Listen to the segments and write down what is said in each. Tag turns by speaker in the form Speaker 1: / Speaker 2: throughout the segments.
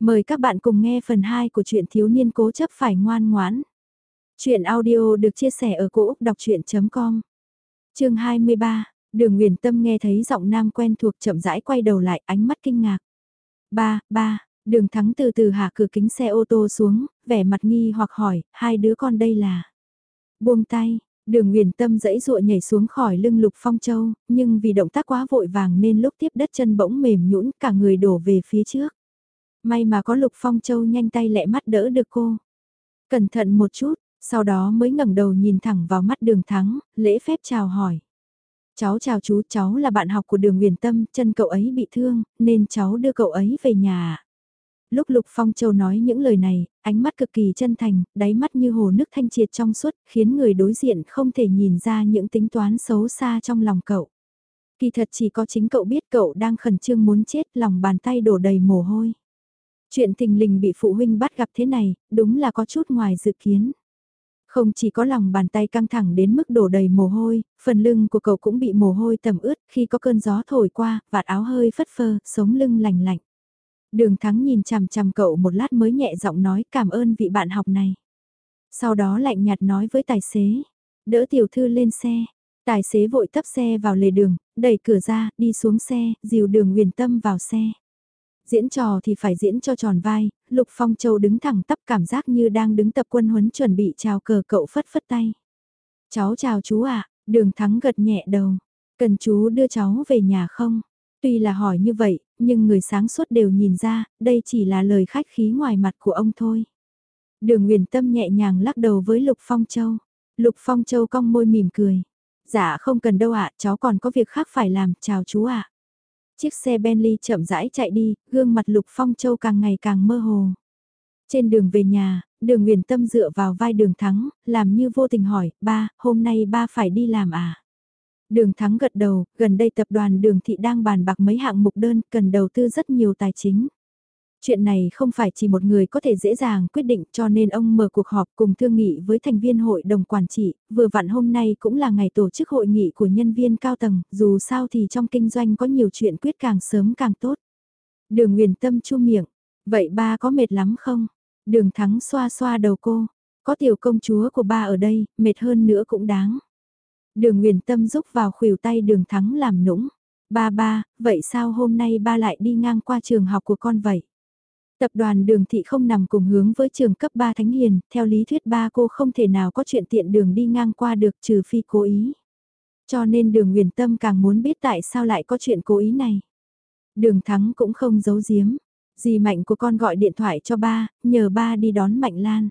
Speaker 1: Mời các bạn cùng nghe phần 2 của truyện thiếu niên cố chấp phải ngoan ngoãn. Chuyện audio được chia sẻ ở cỗ đọc chuyện.com Trường 23, đường Nguyền Tâm nghe thấy giọng nam quen thuộc chậm rãi quay đầu lại ánh mắt kinh ngạc. Ba, ba, đường thắng từ từ hạ cửa kính xe ô tô xuống, vẻ mặt nghi hoặc hỏi, hai đứa con đây là... Buông tay, Đường Nguyền Tâm dãy dụa nhảy xuống khỏi lưng Lục Phong Châu, nhưng vì động tác quá vội vàng nên lúc tiếp đất chân bỗng mềm nhũn, cả người đổ về phía trước. May mà có Lục Phong Châu nhanh tay lẹ mắt đỡ được cô. Cẩn thận một chút, sau đó mới ngẩng đầu nhìn thẳng vào mắt đường thắng, lễ phép chào hỏi. Cháu chào chú, cháu là bạn học của đường Nguyền Tâm, chân cậu ấy bị thương, nên cháu đưa cậu ấy về nhà lúc Lục Phong Châu nói những lời này, ánh mắt cực kỳ chân thành, đáy mắt như hồ nước thanh triệt trong suốt, khiến người đối diện không thể nhìn ra những tính toán xấu xa trong lòng cậu. Kỳ thật chỉ có chính cậu biết cậu đang khẩn trương muốn chết lòng bàn tay đổ đầy mồ hôi. Chuyện tình lình bị phụ huynh bắt gặp thế này, đúng là có chút ngoài dự kiến. Không chỉ có lòng bàn tay căng thẳng đến mức đổ đầy mồ hôi, phần lưng của cậu cũng bị mồ hôi tầm ướt khi có cơn gió thổi qua, vạt áo hơi phất phơ, sống lưng lành lạnh. Đường thắng nhìn chằm chằm cậu một lát mới nhẹ giọng nói cảm ơn vị bạn học này. Sau đó lạnh nhạt nói với tài xế, đỡ tiểu thư lên xe. Tài xế vội tấp xe vào lề đường, đẩy cửa ra, đi xuống xe, dìu đường huyền tâm vào xe. Diễn trò thì phải diễn cho tròn vai, Lục Phong Châu đứng thẳng tắp cảm giác như đang đứng tập quân huấn chuẩn bị chào cờ cậu phất phất tay. Cháu chào chú ạ, đường thắng gật nhẹ đầu. Cần chú đưa cháu về nhà không? Tuy là hỏi như vậy, nhưng người sáng suốt đều nhìn ra, đây chỉ là lời khách khí ngoài mặt của ông thôi. Đường Nguyền Tâm nhẹ nhàng lắc đầu với Lục Phong Châu. Lục Phong Châu cong môi mỉm cười. Dạ không cần đâu ạ, cháu còn có việc khác phải làm, chào chú ạ. Chiếc xe Bentley chậm rãi chạy đi, gương mặt Lục Phong Châu càng ngày càng mơ hồ. Trên đường về nhà, đường Nguyền Tâm dựa vào vai đường thắng, làm như vô tình hỏi, ba, hôm nay ba phải đi làm à? Đường thắng gật đầu, gần đây tập đoàn đường thị đang bàn bạc mấy hạng mục đơn cần đầu tư rất nhiều tài chính. Chuyện này không phải chỉ một người có thể dễ dàng quyết định cho nên ông mở cuộc họp cùng thương nghị với thành viên hội đồng quản trị, vừa vặn hôm nay cũng là ngày tổ chức hội nghị của nhân viên cao tầng, dù sao thì trong kinh doanh có nhiều chuyện quyết càng sớm càng tốt. Đường Nguyền Tâm chu miệng, vậy ba có mệt lắm không? Đường Thắng xoa xoa đầu cô, có tiểu công chúa của ba ở đây, mệt hơn nữa cũng đáng. Đường Nguyền Tâm rúc vào khuỷu tay đường thắng làm nũng. Ba ba, vậy sao hôm nay ba lại đi ngang qua trường học của con vậy? Tập đoàn đường thị không nằm cùng hướng với trường cấp 3 Thánh Hiền, theo lý thuyết ba cô không thể nào có chuyện tiện đường đi ngang qua được trừ phi cố ý. Cho nên đường Huyền Tâm càng muốn biết tại sao lại có chuyện cố ý này. Đường Thắng cũng không giấu giếm. Dì Mạnh của con gọi điện thoại cho ba, nhờ ba đi đón Mạnh Lan.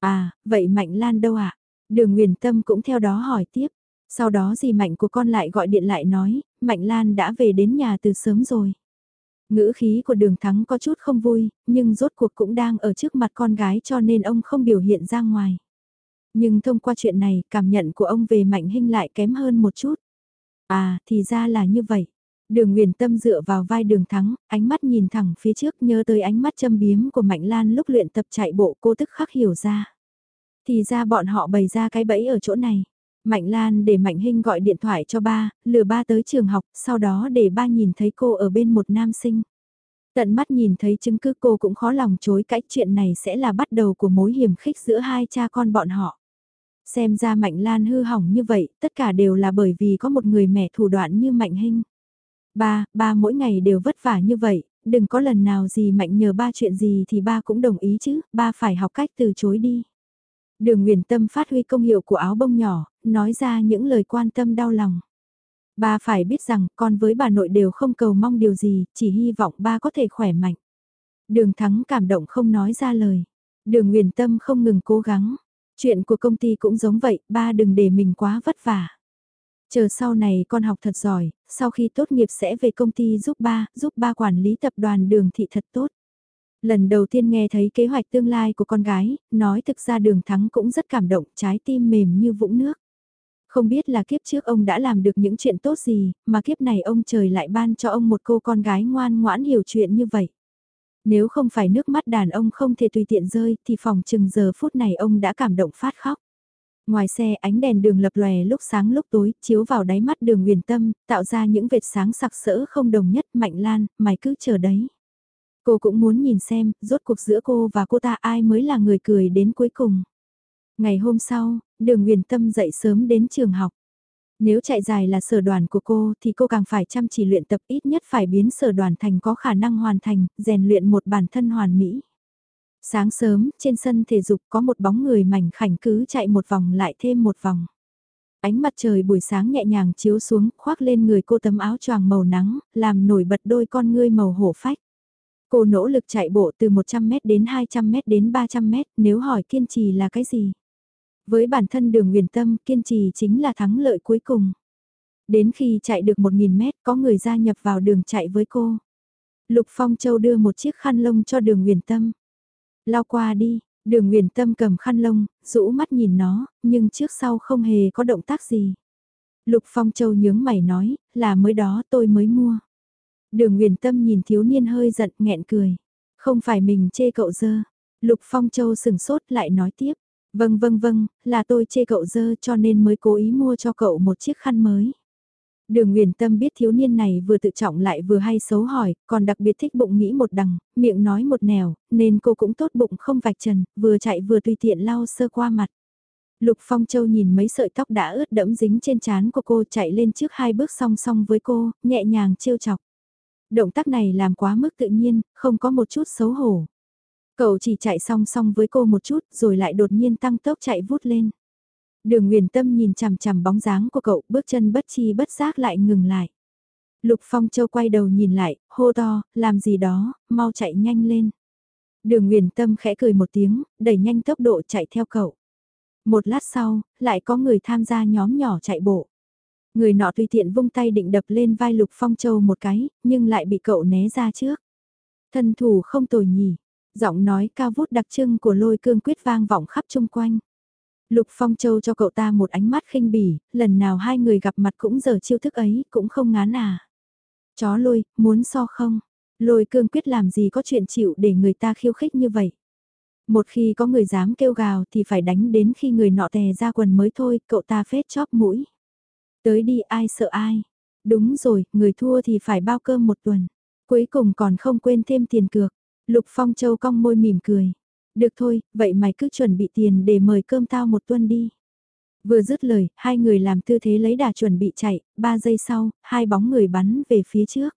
Speaker 1: À, vậy Mạnh Lan đâu ạ? À? Đường Huyền Tâm cũng theo đó hỏi tiếp. Sau đó dì Mạnh của con lại gọi điện lại nói, Mạnh Lan đã về đến nhà từ sớm rồi. Ngữ khí của đường thắng có chút không vui, nhưng rốt cuộc cũng đang ở trước mặt con gái cho nên ông không biểu hiện ra ngoài. Nhưng thông qua chuyện này, cảm nhận của ông về Mạnh Hinh lại kém hơn một chút. À, thì ra là như vậy. Đường Nguyền Tâm dựa vào vai đường thắng, ánh mắt nhìn thẳng phía trước nhớ tới ánh mắt châm biếm của Mạnh Lan lúc luyện tập chạy bộ cô tức khắc hiểu ra. Thì ra bọn họ bày ra cái bẫy ở chỗ này. Mạnh Lan để Mạnh Hinh gọi điện thoại cho ba, lừa ba tới trường học, sau đó để ba nhìn thấy cô ở bên một nam sinh. Tận mắt nhìn thấy chứng cứ cô cũng khó lòng chối cãi chuyện này sẽ là bắt đầu của mối hiểm khích giữa hai cha con bọn họ. Xem ra Mạnh Lan hư hỏng như vậy, tất cả đều là bởi vì có một người mẹ thủ đoạn như Mạnh Hinh. Ba, ba mỗi ngày đều vất vả như vậy, đừng có lần nào gì Mạnh nhờ ba chuyện gì thì ba cũng đồng ý chứ, ba phải học cách từ chối đi. Đường Nguyền Tâm phát huy công hiệu của áo bông nhỏ, nói ra những lời quan tâm đau lòng. Ba phải biết rằng con với bà nội đều không cầu mong điều gì, chỉ hy vọng ba có thể khỏe mạnh. Đường Thắng cảm động không nói ra lời. Đường Nguyền Tâm không ngừng cố gắng. Chuyện của công ty cũng giống vậy, ba đừng để mình quá vất vả. Chờ sau này con học thật giỏi, sau khi tốt nghiệp sẽ về công ty giúp ba, giúp ba quản lý tập đoàn đường thị thật tốt. Lần đầu tiên nghe thấy kế hoạch tương lai của con gái, nói thực ra đường thắng cũng rất cảm động, trái tim mềm như vũng nước. Không biết là kiếp trước ông đã làm được những chuyện tốt gì, mà kiếp này ông trời lại ban cho ông một cô con gái ngoan ngoãn hiểu chuyện như vậy. Nếu không phải nước mắt đàn ông không thể tùy tiện rơi, thì phòng chừng giờ phút này ông đã cảm động phát khóc. Ngoài xe ánh đèn đường lập lòe lúc sáng lúc tối, chiếu vào đáy mắt đường huyền tâm, tạo ra những vệt sáng sặc sỡ không đồng nhất mạnh lan, mày cứ chờ đấy. Cô cũng muốn nhìn xem, rốt cuộc giữa cô và cô ta ai mới là người cười đến cuối cùng. Ngày hôm sau, đường huyền tâm dậy sớm đến trường học. Nếu chạy dài là sở đoàn của cô thì cô càng phải chăm chỉ luyện tập ít nhất phải biến sở đoàn thành có khả năng hoàn thành, rèn luyện một bản thân hoàn mỹ. Sáng sớm, trên sân thể dục có một bóng người mảnh khảnh cứ chạy một vòng lại thêm một vòng. Ánh mặt trời buổi sáng nhẹ nhàng chiếu xuống, khoác lên người cô tấm áo choàng màu nắng, làm nổi bật đôi con ngươi màu hổ phách. Cô nỗ lực chạy bộ từ 100m đến 200m đến 300m, nếu hỏi kiên trì là cái gì? Với bản thân đường huyền tâm, kiên trì chính là thắng lợi cuối cùng. Đến khi chạy được 1.000 mét, có người gia nhập vào đường chạy với cô. Lục Phong Châu đưa một chiếc khăn lông cho đường huyền tâm. Lao qua đi, đường huyền tâm cầm khăn lông, rũ mắt nhìn nó, nhưng trước sau không hề có động tác gì. Lục Phong Châu nhướng mày nói, là mới đó tôi mới mua. Đường huyền tâm nhìn thiếu niên hơi giận nghẹn cười. Không phải mình chê cậu dơ. Lục Phong Châu sừng sốt lại nói tiếp. Vâng vâng vâng, là tôi chê cậu dơ cho nên mới cố ý mua cho cậu một chiếc khăn mới. Đường Nguyền Tâm biết thiếu niên này vừa tự trọng lại vừa hay xấu hỏi, còn đặc biệt thích bụng nghĩ một đằng, miệng nói một nẻo, nên cô cũng tốt bụng không vạch trần, vừa chạy vừa tùy tiện lau sơ qua mặt. Lục Phong Châu nhìn mấy sợi tóc đã ướt đẫm dính trên trán của cô chạy lên trước hai bước song song với cô, nhẹ nhàng trêu chọc. Động tác này làm quá mức tự nhiên, không có một chút xấu hổ. Cậu chỉ chạy song song với cô một chút rồi lại đột nhiên tăng tốc chạy vút lên. Đường Nguyền Tâm nhìn chằm chằm bóng dáng của cậu, bước chân bất chi bất giác lại ngừng lại. Lục Phong Châu quay đầu nhìn lại, hô to, làm gì đó, mau chạy nhanh lên. Đường Nguyền Tâm khẽ cười một tiếng, đẩy nhanh tốc độ chạy theo cậu. Một lát sau, lại có người tham gia nhóm nhỏ chạy bộ. Người nọ tùy tiện vung tay định đập lên vai Lục Phong Châu một cái, nhưng lại bị cậu né ra trước. Thân thủ không tồi nhỉ, giọng nói cao vút đặc trưng của lôi cương quyết vang vọng khắp chung quanh. Lục Phong Châu cho cậu ta một ánh mắt khinh bỉ, lần nào hai người gặp mặt cũng giờ chiêu thức ấy, cũng không ngán à. Chó lôi, muốn so không? Lôi cương quyết làm gì có chuyện chịu để người ta khiêu khích như vậy? Một khi có người dám kêu gào thì phải đánh đến khi người nọ tè ra quần mới thôi, cậu ta phết chóp mũi. Tới đi ai sợ ai? Đúng rồi, người thua thì phải bao cơm một tuần. Cuối cùng còn không quên thêm tiền cược. Lục Phong Châu cong môi mỉm cười. Được thôi, vậy mày cứ chuẩn bị tiền để mời cơm tao một tuần đi. Vừa dứt lời, hai người làm tư thế lấy đà chuẩn bị chạy, ba giây sau, hai bóng người bắn về phía trước.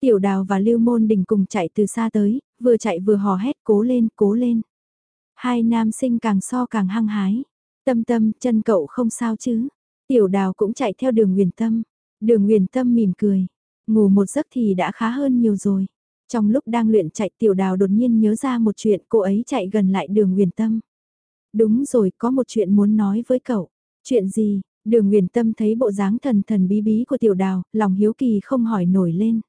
Speaker 1: Tiểu đào và lưu môn đình cùng chạy từ xa tới, vừa chạy vừa hò hét cố lên, cố lên. Hai nam sinh càng so càng hăng hái. Tâm tâm, chân cậu không sao chứ. Tiểu đào cũng chạy theo đường huyền tâm. Đường huyền tâm mỉm cười. Ngủ một giấc thì đã khá hơn nhiều rồi. Trong lúc đang luyện chạy tiểu đào đột nhiên nhớ ra một chuyện cô ấy chạy gần lại đường huyền tâm. Đúng rồi, có một chuyện muốn nói với cậu. Chuyện gì? Đường huyền tâm thấy bộ dáng thần thần bí bí của tiểu đào, lòng hiếu kỳ không hỏi nổi lên.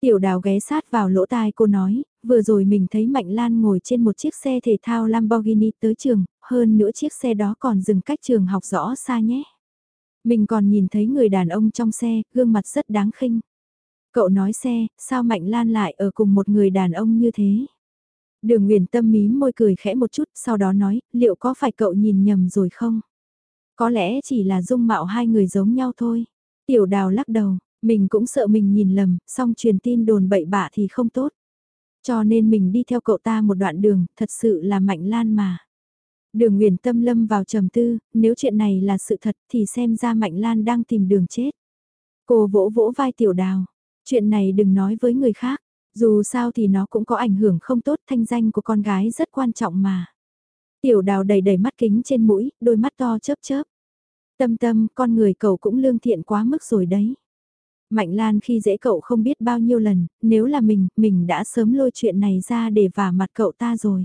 Speaker 1: Tiểu đào ghé sát vào lỗ tai cô nói, vừa rồi mình thấy Mạnh Lan ngồi trên một chiếc xe thể thao Lamborghini tới trường, hơn nữa chiếc xe đó còn dừng cách trường học rõ xa nhé. Mình còn nhìn thấy người đàn ông trong xe, gương mặt rất đáng khinh. Cậu nói xe, sao Mạnh Lan lại ở cùng một người đàn ông như thế? Đường Nguyền Tâm mí môi cười khẽ một chút, sau đó nói, liệu có phải cậu nhìn nhầm rồi không? Có lẽ chỉ là dung mạo hai người giống nhau thôi. Tiểu đào lắc đầu, mình cũng sợ mình nhìn lầm, song truyền tin đồn bậy bạ thì không tốt. Cho nên mình đi theo cậu ta một đoạn đường, thật sự là Mạnh Lan mà. Đường Nguyền Tâm lâm vào trầm tư, nếu chuyện này là sự thật thì xem ra Mạnh Lan đang tìm đường chết. Cô vỗ vỗ vai tiểu đào, chuyện này đừng nói với người khác, dù sao thì nó cũng có ảnh hưởng không tốt thanh danh của con gái rất quan trọng mà. Tiểu đào đầy đầy mắt kính trên mũi, đôi mắt to chớp chớp. Tâm tâm, con người cậu cũng lương thiện quá mức rồi đấy. Mạnh Lan khi dễ cậu không biết bao nhiêu lần, nếu là mình, mình đã sớm lôi chuyện này ra để vả mặt cậu ta rồi.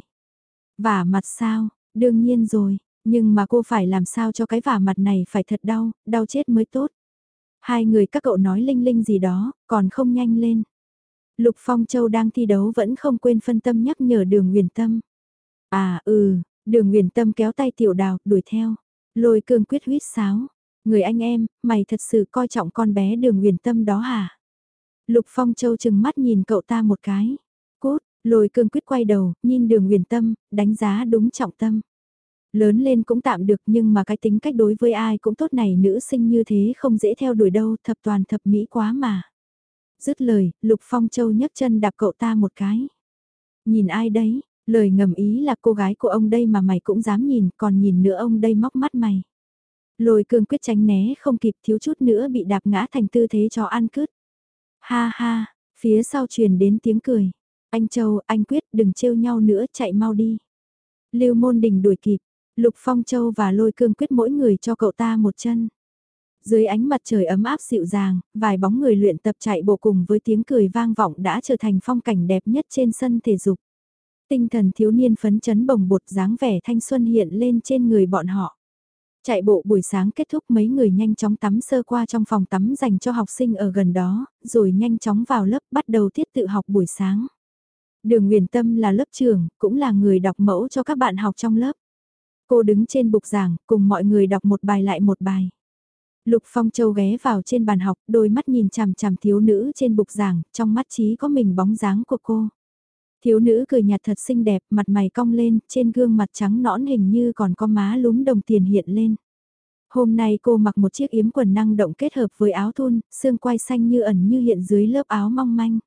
Speaker 1: Vả mặt sao, Đương nhiên rồi, nhưng mà cô phải làm sao cho cái vả mặt này phải thật đau, đau chết mới tốt. Hai người các cậu nói linh linh gì đó, còn không nhanh lên. Lục Phong Châu đang thi đấu vẫn không quên phân tâm nhắc nhở đường huyền tâm. À ừ, đường huyền tâm kéo tay tiểu đào, đuổi theo. Lôi cương quyết huyết sáo. Người anh em, mày thật sự coi trọng con bé đường huyền tâm đó hả? Lục Phong Châu chừng mắt nhìn cậu ta một cái. Lôi cương quyết quay đầu, nhìn đường huyền tâm, đánh giá đúng trọng tâm. Lớn lên cũng tạm được nhưng mà cái tính cách đối với ai cũng tốt này nữ sinh như thế không dễ theo đuổi đâu thập toàn thập mỹ quá mà. Dứt lời, Lục Phong Châu nhấc chân đạp cậu ta một cái. Nhìn ai đấy, lời ngầm ý là cô gái của ông đây mà mày cũng dám nhìn, còn nhìn nữa ông đây móc mắt mày. Lôi cương quyết tránh né không kịp thiếu chút nữa bị đạp ngã thành tư thế cho ăn cứt. Ha ha, phía sau truyền đến tiếng cười. Anh Châu, anh Quyết đừng trêu nhau nữa chạy mau đi. Lưu Môn Đình đuổi kịp, Lục Phong Châu và Lôi Cương Quyết mỗi người cho cậu ta một chân. Dưới ánh mặt trời ấm áp dịu dàng, vài bóng người luyện tập chạy bộ cùng với tiếng cười vang vọng đã trở thành phong cảnh đẹp nhất trên sân thể dục. Tinh thần thiếu niên phấn chấn bồng bột dáng vẻ thanh xuân hiện lên trên người bọn họ. Chạy bộ buổi sáng kết thúc mấy người nhanh chóng tắm sơ qua trong phòng tắm dành cho học sinh ở gần đó, rồi nhanh chóng vào lớp bắt đầu tiết tự học buổi sáng. Đường Nguyền Tâm là lớp trưởng, cũng là người đọc mẫu cho các bạn học trong lớp. Cô đứng trên bục giảng, cùng mọi người đọc một bài lại một bài. Lục Phong Châu ghé vào trên bàn học, đôi mắt nhìn chằm chằm thiếu nữ trên bục giảng, trong mắt trí có mình bóng dáng của cô. Thiếu nữ cười nhạt thật xinh đẹp, mặt mày cong lên, trên gương mặt trắng nõn hình như còn có má lúm đồng tiền hiện lên. Hôm nay cô mặc một chiếc yếm quần năng động kết hợp với áo thun, xương quai xanh như ẩn như hiện dưới lớp áo mong manh.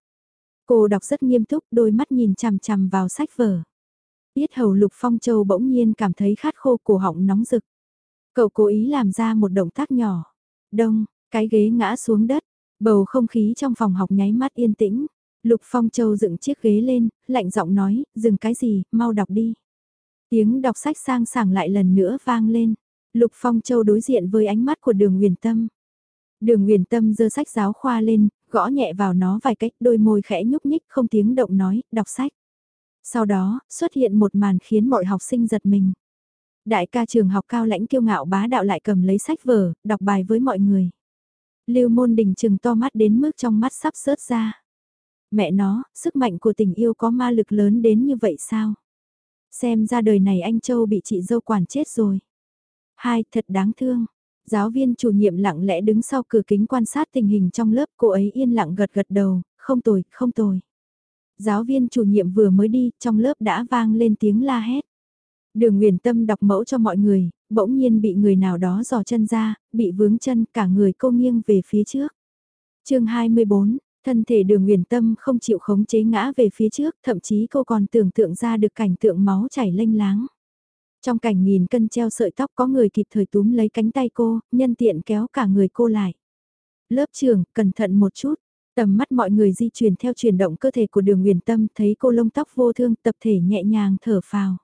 Speaker 1: Cô đọc rất nghiêm túc, đôi mắt nhìn chằm chằm vào sách vở. Biết hầu Lục Phong Châu bỗng nhiên cảm thấy khát khô cổ họng nóng rực. Cậu cố ý làm ra một động tác nhỏ. Đông, cái ghế ngã xuống đất, bầu không khí trong phòng học nháy mắt yên tĩnh. Lục Phong Châu dựng chiếc ghế lên, lạnh giọng nói, dừng cái gì, mau đọc đi. Tiếng đọc sách sang sảng lại lần nữa vang lên. Lục Phong Châu đối diện với ánh mắt của đường huyền tâm. Đường huyền tâm giơ sách giáo khoa lên, gõ nhẹ vào nó vài cách, đôi môi khẽ nhúc nhích không tiếng động nói, đọc sách. Sau đó, xuất hiện một màn khiến mọi học sinh giật mình. Đại ca trường học cao lãnh kiêu ngạo bá đạo lại cầm lấy sách vở, đọc bài với mọi người. Lưu môn đình trừng to mắt đến mức trong mắt sắp sớt ra. Mẹ nó, sức mạnh của tình yêu có ma lực lớn đến như vậy sao? Xem ra đời này anh Châu bị chị dâu quản chết rồi. Hai, thật đáng thương. Giáo viên chủ nhiệm lặng lẽ đứng sau cửa kính quan sát tình hình trong lớp, cô ấy yên lặng gật gật đầu, không tồi, không tồi. Giáo viên chủ nhiệm vừa mới đi, trong lớp đã vang lên tiếng la hét. Đường Nguyền Tâm đọc mẫu cho mọi người, bỗng nhiên bị người nào đó dò chân ra, bị vướng chân cả người cô nghiêng về phía trước. chương 24, thân thể đường Nguyền Tâm không chịu khống chế ngã về phía trước, thậm chí cô còn tưởng tượng ra được cảnh tượng máu chảy lênh láng. Trong cảnh nghìn cân treo sợi tóc có người kịp thời túm lấy cánh tay cô, nhân tiện kéo cả người cô lại. Lớp trưởng cẩn thận một chút. Tầm mắt mọi người di chuyển theo chuyển động cơ thể của đường huyền tâm thấy cô lông tóc vô thương tập thể nhẹ nhàng thở phào.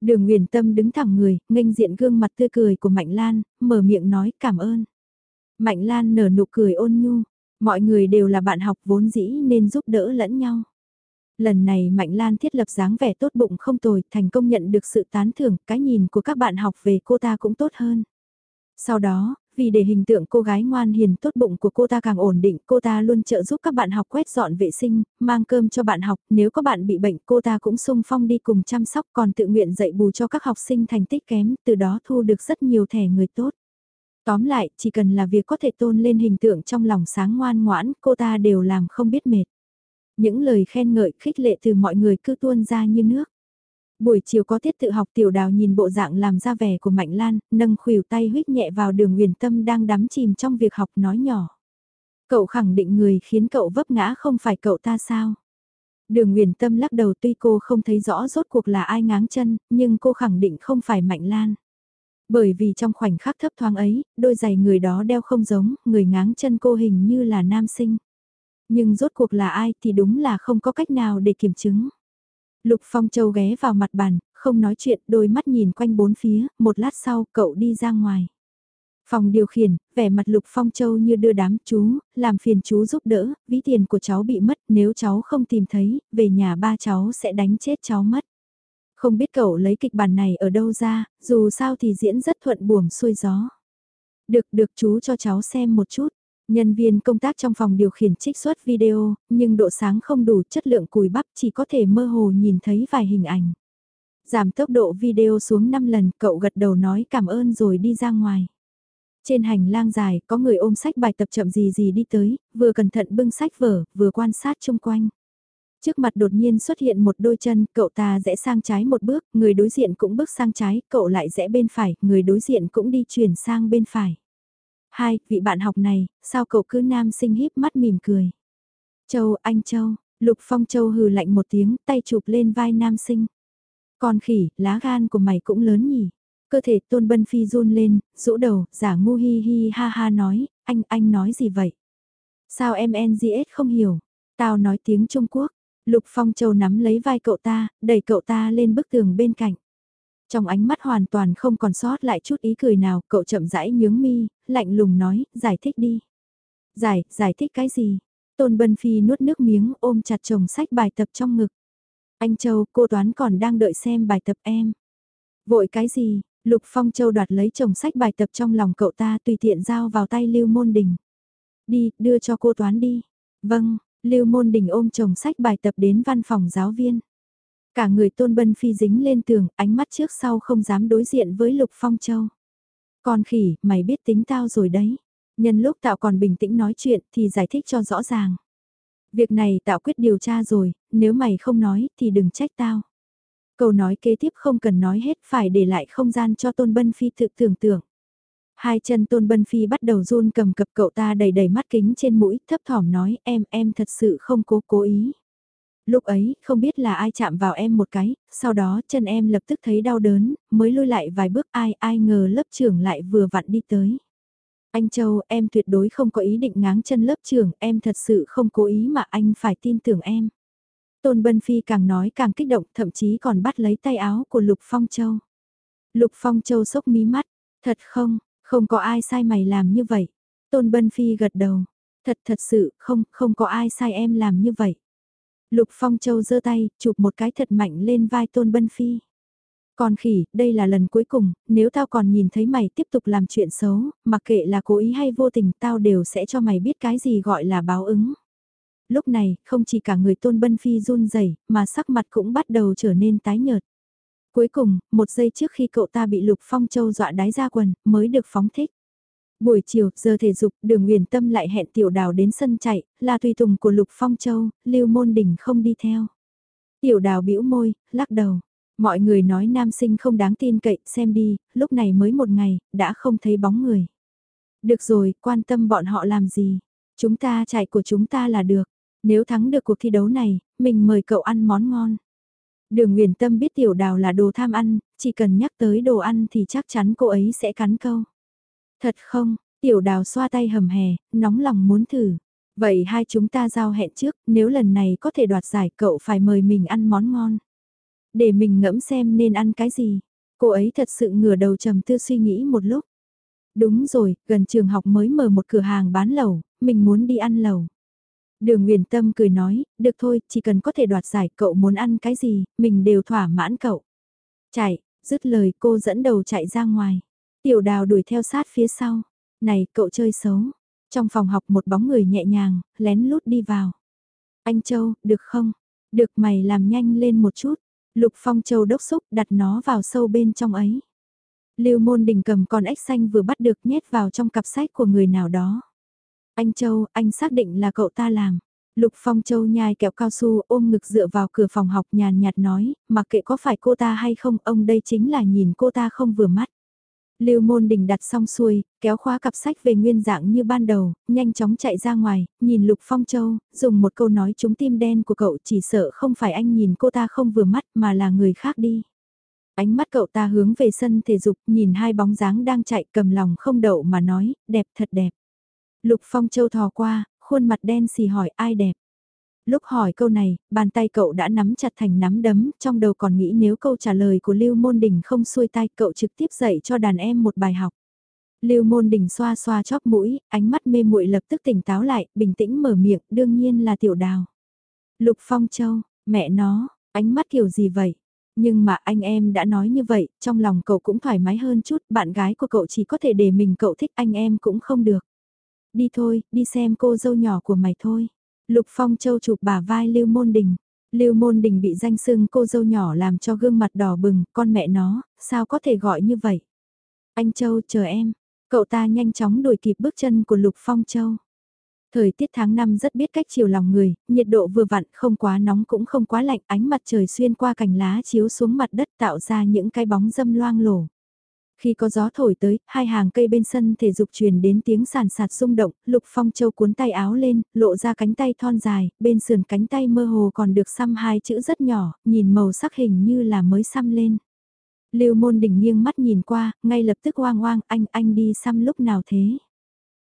Speaker 1: Đường huyền tâm đứng thẳng người, nghênh diện gương mặt tươi cười của Mạnh Lan, mở miệng nói cảm ơn. Mạnh Lan nở nụ cười ôn nhu, mọi người đều là bạn học vốn dĩ nên giúp đỡ lẫn nhau. Lần này Mạnh Lan thiết lập dáng vẻ tốt bụng không tồi, thành công nhận được sự tán thưởng, cái nhìn của các bạn học về cô ta cũng tốt hơn. Sau đó, vì để hình tượng cô gái ngoan hiền tốt bụng của cô ta càng ổn định, cô ta luôn trợ giúp các bạn học quét dọn vệ sinh, mang cơm cho bạn học, nếu có bạn bị bệnh cô ta cũng sung phong đi cùng chăm sóc còn tự nguyện dạy bù cho các học sinh thành tích kém, từ đó thu được rất nhiều thẻ người tốt. Tóm lại, chỉ cần là việc có thể tôn lên hình tượng trong lòng sáng ngoan ngoãn, cô ta đều làm không biết mệt. Những lời khen ngợi khích lệ từ mọi người cứ tuôn ra như nước. Buổi chiều có tiết tự học tiểu đào nhìn bộ dạng làm ra vẻ của Mạnh Lan, nâng khuỷu tay huyết nhẹ vào đường huyền tâm đang đắm chìm trong việc học nói nhỏ. Cậu khẳng định người khiến cậu vấp ngã không phải cậu ta sao? Đường huyền tâm lắc đầu tuy cô không thấy rõ rốt cuộc là ai ngáng chân, nhưng cô khẳng định không phải Mạnh Lan. Bởi vì trong khoảnh khắc thấp thoáng ấy, đôi giày người đó đeo không giống, người ngáng chân cô hình như là nam sinh. Nhưng rốt cuộc là ai thì đúng là không có cách nào để kiểm chứng. Lục Phong Châu ghé vào mặt bàn, không nói chuyện, đôi mắt nhìn quanh bốn phía, một lát sau cậu đi ra ngoài. Phòng điều khiển, vẻ mặt Lục Phong Châu như đưa đám chú, làm phiền chú giúp đỡ, ví tiền của cháu bị mất, nếu cháu không tìm thấy, về nhà ba cháu sẽ đánh chết cháu mất. Không biết cậu lấy kịch bản này ở đâu ra, dù sao thì diễn rất thuận buồm xuôi gió. Được, được chú cho cháu xem một chút. Nhân viên công tác trong phòng điều khiển trích xuất video, nhưng độ sáng không đủ chất lượng cùi bắp chỉ có thể mơ hồ nhìn thấy vài hình ảnh. Giảm tốc độ video xuống 5 lần, cậu gật đầu nói cảm ơn rồi đi ra ngoài. Trên hành lang dài, có người ôm sách bài tập chậm gì gì đi tới, vừa cẩn thận bưng sách vở, vừa quan sát chung quanh. Trước mặt đột nhiên xuất hiện một đôi chân, cậu ta rẽ sang trái một bước, người đối diện cũng bước sang trái, cậu lại rẽ bên phải, người đối diện cũng đi chuyển sang bên phải. Hai, vị bạn học này, sao cậu cứ nam sinh híp mắt mỉm cười. Châu, anh Châu, Lục Phong Châu hừ lạnh một tiếng, tay chụp lên vai nam sinh. Con khỉ, lá gan của mày cũng lớn nhỉ. Cơ thể Tôn Bân Phi run lên, rũ đầu, giả ngu hi hi ha ha nói, anh, anh nói gì vậy? Sao em NGS không hiểu? Tao nói tiếng Trung Quốc. Lục Phong Châu nắm lấy vai cậu ta, đẩy cậu ta lên bức tường bên cạnh. Trong ánh mắt hoàn toàn không còn sót lại chút ý cười nào, cậu chậm rãi nhướng mi, lạnh lùng nói, giải thích đi. Giải, giải thích cái gì? Tôn Bân Phi nuốt nước miếng ôm chặt chồng sách bài tập trong ngực. Anh Châu, cô Toán còn đang đợi xem bài tập em. Vội cái gì? Lục Phong Châu đoạt lấy chồng sách bài tập trong lòng cậu ta tùy tiện giao vào tay Lưu Môn Đình. Đi, đưa cho cô Toán đi. Vâng, Lưu Môn Đình ôm chồng sách bài tập đến văn phòng giáo viên. Cả người Tôn Bân Phi dính lên tường, ánh mắt trước sau không dám đối diện với Lục Phong Châu. Con khỉ, mày biết tính tao rồi đấy. Nhân lúc tạo còn bình tĩnh nói chuyện thì giải thích cho rõ ràng. Việc này tạo quyết điều tra rồi, nếu mày không nói thì đừng trách tao. Câu nói kế tiếp không cần nói hết phải để lại không gian cho Tôn Bân Phi tự tưởng tượng. Hai chân Tôn Bân Phi bắt đầu run cầm cập cậu ta đầy đầy mắt kính trên mũi, thấp thỏm nói em, em thật sự không cố cố ý. Lúc ấy, không biết là ai chạm vào em một cái, sau đó chân em lập tức thấy đau đớn, mới lôi lại vài bước ai ai ngờ lớp trưởng lại vừa vặn đi tới. Anh Châu, em tuyệt đối không có ý định ngáng chân lớp trưởng, em thật sự không cố ý mà anh phải tin tưởng em. Tôn Bân Phi càng nói càng kích động, thậm chí còn bắt lấy tay áo của Lục Phong Châu. Lục Phong Châu sốc mí mắt, thật không, không có ai sai mày làm như vậy. Tôn Bân Phi gật đầu, thật thật sự không, không có ai sai em làm như vậy. Lục Phong Châu giơ tay, chụp một cái thật mạnh lên vai Tôn Bân Phi. Còn khỉ, đây là lần cuối cùng, nếu tao còn nhìn thấy mày tiếp tục làm chuyện xấu, mặc kệ là cố ý hay vô tình tao đều sẽ cho mày biết cái gì gọi là báo ứng. Lúc này, không chỉ cả người Tôn Bân Phi run rẩy mà sắc mặt cũng bắt đầu trở nên tái nhợt. Cuối cùng, một giây trước khi cậu ta bị Lục Phong Châu dọa đái ra quần, mới được phóng thích. Buổi chiều, giờ thể dục, đường Nguyền Tâm lại hẹn Tiểu Đào đến sân chạy, là tùy tùng của Lục Phong Châu, Lưu Môn Đình không đi theo. Tiểu Đào bĩu môi, lắc đầu. Mọi người nói nam sinh không đáng tin cậy, xem đi, lúc này mới một ngày, đã không thấy bóng người. Được rồi, quan tâm bọn họ làm gì? Chúng ta chạy của chúng ta là được. Nếu thắng được cuộc thi đấu này, mình mời cậu ăn món ngon. Đường Nguyền Tâm biết tiểu đào là đồ tham ăn, chỉ cần nhắc tới đồ ăn thì chắc chắn cô ấy sẽ cắn câu. Thật không, tiểu đào xoa tay hầm hè, nóng lòng muốn thử. Vậy hai chúng ta giao hẹn trước, nếu lần này có thể đoạt giải cậu phải mời mình ăn món ngon. Để mình ngẫm xem nên ăn cái gì. Cô ấy thật sự ngửa đầu trầm tư suy nghĩ một lúc. Đúng rồi, gần trường học mới mở một cửa hàng bán lẩu, mình muốn đi ăn lẩu. Đường Nguyền Tâm cười nói, được thôi, chỉ cần có thể đoạt giải cậu muốn ăn cái gì, mình đều thỏa mãn cậu. Chạy, dứt lời cô dẫn đầu chạy ra ngoài. Tiểu đào đuổi theo sát phía sau. Này, cậu chơi xấu. Trong phòng học một bóng người nhẹ nhàng, lén lút đi vào. Anh Châu, được không? Được mày làm nhanh lên một chút. Lục Phong Châu đốc xúc đặt nó vào sâu bên trong ấy. Lưu Môn Đình cầm con ếch xanh vừa bắt được nhét vào trong cặp sách của người nào đó. Anh Châu, anh xác định là cậu ta làm. Lục Phong Châu nhai kẹo cao su ôm ngực dựa vào cửa phòng học nhàn nhạt nói, mặc kệ có phải cô ta hay không, ông đây chính là nhìn cô ta không vừa mắt. Lưu Môn Đình đặt xong xuôi, kéo khóa cặp sách về nguyên dạng như ban đầu, nhanh chóng chạy ra ngoài, nhìn Lục Phong Châu, dùng một câu nói trúng tim đen của cậu chỉ sợ không phải anh nhìn cô ta không vừa mắt mà là người khác đi. Ánh mắt cậu ta hướng về sân thể dục, nhìn hai bóng dáng đang chạy cầm lòng không đậu mà nói, đẹp thật đẹp. Lục Phong Châu thò qua, khuôn mặt đen xì hỏi ai đẹp. Lúc hỏi câu này, bàn tay cậu đã nắm chặt thành nắm đấm, trong đầu còn nghĩ nếu câu trả lời của Lưu Môn Đình không xuôi tay cậu trực tiếp dạy cho đàn em một bài học. Lưu Môn Đình xoa xoa chóp mũi, ánh mắt mê muội lập tức tỉnh táo lại, bình tĩnh mở miệng, đương nhiên là tiểu đào. Lục Phong Châu, mẹ nó, ánh mắt kiểu gì vậy? Nhưng mà anh em đã nói như vậy, trong lòng cậu cũng thoải mái hơn chút, bạn gái của cậu chỉ có thể để mình cậu thích anh em cũng không được. Đi thôi, đi xem cô dâu nhỏ của mày thôi. Lục Phong Châu chụp bả vai Lưu Môn Đình. Lưu Môn Đình bị danh sưng cô dâu nhỏ làm cho gương mặt đỏ bừng, con mẹ nó, sao có thể gọi như vậy? Anh Châu chờ em, cậu ta nhanh chóng đuổi kịp bước chân của Lục Phong Châu. Thời tiết tháng 5 rất biết cách chiều lòng người, nhiệt độ vừa vặn không quá nóng cũng không quá lạnh, ánh mặt trời xuyên qua cành lá chiếu xuống mặt đất tạo ra những cái bóng dâm loang lổ. Khi có gió thổi tới, hai hàng cây bên sân thể dục truyền đến tiếng sàn sạt rung động, Lục Phong Châu cuốn tay áo lên, lộ ra cánh tay thon dài, bên sườn cánh tay mơ hồ còn được xăm hai chữ rất nhỏ, nhìn màu sắc hình như là mới xăm lên. Lưu Môn Đình nghiêng mắt nhìn qua, ngay lập tức oang oang, anh, anh đi xăm lúc nào thế?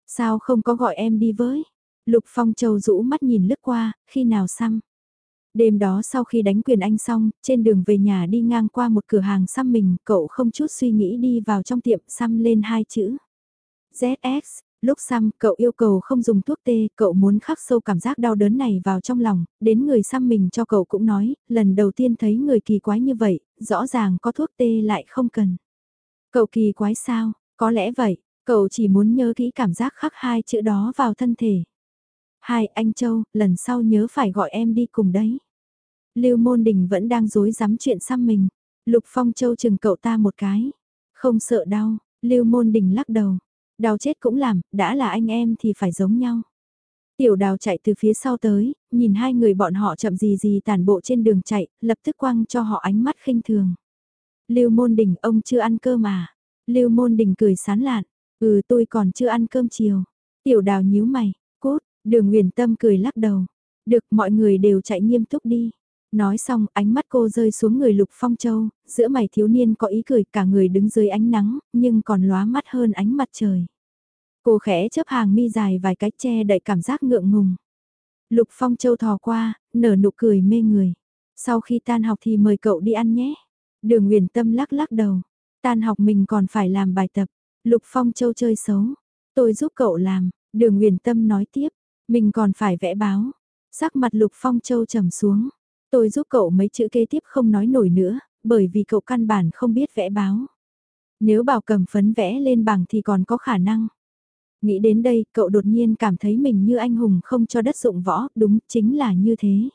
Speaker 1: Sao không có gọi em đi với? Lục Phong Châu rũ mắt nhìn lướt qua, khi nào xăm? Đêm đó sau khi đánh quyền anh xong, trên đường về nhà đi ngang qua một cửa hàng xăm mình, cậu không chút suy nghĩ đi vào trong tiệm xăm lên hai chữ. ZX, lúc xăm, cậu yêu cầu không dùng thuốc tê, cậu muốn khắc sâu cảm giác đau đớn này vào trong lòng, đến người xăm mình cho cậu cũng nói, lần đầu tiên thấy người kỳ quái như vậy, rõ ràng có thuốc tê lại không cần. Cậu kỳ quái sao, có lẽ vậy, cậu chỉ muốn nhớ kỹ cảm giác khắc hai chữ đó vào thân thể. Hai, anh Châu, lần sau nhớ phải gọi em đi cùng đấy. Lưu Môn Đình vẫn đang dối dám chuyện xăm mình. Lục Phong Châu chừng cậu ta một cái. Không sợ đau, Lưu Môn Đình lắc đầu. Đau chết cũng làm, đã là anh em thì phải giống nhau. Tiểu đào chạy từ phía sau tới, nhìn hai người bọn họ chậm gì gì tàn bộ trên đường chạy, lập tức quăng cho họ ánh mắt khinh thường. Lưu Môn Đình ông chưa ăn cơm mà. Lưu Môn Đình cười sán lạn. Ừ tôi còn chưa ăn cơm chiều. Tiểu đào nhíu mày, Đường Nguyền Tâm cười lắc đầu. Được mọi người đều chạy nghiêm túc đi. Nói xong ánh mắt cô rơi xuống người Lục Phong Châu, giữa mày thiếu niên có ý cười cả người đứng dưới ánh nắng, nhưng còn lóa mắt hơn ánh mặt trời. Cô khẽ chớp hàng mi dài vài cái che đậy cảm giác ngượng ngùng. Lục Phong Châu thò qua, nở nụ cười mê người. Sau khi tan học thì mời cậu đi ăn nhé. Đường Nguyền Tâm lắc lắc đầu. Tan học mình còn phải làm bài tập. Lục Phong Châu chơi xấu. Tôi giúp cậu làm. Đường Nguyền Tâm nói tiếp. Mình còn phải vẽ báo. Sắc mặt Lục Phong Châu trầm xuống. Tôi giúp cậu mấy chữ kế tiếp không nói nổi nữa, bởi vì cậu căn bản không biết vẽ báo. Nếu bảo cầm phấn vẽ lên bảng thì còn có khả năng. Nghĩ đến đây, cậu đột nhiên cảm thấy mình như anh hùng không cho đất dụng võ, đúng chính là như thế.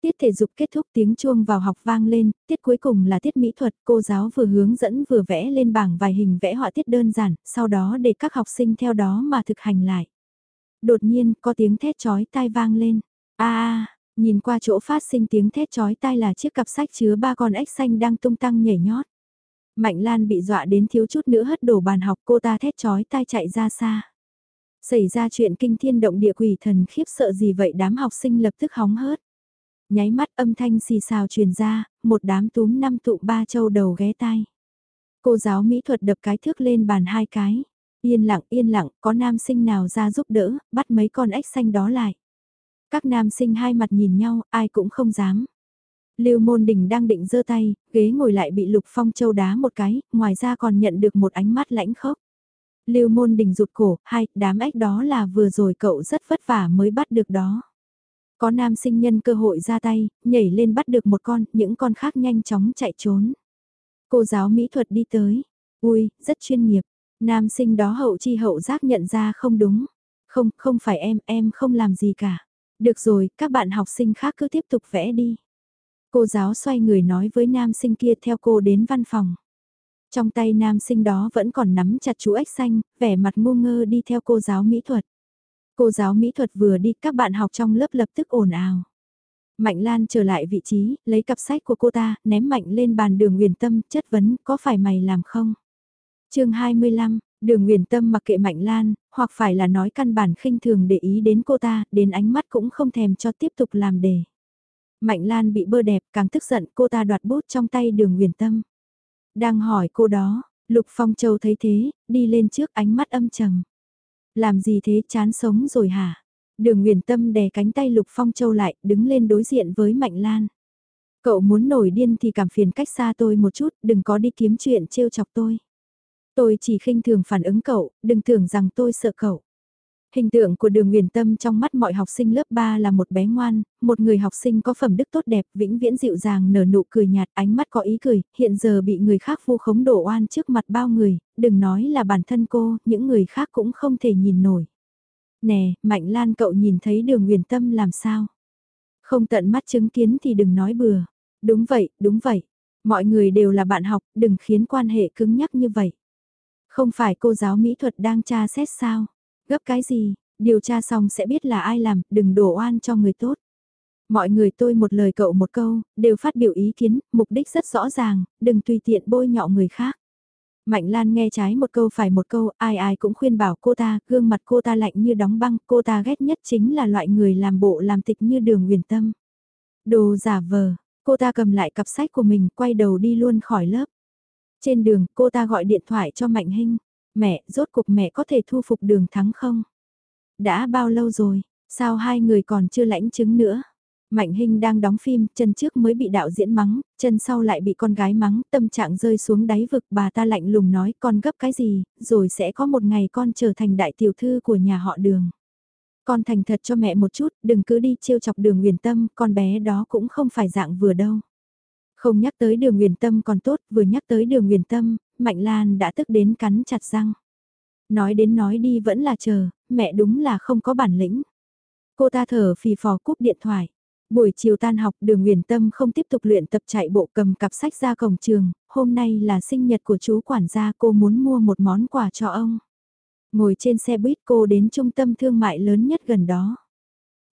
Speaker 1: Tiết thể dục kết thúc tiếng chuông vào học vang lên, tiết cuối cùng là tiết mỹ thuật, cô giáo vừa hướng dẫn vừa vẽ lên bảng vài hình vẽ họa tiết đơn giản, sau đó để các học sinh theo đó mà thực hành lại. Đột nhiên, có tiếng thét chói tai vang lên. a nhìn qua chỗ phát sinh tiếng thét chói tai là chiếc cặp sách chứa ba con ếch xanh đang tung tăng nhảy nhót. Mạnh Lan bị dọa đến thiếu chút nữa hất đổ bàn học cô ta thét chói tai chạy ra xa. Xảy ra chuyện kinh thiên động địa quỷ thần khiếp sợ gì vậy đám học sinh lập tức hóng hớt. Nháy mắt âm thanh xì xào truyền ra, một đám túm năm tụ ba châu đầu ghé tai. Cô giáo mỹ thuật đập cái thước lên bàn hai cái. Yên lặng yên lặng, có nam sinh nào ra giúp đỡ, bắt mấy con ếch xanh đó lại. Các nam sinh hai mặt nhìn nhau, ai cũng không dám. Lưu Môn Đình đang định giơ tay, ghế ngồi lại bị Lục Phong Châu đá một cái, ngoài ra còn nhận được một ánh mắt lãnh khốc. Lưu Môn Đình rụt cổ, hai, đám ếch đó là vừa rồi cậu rất vất vả mới bắt được đó. Có nam sinh nhân cơ hội ra tay, nhảy lên bắt được một con, những con khác nhanh chóng chạy trốn. Cô giáo mỹ thuật đi tới, ui, rất chuyên nghiệp, Nam sinh đó hậu chi hậu giác nhận ra không đúng. Không, không phải em, em không làm gì cả. Được rồi, các bạn học sinh khác cứ tiếp tục vẽ đi. Cô giáo xoay người nói với nam sinh kia theo cô đến văn phòng. Trong tay nam sinh đó vẫn còn nắm chặt chú ếch xanh, vẻ mặt ngu ngơ đi theo cô giáo mỹ thuật. Cô giáo mỹ thuật vừa đi các bạn học trong lớp lập tức ồn ào. Mạnh Lan trở lại vị trí, lấy cặp sách của cô ta, ném mạnh lên bàn đường huyền tâm, chất vấn, có phải mày làm không? Chương 25, đường nguyền tâm mặc kệ Mạnh Lan, hoặc phải là nói căn bản khinh thường để ý đến cô ta, đến ánh mắt cũng không thèm cho tiếp tục làm đề. Mạnh Lan bị bơ đẹp càng tức giận cô ta đoạt bút trong tay đường nguyền tâm. Đang hỏi cô đó, Lục Phong Châu thấy thế, đi lên trước ánh mắt âm trầm. Làm gì thế chán sống rồi hả? Đường nguyền tâm đè cánh tay Lục Phong Châu lại, đứng lên đối diện với Mạnh Lan. Cậu muốn nổi điên thì cảm phiền cách xa tôi một chút, đừng có đi kiếm chuyện trêu chọc tôi. Tôi chỉ khinh thường phản ứng cậu, đừng tưởng rằng tôi sợ cậu. Hình tượng của đường huyền tâm trong mắt mọi học sinh lớp 3 là một bé ngoan, một người học sinh có phẩm đức tốt đẹp, vĩnh viễn dịu dàng nở nụ cười nhạt, ánh mắt có ý cười, hiện giờ bị người khác vu khống đổ oan trước mặt bao người, đừng nói là bản thân cô, những người khác cũng không thể nhìn nổi. Nè, Mạnh Lan cậu nhìn thấy đường huyền tâm làm sao? Không tận mắt chứng kiến thì đừng nói bừa. Đúng vậy, đúng vậy. Mọi người đều là bạn học, đừng khiến quan hệ cứng nhắc như vậy. Không phải cô giáo mỹ thuật đang tra xét sao? Gấp cái gì? Điều tra xong sẽ biết là ai làm, đừng đổ oan cho người tốt. Mọi người tôi một lời cậu một câu, đều phát biểu ý kiến, mục đích rất rõ ràng, đừng tùy tiện bôi nhọ người khác. Mạnh Lan nghe trái một câu phải một câu, ai ai cũng khuyên bảo cô ta, gương mặt cô ta lạnh như đóng băng, cô ta ghét nhất chính là loại người làm bộ làm tịch như đường huyền tâm. Đồ giả vờ, cô ta cầm lại cặp sách của mình, quay đầu đi luôn khỏi lớp. Trên đường, cô ta gọi điện thoại cho Mạnh Hinh. Mẹ, rốt cuộc mẹ có thể thu phục đường thắng không? Đã bao lâu rồi, sao hai người còn chưa lãnh chứng nữa? Mạnh Hinh đang đóng phim, chân trước mới bị đạo diễn mắng, chân sau lại bị con gái mắng, tâm trạng rơi xuống đáy vực bà ta lạnh lùng nói con gấp cái gì, rồi sẽ có một ngày con trở thành đại tiểu thư của nhà họ đường. Con thành thật cho mẹ một chút, đừng cứ đi trêu chọc đường huyền tâm, con bé đó cũng không phải dạng vừa đâu. Không nhắc tới đường huyền tâm còn tốt, vừa nhắc tới đường huyền tâm, Mạnh Lan đã tức đến cắn chặt răng. Nói đến nói đi vẫn là chờ, mẹ đúng là không có bản lĩnh. Cô ta thở phì phò cúp điện thoại. Buổi chiều tan học đường Nguyền Tâm không tiếp tục luyện tập chạy bộ cầm cặp sách ra cổng trường, hôm nay là sinh nhật của chú quản gia cô muốn mua một món quà cho ông. Ngồi trên xe buýt cô đến trung tâm thương mại lớn nhất gần đó.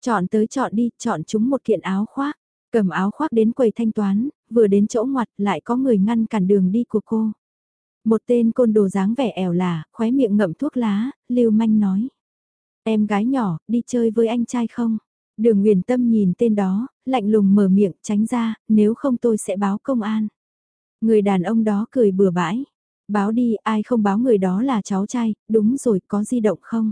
Speaker 1: Chọn tới chọn đi, chọn chúng một kiện áo khoác, cầm áo khoác đến quầy thanh toán, vừa đến chỗ ngoặt lại có người ngăn cản đường đi của cô. Một tên côn đồ dáng vẻ ẻo là, khóe miệng ngậm thuốc lá, lưu manh nói. Em gái nhỏ, đi chơi với anh trai không? Đường Nguyền Tâm nhìn tên đó, lạnh lùng mở miệng tránh ra, nếu không tôi sẽ báo công an. Người đàn ông đó cười bừa bãi. Báo đi, ai không báo người đó là cháu trai, đúng rồi, có di động không?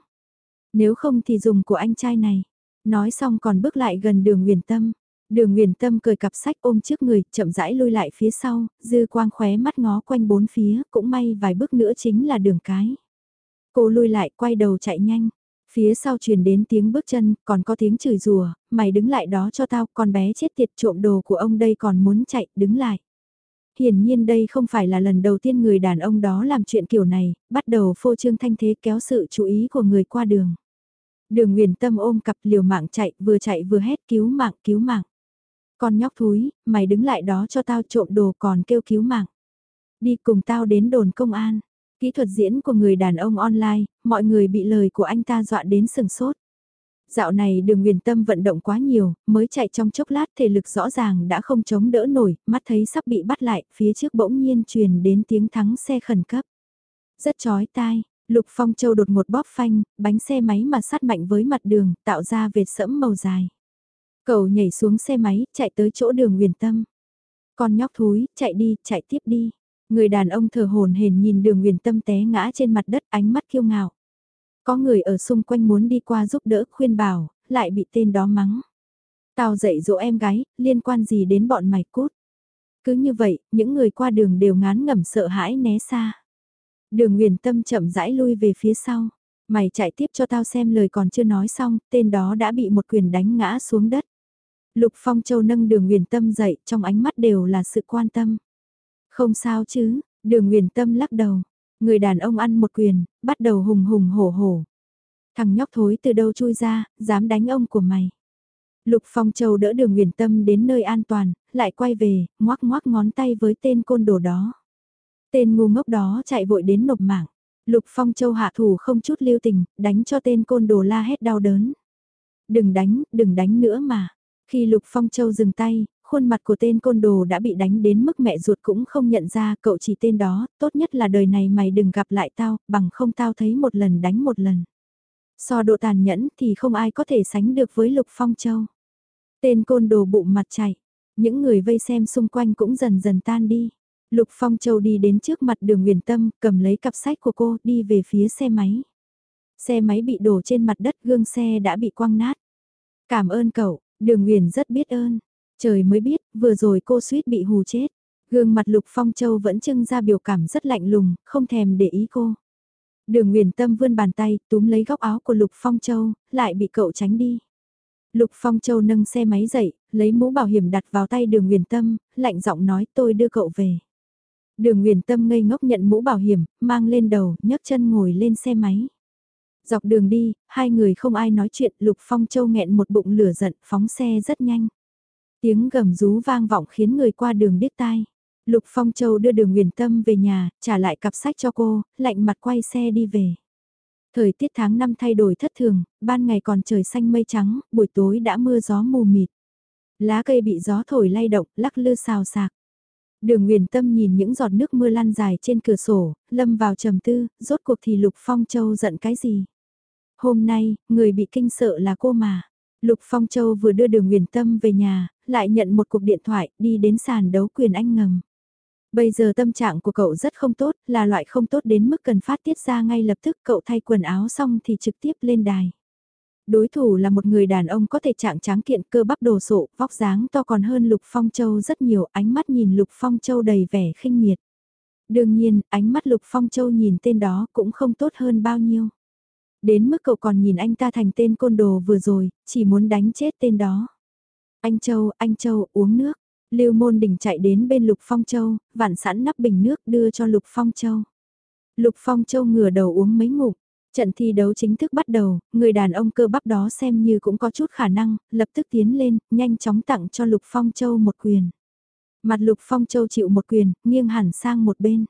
Speaker 1: Nếu không thì dùng của anh trai này. Nói xong còn bước lại gần đường Nguyền Tâm. Đường Nguyền Tâm cười cặp sách ôm trước người, chậm rãi lui lại phía sau, dư quang khóe mắt ngó quanh bốn phía, cũng may vài bước nữa chính là đường cái. Cô lui lại, quay đầu chạy nhanh. Phía sau truyền đến tiếng bước chân, còn có tiếng chửi rùa, mày đứng lại đó cho tao, con bé chết tiệt trộm đồ của ông đây còn muốn chạy, đứng lại. Hiển nhiên đây không phải là lần đầu tiên người đàn ông đó làm chuyện kiểu này, bắt đầu phô trương thanh thế kéo sự chú ý của người qua đường. Đường Nguyền Tâm ôm cặp liều mạng chạy, vừa chạy vừa hét cứu mạng, cứu mạng. Con nhóc thúi, mày đứng lại đó cho tao trộm đồ còn kêu cứu mạng. Đi cùng tao đến đồn công an. Kỹ thuật diễn của người đàn ông online, mọi người bị lời của anh ta dọa đến sừng sốt. Dạo này đường huyền tâm vận động quá nhiều, mới chạy trong chốc lát thể lực rõ ràng đã không chống đỡ nổi, mắt thấy sắp bị bắt lại, phía trước bỗng nhiên truyền đến tiếng thắng xe khẩn cấp. Rất chói tai, Lục Phong Châu đột một bóp phanh, bánh xe máy mà sát mạnh với mặt đường, tạo ra vệt sẫm màu dài. Cậu nhảy xuống xe máy, chạy tới chỗ đường huyền tâm. Con nhóc thúi, chạy đi, chạy tiếp đi. Người đàn ông thở hồn hển nhìn đường huyền tâm té ngã trên mặt đất ánh mắt kiêu ngạo. Có người ở xung quanh muốn đi qua giúp đỡ khuyên bảo, lại bị tên đó mắng. Tao dạy dỗ em gái, liên quan gì đến bọn mày cút. Cứ như vậy, những người qua đường đều ngán ngẩm sợ hãi né xa. Đường huyền tâm chậm rãi lui về phía sau. Mày chạy tiếp cho tao xem lời còn chưa nói xong, tên đó đã bị một quyền đánh ngã xuống đất. Lục Phong Châu nâng đường huyền tâm dậy, trong ánh mắt đều là sự quan tâm. Không sao chứ, đường huyền tâm lắc đầu. Người đàn ông ăn một quyền, bắt đầu hùng hùng hổ hổ. Thằng nhóc thối từ đâu chui ra, dám đánh ông của mày. Lục Phong Châu đỡ đường huyền tâm đến nơi an toàn, lại quay về, ngoác ngoác ngón tay với tên côn đồ đó. Tên ngu ngốc đó chạy vội đến nộp mạng. Lục Phong Châu hạ thủ không chút lưu tình, đánh cho tên côn đồ la hét đau đớn. Đừng đánh, đừng đánh nữa mà. Khi Lục Phong Châu dừng tay, khuôn mặt của tên côn đồ đã bị đánh đến mức mẹ ruột cũng không nhận ra cậu chỉ tên đó, tốt nhất là đời này mày đừng gặp lại tao, bằng không tao thấy một lần đánh một lần. So độ tàn nhẫn thì không ai có thể sánh được với Lục Phong Châu. Tên côn đồ bụng mặt chạy, những người vây xem xung quanh cũng dần dần tan đi. Lục Phong Châu đi đến trước mặt đường huyền tâm, cầm lấy cặp sách của cô, đi về phía xe máy. Xe máy bị đổ trên mặt đất, gương xe đã bị quăng nát. Cảm ơn cậu, đường uyển rất biết ơn. Trời mới biết, vừa rồi cô suýt bị hù chết. Gương mặt Lục Phong Châu vẫn trưng ra biểu cảm rất lạnh lùng, không thèm để ý cô. Đường Nguyền Tâm vươn bàn tay, túm lấy góc áo của Lục Phong Châu, lại bị cậu tránh đi. Lục Phong Châu nâng xe máy dậy, lấy mũ bảo hiểm đặt vào tay đường Nguyền Tâm, lạnh giọng nói tôi đưa cậu về. Đường Nguyền Tâm ngây ngốc nhận mũ bảo hiểm, mang lên đầu, nhấc chân ngồi lên xe máy. Dọc đường đi, hai người không ai nói chuyện, Lục Phong Châu nghẹn một bụng lửa giận, phóng xe rất nhanh. Tiếng gầm rú vang vọng khiến người qua đường điếc tai. Lục Phong Châu đưa đường Nguyền Tâm về nhà, trả lại cặp sách cho cô, lạnh mặt quay xe đi về. Thời tiết tháng năm thay đổi thất thường, ban ngày còn trời xanh mây trắng, buổi tối đã mưa gió mù mịt. Lá cây bị gió thổi lay động, lắc lư xào xạc. Đường Nguyền Tâm nhìn những giọt nước mưa lăn dài trên cửa sổ, lâm vào trầm tư, rốt cuộc thì Lục Phong Châu giận cái gì? Hôm nay, người bị kinh sợ là cô mà. Lục Phong Châu vừa đưa đường Nguyền Tâm về nhà, lại nhận một cuộc điện thoại, đi đến sàn đấu quyền anh ngầm. Bây giờ tâm trạng của cậu rất không tốt, là loại không tốt đến mức cần phát tiết ra ngay lập tức cậu thay quần áo xong thì trực tiếp lên đài. Đối thủ là một người đàn ông có thể trạng tráng kiện cơ bắp đồ sộ, vóc dáng to còn hơn Lục Phong Châu rất nhiều, ánh mắt nhìn Lục Phong Châu đầy vẻ khinh miệt. Đương nhiên, ánh mắt Lục Phong Châu nhìn tên đó cũng không tốt hơn bao nhiêu. Đến mức cậu còn nhìn anh ta thành tên côn đồ vừa rồi, chỉ muốn đánh chết tên đó. Anh Châu, anh Châu, uống nước. Lưu Môn Đình chạy đến bên Lục Phong Châu, vặn sẵn nắp bình nước đưa cho Lục Phong Châu. Lục Phong Châu ngửa đầu uống mấy ngụm. Trận thi đấu chính thức bắt đầu, người đàn ông cơ bắp đó xem như cũng có chút khả năng, lập tức tiến lên, nhanh chóng tặng cho Lục Phong Châu một quyền. Mặt Lục Phong Châu chịu một quyền, nghiêng hẳn sang một bên.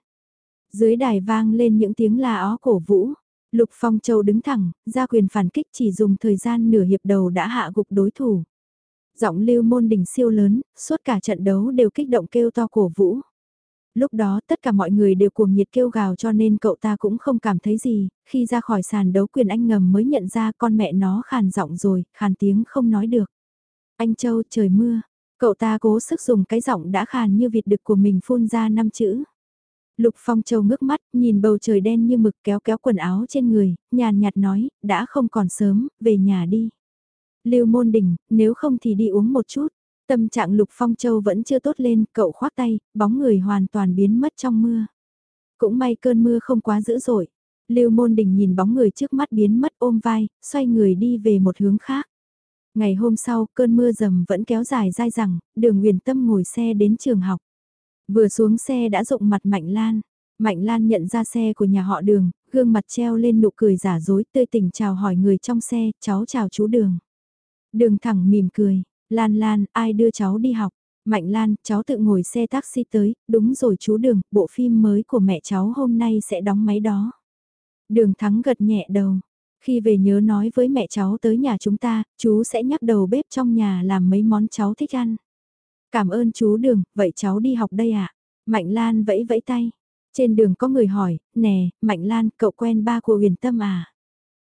Speaker 1: Dưới đài vang lên những tiếng la ó cổ vũ. Lục Phong Châu đứng thẳng, ra quyền phản kích chỉ dùng thời gian nửa hiệp đầu đã hạ gục đối thủ. Giọng lưu môn đỉnh siêu lớn, suốt cả trận đấu đều kích động kêu to cổ vũ. Lúc đó tất cả mọi người đều cuồng nhiệt kêu gào cho nên cậu ta cũng không cảm thấy gì, khi ra khỏi sàn đấu quyền anh ngầm mới nhận ra con mẹ nó khàn giọng rồi, khàn tiếng không nói được. Anh Châu trời mưa, cậu ta cố sức dùng cái giọng đã khàn như vịt đực của mình phun ra năm chữ. Lục Phong Châu ngước mắt, nhìn bầu trời đen như mực kéo kéo quần áo trên người, nhàn nhạt nói, đã không còn sớm, về nhà đi. Lưu môn Đình, nếu không thì đi uống một chút. Tâm trạng Lục Phong Châu vẫn chưa tốt lên, cậu khoác tay, bóng người hoàn toàn biến mất trong mưa. Cũng may cơn mưa không quá dữ dội. Lưu Môn Đình nhìn bóng người trước mắt biến mất ôm vai, xoay người đi về một hướng khác. Ngày hôm sau, cơn mưa rầm vẫn kéo dài dai dẳng, đường Nguyền Tâm ngồi xe đến trường học. Vừa xuống xe đã rụng mặt Mạnh Lan. Mạnh Lan nhận ra xe của nhà họ đường, gương mặt treo lên nụ cười giả dối tươi tỉnh chào hỏi người trong xe, cháu chào chú đường. Đường thẳng mỉm cười, Lan Lan, ai đưa cháu đi học? Mạnh Lan, cháu tự ngồi xe taxi tới, đúng rồi chú Đường, bộ phim mới của mẹ cháu hôm nay sẽ đóng máy đó. Đường Thắng gật nhẹ đầu. Khi về nhớ nói với mẹ cháu tới nhà chúng ta, chú sẽ nhắc đầu bếp trong nhà làm mấy món cháu thích ăn. Cảm ơn chú Đường, vậy cháu đi học đây ạ. À? Mạnh Lan vẫy vẫy tay. Trên đường có người hỏi, nè, Mạnh Lan, cậu quen ba của huyền tâm à?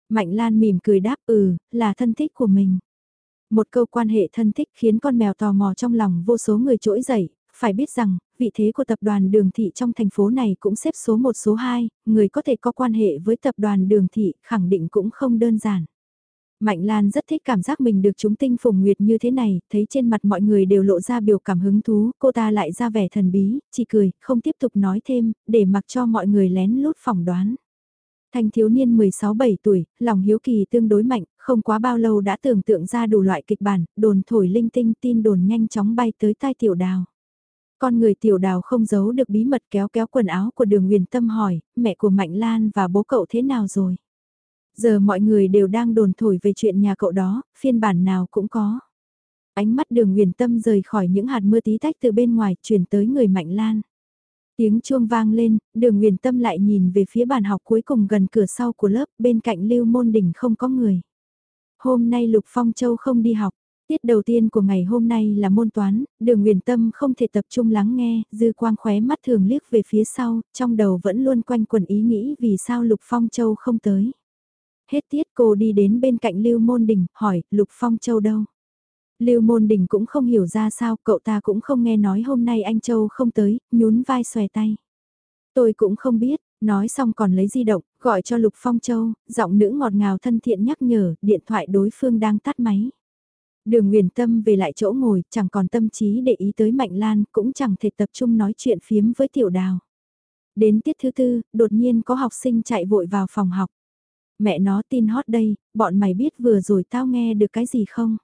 Speaker 1: Mạnh Lan mỉm cười đáp ừ, là thân thích của mình. Một câu quan hệ thân thích khiến con mèo tò mò trong lòng vô số người trỗi dậy, phải biết rằng, vị thế của tập đoàn đường thị trong thành phố này cũng xếp số 1 số 2, người có thể có quan hệ với tập đoàn đường thị khẳng định cũng không đơn giản. Mạnh Lan rất thích cảm giác mình được chúng tinh phùng nguyệt như thế này, thấy trên mặt mọi người đều lộ ra biểu cảm hứng thú, cô ta lại ra vẻ thần bí, chỉ cười, không tiếp tục nói thêm, để mặc cho mọi người lén lút phỏng đoán. Thanh thiếu niên 16-7 tuổi, lòng hiếu kỳ tương đối mạnh, không quá bao lâu đã tưởng tượng ra đủ loại kịch bản, đồn thổi linh tinh tin đồn nhanh chóng bay tới tai tiểu đào. Con người tiểu đào không giấu được bí mật kéo kéo quần áo của đường huyền tâm hỏi, mẹ của Mạnh Lan và bố cậu thế nào rồi? Giờ mọi người đều đang đồn thổi về chuyện nhà cậu đó, phiên bản nào cũng có. Ánh mắt đường huyền tâm rời khỏi những hạt mưa tí tách từ bên ngoài chuyển tới người Mạnh Lan. Tiếng chuông vang lên, đường huyền tâm lại nhìn về phía bàn học cuối cùng gần cửa sau của lớp, bên cạnh lưu môn đỉnh không có người. Hôm nay Lục Phong Châu không đi học. Tiết đầu tiên của ngày hôm nay là môn toán, đường huyền tâm không thể tập trung lắng nghe, dư quang khóe mắt thường liếc về phía sau, trong đầu vẫn luôn quanh quần ý nghĩ vì sao Lục Phong Châu không tới. Hết tiết cô đi đến bên cạnh Lưu Môn Đình, hỏi, Lục Phong Châu đâu? Lưu Môn Đình cũng không hiểu ra sao, cậu ta cũng không nghe nói hôm nay anh Châu không tới, nhún vai xòe tay. Tôi cũng không biết, nói xong còn lấy di động, gọi cho Lục Phong Châu, giọng nữ ngọt ngào thân thiện nhắc nhở, điện thoại đối phương đang tắt máy. Đường Nguyền Tâm về lại chỗ ngồi, chẳng còn tâm trí để ý tới Mạnh Lan, cũng chẳng thể tập trung nói chuyện phiếm với Tiểu Đào. Đến tiết thứ tư, đột nhiên có học sinh chạy vội vào phòng học. Mẹ nó tin hot đây, bọn mày biết vừa rồi tao nghe được cái gì không?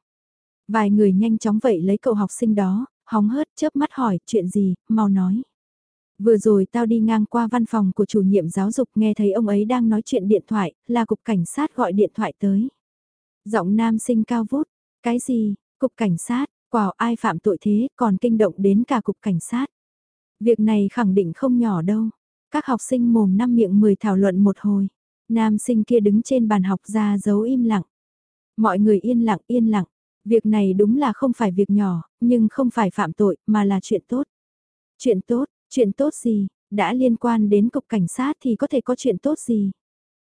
Speaker 1: Vài người nhanh chóng vậy lấy cậu học sinh đó, hóng hớt chớp mắt hỏi chuyện gì, mau nói. Vừa rồi tao đi ngang qua văn phòng của chủ nhiệm giáo dục nghe thấy ông ấy đang nói chuyện điện thoại, là cục cảnh sát gọi điện thoại tới. Giọng nam sinh cao vút, cái gì, cục cảnh sát, quả ai phạm tội thế còn kinh động đến cả cục cảnh sát. Việc này khẳng định không nhỏ đâu. Các học sinh mồm năm miệng mười thảo luận một hồi. Nam sinh kia đứng trên bàn học ra giấu im lặng. Mọi người yên lặng yên lặng. Việc này đúng là không phải việc nhỏ, nhưng không phải phạm tội, mà là chuyện tốt. Chuyện tốt, chuyện tốt gì, đã liên quan đến cục cảnh sát thì có thể có chuyện tốt gì.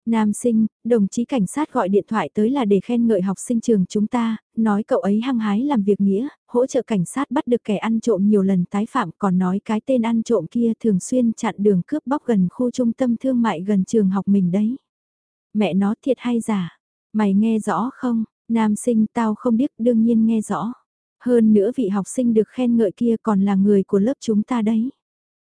Speaker 1: Nam sinh, đồng chí cảnh sát gọi điện thoại tới là để khen ngợi học sinh trường chúng ta, nói cậu ấy hăng hái làm việc nghĩa, hỗ trợ cảnh sát bắt được kẻ ăn trộm nhiều lần tái phạm còn nói cái tên ăn trộm kia thường xuyên chặn đường cướp bóc gần khu trung tâm thương mại gần trường học mình đấy. Mẹ nó thiệt hay giả? Mày nghe rõ không? Nam sinh tao không biết đương nhiên nghe rõ. Hơn nữa vị học sinh được khen ngợi kia còn là người của lớp chúng ta đấy.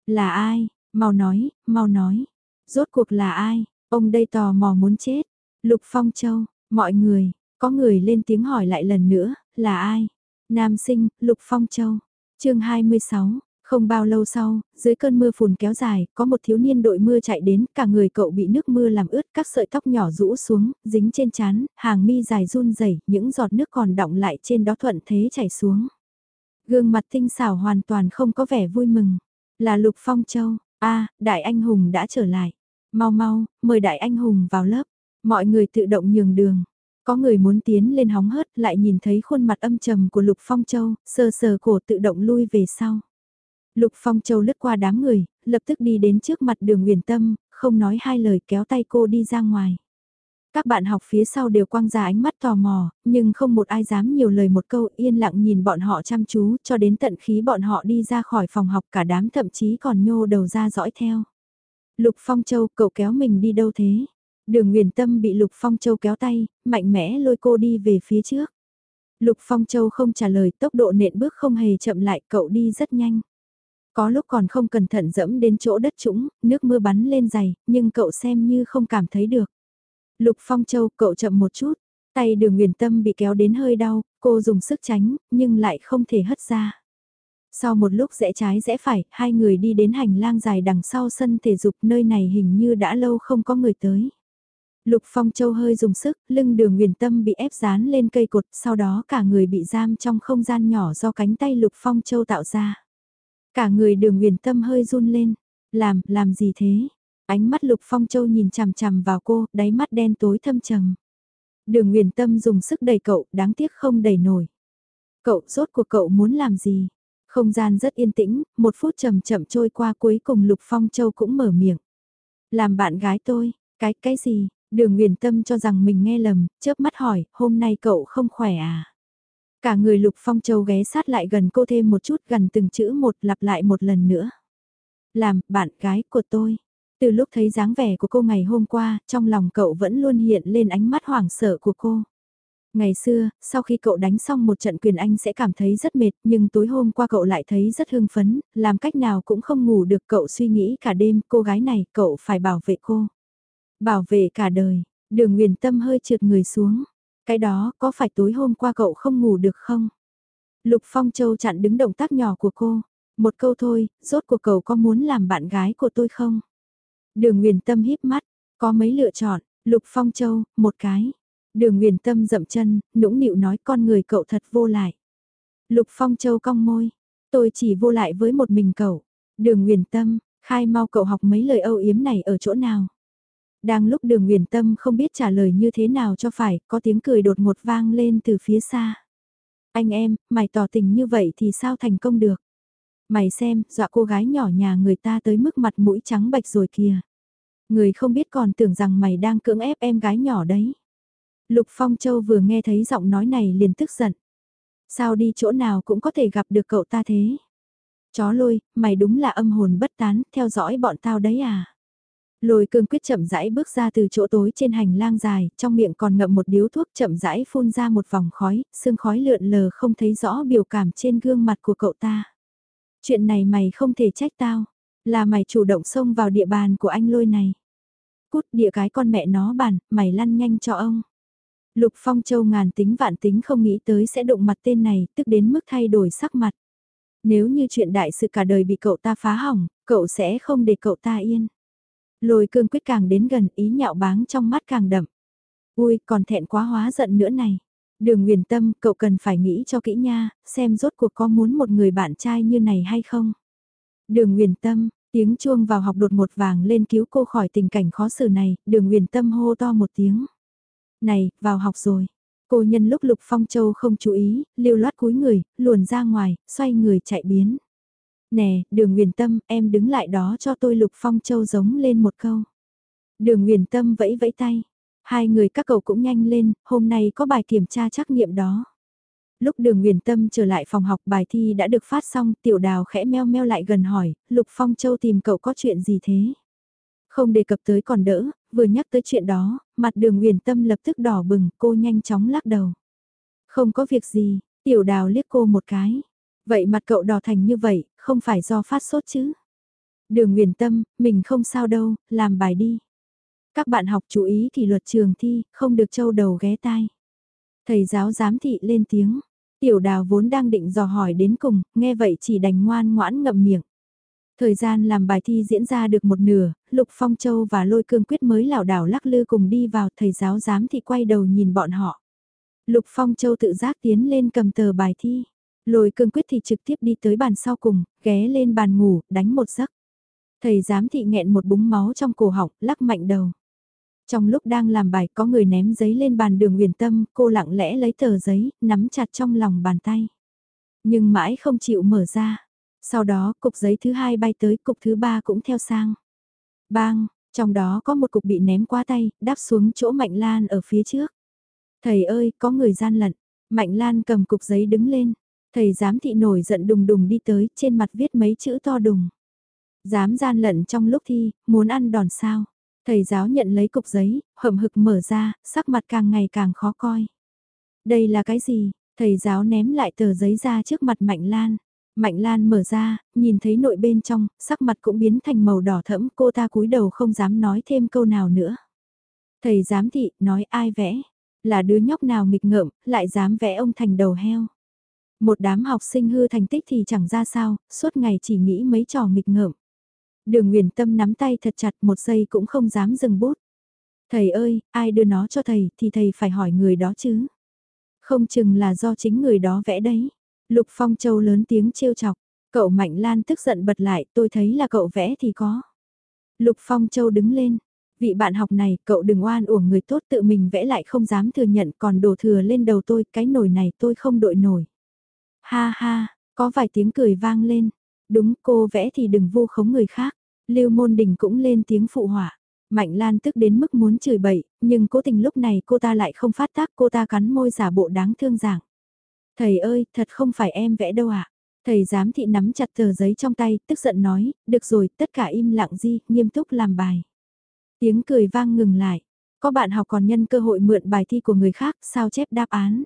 Speaker 1: Là ai? Mau nói, mau nói. Rốt cuộc là ai? Ông đây tò mò muốn chết. Lục Phong Châu, mọi người, có người lên tiếng hỏi lại lần nữa, là ai? Nam sinh, Lục Phong Châu. chương 26, không bao lâu sau, dưới cơn mưa phùn kéo dài, có một thiếu niên đội mưa chạy đến, cả người cậu bị nước mưa làm ướt, các sợi tóc nhỏ rũ xuống, dính trên trán, hàng mi dài run rẩy, những giọt nước còn đọng lại trên đó thuận thế chảy xuống. Gương mặt tinh xảo hoàn toàn không có vẻ vui mừng. Là Lục Phong Châu, a đại anh hùng đã trở lại. Mau mau, mời đại anh hùng vào lớp. Mọi người tự động nhường đường. Có người muốn tiến lên hóng hớt lại nhìn thấy khuôn mặt âm trầm của Lục Phong Châu, sờ sờ cổ tự động lui về sau. Lục Phong Châu lướt qua đám người, lập tức đi đến trước mặt đường huyền tâm, không nói hai lời kéo tay cô đi ra ngoài. Các bạn học phía sau đều quăng ra ánh mắt tò mò, nhưng không một ai dám nhiều lời một câu yên lặng nhìn bọn họ chăm chú cho đến tận khí bọn họ đi ra khỏi phòng học cả đám thậm chí còn nhô đầu ra dõi theo. Lục Phong Châu cậu kéo mình đi đâu thế? Đường Nguyền Tâm bị Lục Phong Châu kéo tay, mạnh mẽ lôi cô đi về phía trước. Lục Phong Châu không trả lời tốc độ nện bước không hề chậm lại cậu đi rất nhanh. Có lúc còn không cẩn thận dẫm đến chỗ đất trũng, nước mưa bắn lên giày, nhưng cậu xem như không cảm thấy được. Lục Phong Châu cậu chậm một chút, tay đường Nguyền Tâm bị kéo đến hơi đau, cô dùng sức tránh, nhưng lại không thể hất ra. Sau một lúc rẽ trái rẽ phải, hai người đi đến hành lang dài đằng sau sân thể dục nơi này hình như đã lâu không có người tới. Lục Phong Châu hơi dùng sức, lưng đường huyền tâm bị ép dán lên cây cột, sau đó cả người bị giam trong không gian nhỏ do cánh tay Lục Phong Châu tạo ra. Cả người đường huyền tâm hơi run lên. Làm, làm gì thế? Ánh mắt Lục Phong Châu nhìn chằm chằm vào cô, đáy mắt đen tối thâm trầm. Đường huyền tâm dùng sức đẩy cậu, đáng tiếc không đẩy nổi. Cậu, rốt cuộc cậu muốn làm gì? Không gian rất yên tĩnh, một phút chậm chậm trôi qua cuối cùng Lục Phong Châu cũng mở miệng. Làm bạn gái tôi, cái, cái gì? Đường Nguyền Tâm cho rằng mình nghe lầm, chớp mắt hỏi, hôm nay cậu không khỏe à? Cả người Lục Phong Châu ghé sát lại gần cô thêm một chút gần từng chữ một lặp lại một lần nữa. Làm, bạn gái của tôi. Từ lúc thấy dáng vẻ của cô ngày hôm qua, trong lòng cậu vẫn luôn hiện lên ánh mắt hoảng sợ của cô. Ngày xưa, sau khi cậu đánh xong một trận quyền anh sẽ cảm thấy rất mệt, nhưng tối hôm qua cậu lại thấy rất hưng phấn, làm cách nào cũng không ngủ được cậu suy nghĩ cả đêm, cô gái này, cậu phải bảo vệ cô. Bảo vệ cả đời, đường nguyền tâm hơi trượt người xuống. Cái đó, có phải tối hôm qua cậu không ngủ được không? Lục Phong Châu chặn đứng động tác nhỏ của cô. Một câu thôi, rốt cuộc cậu có muốn làm bạn gái của tôi không? Đường nguyền tâm híp mắt, có mấy lựa chọn, Lục Phong Châu, một cái. Đường Nguyền Tâm dậm chân, nũng nịu nói con người cậu thật vô lại. Lục Phong Châu cong môi, tôi chỉ vô lại với một mình cậu. Đường Nguyền Tâm, khai mau cậu học mấy lời âu yếm này ở chỗ nào. Đang lúc đường Nguyền Tâm không biết trả lời như thế nào cho phải, có tiếng cười đột ngột vang lên từ phía xa. Anh em, mày tỏ tình như vậy thì sao thành công được? Mày xem, dọa cô gái nhỏ nhà người ta tới mức mặt mũi trắng bạch rồi kìa. Người không biết còn tưởng rằng mày đang cưỡng ép em gái nhỏ đấy. Lục Phong Châu vừa nghe thấy giọng nói này liền tức giận. Sao đi chỗ nào cũng có thể gặp được cậu ta thế? Chó lôi, mày đúng là âm hồn bất tán, theo dõi bọn tao đấy à? Lôi cương quyết chậm rãi bước ra từ chỗ tối trên hành lang dài, trong miệng còn ngậm một điếu thuốc chậm rãi phun ra một vòng khói, sương khói lượn lờ không thấy rõ biểu cảm trên gương mặt của cậu ta. Chuyện này mày không thể trách tao, là mày chủ động xông vào địa bàn của anh lôi này. Cút địa cái con mẹ nó bản, mày lăn nhanh cho ông. Lục Phong Châu ngàn tính vạn tính không nghĩ tới sẽ đụng mặt tên này, tức đến mức thay đổi sắc mặt. Nếu như chuyện đại sự cả đời bị cậu ta phá hỏng, cậu sẽ không để cậu ta yên. Lôi cương quyết càng đến gần ý nhạo báng trong mắt càng đậm. Ui, còn thẹn quá hóa giận nữa này. Đường Nguyền Tâm, cậu cần phải nghĩ cho kỹ nha, xem rốt cuộc có muốn một người bạn trai như này hay không. Đường Nguyền Tâm, tiếng chuông vào học đột một vàng lên cứu cô khỏi tình cảnh khó xử này, đường Nguyền Tâm hô to một tiếng. Này, vào học rồi. Cô nhân lúc Lục Phong Châu không chú ý, lưu loát cúi người, luồn ra ngoài, xoay người chạy biến. Nè, đường Nguyền Tâm, em đứng lại đó cho tôi Lục Phong Châu giống lên một câu. Đường Nguyền Tâm vẫy vẫy tay. Hai người các cậu cũng nhanh lên, hôm nay có bài kiểm tra trắc nghiệm đó. Lúc đường Nguyền Tâm trở lại phòng học bài thi đã được phát xong, tiểu đào khẽ meo meo lại gần hỏi, Lục Phong Châu tìm cậu có chuyện gì thế? Không đề cập tới còn đỡ, vừa nhắc tới chuyện đó, mặt đường Huyền Tâm lập tức đỏ bừng, cô nhanh chóng lắc đầu. Không có việc gì, tiểu đào liếc cô một cái. Vậy mặt cậu đỏ thành như vậy, không phải do phát sốt chứ? Đường Huyền Tâm, mình không sao đâu, làm bài đi. Các bạn học chú ý kỷ luật trường thi, không được trâu đầu ghé tai. Thầy giáo giám thị lên tiếng. Tiểu đào vốn đang định dò hỏi đến cùng, nghe vậy chỉ đành ngoan ngoãn ngậm miệng. Thời gian làm bài thi diễn ra được một nửa, Lục Phong Châu và Lôi Cương Quyết mới lảo đảo lắc lư cùng đi vào thầy giáo giám thị quay đầu nhìn bọn họ. Lục Phong Châu tự giác tiến lên cầm tờ bài thi. Lôi Cương Quyết thì trực tiếp đi tới bàn sau cùng, ghé lên bàn ngủ, đánh một giấc. Thầy giám thị nghẹn một búng máu trong cổ họng, lắc mạnh đầu. Trong lúc đang làm bài có người ném giấy lên bàn đường huyền tâm, cô lặng lẽ lấy tờ giấy, nắm chặt trong lòng bàn tay. Nhưng mãi không chịu mở ra. Sau đó cục giấy thứ hai bay tới, cục thứ ba cũng theo sang. Bang, trong đó có một cục bị ném qua tay, đáp xuống chỗ Mạnh Lan ở phía trước. Thầy ơi, có người gian lận. Mạnh Lan cầm cục giấy đứng lên. Thầy giám thị nổi giận đùng đùng đi tới, trên mặt viết mấy chữ to đùng. Dám gian lận trong lúc thi, muốn ăn đòn sao. Thầy giáo nhận lấy cục giấy, hậm hực mở ra, sắc mặt càng ngày càng khó coi. Đây là cái gì? Thầy giáo ném lại tờ giấy ra trước mặt Mạnh Lan. Mạnh Lan mở ra, nhìn thấy nội bên trong, sắc mặt cũng biến thành màu đỏ thẫm, cô ta cúi đầu không dám nói thêm câu nào nữa. Thầy giám thị, nói ai vẽ? Là đứa nhóc nào nghịch ngợm, lại dám vẽ ông thành đầu heo. Một đám học sinh hư thành tích thì chẳng ra sao, suốt ngày chỉ nghĩ mấy trò nghịch ngợm. Đường Nguyền Tâm nắm tay thật chặt một giây cũng không dám dừng bút. Thầy ơi, ai đưa nó cho thầy thì thầy phải hỏi người đó chứ. Không chừng là do chính người đó vẽ đấy. Lục Phong Châu lớn tiếng trêu chọc. Cậu Mạnh Lan tức giận bật lại tôi thấy là cậu vẽ thì có. Lục Phong Châu đứng lên. Vị bạn học này cậu đừng oan uổng người tốt tự mình vẽ lại không dám thừa nhận còn đổ thừa lên đầu tôi cái nổi này tôi không đội nổi. Ha ha, có vài tiếng cười vang lên. Đúng cô vẽ thì đừng vô khống người khác. Lưu Môn Đình cũng lên tiếng phụ họa. Mạnh Lan tức đến mức muốn chửi bậy, nhưng cố tình lúc này cô ta lại không phát tác cô ta cắn môi giả bộ đáng thương giảng. Thầy ơi, thật không phải em vẽ đâu ạ. À? Thầy giám thị nắm chặt tờ giấy trong tay, tức giận nói, được rồi, tất cả im lặng di, nghiêm túc làm bài. Tiếng cười vang ngừng lại. Có bạn học còn nhân cơ hội mượn bài thi của người khác, sao chép đáp án.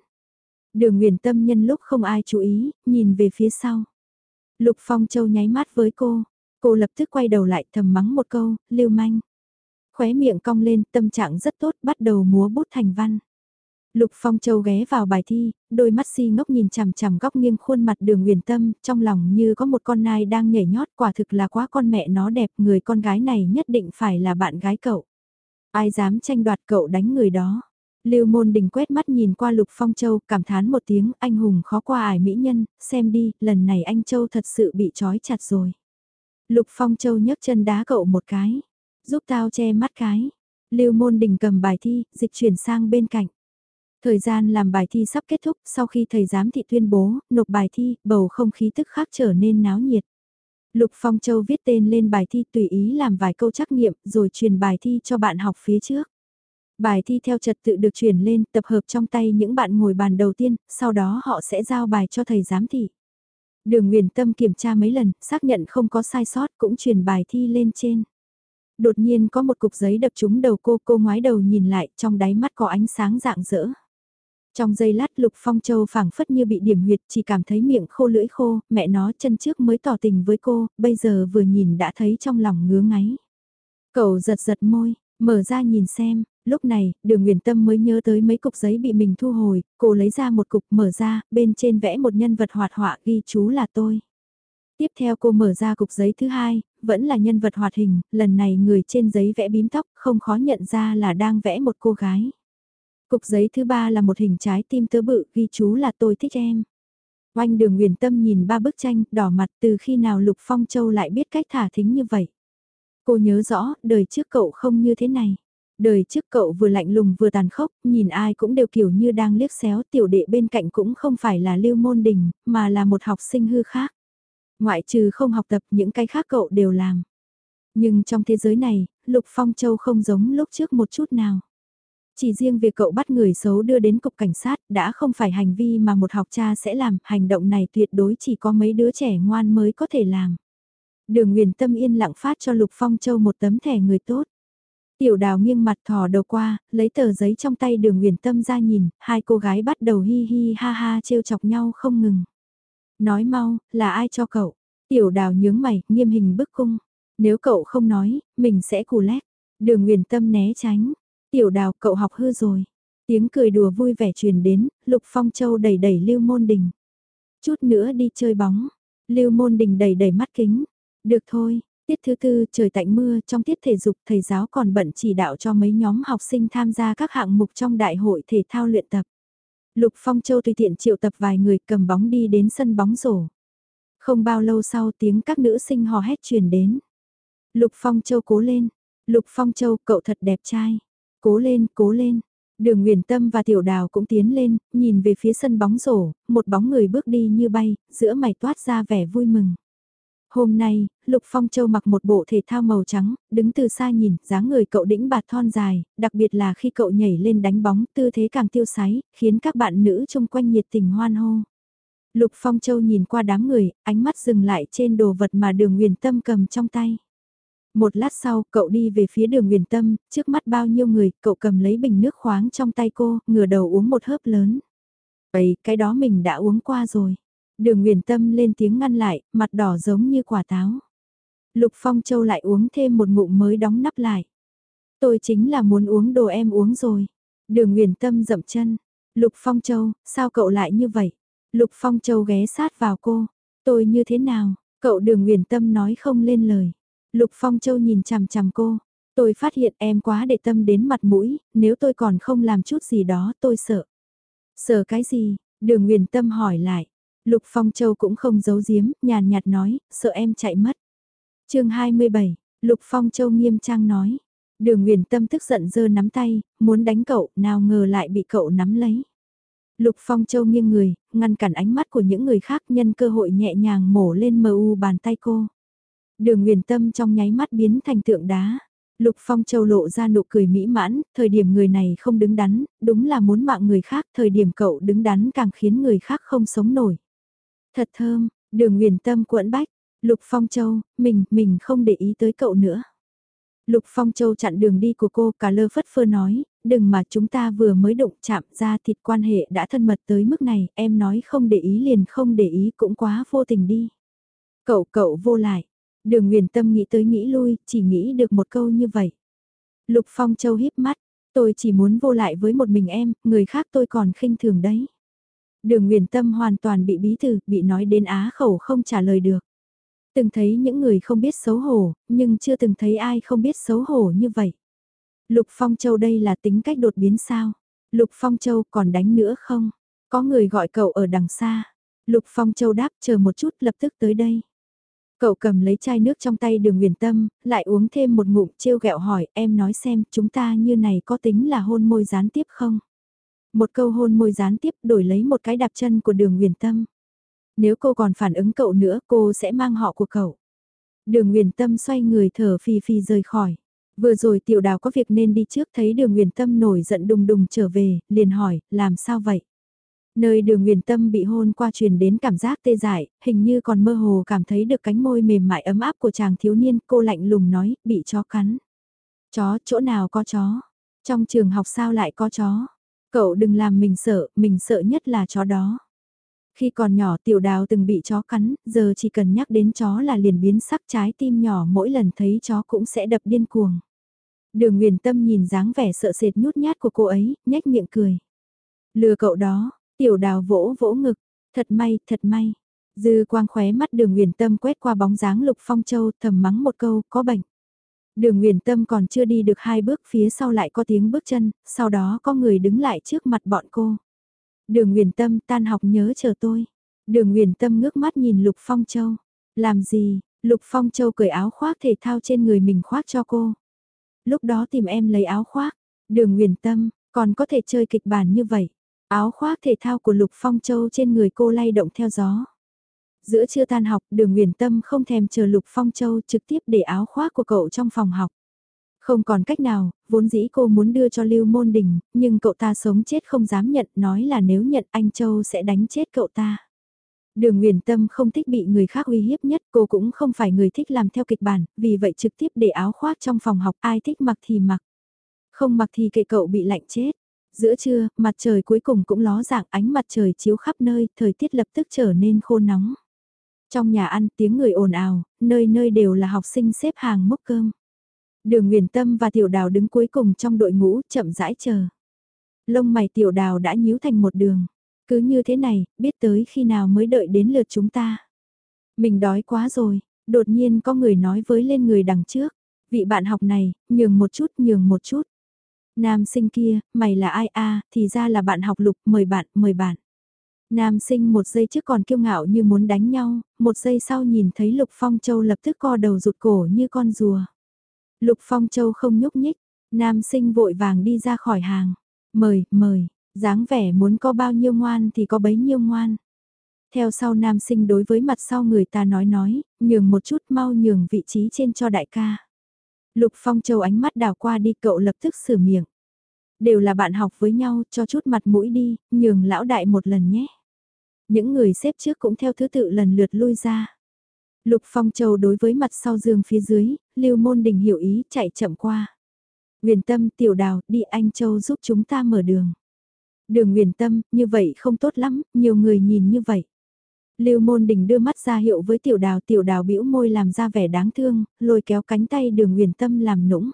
Speaker 1: Đường nguyễn Tâm nhân lúc không ai chú ý, nhìn về phía sau. Lục Phong Châu nháy mắt với cô, cô lập tức quay đầu lại thầm mắng một câu, lưu manh. Khóe miệng cong lên, tâm trạng rất tốt, bắt đầu múa bút thành văn. Lục Phong Châu ghé vào bài thi, đôi mắt si ngốc nhìn chằm chằm góc nghiêng khuôn mặt đường huyền tâm, trong lòng như có một con nai đang nhảy nhót quả thực là quá con mẹ nó đẹp, người con gái này nhất định phải là bạn gái cậu. Ai dám tranh đoạt cậu đánh người đó. Lưu môn đình quét mắt nhìn qua Lục Phong Châu, cảm thán một tiếng, anh hùng khó qua ải mỹ nhân, xem đi, lần này anh Châu thật sự bị trói chặt rồi. Lục Phong Châu nhấc chân đá cậu một cái, giúp tao che mắt cái. Lưu môn đình cầm bài thi, dịch chuyển sang bên cạnh. Thời gian làm bài thi sắp kết thúc, sau khi thầy giám thị tuyên bố, nộp bài thi, bầu không khí tức khắc trở nên náo nhiệt. Lục Phong Châu viết tên lên bài thi tùy ý làm vài câu trắc nghiệm rồi truyền bài thi cho bạn học phía trước. Bài thi theo trật tự được chuyển lên tập hợp trong tay những bạn ngồi bàn đầu tiên, sau đó họ sẽ giao bài cho thầy giám thị. Đường Nguyền Tâm kiểm tra mấy lần, xác nhận không có sai sót cũng truyền bài thi lên trên. Đột nhiên có một cục giấy đập trúng đầu cô, cô ngoái đầu nhìn lại, trong đáy mắt có ánh sáng rạng rỡ trong giây lát Lục Phong Châu phảng phất như bị điểm huyệt chỉ cảm thấy miệng khô lưỡi khô, mẹ nó chân trước mới tỏ tình với cô, bây giờ vừa nhìn đã thấy trong lòng ngứa ngáy. Cậu giật giật môi, mở ra nhìn xem, lúc này, đường Nguyền Tâm mới nhớ tới mấy cục giấy bị mình thu hồi, cô lấy ra một cục mở ra, bên trên vẽ một nhân vật hoạt họa ghi chú là tôi. Tiếp theo cô mở ra cục giấy thứ hai, vẫn là nhân vật hoạt hình, lần này người trên giấy vẽ bím tóc, không khó nhận ra là đang vẽ một cô gái. Cục giấy thứ ba là một hình trái tim tớ bự, ghi chú là tôi thích em. Oanh đường huyền tâm nhìn ba bức tranh, đỏ mặt từ khi nào Lục Phong Châu lại biết cách thả thính như vậy. Cô nhớ rõ, đời trước cậu không như thế này. Đời trước cậu vừa lạnh lùng vừa tàn khốc, nhìn ai cũng đều kiểu như đang liếc xéo tiểu đệ bên cạnh cũng không phải là lưu môn đình, mà là một học sinh hư khác. Ngoại trừ không học tập những cái khác cậu đều làm. Nhưng trong thế giới này, Lục Phong Châu không giống lúc trước một chút nào. Chỉ riêng việc cậu bắt người xấu đưa đến cục cảnh sát đã không phải hành vi mà một học cha sẽ làm, hành động này tuyệt đối chỉ có mấy đứa trẻ ngoan mới có thể làm. Đường Nguyền Tâm yên lặng phát cho Lục Phong Châu một tấm thẻ người tốt. Tiểu đào nghiêng mặt thò đầu qua, lấy tờ giấy trong tay đường Nguyền Tâm ra nhìn, hai cô gái bắt đầu hi hi ha ha trêu chọc nhau không ngừng. Nói mau, là ai cho cậu? Tiểu đào nhướng mày, nghiêm hình bức cung. Nếu cậu không nói, mình sẽ cù lét. Đường Nguyền Tâm né tránh. Tiểu đào, cậu học hư rồi. Tiếng cười đùa vui vẻ truyền đến, Lục Phong Châu đẩy đẩy Lưu Môn Đình. Chút nữa đi chơi bóng. Lưu Môn Đình đẩy đẩy mắt kính. Được thôi, tiết thứ tư trời tạnh mưa trong tiết thể dục thầy giáo còn bận chỉ đạo cho mấy nhóm học sinh tham gia các hạng mục trong đại hội thể thao luyện tập. Lục Phong Châu tùy tiện triệu tập vài người cầm bóng đi đến sân bóng rổ. Không bao lâu sau tiếng các nữ sinh hò hét truyền đến. Lục Phong Châu cố lên. Lục Phong Châu cậu thật đẹp trai. Cố lên, cố lên. Đường Nguyền Tâm và Tiểu Đào cũng tiến lên, nhìn về phía sân bóng rổ, một bóng người bước đi như bay, giữa mày toát ra vẻ vui mừng. Hôm nay, Lục Phong Châu mặc một bộ thể thao màu trắng, đứng từ xa nhìn, dáng người cậu đĩnh bạt thon dài, đặc biệt là khi cậu nhảy lên đánh bóng, tư thế càng tiêu sái, khiến các bạn nữ chung quanh nhiệt tình hoan hô. Lục Phong Châu nhìn qua đám người, ánh mắt dừng lại trên đồ vật mà đường huyền tâm cầm trong tay. Một lát sau, cậu đi về phía đường huyền tâm, trước mắt bao nhiêu người, cậu cầm lấy bình nước khoáng trong tay cô, ngửa đầu uống một hớp lớn. Vậy, cái đó mình đã uống qua rồi. Đường huyền Tâm lên tiếng ngăn lại, mặt đỏ giống như quả táo. Lục Phong Châu lại uống thêm một ngụm mới đóng nắp lại. Tôi chính là muốn uống đồ em uống rồi. Đường huyền Tâm dậm chân. Lục Phong Châu, sao cậu lại như vậy? Lục Phong Châu ghé sát vào cô. Tôi như thế nào? Cậu đường huyền Tâm nói không lên lời. Lục Phong Châu nhìn chằm chằm cô. Tôi phát hiện em quá để tâm đến mặt mũi, nếu tôi còn không làm chút gì đó tôi sợ. Sợ cái gì? Đường Nguyền Tâm hỏi lại. Lục Phong Châu cũng không giấu giếm, nhàn nhạt nói, sợ em chạy mất. chương 27, Lục Phong Châu nghiêm trang nói. Đường Nguyền Tâm tức giận giơ nắm tay, muốn đánh cậu, nào ngờ lại bị cậu nắm lấy. Lục Phong Châu nghiêng người, ngăn cản ánh mắt của những người khác nhân cơ hội nhẹ nhàng mổ lên mờ u bàn tay cô. Đường Nguyền Tâm trong nháy mắt biến thành tượng đá. Lục Phong Châu lộ ra nụ cười mỹ mãn, thời điểm người này không đứng đắn, đúng là muốn mạng người khác, thời điểm cậu đứng đắn càng khiến người khác không sống nổi. Thật thơm, đường huyền tâm cuộn bách, Lục Phong Châu, mình, mình không để ý tới cậu nữa. Lục Phong Châu chặn đường đi của cô, cả lơ phất phơ nói, đừng mà chúng ta vừa mới đụng chạm ra thịt quan hệ đã thân mật tới mức này, em nói không để ý liền không để ý cũng quá vô tình đi. Cậu cậu vô lại, đường Nguyền tâm nghĩ tới nghĩ lui, chỉ nghĩ được một câu như vậy. Lục Phong Châu híp mắt, tôi chỉ muốn vô lại với một mình em, người khác tôi còn khinh thường đấy. Đường Nguyền Tâm hoàn toàn bị bí thư, bị nói đến á khẩu không trả lời được. Từng thấy những người không biết xấu hổ, nhưng chưa từng thấy ai không biết xấu hổ như vậy. Lục Phong Châu đây là tính cách đột biến sao? Lục Phong Châu còn đánh nữa không? Có người gọi cậu ở đằng xa. Lục Phong Châu đáp chờ một chút lập tức tới đây. Cậu cầm lấy chai nước trong tay đường huyền tâm, lại uống thêm một ngụm trêu ghẹo hỏi em nói xem chúng ta như này có tính là hôn môi gián tiếp không? Một câu hôn môi gián tiếp đổi lấy một cái đạp chân của đường huyền tâm. Nếu cô còn phản ứng cậu nữa cô sẽ mang họ của cậu. Đường huyền tâm xoay người thở phì phì rời khỏi. Vừa rồi tiểu đào có việc nên đi trước thấy đường huyền tâm nổi giận đùng đùng trở về, liền hỏi, làm sao vậy? Nơi đường nguyền tâm bị hôn qua truyền đến cảm giác tê dại, hình như còn mơ hồ cảm thấy được cánh môi mềm mại ấm áp của chàng thiếu niên, cô lạnh lùng nói, bị chó cắn. Chó, chỗ nào có chó? Trong trường học sao lại có chó? Cậu đừng làm mình sợ, mình sợ nhất là chó đó. Khi còn nhỏ tiểu đào từng bị chó cắn, giờ chỉ cần nhắc đến chó là liền biến sắc trái tim nhỏ mỗi lần thấy chó cũng sẽ đập điên cuồng. Đường Nguyền Tâm nhìn dáng vẻ sợ sệt nhút nhát của cô ấy, nhếch miệng cười. Lừa cậu đó, tiểu đào vỗ vỗ ngực, thật may, thật may. Dư quang khóe mắt đường Nguyền Tâm quét qua bóng dáng Lục Phong Châu thầm mắng một câu, có bệnh. Đường Nguyền Tâm còn chưa đi được hai bước phía sau lại có tiếng bước chân, sau đó có người đứng lại trước mặt bọn cô. Đường Nguyền Tâm tan học nhớ chờ tôi. Đường Nguyền Tâm ngước mắt nhìn Lục Phong Châu. Làm gì? Lục Phong Châu cởi áo khoác thể thao trên người mình khoác cho cô. Lúc đó tìm em lấy áo khoác. Đường Nguyền Tâm, còn có thể chơi kịch bản như vậy. Áo khoác thể thao của Lục Phong Châu trên người cô lay động theo gió. Giữa trưa tan học, đường Nguyền Tâm không thèm chờ Lục Phong Châu trực tiếp để áo khoác của cậu trong phòng học. Không còn cách nào, vốn dĩ cô muốn đưa cho Lưu Môn Đình, nhưng cậu ta sống chết không dám nhận, nói là nếu nhận anh Châu sẽ đánh chết cậu ta. Đường Nguyền Tâm không thích bị người khác uy hiếp nhất, cô cũng không phải người thích làm theo kịch bản, vì vậy trực tiếp để áo khoác trong phòng học, ai thích mặc thì mặc. Không mặc thì kệ cậu bị lạnh chết. Giữa trưa, mặt trời cuối cùng cũng ló dạng ánh mặt trời chiếu khắp nơi, thời tiết lập tức trở nên khô nóng. Trong nhà ăn tiếng người ồn ào, nơi nơi đều là học sinh xếp hàng múc cơm. Đường nguyễn Tâm và Tiểu Đào đứng cuối cùng trong đội ngũ chậm rãi chờ. Lông mày Tiểu Đào đã nhíu thành một đường. Cứ như thế này, biết tới khi nào mới đợi đến lượt chúng ta. Mình đói quá rồi, đột nhiên có người nói với lên người đằng trước. Vị bạn học này, nhường một chút nhường một chút. Nam sinh kia, mày là ai a thì ra là bạn học lục, mời bạn, mời bạn. Nam sinh một giây trước còn kiêu ngạo như muốn đánh nhau, một giây sau nhìn thấy Lục Phong Châu lập tức co đầu rụt cổ như con rùa. Lục Phong Châu không nhúc nhích, nam sinh vội vàng đi ra khỏi hàng. Mời, mời, dáng vẻ muốn có bao nhiêu ngoan thì có bấy nhiêu ngoan. Theo sau nam sinh đối với mặt sau người ta nói nói, nhường một chút mau nhường vị trí trên cho đại ca. Lục Phong Châu ánh mắt đào qua đi cậu lập tức sửa miệng. Đều là bạn học với nhau, cho chút mặt mũi đi, nhường lão đại một lần nhé. Những người xếp trước cũng theo thứ tự lần lượt lui ra. Lục Phong Châu đối với mặt sau giường phía dưới, Lưu Môn Đình hiểu ý chạy chậm qua. Nguyền Tâm, Tiểu Đào, đi anh Châu giúp chúng ta mở đường. Đường Nguyền Tâm, như vậy không tốt lắm, nhiều người nhìn như vậy. Lưu Môn Đình đưa mắt ra hiệu với Tiểu Đào, Tiểu Đào bĩu môi làm ra vẻ đáng thương, lôi kéo cánh tay Đường Huyền Tâm làm nũng.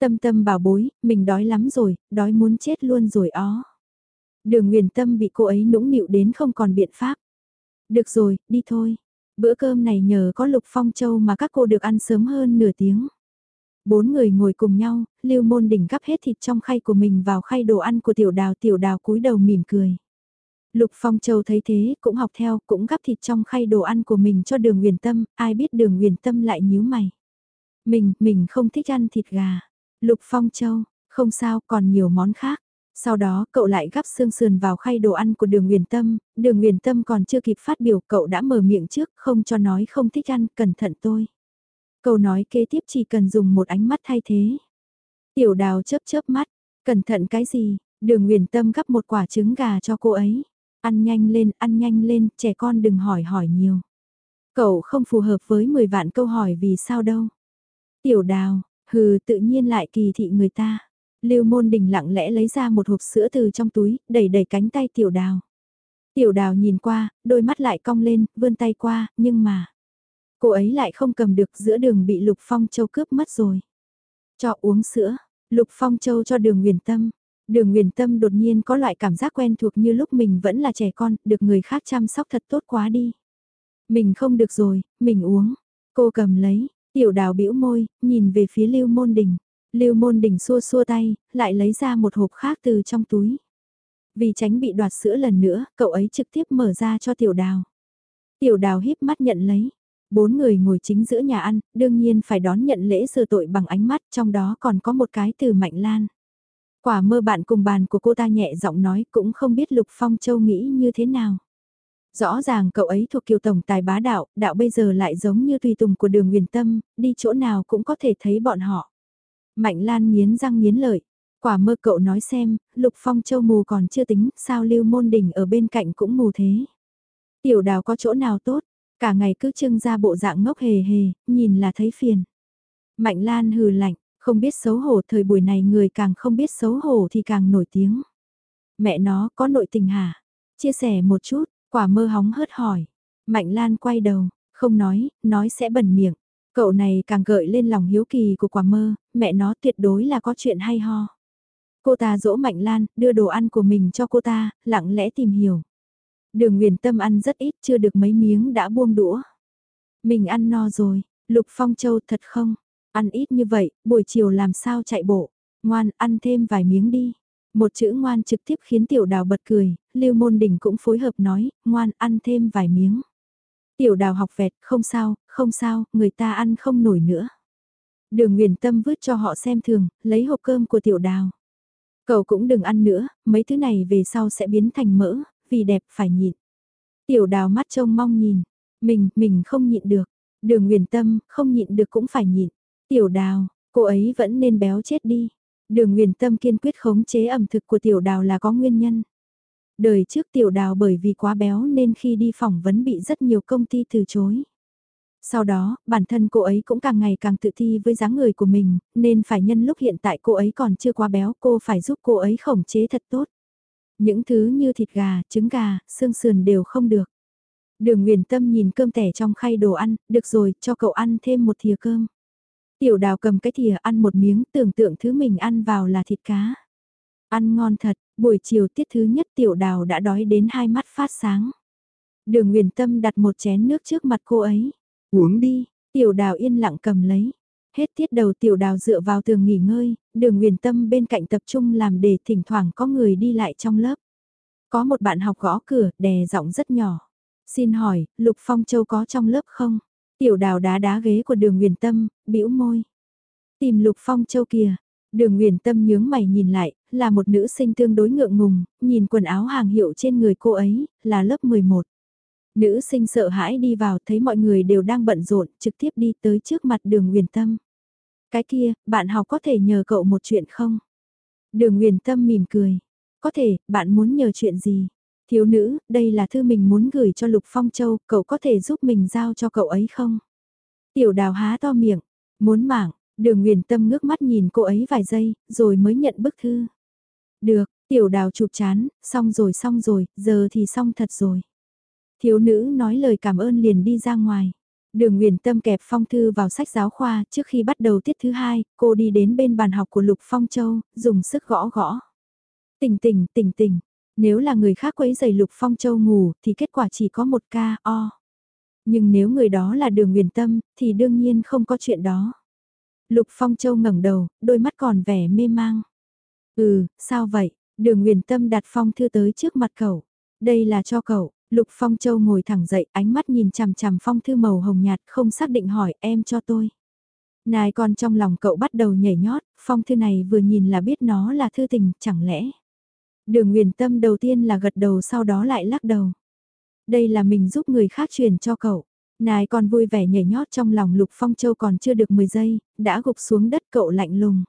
Speaker 1: Tâm Tâm bảo bối, mình đói lắm rồi, đói muốn chết luôn rồi ó. Đường Huyền Tâm bị cô ấy nũng nịu đến không còn biện pháp. Được rồi, đi thôi. Bữa cơm này nhờ có Lục Phong Châu mà các cô được ăn sớm hơn nửa tiếng. Bốn người ngồi cùng nhau, Lưu Môn Đình gắp hết thịt trong khay của mình vào khay đồ ăn của Tiểu Đào, Tiểu Đào cúi đầu mỉm cười. Lục Phong Châu thấy thế, cũng học theo, cũng gắp thịt trong khay đồ ăn của mình cho Đường Huyền Tâm, ai biết Đường Huyền Tâm lại nhíu mày. Mình, mình không thích ăn thịt gà. Lục Phong Châu, không sao, còn nhiều món khác. Sau đó cậu lại gắp xương sườn vào khay đồ ăn của đường Huyền Tâm, đường Huyền Tâm còn chưa kịp phát biểu cậu đã mở miệng trước không cho nói không thích ăn, cẩn thận tôi. Cậu nói kế tiếp chỉ cần dùng một ánh mắt thay thế. Tiểu đào chớp chớp mắt, cẩn thận cái gì, đường Huyền Tâm gắp một quả trứng gà cho cô ấy. Ăn nhanh lên, ăn nhanh lên, trẻ con đừng hỏi hỏi nhiều. Cậu không phù hợp với 10 vạn câu hỏi vì sao đâu. Tiểu đào, hừ tự nhiên lại kỳ thị người ta. Lưu môn đình lặng lẽ lấy ra một hộp sữa từ trong túi, đẩy đẩy cánh tay tiểu đào. Tiểu đào nhìn qua, đôi mắt lại cong lên, vươn tay qua, nhưng mà... Cô ấy lại không cầm được giữa đường bị Lục Phong Châu cướp mất rồi. Cho uống sữa, Lục Phong Châu cho đường nguyền tâm. Đường nguyền tâm đột nhiên có loại cảm giác quen thuộc như lúc mình vẫn là trẻ con, được người khác chăm sóc thật tốt quá đi. Mình không được rồi, mình uống. Cô cầm lấy, tiểu đào bĩu môi, nhìn về phía lưu môn đình. Lưu môn đỉnh xua xua tay, lại lấy ra một hộp khác từ trong túi. Vì tránh bị đoạt sữa lần nữa, cậu ấy trực tiếp mở ra cho tiểu đào. Tiểu đào híp mắt nhận lấy. Bốn người ngồi chính giữa nhà ăn, đương nhiên phải đón nhận lễ sửa tội bằng ánh mắt, trong đó còn có một cái từ Mạnh Lan. Quả mơ bạn cùng bàn của cô ta nhẹ giọng nói cũng không biết Lục Phong Châu nghĩ như thế nào. Rõ ràng cậu ấy thuộc kiều tổng tài bá đạo, đạo bây giờ lại giống như tùy tùng của đường huyền tâm, đi chỗ nào cũng có thể thấy bọn họ. Mạnh Lan nghiến răng nghiến lợi. Quả mơ cậu nói xem, Lục Phong Châu mù còn chưa tính, sao Lưu Môn Đình ở bên cạnh cũng mù thế. Tiểu đào có chỗ nào tốt, cả ngày cứ trưng ra bộ dạng ngốc hề hề, nhìn là thấy phiền. Mạnh Lan hừ lạnh, không biết xấu hổ thời buổi này người càng không biết xấu hổ thì càng nổi tiếng. Mẹ nó có nội tình hả? Chia sẻ một chút, quả mơ hóng hớt hỏi. Mạnh Lan quay đầu, không nói, nói sẽ bẩn miệng. Cậu này càng gợi lên lòng hiếu kỳ của quả mơ, mẹ nó tuyệt đối là có chuyện hay ho. Cô ta dỗ Mạnh Lan, đưa đồ ăn của mình cho cô ta, lặng lẽ tìm hiểu. Đường Nguyền Tâm ăn rất ít, chưa được mấy miếng đã buông đũa. Mình ăn no rồi, Lục Phong Châu thật không? Ăn ít như vậy, buổi chiều làm sao chạy bộ? Ngoan, ăn thêm vài miếng đi. Một chữ ngoan trực tiếp khiến tiểu đào bật cười, Lưu Môn Đình cũng phối hợp nói, ngoan ăn thêm vài miếng. Tiểu đào học vẹt, không sao, không sao, người ta ăn không nổi nữa. Đường Nguyền Tâm vứt cho họ xem thường, lấy hộp cơm của tiểu đào. Cậu cũng đừng ăn nữa, mấy thứ này về sau sẽ biến thành mỡ, vì đẹp phải nhịn. Tiểu đào mắt trông mong nhìn, Mình, mình không nhịn được. Đường Nguyền Tâm, không nhịn được cũng phải nhịn. Tiểu đào, cô ấy vẫn nên béo chết đi. Đường Nguyền Tâm kiên quyết khống chế ẩm thực của tiểu đào là có nguyên nhân. Đời trước tiểu đào bởi vì quá béo nên khi đi phỏng vấn bị rất nhiều công ty từ chối. Sau đó, bản thân cô ấy cũng càng ngày càng tự thi với dáng người của mình, nên phải nhân lúc hiện tại cô ấy còn chưa quá béo cô phải giúp cô ấy khống chế thật tốt. Những thứ như thịt gà, trứng gà, xương sườn đều không được. Đường Nguyền Tâm nhìn cơm tẻ trong khay đồ ăn, được rồi, cho cậu ăn thêm một thìa cơm. Tiểu đào cầm cái thìa ăn một miếng, tưởng tượng thứ mình ăn vào là thịt cá. Ăn ngon thật, buổi chiều tiết thứ nhất tiểu đào đã đói đến hai mắt phát sáng. Đường Nguyền Tâm đặt một chén nước trước mặt cô ấy. Uống đi, tiểu đào yên lặng cầm lấy. Hết tiết đầu tiểu đào dựa vào tường nghỉ ngơi, đường Nguyền Tâm bên cạnh tập trung làm để thỉnh thoảng có người đi lại trong lớp. Có một bạn học gõ cửa, đè giọng rất nhỏ. Xin hỏi, Lục Phong Châu có trong lớp không? Tiểu đào đá đá ghế của đường Nguyền Tâm, bĩu môi. Tìm Lục Phong Châu kìa. Đường Nguyền Tâm nhướng mày nhìn lại, là một nữ sinh tương đối ngượng ngùng, nhìn quần áo hàng hiệu trên người cô ấy, là lớp 11. Nữ sinh sợ hãi đi vào thấy mọi người đều đang bận rộn, trực tiếp đi tới trước mặt đường Nguyền Tâm. Cái kia, bạn học có thể nhờ cậu một chuyện không? Đường Nguyền Tâm mỉm cười. Có thể, bạn muốn nhờ chuyện gì? Thiếu nữ, đây là thư mình muốn gửi cho Lục Phong Châu, cậu có thể giúp mình giao cho cậu ấy không? Tiểu đào há to miệng, muốn mảng đường nguyền tâm ngước mắt nhìn cô ấy vài giây, rồi mới nhận bức thư. Được, tiểu đào chụp chán, xong rồi xong rồi, giờ thì xong thật rồi. Thiếu nữ nói lời cảm ơn liền đi ra ngoài. Đường Nguyễn Tâm kẹp phong thư vào sách giáo khoa, trước khi bắt đầu tiết thứ hai, cô đi đến bên bàn học của Lục Phong Châu, dùng sức gõ gõ. Tỉnh tỉnh, tỉnh tỉnh, nếu là người khác quấy giày Lục Phong Châu ngủ thì kết quả chỉ có một ca o. Nhưng nếu người đó là đường nguyền tâm thì đương nhiên không có chuyện đó. Lục Phong Châu ngẩng đầu, đôi mắt còn vẻ mê mang. Ừ, sao vậy? Đường Nguyền Tâm đặt phong thư tới trước mặt cậu. Đây là cho cậu. Lục Phong Châu ngồi thẳng dậy, ánh mắt nhìn chằm chằm phong thư màu hồng nhạt, không xác định hỏi em cho tôi. Nài còn trong lòng cậu bắt đầu nhảy nhót, phong thư này vừa nhìn là biết nó là thư tình, chẳng lẽ. Đường Nguyền Tâm đầu tiên là gật đầu sau đó lại lắc đầu. Đây là mình giúp người khác truyền cho cậu. Nài còn vui vẻ nhảy nhót trong lòng Lục Phong Châu còn chưa được 10 giây, đã gục xuống đất cậu lạnh lùng.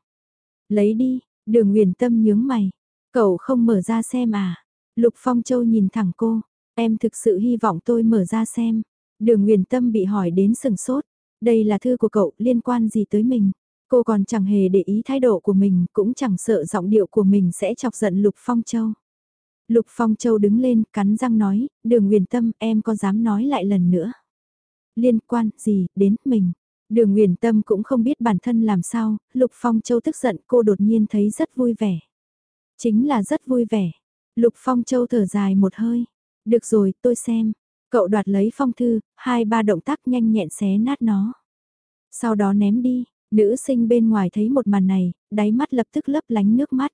Speaker 1: Lấy đi, đường Nguyền Tâm nhướng mày. Cậu không mở ra xem à? Lục Phong Châu nhìn thẳng cô. Em thực sự hy vọng tôi mở ra xem. Đường Nguyền Tâm bị hỏi đến sừng sốt. Đây là thư của cậu liên quan gì tới mình? Cô còn chẳng hề để ý thái độ của mình, cũng chẳng sợ giọng điệu của mình sẽ chọc giận Lục Phong Châu. Lục Phong Châu đứng lên, cắn răng nói, đường Nguyền Tâm em có dám nói lại lần nữa. Liên quan gì đến mình? Đường Nguyền Tâm cũng không biết bản thân làm sao, Lục Phong Châu tức giận cô đột nhiên thấy rất vui vẻ. Chính là rất vui vẻ. Lục Phong Châu thở dài một hơi. Được rồi, tôi xem. Cậu đoạt lấy phong thư, hai ba động tác nhanh nhẹn xé nát nó. Sau đó ném đi, Nữ sinh bên ngoài thấy một màn này, đáy mắt lập tức lấp lánh nước mắt.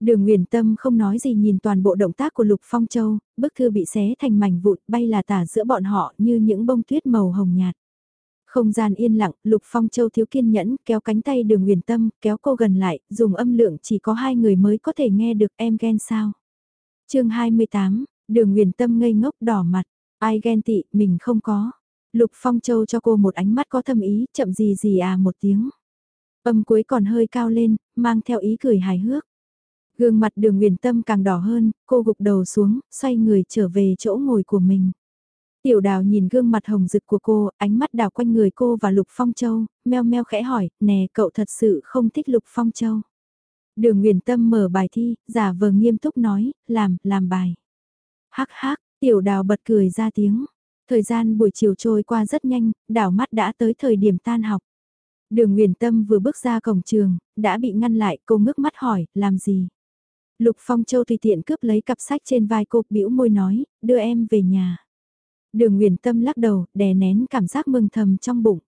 Speaker 1: Đường Nguyền Tâm không nói gì nhìn toàn bộ động tác của Lục Phong Châu, bức thư bị xé thành mảnh vụn bay là tả giữa bọn họ như những bông tuyết màu hồng nhạt. Không gian yên lặng, Lục Phong Châu thiếu kiên nhẫn, kéo cánh tay đường Nguyền Tâm, kéo cô gần lại, dùng âm lượng chỉ có hai người mới có thể nghe được em ghen sao. chương 28, đường Nguyền Tâm ngây ngốc đỏ mặt, ai ghen tị, mình không có. Lục Phong Châu cho cô một ánh mắt có thâm ý, chậm gì gì à một tiếng. Âm cuối còn hơi cao lên, mang theo ý cười hài hước. Gương mặt đường huyền tâm càng đỏ hơn, cô gục đầu xuống, xoay người trở về chỗ ngồi của mình. Tiểu đào nhìn gương mặt hồng rực của cô, ánh mắt đào quanh người cô và Lục Phong Châu, meo meo khẽ hỏi, nè cậu thật sự không thích Lục Phong Châu. Đường Nguyền Tâm mở bài thi, giả vờ nghiêm túc nói, làm, làm bài. Hắc hắc, tiểu đào bật cười ra tiếng. Thời gian buổi chiều trôi qua rất nhanh, đảo mắt đã tới thời điểm tan học. Đường Nguyền Tâm vừa bước ra cổng trường, đã bị ngăn lại, cô ngước mắt hỏi, làm gì? Lục Phong Châu tùy tiện cướp lấy cặp sách trên vai cô, bĩu môi nói, đưa em về nhà. Đường Nguyền Tâm lắc đầu, đè nén cảm giác mừng thầm trong bụng.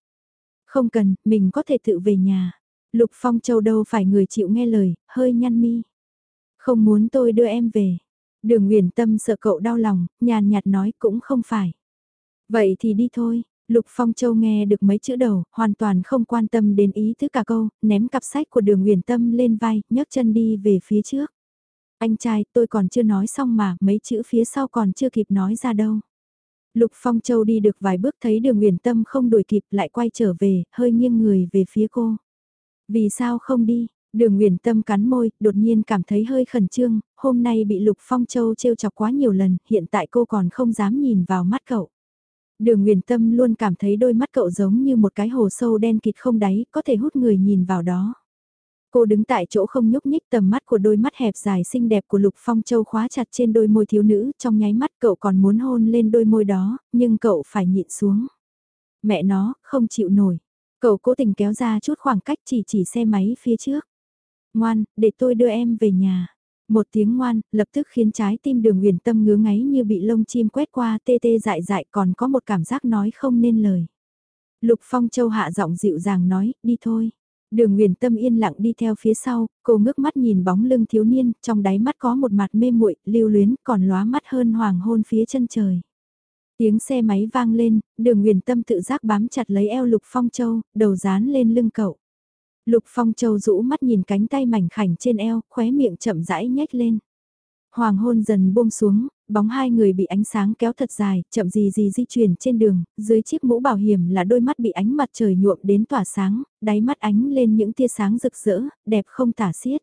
Speaker 1: Không cần, mình có thể tự về nhà. Lục Phong Châu đâu phải người chịu nghe lời, hơi nhăn mi. Không muốn tôi đưa em về. Đường Nguyền Tâm sợ cậu đau lòng, nhàn nhạt nói cũng không phải. Vậy thì đi thôi, Lục Phong Châu nghe được mấy chữ đầu, hoàn toàn không quan tâm đến ý thứ cả câu, ném cặp sách của đường huyền tâm lên vai, nhấc chân đi về phía trước. Anh trai, tôi còn chưa nói xong mà, mấy chữ phía sau còn chưa kịp nói ra đâu. Lục Phong Châu đi được vài bước thấy đường huyền tâm không đuổi kịp lại quay trở về, hơi nghiêng người về phía cô. Vì sao không đi? Đường Nguyễn Tâm cắn môi, đột nhiên cảm thấy hơi khẩn trương, hôm nay bị Lục Phong Châu trêu chọc quá nhiều lần, hiện tại cô còn không dám nhìn vào mắt cậu. Đường Nguyền Tâm luôn cảm thấy đôi mắt cậu giống như một cái hồ sâu đen kịt không đáy, có thể hút người nhìn vào đó. Cô đứng tại chỗ không nhúc nhích tầm mắt của đôi mắt hẹp dài xinh đẹp của Lục Phong Châu khóa chặt trên đôi môi thiếu nữ, trong nháy mắt cậu còn muốn hôn lên đôi môi đó, nhưng cậu phải nhịn xuống. Mẹ nó, không chịu nổi. Cậu cố tình kéo ra chút khoảng cách chỉ chỉ xe máy phía trước. Ngoan, để tôi đưa em về nhà. Một tiếng ngoan, lập tức khiến trái tim đường huyền tâm ngứa ngáy như bị lông chim quét qua tê tê dại dại còn có một cảm giác nói không nên lời. Lục Phong Châu hạ giọng dịu dàng nói, đi thôi. Đường Nguyền Tâm yên lặng đi theo phía sau, cô ngước mắt nhìn bóng lưng thiếu niên, trong đáy mắt có một mặt mê muội, lưu luyến, còn lóa mắt hơn hoàng hôn phía chân trời. Tiếng xe máy vang lên, Đường Nguyền Tâm tự giác bám chặt lấy eo Lục Phong Châu, đầu dán lên lưng cậu. Lục Phong Châu rũ mắt nhìn cánh tay mảnh khảnh trên eo, khóe miệng chậm rãi nhếch lên. Hoàng hôn dần buông xuống, bóng hai người bị ánh sáng kéo thật dài, chậm gì gì di chuyển trên đường, dưới chiếc mũ bảo hiểm là đôi mắt bị ánh mặt trời nhuộm đến tỏa sáng, đáy mắt ánh lên những tia sáng rực rỡ, đẹp không tả xiết.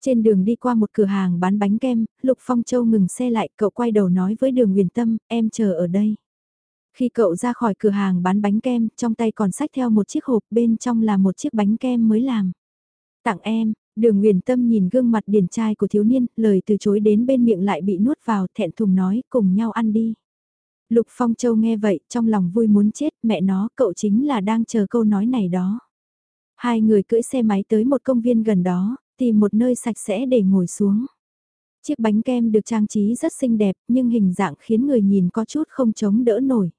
Speaker 1: Trên đường đi qua một cửa hàng bán bánh kem, Lục Phong Châu ngừng xe lại, cậu quay đầu nói với đường huyền tâm, em chờ ở đây. Khi cậu ra khỏi cửa hàng bán bánh kem, trong tay còn sách theo một chiếc hộp bên trong là một chiếc bánh kem mới làm. Tặng em, đường nguyền tâm nhìn gương mặt điển trai của thiếu niên, lời từ chối đến bên miệng lại bị nuốt vào thẹn thùng nói cùng nhau ăn đi. Lục Phong Châu nghe vậy, trong lòng vui muốn chết, mẹ nó, cậu chính là đang chờ câu nói này đó. Hai người cưỡi xe máy tới một công viên gần đó, tìm một nơi sạch sẽ để ngồi xuống. Chiếc bánh kem được trang trí rất xinh đẹp, nhưng hình dạng khiến người nhìn có chút không chống đỡ nổi.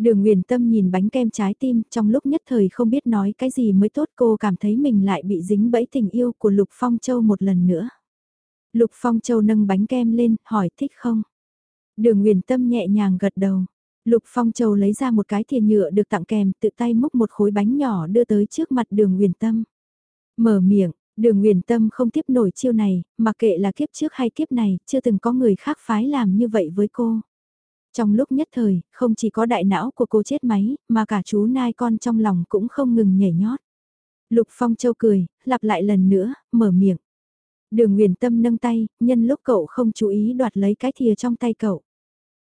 Speaker 1: Đường Nguyền Tâm nhìn bánh kem trái tim, trong lúc nhất thời không biết nói cái gì mới tốt cô cảm thấy mình lại bị dính bẫy tình yêu của Lục Phong Châu một lần nữa. Lục Phong Châu nâng bánh kem lên, hỏi thích không? Đường Nguyền Tâm nhẹ nhàng gật đầu. Lục Phong Châu lấy ra một cái thìa nhựa được tặng kèm, tự tay múc một khối bánh nhỏ đưa tới trước mặt đường Nguyền Tâm. Mở miệng, đường Nguyền Tâm không tiếp nổi chiêu này, mặc kệ là kiếp trước hay kiếp này, chưa từng có người khác phái làm như vậy với cô. Trong lúc nhất thời, không chỉ có đại não của cô chết máy, mà cả chú nai con trong lòng cũng không ngừng nhảy nhót. Lục Phong Châu cười, lặp lại lần nữa, mở miệng. Đường Nguyền Tâm nâng tay, nhân lúc cậu không chú ý đoạt lấy cái thìa trong tay cậu.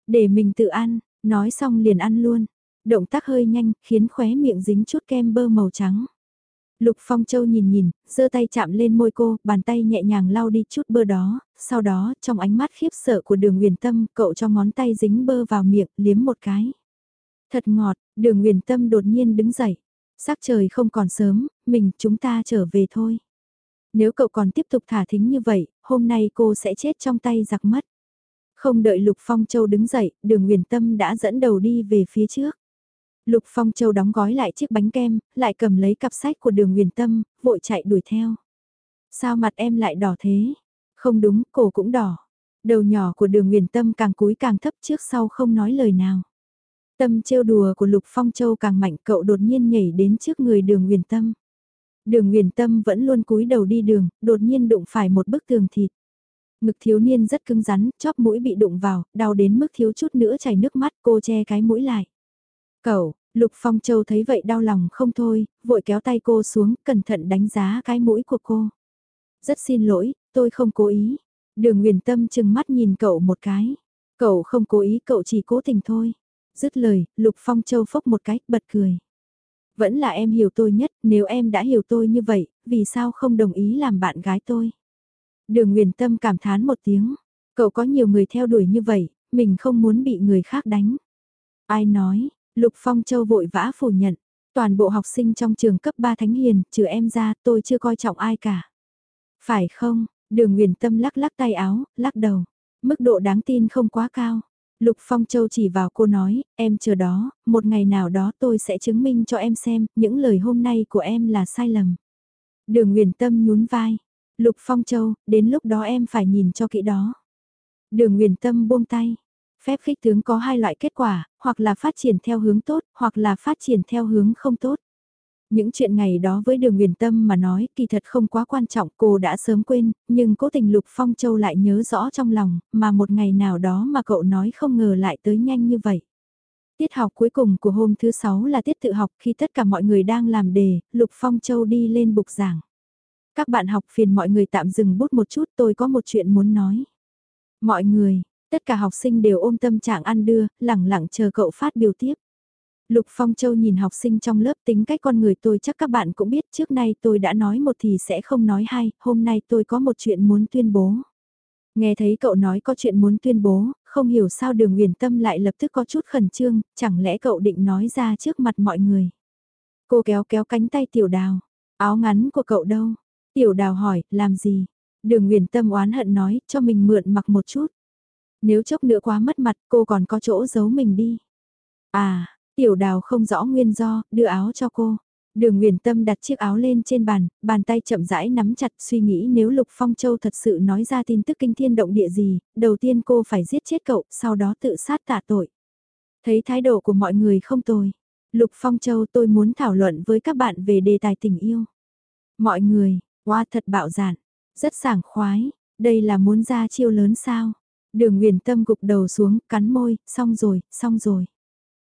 Speaker 1: Để mình tự ăn, nói xong liền ăn luôn. Động tác hơi nhanh, khiến khóe miệng dính chút kem bơ màu trắng. Lục Phong Châu nhìn nhìn, giơ tay chạm lên môi cô, bàn tay nhẹ nhàng lau đi chút bơ đó, sau đó, trong ánh mắt khiếp sợ của đường huyền tâm, cậu cho ngón tay dính bơ vào miệng, liếm một cái. Thật ngọt, đường huyền tâm đột nhiên đứng dậy. Sắc trời không còn sớm, mình, chúng ta trở về thôi. Nếu cậu còn tiếp tục thả thính như vậy, hôm nay cô sẽ chết trong tay giặc mất. Không đợi Lục Phong Châu đứng dậy, đường huyền tâm đã dẫn đầu đi về phía trước. Lục Phong Châu đóng gói lại chiếc bánh kem, lại cầm lấy cặp sách của đường huyền tâm, vội chạy đuổi theo. Sao mặt em lại đỏ thế? Không đúng, cổ cũng đỏ. Đầu nhỏ của đường huyền tâm càng cúi càng thấp trước sau không nói lời nào. Tâm trêu đùa của Lục Phong Châu càng mạnh cậu đột nhiên nhảy đến trước người đường huyền tâm. Đường huyền tâm vẫn luôn cúi đầu đi đường, đột nhiên đụng phải một bức tường thịt. Ngực thiếu niên rất cứng rắn, chóp mũi bị đụng vào, đau đến mức thiếu chút nữa chảy nước mắt cô che cái mũi lại. Cậu, Lục Phong Châu thấy vậy đau lòng không thôi, vội kéo tay cô xuống, cẩn thận đánh giá cái mũi của cô. Rất xin lỗi, tôi không cố ý. Đường Nguyền Tâm chừng mắt nhìn cậu một cái. Cậu không cố ý, cậu chỉ cố tình thôi. Dứt lời, Lục Phong Châu phốc một cái, bật cười. Vẫn là em hiểu tôi nhất, nếu em đã hiểu tôi như vậy, vì sao không đồng ý làm bạn gái tôi? Đường Nguyền Tâm cảm thán một tiếng. Cậu có nhiều người theo đuổi như vậy, mình không muốn bị người khác đánh. Ai nói, Lục Phong Châu vội vã phủ nhận. Toàn bộ học sinh trong trường cấp 3 Thánh Hiền, trừ em ra, tôi chưa coi trọng ai cả. Phải không? Đường Nguyền Tâm lắc lắc tay áo, lắc đầu. Mức độ đáng tin không quá cao. Lục Phong Châu chỉ vào cô nói, em chờ đó, một ngày nào đó tôi sẽ chứng minh cho em xem, những lời hôm nay của em là sai lầm. Đường Nguyền Tâm nhún vai. Lục Phong Châu, đến lúc đó em phải nhìn cho kỹ đó. Đường Nguyền Tâm buông tay. Phép khích tướng có hai loại kết quả, hoặc là phát triển theo hướng tốt, hoặc là phát triển theo hướng không tốt. Những chuyện ngày đó với đường huyền tâm mà nói kỳ thật không quá quan trọng cô đã sớm quên, nhưng cố tình Lục Phong Châu lại nhớ rõ trong lòng, mà một ngày nào đó mà cậu nói không ngờ lại tới nhanh như vậy. Tiết học cuối cùng của hôm thứ sáu là tiết tự học khi tất cả mọi người đang làm đề, Lục Phong Châu đi lên bục giảng. Các bạn học phiền mọi người tạm dừng bút một chút tôi có một chuyện muốn nói. Mọi người, tất cả học sinh đều ôm tâm trạng ăn đưa, lẳng lặng chờ cậu phát biểu tiếp. Lục Phong Châu nhìn học sinh trong lớp tính cách con người tôi chắc các bạn cũng biết trước nay tôi đã nói một thì sẽ không nói hai, hôm nay tôi có một chuyện muốn tuyên bố. Nghe thấy cậu nói có chuyện muốn tuyên bố, không hiểu sao đường huyền tâm lại lập tức có chút khẩn trương, chẳng lẽ cậu định nói ra trước mặt mọi người. Cô kéo kéo cánh tay tiểu đào, áo ngắn của cậu đâu? Tiểu đào hỏi, làm gì? Đường huyền tâm oán hận nói, cho mình mượn mặc một chút. Nếu chốc nữa quá mất mặt cô còn có chỗ giấu mình đi. À, tiểu đào không rõ nguyên do, đưa áo cho cô. Đường Nguyễn Tâm đặt chiếc áo lên trên bàn, bàn tay chậm rãi nắm chặt suy nghĩ nếu Lục Phong Châu thật sự nói ra tin tức kinh thiên động địa gì, đầu tiên cô phải giết chết cậu, sau đó tự sát tạ tội. Thấy thái độ của mọi người không tồi. Lục Phong Châu tôi muốn thảo luận với các bạn về đề tài tình yêu. Mọi người, hoa thật bạo dạn, rất sảng khoái, đây là muốn ra chiêu lớn sao? Đường Nguyễn Tâm gục đầu xuống, cắn môi, xong rồi, xong rồi.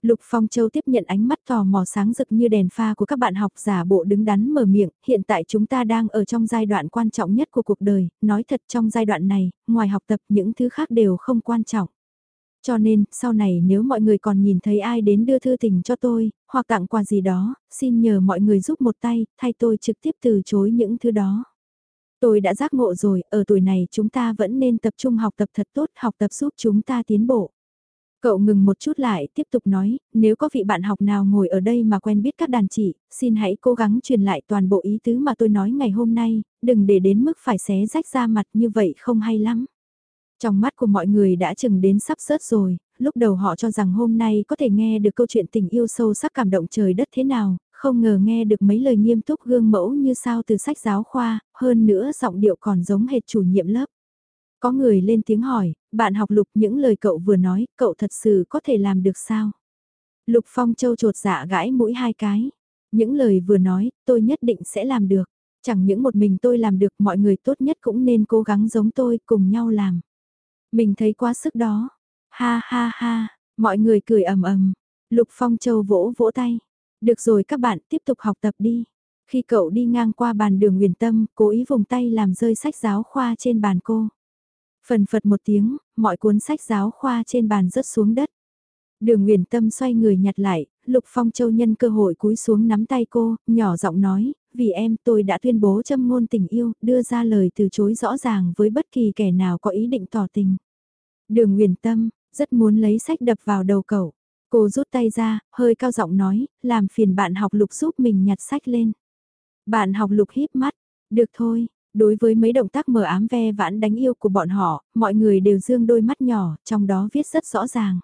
Speaker 1: Lục Phong Châu tiếp nhận ánh mắt tò mò sáng rực như đèn pha của các bạn học giả bộ đứng đắn mở miệng, hiện tại chúng ta đang ở trong giai đoạn quan trọng nhất của cuộc đời, nói thật trong giai đoạn này, ngoài học tập những thứ khác đều không quan trọng. Cho nên, sau này nếu mọi người còn nhìn thấy ai đến đưa thư tình cho tôi, hoặc tặng quà gì đó, xin nhờ mọi người giúp một tay, thay tôi trực tiếp từ chối những thứ đó. Tôi đã giác ngộ rồi, ở tuổi này chúng ta vẫn nên tập trung học tập thật tốt, học tập giúp chúng ta tiến bộ. Cậu ngừng một chút lại, tiếp tục nói, nếu có vị bạn học nào ngồi ở đây mà quen biết các đàn chị, xin hãy cố gắng truyền lại toàn bộ ý tứ mà tôi nói ngày hôm nay, đừng để đến mức phải xé rách ra mặt như vậy không hay lắm. Trong mắt của mọi người đã chừng đến sắp sớt rồi, lúc đầu họ cho rằng hôm nay có thể nghe được câu chuyện tình yêu sâu sắc cảm động trời đất thế nào, không ngờ nghe được mấy lời nghiêm túc gương mẫu như sao từ sách giáo khoa, hơn nữa giọng điệu còn giống hệt chủ nhiệm lớp. Có người lên tiếng hỏi, bạn học Lục những lời cậu vừa nói, cậu thật sự có thể làm được sao? Lục Phong Châu trột dạ gãi mũi hai cái. Những lời vừa nói, tôi nhất định sẽ làm được. Chẳng những một mình tôi làm được, mọi người tốt nhất cũng nên cố gắng giống tôi, cùng nhau làm. Mình thấy quá sức đó. Ha ha ha, mọi người cười ầm ầm. Lục Phong Châu vỗ vỗ tay. Được rồi các bạn tiếp tục học tập đi. Khi cậu đi ngang qua bàn đường huyền tâm, cố ý vùng tay làm rơi sách giáo khoa trên bàn cô. Phần phật một tiếng, mọi cuốn sách giáo khoa trên bàn rớt xuống đất. Đường Nguyền Tâm xoay người nhặt lại, Lục Phong Châu nhân cơ hội cúi xuống nắm tay cô, nhỏ giọng nói, vì em tôi đã tuyên bố châm ngôn tình yêu, đưa ra lời từ chối rõ ràng với bất kỳ kẻ nào có ý định tỏ tình. Đường Nguyền Tâm, rất muốn lấy sách đập vào đầu cậu. Cô rút tay ra, hơi cao giọng nói, làm phiền bạn học Lục giúp mình nhặt sách lên. Bạn học Lục híp mắt, được thôi, Đối với mấy động tác mờ ám ve vãn đánh yêu của bọn họ, mọi người đều dương đôi mắt nhỏ, trong đó viết rất rõ ràng.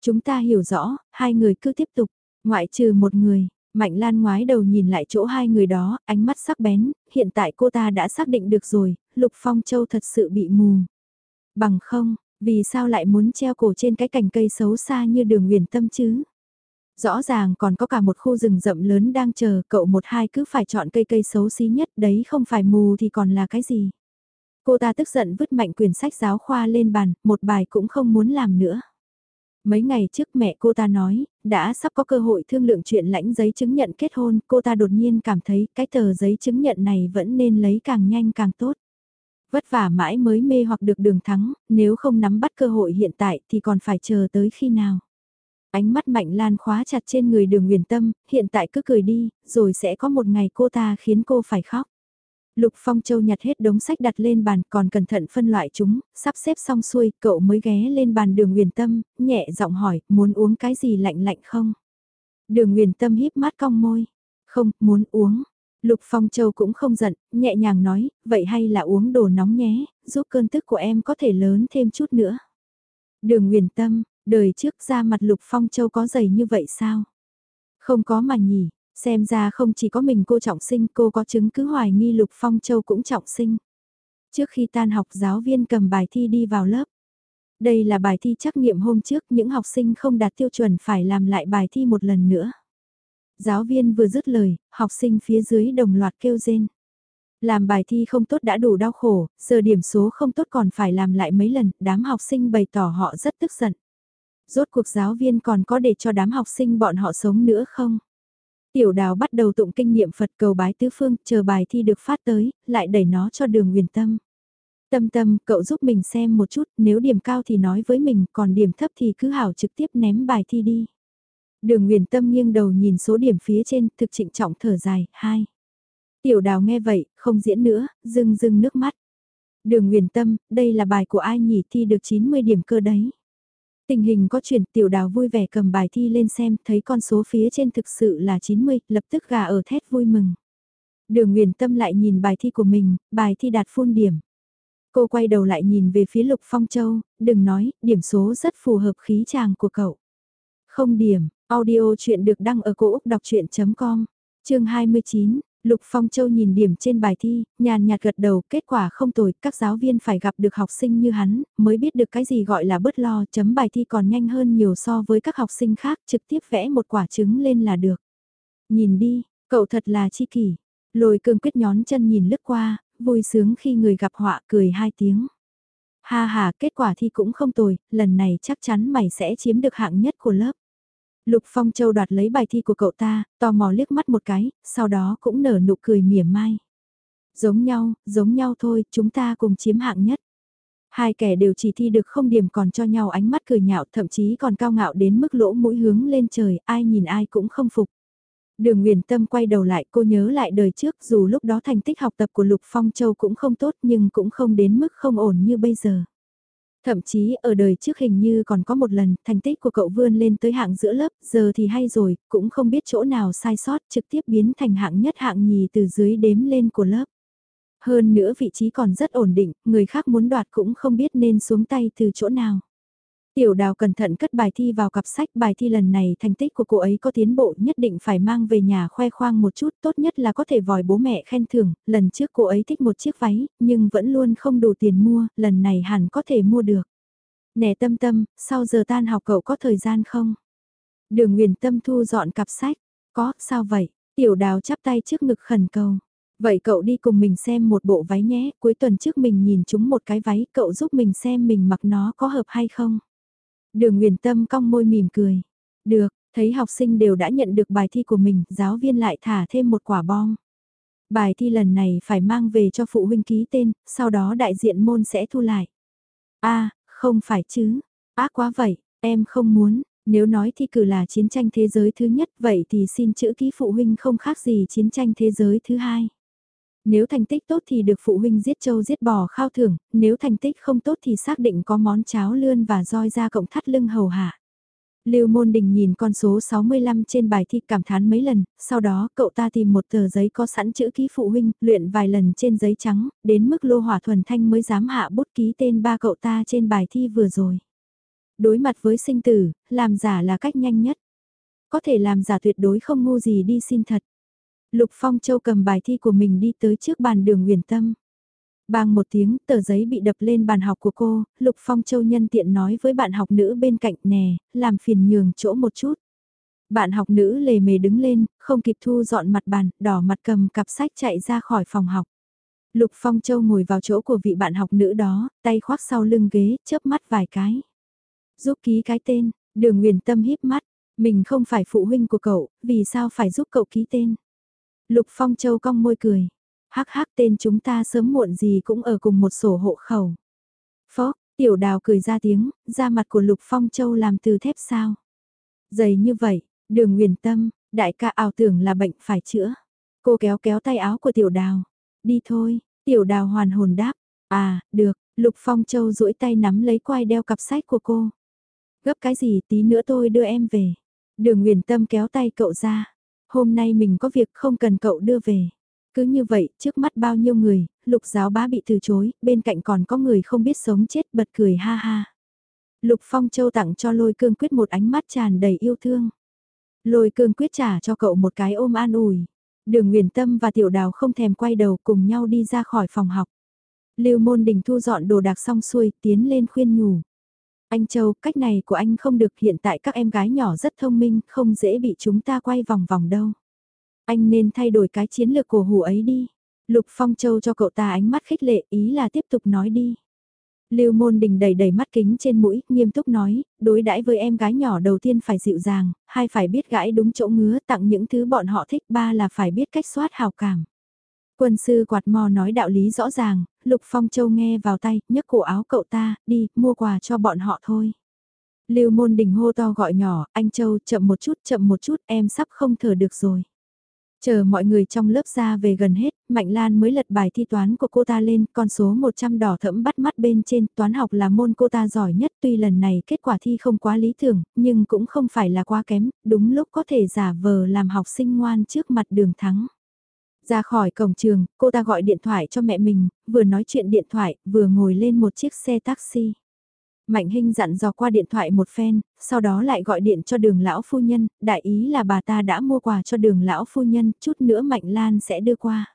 Speaker 1: Chúng ta hiểu rõ, hai người cứ tiếp tục, ngoại trừ một người, Mạnh Lan ngoái đầu nhìn lại chỗ hai người đó, ánh mắt sắc bén, hiện tại cô ta đã xác định được rồi, Lục Phong Châu thật sự bị mù. Bằng không, vì sao lại muốn treo cổ trên cái cành cây xấu xa như đường huyền tâm chứ? Rõ ràng còn có cả một khu rừng rậm lớn đang chờ cậu một hai cứ phải chọn cây cây xấu xí nhất đấy không phải mù thì còn là cái gì. Cô ta tức giận vứt mạnh quyển sách giáo khoa lên bàn, một bài cũng không muốn làm nữa. Mấy ngày trước mẹ cô ta nói, đã sắp có cơ hội thương lượng chuyện lãnh giấy chứng nhận kết hôn, cô ta đột nhiên cảm thấy cái tờ giấy chứng nhận này vẫn nên lấy càng nhanh càng tốt. Vất vả mãi mới mê hoặc được đường thắng, nếu không nắm bắt cơ hội hiện tại thì còn phải chờ tới khi nào. Ánh mắt mạnh lan khóa chặt trên người đường huyền tâm, hiện tại cứ cười đi, rồi sẽ có một ngày cô ta khiến cô phải khóc. Lục Phong Châu nhặt hết đống sách đặt lên bàn còn cẩn thận phân loại chúng, sắp xếp xong xuôi, cậu mới ghé lên bàn đường huyền tâm, nhẹ giọng hỏi, muốn uống cái gì lạnh lạnh không? Đường huyền tâm híp mắt cong môi, không, muốn uống. Lục Phong Châu cũng không giận, nhẹ nhàng nói, vậy hay là uống đồ nóng nhé, giúp cơn tức của em có thể lớn thêm chút nữa. Đường huyền tâm, Đời trước ra mặt Lục Phong Châu có dày như vậy sao? Không có mà nhỉ, xem ra không chỉ có mình cô trọng sinh cô có chứng cứ hoài nghi Lục Phong Châu cũng trọng sinh. Trước khi tan học giáo viên cầm bài thi đi vào lớp. Đây là bài thi trắc nghiệm hôm trước những học sinh không đạt tiêu chuẩn phải làm lại bài thi một lần nữa. Giáo viên vừa dứt lời, học sinh phía dưới đồng loạt kêu rên. Làm bài thi không tốt đã đủ đau khổ, giờ điểm số không tốt còn phải làm lại mấy lần, đám học sinh bày tỏ họ rất tức giận. Rốt cuộc giáo viên còn có để cho đám học sinh bọn họ sống nữa không? Tiểu đào bắt đầu tụng kinh nghiệm Phật cầu bái tứ phương, chờ bài thi được phát tới, lại đẩy nó cho đường huyền tâm. Tâm tâm, cậu giúp mình xem một chút, nếu điểm cao thì nói với mình, còn điểm thấp thì cứ hảo trực tiếp ném bài thi đi. Đường huyền tâm nghiêng đầu nhìn số điểm phía trên, thực trịnh trọng thở dài, hai. Tiểu đào nghe vậy, không diễn nữa, rưng rưng nước mắt. Đường huyền tâm, đây là bài của ai nhỉ thi được 90 điểm cơ đấy. Tình hình có chuyển tiểu đào vui vẻ cầm bài thi lên xem, thấy con số phía trên thực sự là 90, lập tức gà ở thét vui mừng. Đường Nguyền Tâm lại nhìn bài thi của mình, bài thi đạt phun điểm. Cô quay đầu lại nhìn về phía Lục Phong Châu, đừng nói, điểm số rất phù hợp khí chàng của cậu. Không điểm, audio chuyện được đăng ở cổ Úc đọc chuyện.com, chương 29, Lục Phong Châu nhìn điểm trên bài thi, nhàn nhạt gật đầu, kết quả không tồi, các giáo viên phải gặp được học sinh như hắn, mới biết được cái gì gọi là bớt lo, chấm bài thi còn nhanh hơn nhiều so với các học sinh khác, trực tiếp vẽ một quả trứng lên là được. Nhìn đi, cậu thật là chi kỷ. Lôi cương quyết nhón chân nhìn lướt qua, vui sướng khi người gặp họa cười hai tiếng. Ha ha, kết quả thi cũng không tồi, lần này chắc chắn mày sẽ chiếm được hạng nhất của lớp. Lục Phong Châu đoạt lấy bài thi của cậu ta, tò mò liếc mắt một cái, sau đó cũng nở nụ cười mỉa mai. Giống nhau, giống nhau thôi, chúng ta cùng chiếm hạng nhất. Hai kẻ đều chỉ thi được không điểm còn cho nhau ánh mắt cười nhạo thậm chí còn cao ngạo đến mức lỗ mũi hướng lên trời, ai nhìn ai cũng không phục. Đường Nguyễn Tâm quay đầu lại cô nhớ lại đời trước dù lúc đó thành tích học tập của Lục Phong Châu cũng không tốt nhưng cũng không đến mức không ổn như bây giờ. Thậm chí ở đời trước hình như còn có một lần thành tích của cậu vươn lên tới hạng giữa lớp, giờ thì hay rồi, cũng không biết chỗ nào sai sót trực tiếp biến thành hạng nhất hạng nhì từ dưới đếm lên của lớp. Hơn nữa vị trí còn rất ổn định, người khác muốn đoạt cũng không biết nên xuống tay từ chỗ nào. Tiểu đào cẩn thận cất bài thi vào cặp sách bài thi lần này thành tích của cô ấy có tiến bộ nhất định phải mang về nhà khoe khoang một chút tốt nhất là có thể vòi bố mẹ khen thưởng, lần trước cô ấy thích một chiếc váy, nhưng vẫn luôn không đủ tiền mua, lần này hẳn có thể mua được. Nè tâm tâm, sau giờ tan học cậu có thời gian không? Đường Nguyền Tâm thu dọn cặp sách, có, sao vậy? Tiểu đào chắp tay trước ngực khẩn cầu. Vậy cậu đi cùng mình xem một bộ váy nhé, cuối tuần trước mình nhìn chúng một cái váy, cậu giúp mình xem mình mặc nó có hợp hay không? Đường Nguyền Tâm cong môi mỉm cười. Được, thấy học sinh đều đã nhận được bài thi của mình, giáo viên lại thả thêm một quả bom. Bài thi lần này phải mang về cho phụ huynh ký tên, sau đó đại diện môn sẽ thu lại. a không phải chứ, ác quá vậy, em không muốn, nếu nói thi cử là chiến tranh thế giới thứ nhất vậy thì xin chữ ký phụ huynh không khác gì chiến tranh thế giới thứ hai. Nếu thành tích tốt thì được phụ huynh giết trâu giết bò khao thưởng, nếu thành tích không tốt thì xác định có món cháo lươn và roi ra cộng thắt lưng hầu hạ. Lưu Môn Đình nhìn con số 65 trên bài thi cảm thán mấy lần, sau đó cậu ta tìm một tờ giấy có sẵn chữ ký phụ huynh, luyện vài lần trên giấy trắng, đến mức Lô Hỏa Thuần Thanh mới dám hạ bút ký tên ba cậu ta trên bài thi vừa rồi. Đối mặt với sinh tử, làm giả là cách nhanh nhất. Có thể làm giả tuyệt đối không ngu gì đi xin thật. Lục Phong Châu cầm bài thi của mình đi tới trước bàn đường huyền tâm. Bang một tiếng, tờ giấy bị đập lên bàn học của cô, Lục Phong Châu nhân tiện nói với bạn học nữ bên cạnh nè, làm phiền nhường chỗ một chút. Bạn học nữ lề mề đứng lên, không kịp thu dọn mặt bàn, đỏ mặt cầm cặp sách chạy ra khỏi phòng học. Lục Phong Châu ngồi vào chỗ của vị bạn học nữ đó, tay khoác sau lưng ghế, chớp mắt vài cái. Giúp ký cái tên, đường Huyền tâm híp mắt, mình không phải phụ huynh của cậu, vì sao phải giúp cậu ký tên. Lục Phong Châu cong môi cười. Hắc hắc tên chúng ta sớm muộn gì cũng ở cùng một sổ hộ khẩu. Phó, tiểu đào cười ra tiếng, da mặt của Lục Phong Châu làm từ thép sao. Dày như vậy, đường nguyền tâm, đại ca ảo tưởng là bệnh phải chữa. Cô kéo kéo tay áo của tiểu đào. Đi thôi, tiểu đào hoàn hồn đáp. À, được, Lục Phong Châu duỗi tay nắm lấy quai đeo cặp sách của cô. Gấp cái gì tí nữa tôi đưa em về. Đường Nguyền Tâm kéo tay cậu ra hôm nay mình có việc không cần cậu đưa về. Cứ như vậy, trước mắt bao nhiêu người, lục giáo bá bị từ chối, bên cạnh còn có người không biết sống chết bật cười ha ha. Lục Phong Châu tặng cho lôi cương quyết một ánh mắt tràn đầy yêu thương. Lôi cương quyết trả cho cậu một cái ôm an ủi. Đường Nguyền Tâm và Tiểu Đào không thèm quay đầu cùng nhau đi ra khỏi phòng học. Lưu Môn Đình thu dọn đồ đạc xong xuôi, tiến lên khuyên nhủ. Anh Châu, cách này của anh không được hiện tại các em gái nhỏ rất thông minh, không dễ bị chúng ta quay vòng vòng đâu. Anh nên thay đổi cái chiến lược của hù ấy đi. Lục Phong Châu cho cậu ta ánh mắt khích lệ ý là tiếp tục nói đi. Lưu Môn Đình đầy đầy mắt kính trên mũi, nghiêm túc nói, đối đãi với em gái nhỏ đầu tiên phải dịu dàng, hai phải biết gãi đúng chỗ ngứa, tặng những thứ bọn họ thích, ba là phải biết cách soát hào cảm. Quân sư quạt mò nói đạo lý rõ ràng, Lục Phong Châu nghe vào tay, nhấc cổ áo cậu ta, đi, mua quà cho bọn họ thôi. Lưu Môn Đình hô to gọi nhỏ, anh Châu chậm một chút, chậm một chút, em sắp không thở được rồi. Chờ mọi người trong lớp ra về gần hết, Mạnh Lan mới lật bài thi toán của cô ta lên, con số 100 đỏ thẫm bắt mắt bên trên, toán học là môn cô ta giỏi nhất tuy lần này kết quả thi không quá lý tưởng, nhưng cũng không phải là quá kém, đúng lúc có thể giả vờ làm học sinh ngoan trước mặt đường thắng. Ra khỏi cổng trường, cô ta gọi điện thoại cho mẹ mình, vừa nói chuyện điện thoại, vừa ngồi lên một chiếc xe taxi. Mạnh Hinh dặn dò qua điện thoại một phen, sau đó lại gọi điện cho đường lão phu nhân, đại ý là bà ta đã mua quà cho đường lão phu nhân, chút nữa Mạnh Lan sẽ đưa qua.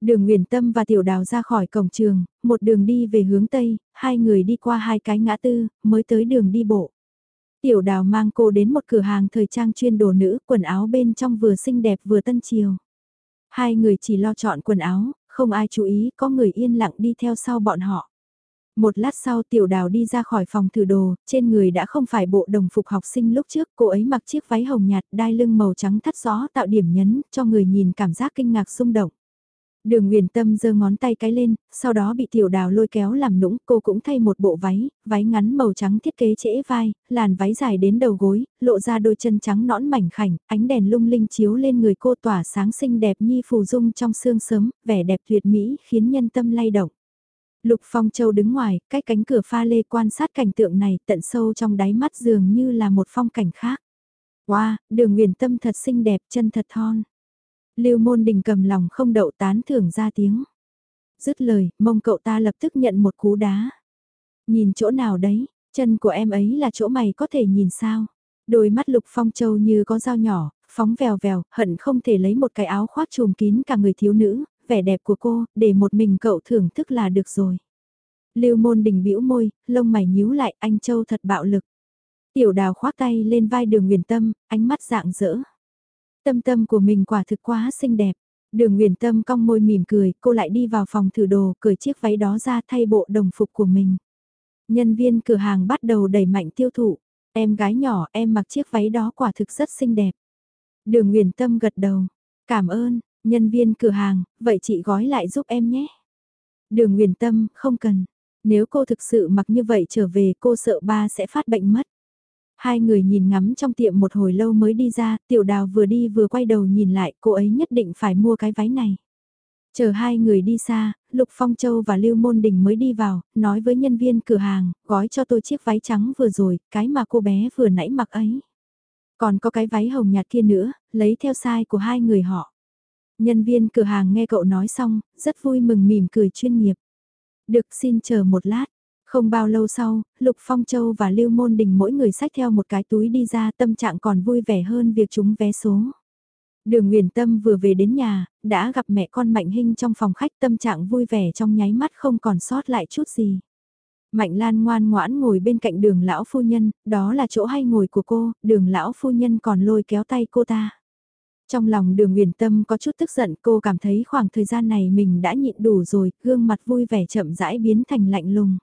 Speaker 1: Đường Nguyền Tâm và Tiểu Đào ra khỏi cổng trường, một đường đi về hướng Tây, hai người đi qua hai cái ngã tư, mới tới đường đi bộ. Tiểu Đào mang cô đến một cửa hàng thời trang chuyên đồ nữ, quần áo bên trong vừa xinh đẹp vừa tân chiều. Hai người chỉ lo chọn quần áo, không ai chú ý, có người yên lặng đi theo sau bọn họ. Một lát sau tiểu đào đi ra khỏi phòng thử đồ, trên người đã không phải bộ đồng phục học sinh lúc trước, cô ấy mặc chiếc váy hồng nhạt đai lưng màu trắng thắt gió tạo điểm nhấn, cho người nhìn cảm giác kinh ngạc xung động. Đường Nguyền Tâm giơ ngón tay cái lên, sau đó bị tiểu đào lôi kéo làm nũng, cô cũng thay một bộ váy, váy ngắn màu trắng thiết kế trễ vai, làn váy dài đến đầu gối, lộ ra đôi chân trắng nõn mảnh khảnh, ánh đèn lung linh chiếu lên người cô tỏa sáng xinh đẹp như phù dung trong sương sớm, vẻ đẹp tuyệt mỹ khiến nhân tâm lay động. Lục Phong Châu đứng ngoài, cách cánh cửa pha lê quan sát cảnh tượng này tận sâu trong đáy mắt dường như là một phong cảnh khác. Wow, đường nguyền tâm thật xinh đẹp, chân thật thon. Lưu môn đình cầm lòng không đậu tán thưởng ra tiếng. Dứt lời, mông cậu ta lập tức nhận một cú đá. Nhìn chỗ nào đấy, chân của em ấy là chỗ mày có thể nhìn sao. Đôi mắt Lục Phong Châu như có dao nhỏ, phóng vèo vèo, hận không thể lấy một cái áo khoác trùm kín cả người thiếu nữ, vẻ đẹp của cô, để một mình cậu thưởng thức là được rồi. Lưu môn đình bĩu môi, lông mày nhíu lại, anh Châu thật bạo lực. Tiểu đào khoác tay lên vai đường Huyền tâm, ánh mắt dạng dỡ. Tâm tâm của mình quả thực quá xinh đẹp. Đường nguyền tâm cong môi mỉm cười, cô lại đi vào phòng thử đồ, cởi chiếc váy đó ra thay bộ đồng phục của mình. Nhân viên cửa hàng bắt đầu đẩy mạnh tiêu thụ. Em gái nhỏ, em mặc chiếc váy đó quả thực rất xinh đẹp. Đường nguyền tâm gật đầu. Cảm ơn, Nhân viên cửa hàng, vậy chị gói lại giúp em nhé. Đường Nguyền Tâm, không cần. Nếu cô thực sự mặc như vậy trở về cô sợ ba sẽ phát bệnh mất. Hai người nhìn ngắm trong tiệm một hồi lâu mới đi ra, tiểu đào vừa đi vừa quay đầu nhìn lại, cô ấy nhất định phải mua cái váy này. Chờ hai người đi xa, Lục Phong Châu và Lưu Môn Đình mới đi vào, nói với nhân viên cửa hàng, gói cho tôi chiếc váy trắng vừa rồi, cái mà cô bé vừa nãy mặc ấy. Còn có cái váy hồng nhạt kia nữa, lấy theo size của hai người họ. Nhân viên cửa hàng nghe cậu nói xong, rất vui mừng mỉm cười chuyên nghiệp. Được xin chờ một lát. Không bao lâu sau, Lục Phong Châu và Lưu Môn Đình mỗi người xách theo một cái túi đi ra tâm trạng còn vui vẻ hơn việc chúng vé số. Đường Nguyễn Tâm vừa về đến nhà, đã gặp mẹ con Mạnh Hinh trong phòng khách tâm trạng vui vẻ trong nháy mắt không còn sót lại chút gì. Mạnh Lan ngoan ngoãn ngồi bên cạnh đường lão phu nhân, đó là chỗ hay ngồi của cô, đường lão phu nhân còn lôi kéo tay cô ta. Trong lòng đường Nguyễn tâm có chút tức giận cô cảm thấy khoảng thời gian này mình đã nhịn đủ rồi, gương mặt vui vẻ chậm rãi biến thành lạnh lùng.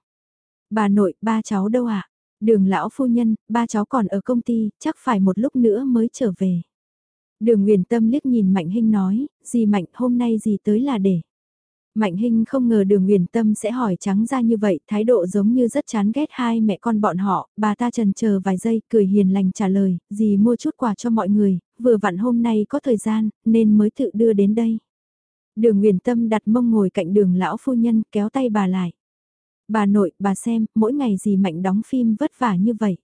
Speaker 1: Bà nội, ba cháu đâu ạ? À? Đường lão phu nhân, ba cháu còn ở công ty, chắc phải một lúc nữa mới trở về. Đường uyển tâm liếc nhìn Mạnh Hinh nói, gì Mạnh hôm nay gì tới là để. Mạnh Hinh không ngờ đường uyển tâm sẽ hỏi trắng ra như vậy, thái độ giống như rất chán ghét hai mẹ con bọn họ, bà ta trần chờ vài giây, cười hiền lành trả lời, gì mua chút quà cho mọi người, vừa vặn hôm nay có thời gian, nên mới tự đưa đến đây. Đường uyển tâm đặt mông ngồi cạnh đường lão phu nhân kéo tay bà lại. Bà nội, bà xem, mỗi ngày gì mạnh đóng phim vất vả như vậy.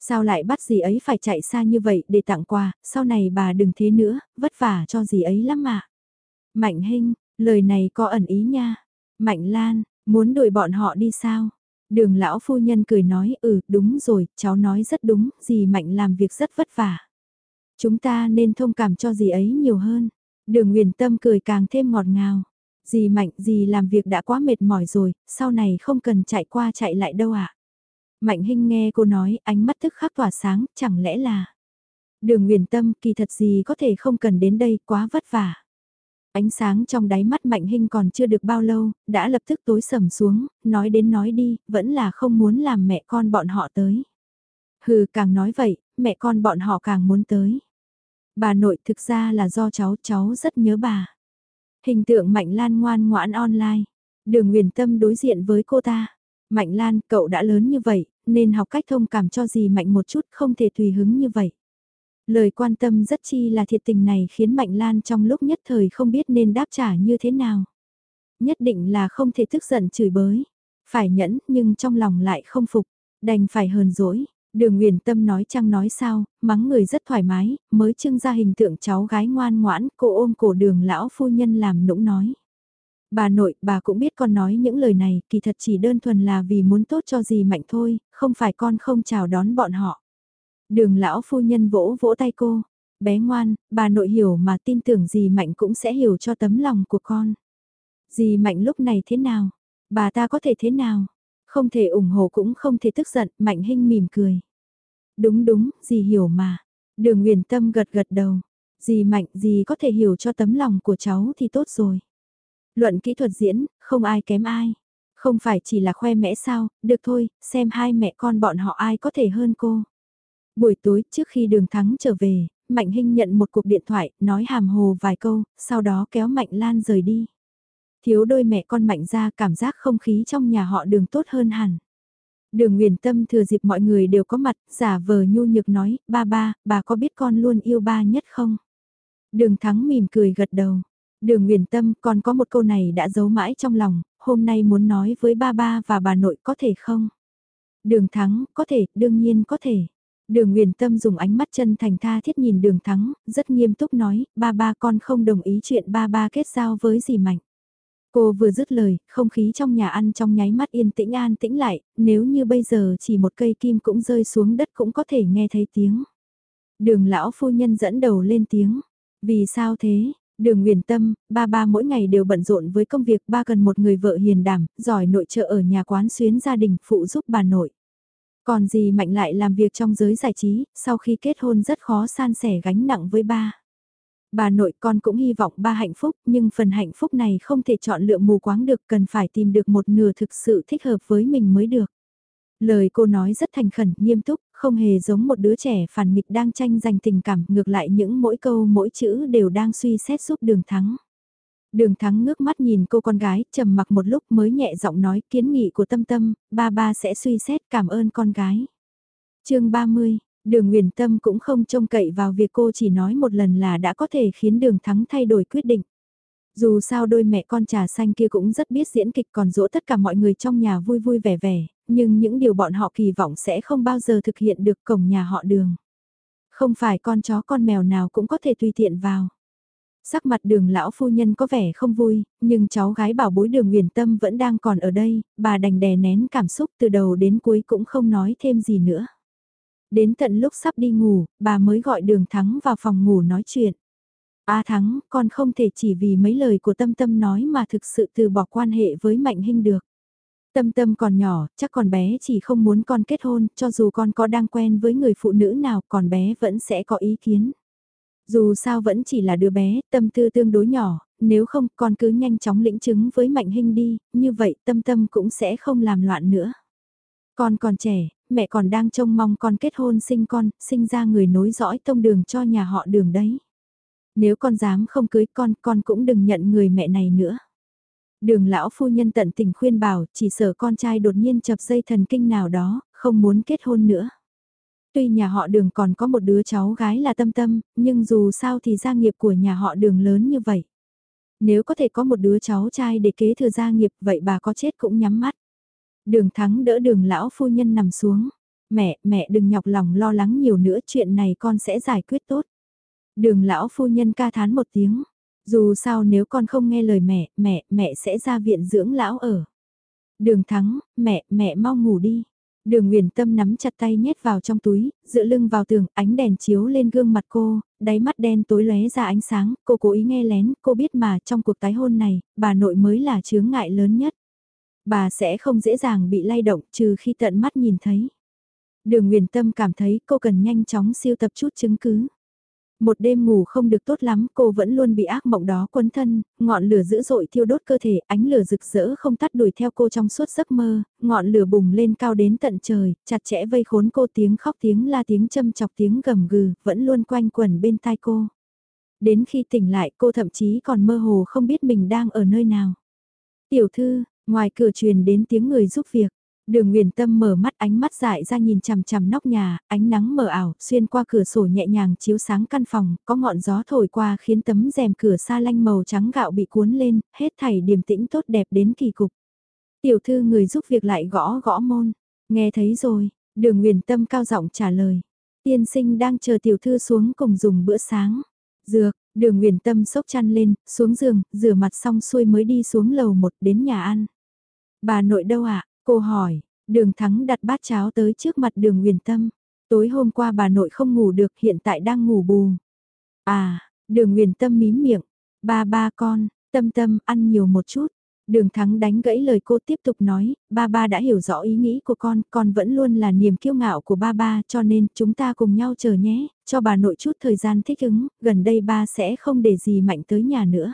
Speaker 1: Sao lại bắt gì ấy phải chạy xa như vậy để tặng quà, sau này bà đừng thế nữa, vất vả cho gì ấy lắm mà. Mạnh Hinh, Lời này có ẩn ý nha. Mạnh Lan, muốn đuổi bọn họ đi sao? Đường lão phu nhân cười nói ừ đúng rồi, cháu nói rất đúng, dì Mạnh làm việc rất vất vả. Chúng ta nên thông cảm cho dì ấy nhiều hơn. Đường huyền tâm cười càng thêm ngọt ngào. Dì Mạnh dì làm việc đã quá mệt mỏi rồi, sau này không cần chạy qua chạy lại đâu ạ. À? Mạnh Hinh nghe cô nói, ánh mắt thức khắc tỏa sáng, chẳng lẽ là... Đường Nguyền tâm kỳ thật gì có thể không cần đến đây quá vất vả. Ánh sáng trong đáy mắt Mạnh Hinh còn chưa được bao lâu, đã lập tức tối sầm xuống, nói đến nói đi, vẫn là không muốn làm mẹ con bọn họ tới. Hừ, càng nói vậy, mẹ con bọn họ càng muốn tới. Bà nội thực ra là do cháu, cháu rất nhớ bà. Hình tượng Mạnh Lan ngoan ngoãn online. Đường Nguyền Tâm đối diện với cô ta. Mạnh Lan, cậu đã lớn như vậy, nên học cách thông cảm cho gì Mạnh một chút, không thể tùy hứng như vậy. Lời quan tâm rất chi là thiệt tình này khiến Mạnh Lan trong lúc nhất thời không biết nên đáp trả như thế nào. Nhất định là không thể tức giận chửi bới. Phải nhẫn nhưng trong lòng lại không phục, đành phải hờn dỗi. Đường Nguyền Tâm nói chăng nói sao, mắng người rất thoải mái, mới trưng ra hình tượng cháu gái ngoan ngoãn, cô ôm cổ đường lão phu nhân làm nũng nói. Bà nội, bà cũng biết con nói những lời này, kỳ thật chỉ đơn thuần là vì muốn tốt cho gì mạnh thôi, không phải con không chào đón bọn họ. Đường lão phu nhân vỗ vỗ tay cô, bé ngoan, bà nội hiểu mà tin tưởng gì mạnh cũng sẽ hiểu cho tấm lòng của con. Dì mạnh lúc này thế nào? Bà ta có thể thế nào? Không thể ủng hộ cũng không thể tức giận, mạnh hinh mỉm cười. Đúng đúng, dì hiểu mà. Đường Nguyền tâm gật gật đầu. Dì mạnh, dì có thể hiểu cho tấm lòng của cháu thì tốt rồi. Luận kỹ thuật diễn, không ai kém ai. Không phải chỉ là khoe mẽ sao, được thôi, xem hai mẹ con bọn họ ai có thể hơn cô. Buổi tối trước khi đường thắng trở về, Mạnh Hinh nhận một cuộc điện thoại, nói hàm hồ vài câu, sau đó kéo Mạnh Lan rời đi. Thiếu đôi mẹ con Mạnh ra cảm giác không khí trong nhà họ đường tốt hơn hẳn. Đường Nguyền Tâm thừa dịp mọi người đều có mặt, giả vờ nhu nhược nói, ba ba, bà có biết con luôn yêu ba nhất không? Đường Thắng mỉm cười gật đầu. Đường Nguyền Tâm còn có một câu này đã giấu mãi trong lòng, hôm nay muốn nói với ba ba và bà nội có thể không? Đường Thắng, có thể, đương nhiên có thể. Đường Nguyền Tâm dùng ánh mắt chân thành tha thiết nhìn đường Thắng, rất nghiêm túc nói, ba ba con không đồng ý chuyện ba ba kết giao với dì Mạnh. Cô vừa dứt lời, không khí trong nhà ăn trong nháy mắt yên tĩnh an tĩnh lại, nếu như bây giờ chỉ một cây kim cũng rơi xuống đất cũng có thể nghe thấy tiếng. Đường lão phu nhân dẫn đầu lên tiếng. Vì sao thế? Đường Nguyền Tâm, ba ba mỗi ngày đều bận rộn với công việc ba cần một người vợ hiền đảm, giỏi nội trợ ở nhà quán xuyến gia đình phụ giúp bà nội. Còn gì mạnh lại làm việc trong giới giải trí, sau khi kết hôn rất khó san sẻ gánh nặng với ba. Bà nội con cũng hy vọng ba hạnh phúc, nhưng phần hạnh phúc này không thể chọn lựa mù quáng được, cần phải tìm được một nửa thực sự thích hợp với mình mới được. Lời cô nói rất thành khẩn, nghiêm túc, không hề giống một đứa trẻ phản nghịch đang tranh giành tình cảm, ngược lại những mỗi câu mỗi chữ đều đang suy xét giúp đường thắng. Đường thắng ngước mắt nhìn cô con gái, trầm mặc một lúc mới nhẹ giọng nói kiến nghị của tâm tâm, ba ba sẽ suy xét cảm ơn con gái. chương 30, đường nguyền tâm cũng không trông cậy vào việc cô chỉ nói một lần là đã có thể khiến đường thắng thay đổi quyết định. Dù sao đôi mẹ con trà xanh kia cũng rất biết diễn kịch còn dỗ tất cả mọi người trong nhà vui vui vẻ vẻ, nhưng những điều bọn họ kỳ vọng sẽ không bao giờ thực hiện được cổng nhà họ đường. Không phải con chó con mèo nào cũng có thể tùy tiện vào. Sắc mặt đường lão phu nhân có vẻ không vui, nhưng cháu gái bảo bối đường huyền tâm vẫn đang còn ở đây, bà đành đè nén cảm xúc từ đầu đến cuối cũng không nói thêm gì nữa. Đến tận lúc sắp đi ngủ, bà mới gọi đường thắng vào phòng ngủ nói chuyện. A thắng, con không thể chỉ vì mấy lời của tâm tâm nói mà thực sự từ bỏ quan hệ với mạnh hình được. Tâm tâm còn nhỏ, chắc còn bé chỉ không muốn con kết hôn, cho dù con có đang quen với người phụ nữ nào, còn bé vẫn sẽ có ý kiến. Dù sao vẫn chỉ là đứa bé, tâm tư tương đối nhỏ, nếu không con cứ nhanh chóng lĩnh chứng với Mạnh Hinh đi, như vậy tâm tâm cũng sẽ không làm loạn nữa. Con còn trẻ, mẹ còn đang trông mong con kết hôn sinh con, sinh ra người nối dõi tông đường cho nhà họ đường đấy. Nếu con dám không cưới con, con cũng đừng nhận người mẹ này nữa. Đường lão phu nhân tận tình khuyên bảo, chỉ sợ con trai đột nhiên chập dây thần kinh nào đó, không muốn kết hôn nữa. Tuy nhà họ đường còn có một đứa cháu gái là tâm tâm, nhưng dù sao thì gia nghiệp của nhà họ đường lớn như vậy. Nếu có thể có một đứa cháu trai để kế thừa gia nghiệp vậy bà có chết cũng nhắm mắt. Đường thắng đỡ đường lão phu nhân nằm xuống. Mẹ, mẹ đừng nhọc lòng lo lắng nhiều nữa chuyện này con sẽ giải quyết tốt. Đường lão phu nhân ca thán một tiếng. Dù sao nếu con không nghe lời mẹ, mẹ, mẹ sẽ ra viện dưỡng lão ở. Đường thắng, mẹ, mẹ mau ngủ đi. Đường Nguyền Tâm nắm chặt tay nhét vào trong túi, dựa lưng vào tường, ánh đèn chiếu lên gương mặt cô, đáy mắt đen tối lóe ra ánh sáng, cô cố ý nghe lén, cô biết mà trong cuộc tái hôn này, bà nội mới là chướng ngại lớn nhất. Bà sẽ không dễ dàng bị lay động trừ khi tận mắt nhìn thấy. Đường Nguyền Tâm cảm thấy cô cần nhanh chóng siêu tập chút chứng cứ. Một đêm ngủ không được tốt lắm, cô vẫn luôn bị ác mộng đó quấn thân, ngọn lửa dữ dội thiêu đốt cơ thể, ánh lửa rực rỡ không tắt đuổi theo cô trong suốt giấc mơ, ngọn lửa bùng lên cao đến tận trời, chặt chẽ vây khốn cô tiếng khóc tiếng la tiếng châm chọc tiếng gầm gừ, vẫn luôn quanh quẩn bên tai cô. Đến khi tỉnh lại cô thậm chí còn mơ hồ không biết mình đang ở nơi nào. Tiểu thư, ngoài cửa truyền đến tiếng người giúp việc. Đường Nguyễn Tâm mở mắt ánh mắt dại ra nhìn chằm chằm nóc nhà, ánh nắng mờ ảo, xuyên qua cửa sổ nhẹ nhàng chiếu sáng căn phòng, có ngọn gió thổi qua khiến tấm rèm cửa xa lanh màu trắng gạo bị cuốn lên, hết thảy điềm tĩnh tốt đẹp đến kỳ cục. Tiểu thư người giúp việc lại gõ gõ môn, nghe thấy rồi, đường Nguyễn Tâm cao giọng trả lời. Tiên sinh đang chờ tiểu thư xuống cùng dùng bữa sáng. Dược, đường Nguyễn Tâm sốc chăn lên, xuống giường, rửa mặt xong xuôi mới đi xuống lầu một đến nhà ăn. Bà nội đâu ạ? Cô hỏi, đường thắng đặt bát cháo tới trước mặt đường huyền tâm. Tối hôm qua bà nội không ngủ được hiện tại đang ngủ bù. À, đường huyền tâm mím miệng. Ba ba con, tâm tâm ăn nhiều một chút. Đường thắng đánh gãy lời cô tiếp tục nói, ba ba đã hiểu rõ ý nghĩ của con, con vẫn luôn là niềm kiêu ngạo của ba ba cho nên chúng ta cùng nhau chờ nhé, cho bà nội chút thời gian thích ứng, gần đây ba sẽ không để gì mạnh tới nhà nữa.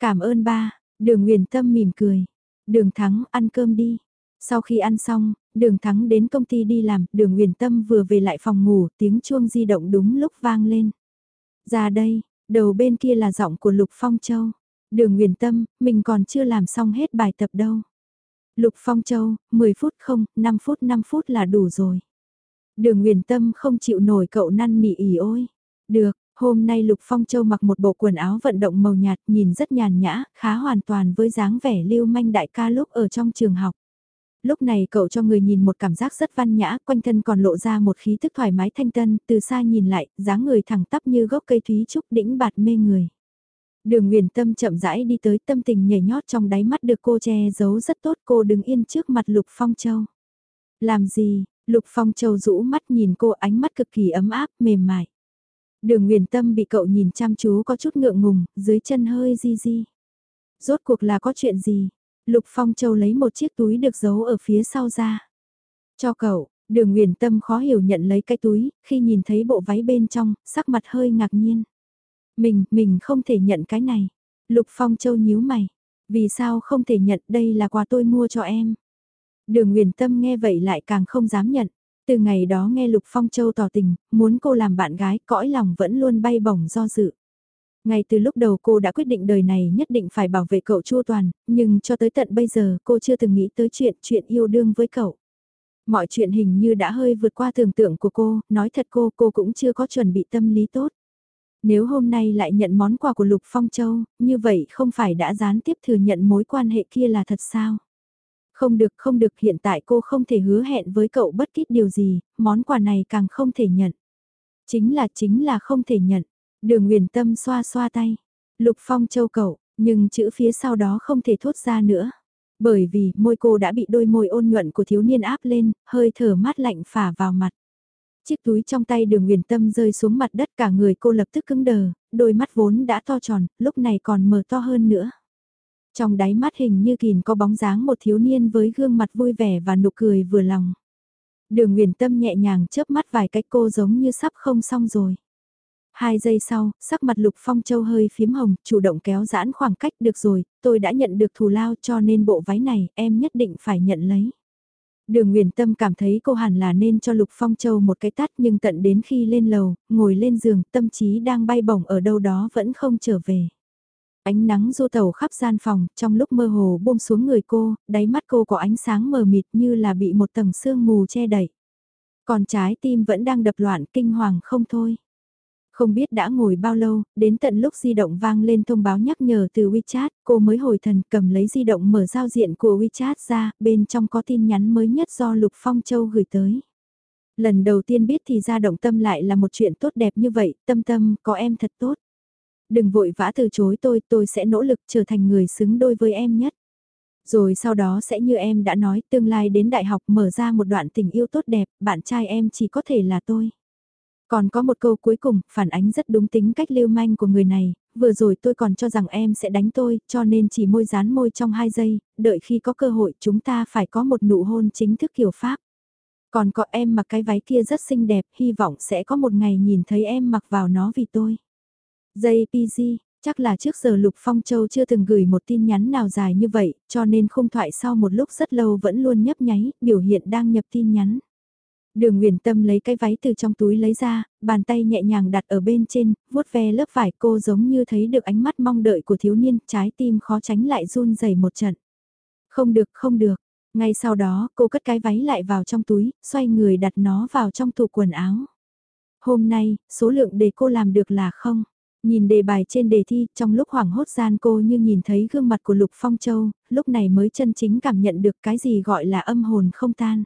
Speaker 1: Cảm ơn ba, đường huyền tâm mỉm cười. Đường thắng ăn cơm đi, sau khi ăn xong, đường thắng đến công ty đi làm, đường huyền tâm vừa về lại phòng ngủ, tiếng chuông di động đúng lúc vang lên. Ra đây, đầu bên kia là giọng của Lục Phong Châu. Đường huyền tâm, mình còn chưa làm xong hết bài tập đâu. Lục Phong Châu, 10 phút không, 5 phút 5 phút là đủ rồi. Đường huyền tâm không chịu nổi cậu năn nỉ ỉ ôi. Được, hôm nay Lục Phong Châu mặc một bộ quần áo vận động màu nhạt nhìn rất nhàn nhã, khá hoàn toàn với dáng vẻ lưu manh đại ca lúc ở trong trường học lúc này cậu cho người nhìn một cảm giác rất văn nhã, quanh thân còn lộ ra một khí thức thoải mái thanh tân, từ xa nhìn lại, dáng người thẳng tắp như gốc cây thúy trúc đĩnh bạt mê người. Đường Nguyền Tâm chậm rãi đi tới tâm tình nhảy nhót trong đáy mắt được cô che giấu rất tốt cô đứng yên trước mặt Lục Phong Châu. Làm gì, Lục Phong Châu rũ mắt nhìn cô ánh mắt cực kỳ ấm áp, mềm mại. Đường Nguyền Tâm bị cậu nhìn chăm chú có chút ngượng ngùng, dưới chân hơi di di. Rốt cuộc là có chuyện gì? Lục Phong Châu lấy một chiếc túi được giấu ở phía sau ra. Cho cậu, đường Nguyền Tâm khó hiểu nhận lấy cái túi, khi nhìn thấy bộ váy bên trong, sắc mặt hơi ngạc nhiên. Mình, mình không thể nhận cái này. Lục Phong Châu nhíu mày. Vì sao không thể nhận đây là quà tôi mua cho em. Đường Nguyền Tâm nghe vậy lại càng không dám nhận. Từ ngày đó nghe Lục Phong Châu tỏ tình, muốn cô làm bạn gái, cõi lòng vẫn luôn bay bổng do dự. Ngay từ lúc đầu cô đã quyết định đời này nhất định phải bảo vệ cậu Chu Toàn, nhưng cho tới tận bây giờ cô chưa từng nghĩ tới chuyện chuyện yêu đương với cậu. Mọi chuyện hình như đã hơi vượt qua tưởng tượng của cô, nói thật cô cô cũng chưa có chuẩn bị tâm lý tốt. Nếu hôm nay lại nhận món quà của Lục Phong Châu, như vậy không phải đã gián tiếp thừa nhận mối quan hệ kia là thật sao? Không được không được hiện tại cô không thể hứa hẹn với cậu bất kỳ điều gì, món quà này càng không thể nhận. Chính là chính là không thể nhận. Đường Nguyền Tâm xoa xoa tay. Lục Phong châu cậu, nhưng chữ phía sau đó không thể thốt ra nữa. Bởi vì môi cô đã bị đôi môi ôn nhuận của thiếu niên áp lên, hơi thở mát lạnh phả vào mặt. Chiếc túi trong tay đường huyền tâm rơi xuống mặt đất cả người cô lập tức cứng đờ, đôi mắt vốn đã to tròn, lúc này còn mở to hơn nữa. Trong đáy mắt hình như kìn có bóng dáng một thiếu niên với gương mặt vui vẻ và nụ cười vừa lòng. Đường Nguyễn tâm nhẹ nhàng chớp mắt vài cách cô giống như sắp không xong rồi. Hai giây sau, sắc mặt Lục Phong Châu hơi phím hồng, chủ động kéo giãn khoảng cách được rồi, tôi đã nhận được thù lao cho nên bộ váy này em nhất định phải nhận lấy. Đường Nguyễn Tâm cảm thấy cô hẳn là nên cho Lục Phong Châu một cái tát nhưng tận đến khi lên lầu, ngồi lên giường, tâm trí đang bay bổng ở đâu đó vẫn không trở về. Ánh nắng du tàu khắp gian phòng, trong lúc mơ hồ buông xuống người cô, đáy mắt cô có ánh sáng mờ mịt như là bị một tầng sương mù che đậy. Còn trái tim vẫn đang đập loạn kinh hoàng không thôi. Không biết đã ngồi bao lâu, đến tận lúc di động vang lên thông báo nhắc nhở từ WeChat, cô mới hồi thần cầm lấy di động mở giao diện của WeChat ra, bên trong có tin nhắn mới nhất do Lục Phong Châu gửi tới. Lần đầu tiên biết thì ra động tâm lại là một chuyện tốt đẹp như vậy, tâm tâm, có em thật tốt. Đừng vội vã từ chối tôi, tôi sẽ nỗ lực trở thành người xứng đôi với em nhất. Rồi sau đó sẽ như em đã nói, tương lai đến đại học mở ra một đoạn tình yêu tốt đẹp, bạn trai em chỉ có thể là tôi. Còn có một câu cuối cùng, phản ánh rất đúng tính cách lưu manh của người này, vừa rồi tôi còn cho rằng em sẽ đánh tôi, cho nên chỉ môi dán môi trong hai giây, đợi khi có cơ hội chúng ta phải có một nụ hôn chính thức kiểu Pháp. Còn có em mặc cái váy kia rất xinh đẹp, hy vọng sẽ có một ngày nhìn thấy em mặc vào nó vì tôi. JPG, chắc là trước giờ Lục Phong Châu chưa từng gửi một tin nhắn nào dài như vậy, cho nên khung thoại sau một lúc rất lâu vẫn luôn nhấp nháy, biểu hiện đang nhập tin nhắn. Đường Nguyễn Tâm lấy cái váy từ trong túi lấy ra, bàn tay nhẹ nhàng đặt ở bên trên, vuốt ve lớp vải cô giống như thấy được ánh mắt mong đợi của thiếu niên, trái tim khó tránh lại run rẩy một trận. Không được, không được. Ngay sau đó, cô cất cái váy lại vào trong túi, xoay người đặt nó vào trong tủ quần áo. Hôm nay, số lượng để cô làm được là không. Nhìn đề bài trên đề thi, trong lúc hoảng hốt gian cô như nhìn thấy gương mặt của Lục Phong Châu, lúc này mới chân chính cảm nhận được cái gì gọi là âm hồn không tan.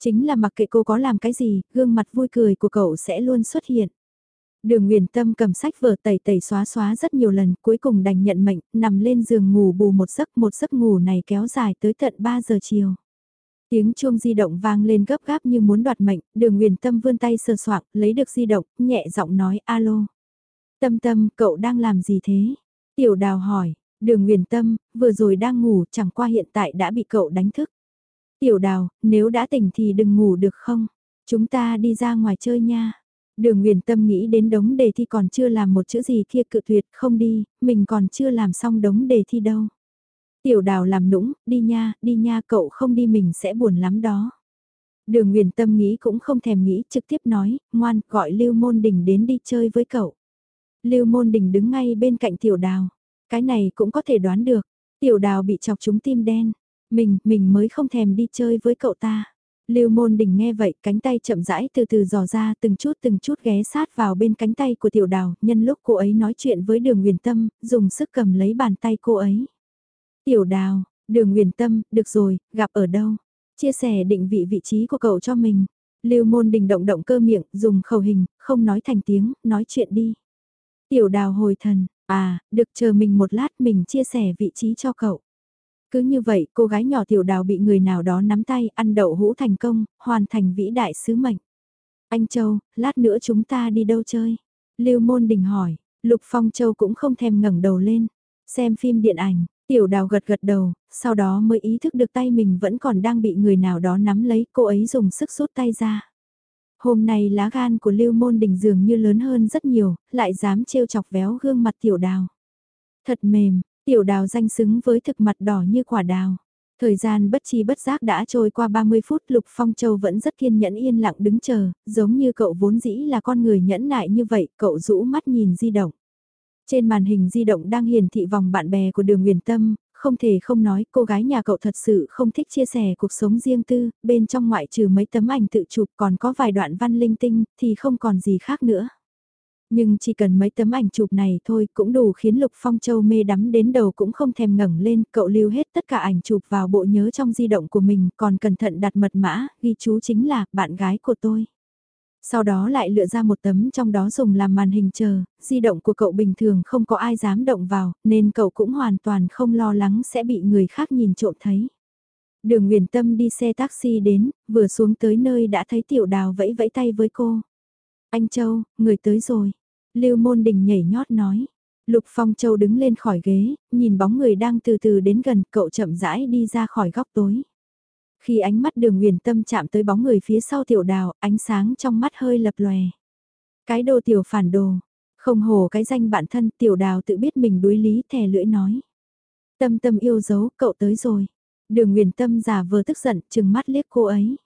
Speaker 1: Chính là mặc kệ cô có làm cái gì, gương mặt vui cười của cậu sẽ luôn xuất hiện. Đường Nguyền Tâm cầm sách vở tẩy tẩy xóa xóa rất nhiều lần, cuối cùng đành nhận mệnh, nằm lên giường ngủ bù một giấc, một giấc ngủ này kéo dài tới tận 3 giờ chiều. Tiếng chuông di động vang lên gấp gáp như muốn đoạt mệnh, đường Nguyền Tâm vươn tay sờ soạng, lấy được di động, nhẹ giọng nói alo. Tâm tâm, cậu đang làm gì thế? Tiểu đào hỏi, đường Nguyền Tâm, vừa rồi đang ngủ, chẳng qua hiện tại đã bị cậu đánh thức. Tiểu đào, nếu đã tỉnh thì đừng ngủ được không? Chúng ta đi ra ngoài chơi nha. Đường Nguyền Tâm nghĩ đến đống đề thi còn chưa làm một chữ gì kia cự tuyệt không đi, mình còn chưa làm xong đống đề thi đâu. Tiểu đào làm nũng, đi nha, đi nha cậu không đi mình sẽ buồn lắm đó. Đường Nguyền Tâm nghĩ cũng không thèm nghĩ trực tiếp nói, ngoan gọi Lưu Môn Đình đến đi chơi với cậu. Lưu Môn Đình đứng ngay bên cạnh tiểu đào. Cái này cũng có thể đoán được. Tiểu đào bị chọc trúng tim đen. Mình, mình mới không thèm đi chơi với cậu ta. Lưu môn đình nghe vậy, cánh tay chậm rãi từ từ dò ra từng chút từng chút ghé sát vào bên cánh tay của tiểu đào, nhân lúc cô ấy nói chuyện với đường huyền tâm, dùng sức cầm lấy bàn tay cô ấy. Tiểu đào, đường huyền tâm, được rồi, gặp ở đâu? Chia sẻ định vị vị trí của cậu cho mình. Lưu môn đình động động cơ miệng, dùng khẩu hình, không nói thành tiếng, nói chuyện đi. Tiểu đào hồi thần, à, được chờ mình một lát mình chia sẻ vị trí cho cậu. Cứ như vậy, cô gái nhỏ tiểu đào bị người nào đó nắm tay, ăn đậu hũ thành công, hoàn thành vĩ đại sứ mệnh. Anh Châu, lát nữa chúng ta đi đâu chơi? Lưu Môn Đình hỏi, Lục Phong Châu cũng không thèm ngẩng đầu lên. Xem phim điện ảnh, tiểu đào gật gật đầu, sau đó mới ý thức được tay mình vẫn còn đang bị người nào đó nắm lấy, cô ấy dùng sức rút tay ra. Hôm nay lá gan của Lưu Môn Đình dường như lớn hơn rất nhiều, lại dám trêu chọc véo gương mặt tiểu đào. Thật mềm, Tiểu đào danh xứng với thực mặt đỏ như quả đào. Thời gian bất chi bất giác đã trôi qua 30 phút Lục Phong Châu vẫn rất kiên nhẫn yên lặng đứng chờ, giống như cậu vốn dĩ là con người nhẫn nại như vậy, cậu rũ mắt nhìn di động. Trên màn hình di động đang hiển thị vòng bạn bè của đường huyền tâm, không thể không nói cô gái nhà cậu thật sự không thích chia sẻ cuộc sống riêng tư, bên trong ngoại trừ mấy tấm ảnh tự chụp còn có vài đoạn văn linh tinh thì không còn gì khác nữa. Nhưng chỉ cần mấy tấm ảnh chụp này thôi cũng đủ khiến Lục Phong Châu mê đắm đến đầu cũng không thèm ngẩng lên, cậu lưu hết tất cả ảnh chụp vào bộ nhớ trong di động của mình, còn cẩn thận đặt mật mã, ghi chú chính là bạn gái của tôi. Sau đó lại lựa ra một tấm trong đó dùng làm màn hình chờ, di động của cậu bình thường không có ai dám động vào, nên cậu cũng hoàn toàn không lo lắng sẽ bị người khác nhìn trộm thấy. Đường Nguyền Tâm đi xe taxi đến, vừa xuống tới nơi đã thấy Tiểu Đào vẫy vẫy tay với cô. Anh Châu, người tới rồi. Lưu Môn Đình nhảy nhót nói. Lục Phong Châu đứng lên khỏi ghế, nhìn bóng người đang từ từ đến gần, cậu chậm rãi đi ra khỏi góc tối. Khi ánh mắt đường huyền tâm chạm tới bóng người phía sau tiểu đào, ánh sáng trong mắt hơi lập lòe. Cái đồ tiểu phản đồ, không hồ cái danh bản thân tiểu đào tự biết mình đối lý thè lưỡi nói. Tâm tâm yêu dấu, cậu tới rồi. Đường huyền tâm giả vờ tức giận, chừng mắt liếc cô ấy.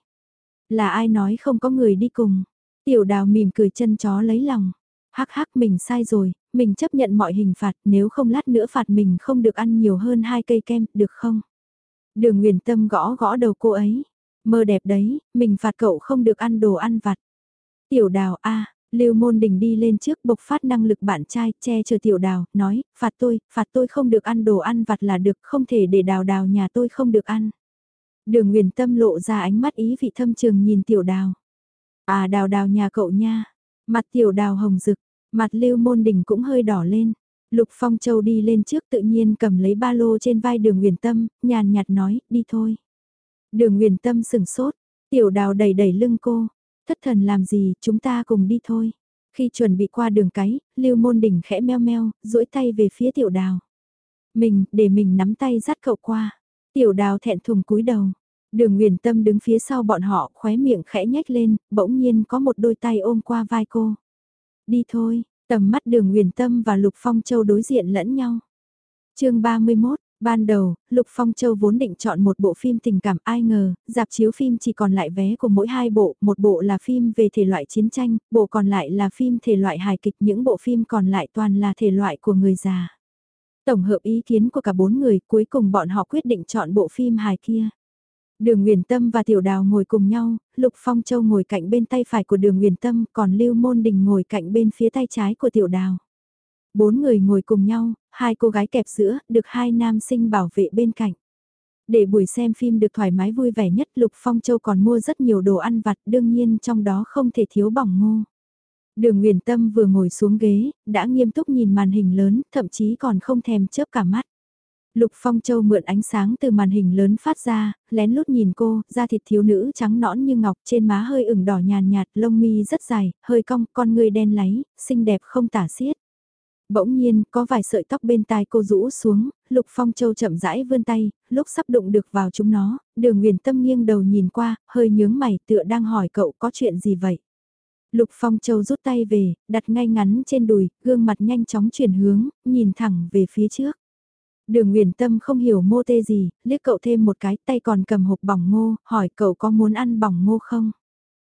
Speaker 1: Là ai nói không có người đi cùng. Tiểu đào mỉm cười chân chó lấy lòng. Hắc hắc mình sai rồi, mình chấp nhận mọi hình phạt, nếu không lát nữa phạt mình không được ăn nhiều hơn hai cây kem, được không? Đường Nguyền Tâm gõ gõ đầu cô ấy. Mơ đẹp đấy, mình phạt cậu không được ăn đồ ăn vặt. Tiểu đào a Lưu Môn Đình đi lên trước bộc phát năng lực bạn trai, che chở tiểu đào, nói, phạt tôi, phạt tôi không được ăn đồ ăn vặt là được, không thể để đào đào nhà tôi không được ăn. Đường Nguyền Tâm lộ ra ánh mắt ý vị thâm trường nhìn tiểu đào. À đào đào nhà cậu nha, mặt tiểu đào hồng rực, Mặt lưu môn đình cũng hơi đỏ lên. Lục Phong Châu đi lên trước tự nhiên cầm lấy ba lô trên vai đường huyền tâm, nhàn nhạt nói, đi thôi. Đường huyền tâm sừng sốt, tiểu đào đẩy đẩy lưng cô, thất thần làm gì, chúng ta cùng đi thôi. Khi chuẩn bị qua đường cái, lưu môn đỉnh khẽ meo meo, duỗi tay về phía tiểu đào. Mình, để mình nắm tay dắt cậu qua. Tiểu đào thẹn thùng cúi đầu. Đường Nguyền Tâm đứng phía sau bọn họ, khóe miệng khẽ nhếch lên, bỗng nhiên có một đôi tay ôm qua vai cô. Đi thôi, tầm mắt Đường Nguyền Tâm và Lục Phong Châu đối diện lẫn nhau. chương 31, Ban đầu, Lục Phong Châu vốn định chọn một bộ phim tình cảm ai ngờ, dạp chiếu phim chỉ còn lại vé của mỗi hai bộ, một bộ là phim về thể loại chiến tranh, bộ còn lại là phim thể loại hài kịch, những bộ phim còn lại toàn là thể loại của người già. Tổng hợp ý kiến của cả bốn người, cuối cùng bọn họ quyết định chọn bộ phim hài kia. Đường Nguyền Tâm và Tiểu Đào ngồi cùng nhau, Lục Phong Châu ngồi cạnh bên tay phải của Đường Nguyền Tâm, còn Lưu Môn Đình ngồi cạnh bên phía tay trái của Tiểu Đào. Bốn người ngồi cùng nhau, hai cô gái kẹp giữa, được hai nam sinh bảo vệ bên cạnh. Để buổi xem phim được thoải mái vui vẻ nhất Lục Phong Châu còn mua rất nhiều đồ ăn vặt đương nhiên trong đó không thể thiếu bỏng ngô. Đường Nguyền Tâm vừa ngồi xuống ghế, đã nghiêm túc nhìn màn hình lớn, thậm chí còn không thèm chớp cả mắt. Lục Phong Châu mượn ánh sáng từ màn hình lớn phát ra, lén lút nhìn cô, da thịt thiếu nữ trắng nõn như ngọc trên má hơi ửng đỏ nhàn nhạt, lông mi rất dài, hơi cong, con người đen láy, xinh đẹp không tả xiết. Bỗng nhiên, có vài sợi tóc bên tai cô rũ xuống, Lục Phong Châu chậm rãi vươn tay, lúc sắp đụng được vào chúng nó, đường Huyền tâm nghiêng đầu nhìn qua, hơi nhướng mày tựa đang hỏi cậu có chuyện gì vậy. Lục Phong Châu rút tay về, đặt ngay ngắn trên đùi, gương mặt nhanh chóng chuyển hướng, nhìn thẳng về phía trước. Đường Nguyền Tâm không hiểu mô tê gì, liếc cậu thêm một cái tay còn cầm hộp bỏng ngô, hỏi cậu có muốn ăn bỏng ngô không?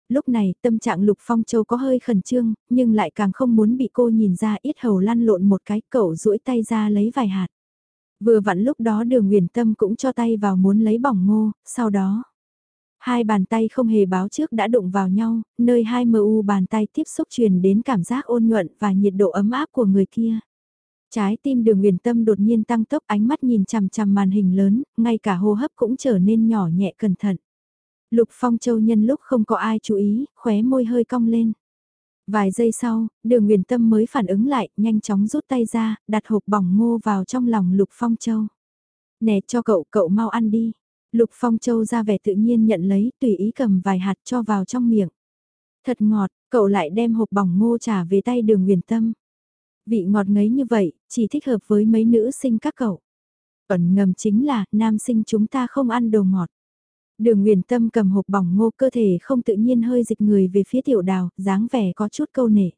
Speaker 1: Lúc này tâm trạng Lục Phong Châu có hơi khẩn trương, nhưng lại càng không muốn bị cô nhìn ra ít hầu lăn lộn một cái cậu duỗi tay ra lấy vài hạt. Vừa vặn lúc đó đường Nguyền Tâm cũng cho tay vào muốn lấy bỏng ngô, sau đó. Hai bàn tay không hề báo trước đã đụng vào nhau, nơi hai mờ u bàn tay tiếp xúc truyền đến cảm giác ôn nhuận và nhiệt độ ấm áp của người kia. Trái tim đường huyền tâm đột nhiên tăng tốc ánh mắt nhìn chằm chằm màn hình lớn, ngay cả hô hấp cũng trở nên nhỏ nhẹ cẩn thận. Lục Phong Châu nhân lúc không có ai chú ý, khóe môi hơi cong lên. Vài giây sau, đường huyền tâm mới phản ứng lại, nhanh chóng rút tay ra, đặt hộp bỏng ngô vào trong lòng Lục Phong Châu. Nè cho cậu, cậu mau ăn đi. Lục Phong Châu ra vẻ tự nhiên nhận lấy, tùy ý cầm vài hạt cho vào trong miệng. Thật ngọt, cậu lại đem hộp bỏng ngô trả về tay đường huyền tâm. Vị ngọt ngấy như vậy, chỉ thích hợp với mấy nữ sinh các cậu. Ẩn ngầm chính là, nam sinh chúng ta không ăn đồ ngọt. Đường Nguyền Tâm cầm hộp bỏng ngô cơ thể không tự nhiên hơi dịch người về phía tiểu đào, dáng vẻ có chút câu nể.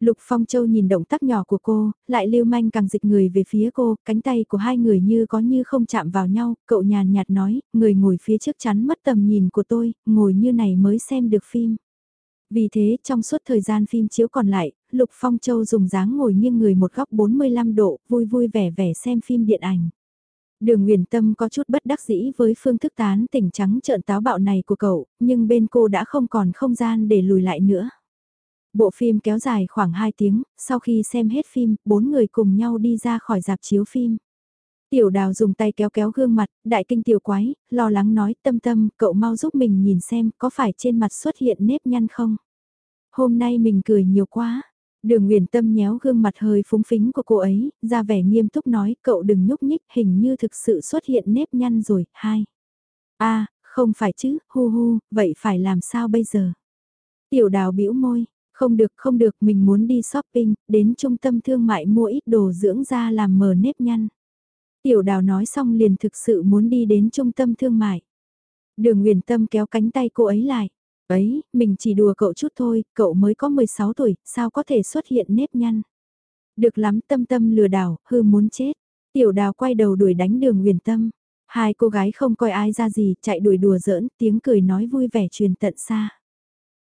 Speaker 1: Lục Phong Châu nhìn động tác nhỏ của cô, lại lưu manh càng dịch người về phía cô, cánh tay của hai người như có như không chạm vào nhau, cậu nhàn nhạt nói, người ngồi phía trước chắn mất tầm nhìn của tôi, ngồi như này mới xem được phim. Vì thế, trong suốt thời gian phim chiếu còn lại, Lục Phong Châu dùng dáng ngồi nghiêng người một góc 45 độ, vui vui vẻ vẻ xem phim điện ảnh. Đường Nguyền Tâm có chút bất đắc dĩ với phương thức tán tỉnh trắng trợn táo bạo này của cậu, nhưng bên cô đã không còn không gian để lùi lại nữa. Bộ phim kéo dài khoảng 2 tiếng, sau khi xem hết phim, bốn người cùng nhau đi ra khỏi dạp chiếu phim. Tiểu đào dùng tay kéo kéo gương mặt, đại kinh tiểu quái, lo lắng nói tâm tâm, cậu mau giúp mình nhìn xem có phải trên mặt xuất hiện nếp nhăn không. Hôm nay mình cười nhiều quá. Đường Nguyễn Tâm nhéo gương mặt hơi phúng phính của cô ấy, ra vẻ nghiêm túc nói cậu đừng nhúc nhích hình như thực sự xuất hiện nếp nhăn rồi, hai. a không phải chứ, hu hu, vậy phải làm sao bây giờ? Tiểu đào bĩu môi, không được không được mình muốn đi shopping, đến trung tâm thương mại mua ít đồ dưỡng da làm mờ nếp nhăn. Tiểu đào nói xong liền thực sự muốn đi đến trung tâm thương mại. Đường Nguyễn Tâm kéo cánh tay cô ấy lại. Ấy, mình chỉ đùa cậu chút thôi, cậu mới có 16 tuổi, sao có thể xuất hiện nếp nhăn. Được lắm tâm tâm lừa đảo, hư muốn chết. Tiểu đào quay đầu đuổi đánh đường huyền Tâm. Hai cô gái không coi ai ra gì, chạy đuổi đùa giỡn, tiếng cười nói vui vẻ truyền tận xa.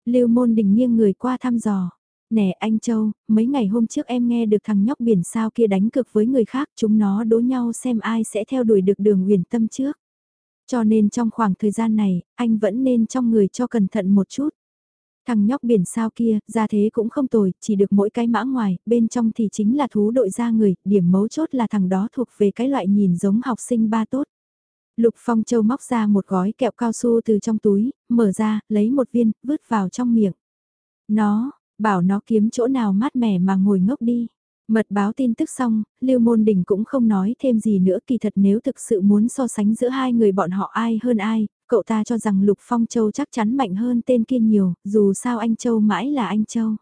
Speaker 1: Lưu môn đình nghiêng người qua thăm dò. Nè anh Châu, mấy ngày hôm trước em nghe được thằng nhóc biển sao kia đánh cực với người khác, chúng nó đố nhau xem ai sẽ theo đuổi được đường huyền tâm trước. Cho nên trong khoảng thời gian này, anh vẫn nên trong người cho cẩn thận một chút. Thằng nhóc biển sao kia, ra thế cũng không tồi, chỉ được mỗi cái mã ngoài, bên trong thì chính là thú đội ra người, điểm mấu chốt là thằng đó thuộc về cái loại nhìn giống học sinh ba tốt. Lục Phong Châu móc ra một gói kẹo cao su từ trong túi, mở ra, lấy một viên, vứt vào trong miệng. Nó, bảo nó kiếm chỗ nào mát mẻ mà ngồi ngốc đi. Mật báo tin tức xong, Lưu Môn Đình cũng không nói thêm gì nữa kỳ thật nếu thực sự muốn so sánh giữa hai người bọn họ ai hơn ai, cậu ta cho rằng Lục Phong Châu chắc chắn mạnh hơn tên kia nhiều, dù sao anh Châu mãi là anh Châu.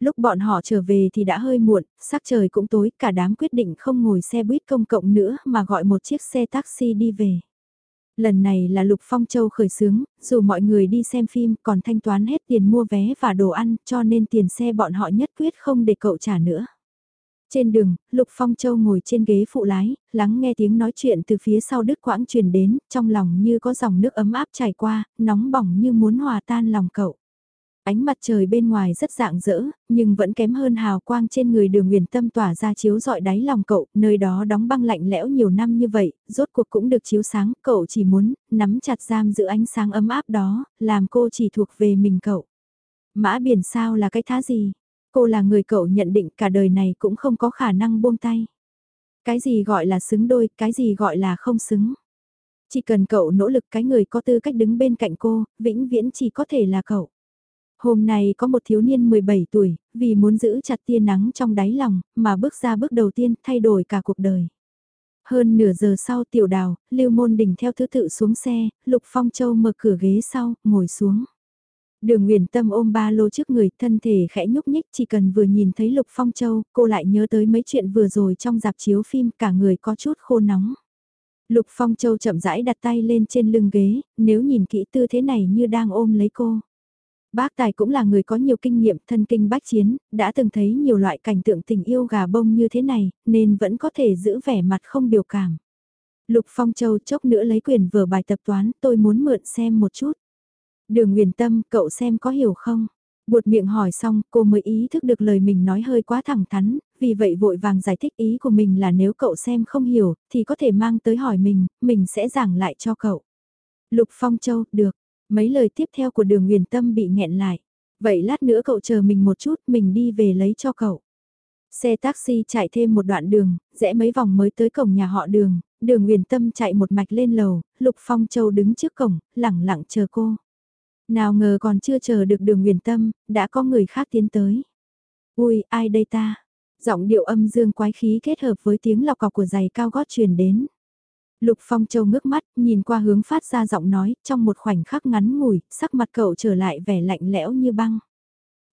Speaker 1: Lúc bọn họ trở về thì đã hơi muộn, sắc trời cũng tối, cả đám quyết định không ngồi xe buýt công cộng nữa mà gọi một chiếc xe taxi đi về. Lần này là Lục Phong Châu khởi xướng, dù mọi người đi xem phim còn thanh toán hết tiền mua vé và đồ ăn cho nên tiền xe bọn họ nhất quyết không để cậu trả nữa. Trên đường, Lục Phong Châu ngồi trên ghế phụ lái, lắng nghe tiếng nói chuyện từ phía sau đứt quãng truyền đến, trong lòng như có dòng nước ấm áp chảy qua, nóng bỏng như muốn hòa tan lòng cậu. Ánh mặt trời bên ngoài rất dạng dỡ, nhưng vẫn kém hơn hào quang trên người đường huyền tâm tỏa ra chiếu dọi đáy lòng cậu, nơi đó đóng băng lạnh lẽo nhiều năm như vậy, rốt cuộc cũng được chiếu sáng, cậu chỉ muốn, nắm chặt giam giữ ánh sáng ấm áp đó, làm cô chỉ thuộc về mình cậu. Mã biển sao là cái thá gì? Cô là người cậu nhận định cả đời này cũng không có khả năng buông tay. Cái gì gọi là xứng đôi, cái gì gọi là không xứng. Chỉ cần cậu nỗ lực cái người có tư cách đứng bên cạnh cô, vĩnh viễn chỉ có thể là cậu. Hôm nay có một thiếu niên 17 tuổi, vì muốn giữ chặt tia nắng trong đáy lòng, mà bước ra bước đầu tiên thay đổi cả cuộc đời. Hơn nửa giờ sau tiểu đào, Lưu Môn Đình theo thứ tự xuống xe, Lục Phong Châu mở cửa ghế sau, ngồi xuống. Đường Nguyền Tâm ôm ba lô trước người, thân thể khẽ nhúc nhích, chỉ cần vừa nhìn thấy Lục Phong Châu, cô lại nhớ tới mấy chuyện vừa rồi trong dạp chiếu phim, cả người có chút khô nóng. Lục Phong Châu chậm rãi đặt tay lên trên lưng ghế, nếu nhìn kỹ tư thế này như đang ôm lấy cô. Bác Tài cũng là người có nhiều kinh nghiệm thân kinh bách chiến, đã từng thấy nhiều loại cảnh tượng tình yêu gà bông như thế này, nên vẫn có thể giữ vẻ mặt không biểu cảm. Lục Phong Châu chốc nữa lấy quyền vừa bài tập toán, tôi muốn mượn xem một chút. Đường Nguyền Tâm, cậu xem có hiểu không? Buột miệng hỏi xong, cô mới ý thức được lời mình nói hơi quá thẳng thắn, vì vậy vội vàng giải thích ý của mình là nếu cậu xem không hiểu, thì có thể mang tới hỏi mình, mình sẽ giảng lại cho cậu. Lục Phong Châu, được. Mấy lời tiếp theo của đường Nguyền Tâm bị nghẹn lại. Vậy lát nữa cậu chờ mình một chút, mình đi về lấy cho cậu. Xe taxi chạy thêm một đoạn đường, rẽ mấy vòng mới tới cổng nhà họ đường, đường Nguyền Tâm chạy một mạch lên lầu, Lục Phong Châu đứng trước cổng, lẳng lặng chờ cô. Nào ngờ còn chưa chờ được đường huyền tâm, đã có người khác tiến tới. Ui, ai đây ta? Giọng điệu âm dương quái khí kết hợp với tiếng lọc cọc của giày cao gót truyền đến. Lục Phong Châu ngước mắt, nhìn qua hướng phát ra giọng nói, trong một khoảnh khắc ngắn ngủi, sắc mặt cậu trở lại vẻ lạnh lẽo như băng.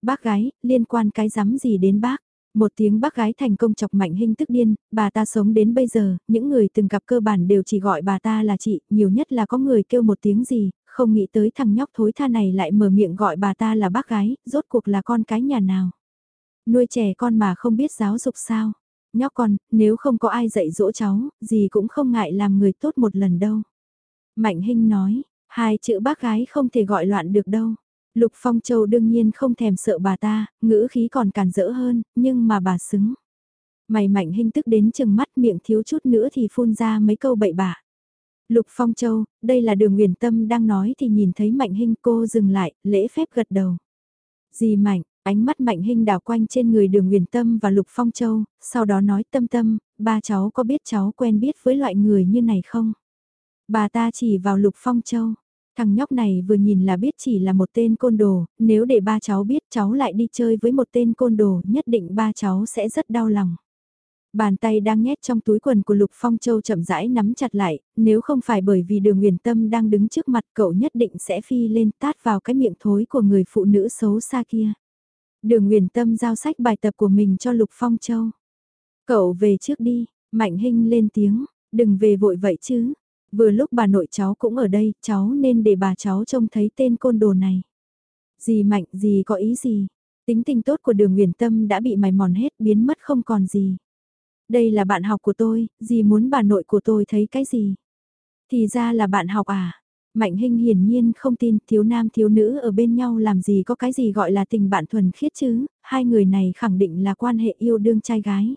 Speaker 1: Bác gái, liên quan cái rắm gì đến bác? Một tiếng bác gái thành công chọc mạnh hình tức điên, bà ta sống đến bây giờ, những người từng gặp cơ bản đều chỉ gọi bà ta là chị, nhiều nhất là có người kêu một tiếng gì, không nghĩ tới thằng nhóc thối tha này lại mở miệng gọi bà ta là bác gái, rốt cuộc là con cái nhà nào. Nuôi trẻ con mà không biết giáo dục sao. Nhóc con, nếu không có ai dạy dỗ cháu, gì cũng không ngại làm người tốt một lần đâu. Mạnh Hinh nói, hai chữ bác gái không thể gọi loạn được đâu. Lục Phong Châu đương nhiên không thèm sợ bà ta, ngữ khí còn càn rỡ hơn, nhưng mà bà xứng. Mày Mạnh Hinh tức đến chừng mắt miệng thiếu chút nữa thì phun ra mấy câu bậy bạ. Lục Phong Châu, đây là đường huyền tâm đang nói thì nhìn thấy Mạnh Hinh cô dừng lại, lễ phép gật đầu. Dì Mạnh, ánh mắt Mạnh Hinh đảo quanh trên người đường huyền tâm và Lục Phong Châu, sau đó nói tâm tâm, ba cháu có biết cháu quen biết với loại người như này không? Bà ta chỉ vào Lục Phong Châu. Thằng nhóc này vừa nhìn là biết chỉ là một tên côn đồ, nếu để ba cháu biết cháu lại đi chơi với một tên côn đồ nhất định ba cháu sẽ rất đau lòng. Bàn tay đang nhét trong túi quần của Lục Phong Châu chậm rãi nắm chặt lại, nếu không phải bởi vì đường huyền tâm đang đứng trước mặt cậu nhất định sẽ phi lên tát vào cái miệng thối của người phụ nữ xấu xa kia. Đường huyền tâm giao sách bài tập của mình cho Lục Phong Châu. Cậu về trước đi, Mạnh Hinh lên tiếng, đừng về vội vậy chứ. Vừa lúc bà nội cháu cũng ở đây, cháu nên để bà cháu trông thấy tên côn đồ này. Gì Mạnh, gì có ý gì? Tính tình tốt của đường huyền tâm đã bị mài mòn hết biến mất không còn gì. Đây là bạn học của tôi, gì muốn bà nội của tôi thấy cái gì? Thì ra là bạn học à? Mạnh Hinh hiển nhiên không tin thiếu nam thiếu nữ ở bên nhau làm gì có cái gì gọi là tình bạn thuần khiết chứ, hai người này khẳng định là quan hệ yêu đương trai gái.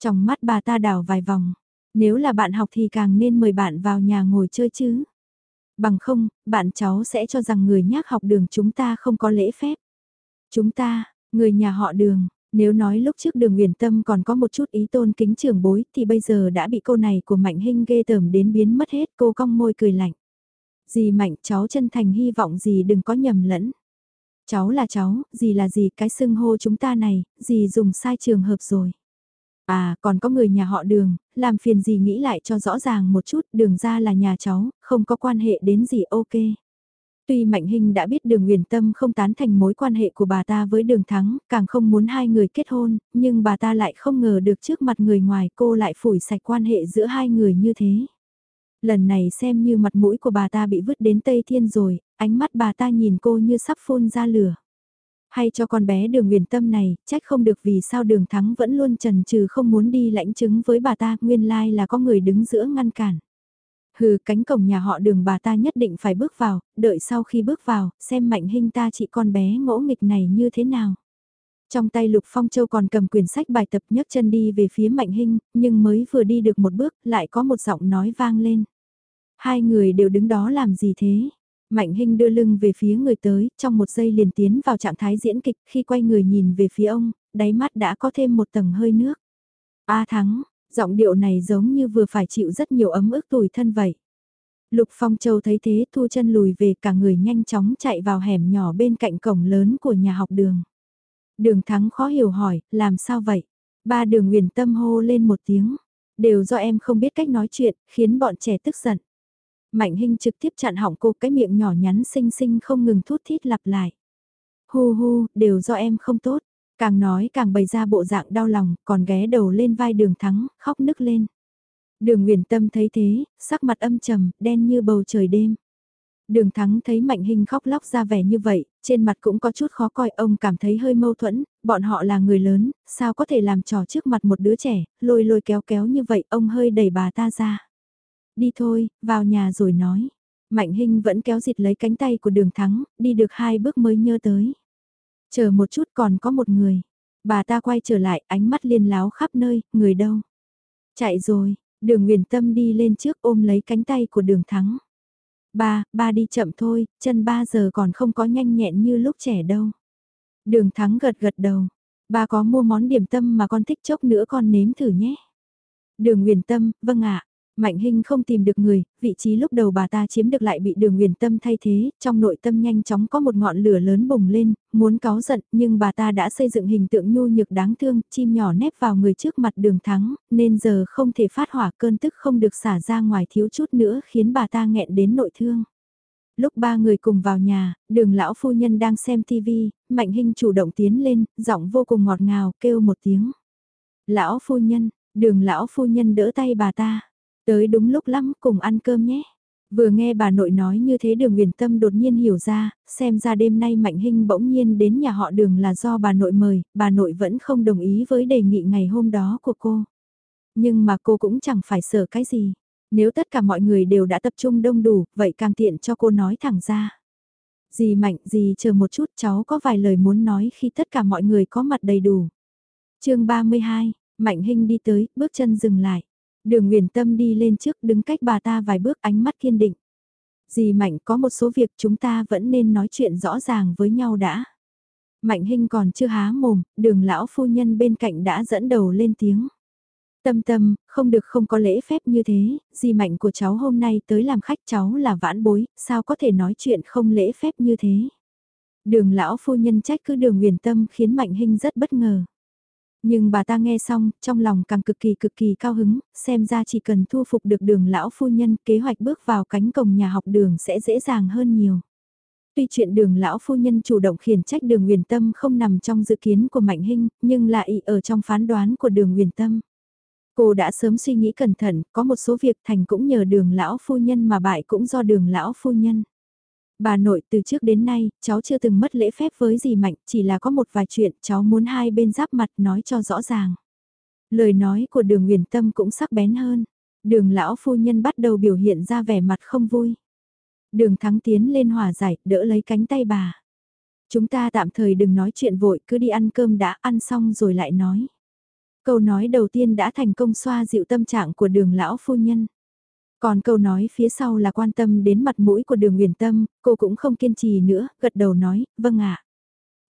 Speaker 1: Trong mắt bà ta đảo vài vòng, nếu là bạn học thì càng nên mời bạn vào nhà ngồi chơi chứ. Bằng không, bạn cháu sẽ cho rằng người nhác học đường chúng ta không có lễ phép. Chúng ta, người nhà họ đường, nếu nói lúc trước đường huyền tâm còn có một chút ý tôn kính trưởng bối thì bây giờ đã bị cô này của Mạnh Hinh ghê tởm đến biến mất hết cô cong môi cười lạnh. Dì Mạnh cháu chân thành hy vọng gì đừng có nhầm lẫn. Cháu là cháu, gì là gì cái xưng hô chúng ta này, gì dùng sai trường hợp rồi. À, còn có người nhà họ đường, làm phiền gì nghĩ lại cho rõ ràng một chút, đường ra là nhà cháu, không có quan hệ đến gì ok. Tuy Mạnh Hinh đã biết đường huyền tâm không tán thành mối quan hệ của bà ta với đường thắng, càng không muốn hai người kết hôn, nhưng bà ta lại không ngờ được trước mặt người ngoài cô lại phủi sạch quan hệ giữa hai người như thế. Lần này xem như mặt mũi của bà ta bị vứt đến Tây Thiên rồi, ánh mắt bà ta nhìn cô như sắp phun ra lửa. Hay cho con bé đường huyền tâm này, trách không được vì sao đường thắng vẫn luôn trần trừ không muốn đi lãnh chứng với bà ta, nguyên lai là có người đứng giữa ngăn cản. Hừ, cánh cổng nhà họ đường bà ta nhất định phải bước vào, đợi sau khi bước vào, xem mạnh hình ta chị con bé ngỗ nghịch này như thế nào. Trong tay Lục Phong Châu còn cầm quyển sách bài tập nhấc chân đi về phía Mạnh Hinh, nhưng mới vừa đi được một bước, lại có một giọng nói vang lên. Hai người đều đứng đó làm gì thế? Mạnh Hinh đưa lưng về phía người tới, trong một giây liền tiến vào trạng thái diễn kịch, khi quay người nhìn về phía ông, đáy mắt đã có thêm một tầng hơi nước. A thắng, giọng điệu này giống như vừa phải chịu rất nhiều ấm ức tủi thân vậy. Lục Phong Châu thấy thế thu chân lùi về cả người nhanh chóng chạy vào hẻm nhỏ bên cạnh cổng lớn của nhà học đường. Đường thắng khó hiểu hỏi, làm sao vậy? Ba đường huyền tâm hô lên một tiếng. Đều do em không biết cách nói chuyện, khiến bọn trẻ tức giận. Mạnh Hinh trực tiếp chặn hỏng cô cái miệng nhỏ nhắn xinh xinh không ngừng thút thít lặp lại. Hu hu, đều do em không tốt. Càng nói càng bày ra bộ dạng đau lòng, còn ghé đầu lên vai đường thắng, khóc nức lên. Đường Nguyễn Tâm thấy thế, sắc mặt âm trầm, đen như bầu trời đêm. Đường Thắng thấy Mạnh Hinh khóc lóc ra vẻ như vậy, trên mặt cũng có chút khó coi, ông cảm thấy hơi mâu thuẫn, bọn họ là người lớn, sao có thể làm trò trước mặt một đứa trẻ, lôi lôi kéo kéo như vậy, ông hơi đẩy bà ta ra. Đi thôi, vào nhà rồi nói. Mạnh Hinh vẫn kéo dịt lấy cánh tay của đường thắng, đi được hai bước mới nhớ tới. Chờ một chút còn có một người. Bà ta quay trở lại, ánh mắt liên láo khắp nơi, người đâu? Chạy rồi, đường huyền tâm đi lên trước ôm lấy cánh tay của đường thắng. Ba, ba đi chậm thôi, chân ba giờ còn không có nhanh nhẹn như lúc trẻ đâu. Đường thắng gật gật đầu. Ba có mua món điểm tâm mà con thích chốc nữa con nếm thử nhé. Đường huyền tâm, vâng ạ. Mạnh Hinh không tìm được người, vị trí lúc đầu bà ta chiếm được lại bị đường huyền tâm thay thế, trong nội tâm nhanh chóng có một ngọn lửa lớn bùng lên, muốn cáu giận, nhưng bà ta đã xây dựng hình tượng nhu nhược đáng thương, chim nhỏ nép vào người trước mặt đường thắng, nên giờ không thể phát hỏa cơn tức không được xả ra ngoài thiếu chút nữa khiến bà ta nghẹn đến nội thương. Lúc ba người cùng vào nhà, đường lão phu nhân đang xem TV, Mạnh Hinh chủ động tiến lên, giọng vô cùng ngọt ngào, kêu một tiếng. Lão phu nhân, đường lão phu nhân đỡ tay bà ta. Tới đúng lúc lắm cùng ăn cơm nhé. Vừa nghe bà nội nói như thế đường huyền tâm đột nhiên hiểu ra, xem ra đêm nay Mạnh Hinh bỗng nhiên đến nhà họ đường là do bà nội mời, bà nội vẫn không đồng ý với đề nghị ngày hôm đó của cô. Nhưng mà cô cũng chẳng phải sợ cái gì. Nếu tất cả mọi người đều đã tập trung đông đủ, vậy càng tiện cho cô nói thẳng ra. Dì Mạnh, dì chờ một chút cháu có vài lời muốn nói khi tất cả mọi người có mặt đầy đủ. chương 32, Mạnh Hinh đi tới, bước chân dừng lại. Đường Nguyền Tâm đi lên trước đứng cách bà ta vài bước ánh mắt kiên định. Dì Mạnh có một số việc chúng ta vẫn nên nói chuyện rõ ràng với nhau đã. Mạnh Hinh còn chưa há mồm, đường lão phu nhân bên cạnh đã dẫn đầu lên tiếng. Tâm tâm, không được không có lễ phép như thế, dì Mạnh của cháu hôm nay tới làm khách cháu là vãn bối, sao có thể nói chuyện không lễ phép như thế. Đường lão phu nhân trách cứ đường huyền tâm khiến Mạnh Hinh rất bất ngờ. Nhưng bà ta nghe xong, trong lòng càng cực kỳ cực kỳ cao hứng, xem ra chỉ cần thu phục được đường lão phu nhân, kế hoạch bước vào cánh cổng nhà học đường sẽ dễ dàng hơn nhiều. Tuy chuyện đường lão phu nhân chủ động khiển trách đường huyền tâm không nằm trong dự kiến của Mạnh Hinh, nhưng lại ở trong phán đoán của đường huyền tâm. Cô đã sớm suy nghĩ cẩn thận, có một số việc thành cũng nhờ đường lão phu nhân mà bại cũng do đường lão phu nhân. Bà nội từ trước đến nay, cháu chưa từng mất lễ phép với gì mạnh, chỉ là có một vài chuyện cháu muốn hai bên giáp mặt nói cho rõ ràng. Lời nói của đường huyền tâm cũng sắc bén hơn. Đường lão phu nhân bắt đầu biểu hiện ra vẻ mặt không vui. Đường thắng tiến lên hòa giải, đỡ lấy cánh tay bà. Chúng ta tạm thời đừng nói chuyện vội, cứ đi ăn cơm đã ăn xong rồi lại nói. Câu nói đầu tiên đã thành công xoa dịu tâm trạng của đường lão phu nhân. Còn câu nói phía sau là quan tâm đến mặt mũi của đường huyền tâm, cô cũng không kiên trì nữa, gật đầu nói, vâng ạ.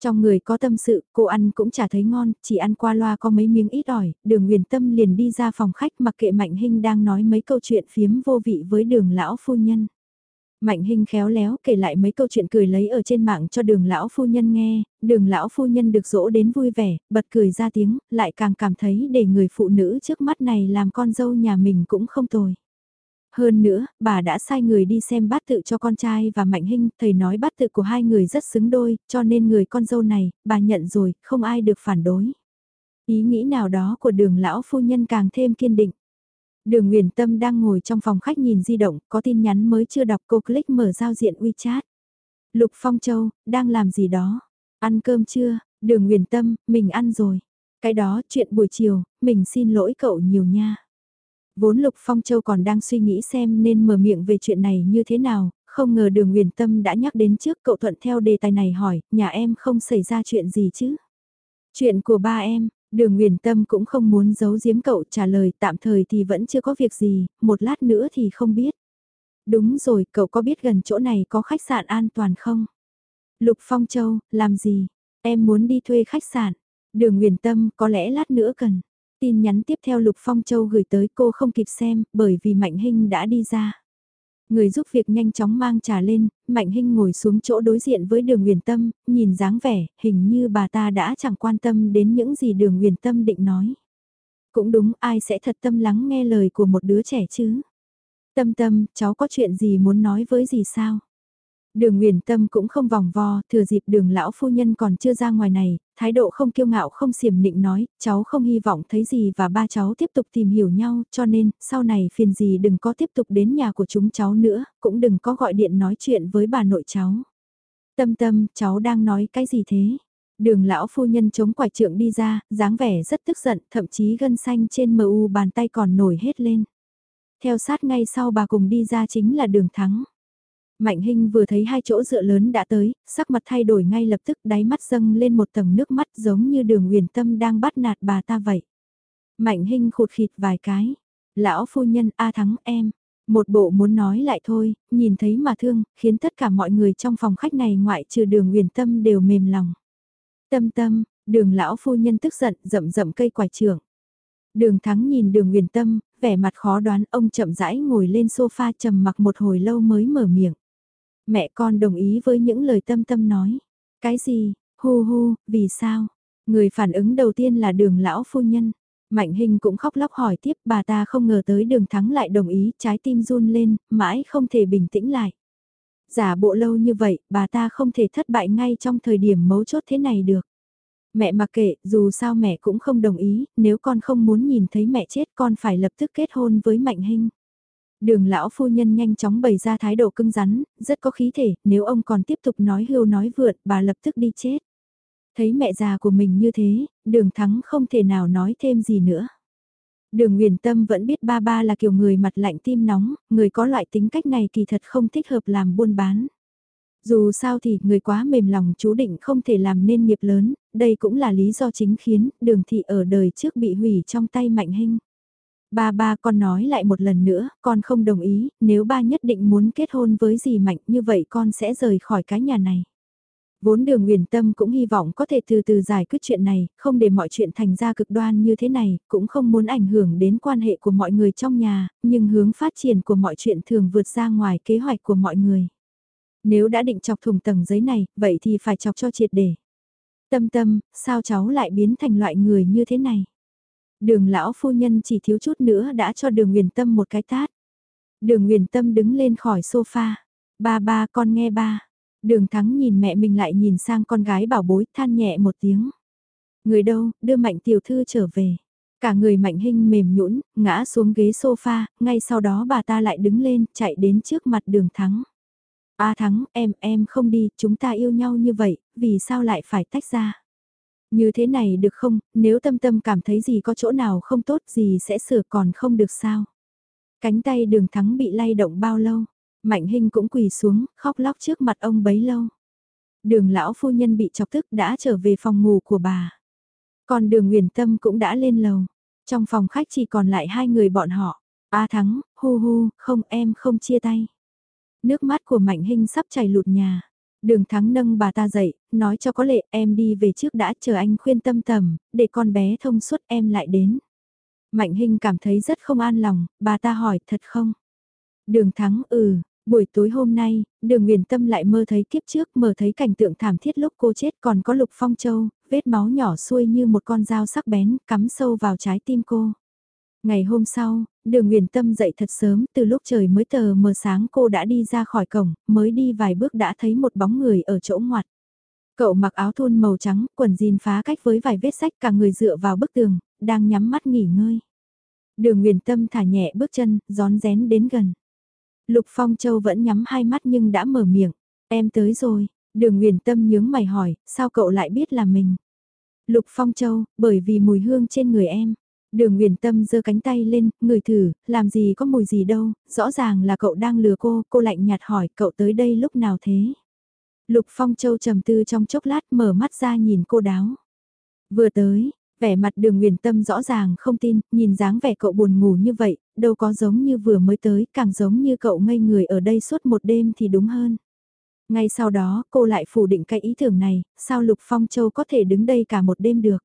Speaker 1: Trong người có tâm sự, cô ăn cũng chả thấy ngon, chỉ ăn qua loa có mấy miếng ít ỏi, đường huyền tâm liền đi ra phòng khách mặc kệ Mạnh Hinh đang nói mấy câu chuyện phiếm vô vị với đường lão phu nhân. Mạnh Hinh khéo léo kể lại mấy câu chuyện cười lấy ở trên mạng cho đường lão phu nhân nghe, đường lão phu nhân được dỗ đến vui vẻ, bật cười ra tiếng, lại càng cảm thấy để người phụ nữ trước mắt này làm con dâu nhà mình cũng không tồi. Hơn nữa, bà đã sai người đi xem bát tự cho con trai và Mạnh Hinh, thầy nói bát tự của hai người rất xứng đôi, cho nên người con dâu này, bà nhận rồi, không ai được phản đối. Ý nghĩ nào đó của đường lão phu nhân càng thêm kiên định. Đường Nguyền Tâm đang ngồi trong phòng khách nhìn di động, có tin nhắn mới chưa đọc cô click mở giao diện WeChat. Lục Phong Châu, đang làm gì đó? Ăn cơm chưa? Đường Nguyền Tâm, mình ăn rồi. Cái đó, chuyện buổi chiều, mình xin lỗi cậu nhiều nha. Vốn Lục Phong Châu còn đang suy nghĩ xem nên mở miệng về chuyện này như thế nào, không ngờ đường Nguyền Tâm đã nhắc đến trước cậu thuận theo đề tài này hỏi, nhà em không xảy ra chuyện gì chứ? Chuyện của ba em, đường Nguyền Tâm cũng không muốn giấu giếm cậu trả lời tạm thời thì vẫn chưa có việc gì, một lát nữa thì không biết. Đúng rồi, cậu có biết gần chỗ này có khách sạn an toàn không? Lục Phong Châu, làm gì? Em muốn đi thuê khách sạn. Đường Nguyền Tâm, có lẽ lát nữa cần. Tin nhắn tiếp theo Lục Phong Châu gửi tới cô không kịp xem, bởi vì Mạnh Hinh đã đi ra. Người giúp việc nhanh chóng mang trà lên, Mạnh Hinh ngồi xuống chỗ đối diện với đường Nguyền Tâm, nhìn dáng vẻ, hình như bà ta đã chẳng quan tâm đến những gì đường Nguyền Tâm định nói. Cũng đúng, ai sẽ thật tâm lắng nghe lời của một đứa trẻ chứ? Tâm tâm, cháu có chuyện gì muốn nói với gì sao? Đường Nguyền Tâm cũng không vòng vo, thừa dịp đường lão phu nhân còn chưa ra ngoài này, thái độ không kiêu ngạo không xiểm nịnh nói, cháu không hy vọng thấy gì và ba cháu tiếp tục tìm hiểu nhau, cho nên, sau này phiền gì đừng có tiếp tục đến nhà của chúng cháu nữa, cũng đừng có gọi điện nói chuyện với bà nội cháu. Tâm tâm, cháu đang nói cái gì thế? Đường lão phu nhân chống quải trượng đi ra, dáng vẻ rất tức giận, thậm chí gân xanh trên mu bàn tay còn nổi hết lên. Theo sát ngay sau bà cùng đi ra chính là đường thắng. Mạnh Hinh vừa thấy hai chỗ dựa lớn đã tới, sắc mặt thay đổi ngay lập tức đáy mắt dâng lên một tầng nước mắt giống như đường huyền tâm đang bắt nạt bà ta vậy. Mạnh Hinh khụt khịt vài cái. Lão phu nhân A thắng em. Một bộ muốn nói lại thôi, nhìn thấy mà thương, khiến tất cả mọi người trong phòng khách này ngoại trừ đường huyền tâm đều mềm lòng. Tâm tâm, đường lão phu nhân tức giận rậm rậm cây quải trưởng. Đường thắng nhìn đường huyền tâm, vẻ mặt khó đoán ông chậm rãi ngồi lên sofa trầm mặc một hồi lâu mới mở miệng. Mẹ con đồng ý với những lời tâm tâm nói. Cái gì, hu hu, vì sao? Người phản ứng đầu tiên là đường lão phu nhân. Mạnh hình cũng khóc lóc hỏi tiếp bà ta không ngờ tới đường thắng lại đồng ý trái tim run lên, mãi không thể bình tĩnh lại. Giả bộ lâu như vậy, bà ta không thể thất bại ngay trong thời điểm mấu chốt thế này được. Mẹ mặc kệ, dù sao mẹ cũng không đồng ý, nếu con không muốn nhìn thấy mẹ chết con phải lập tức kết hôn với Mạnh Hinh. Đường lão phu nhân nhanh chóng bày ra thái độ cưng rắn, rất có khí thể, nếu ông còn tiếp tục nói hưu nói vượt, bà lập tức đi chết. Thấy mẹ già của mình như thế, đường thắng không thể nào nói thêm gì nữa. Đường Nguyền Tâm vẫn biết ba ba là kiểu người mặt lạnh tim nóng, người có loại tính cách này kỳ thật không thích hợp làm buôn bán. Dù sao thì người quá mềm lòng chú định không thể làm nên nghiệp lớn, đây cũng là lý do chính khiến đường thị ở đời trước bị hủy trong tay mạnh hình. Ba ba con nói lại một lần nữa, con không đồng ý, nếu ba nhất định muốn kết hôn với dì Mạnh như vậy con sẽ rời khỏi cái nhà này. Vốn đường huyền tâm cũng hy vọng có thể từ từ giải quyết chuyện này, không để mọi chuyện thành ra cực đoan như thế này, cũng không muốn ảnh hưởng đến quan hệ của mọi người trong nhà, nhưng hướng phát triển của mọi chuyện thường vượt ra ngoài kế hoạch của mọi người. Nếu đã định chọc thùng tầng giấy này, vậy thì phải chọc cho triệt để. Tâm tâm, sao cháu lại biến thành loại người như thế này? Đường lão phu nhân chỉ thiếu chút nữa đã cho đường huyền tâm một cái tát. Đường huyền tâm đứng lên khỏi sofa. Ba ba con nghe ba. Đường thắng nhìn mẹ mình lại nhìn sang con gái bảo bối than nhẹ một tiếng. Người đâu, đưa mạnh tiểu thư trở về. Cả người mạnh hình mềm nhũn ngã xuống ghế sofa, ngay sau đó bà ta lại đứng lên, chạy đến trước mặt đường thắng. A thắng, em, em không đi, chúng ta yêu nhau như vậy, vì sao lại phải tách ra? Như thế này được không, nếu tâm tâm cảm thấy gì có chỗ nào không tốt gì sẽ sửa còn không được sao? Cánh tay đường thắng bị lay động bao lâu? Mạnh hình cũng quỳ xuống, khóc lóc trước mặt ông bấy lâu. Đường lão phu nhân bị chọc tức đã trở về phòng ngủ của bà. Còn đường Nguyền Tâm cũng đã lên lầu. Trong phòng khách chỉ còn lại hai người bọn họ. A Thắng, hu hu, không em không chia tay. Nước mắt của Mạnh Hinh sắp chảy lụt nhà. Đường thắng nâng bà ta dậy, nói cho có lệ em đi về trước đã chờ anh khuyên tâm tầm, để con bé thông suốt em lại đến. Mạnh Hinh cảm thấy rất không an lòng, bà ta hỏi thật không? Đường thắng ừ, buổi tối hôm nay, đường huyền tâm lại mơ thấy kiếp trước mơ thấy cảnh tượng thảm thiết lúc cô chết còn có lục phong châu, vết máu nhỏ xuôi như một con dao sắc bén cắm sâu vào trái tim cô. Ngày hôm sau, đường Nguyền Tâm dậy thật sớm, từ lúc trời mới tờ mờ sáng cô đã đi ra khỏi cổng, mới đi vài bước đã thấy một bóng người ở chỗ ngoặt. Cậu mặc áo thun màu trắng, quần jean phá cách với vài vết sách cả người dựa vào bức tường, đang nhắm mắt nghỉ ngơi. Đường Nguyền Tâm thả nhẹ bước chân, gión rén đến gần. Lục Phong Châu vẫn nhắm hai mắt nhưng đã mở miệng. Em tới rồi, đường Nguyền Tâm nhướng mày hỏi, sao cậu lại biết là mình? Lục Phong Châu, bởi vì mùi hương trên người em. Đường Nguyền Tâm giơ cánh tay lên, người thử, làm gì có mùi gì đâu, rõ ràng là cậu đang lừa cô, cô lạnh nhạt hỏi cậu tới đây lúc nào thế? Lục Phong Châu trầm tư trong chốc lát mở mắt ra nhìn cô đáo. Vừa tới, vẻ mặt đường nguyền tâm rõ ràng không tin, nhìn dáng vẻ cậu buồn ngủ như vậy, đâu có giống như vừa mới tới, càng giống như cậu ngây người ở đây suốt một đêm thì đúng hơn. Ngay sau đó, cô lại phủ định cái ý tưởng này, sao Lục Phong Châu có thể đứng đây cả một đêm được.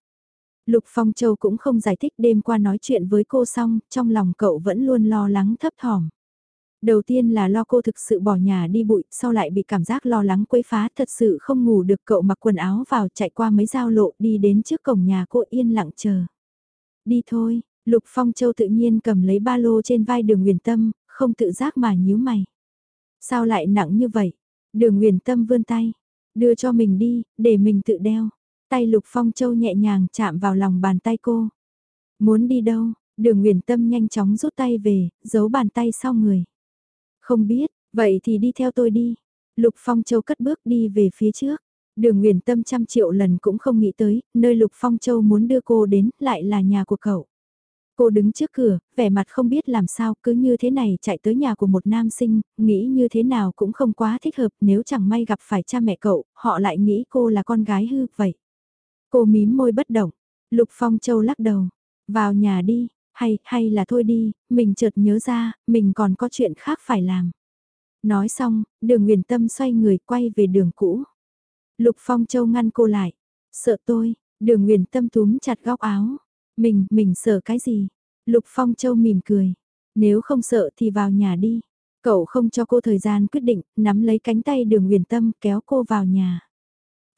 Speaker 1: Lục Phong Châu cũng không giải thích đêm qua nói chuyện với cô xong, trong lòng cậu vẫn luôn lo lắng thấp thỏm. Đầu tiên là lo cô thực sự bỏ nhà đi bụi, sau lại bị cảm giác lo lắng quấy phá, thật sự không ngủ được cậu mặc quần áo vào chạy qua mấy giao lộ đi đến trước cổng nhà cô yên lặng chờ. Đi thôi, Lục Phong Châu tự nhiên cầm lấy ba lô trên vai đường Nguyền Tâm, không tự giác mà nhíu mày. Sao lại nặng như vậy? Đường Nguyền Tâm vươn tay, đưa cho mình đi, để mình tự đeo. Tay Lục Phong Châu nhẹ nhàng chạm vào lòng bàn tay cô. Muốn đi đâu? Đường Nguyễn Tâm nhanh chóng rút tay về, giấu bàn tay sau người. Không biết, vậy thì đi theo tôi đi. Lục Phong Châu cất bước đi về phía trước. Đường Nguyễn Tâm trăm triệu lần cũng không nghĩ tới, nơi Lục Phong Châu muốn đưa cô đến lại là nhà của cậu. Cô đứng trước cửa, vẻ mặt không biết làm sao, cứ như thế này chạy tới nhà của một nam sinh, nghĩ như thế nào cũng không quá thích hợp nếu chẳng may gặp phải cha mẹ cậu, họ lại nghĩ cô là con gái hư, vậy. Cô mím môi bất động, Lục Phong Châu lắc đầu, vào nhà đi, hay, hay là thôi đi, mình chợt nhớ ra, mình còn có chuyện khác phải làm. Nói xong, đường Nguyền Tâm xoay người quay về đường cũ. Lục Phong Châu ngăn cô lại. Sợ tôi, đường Nguyền Tâm túm chặt góc áo. Mình, mình sợ cái gì? Lục Phong Châu mỉm cười. Nếu không sợ thì vào nhà đi. Cậu không cho cô thời gian quyết định, nắm lấy cánh tay đường Nguyền Tâm kéo cô vào nhà.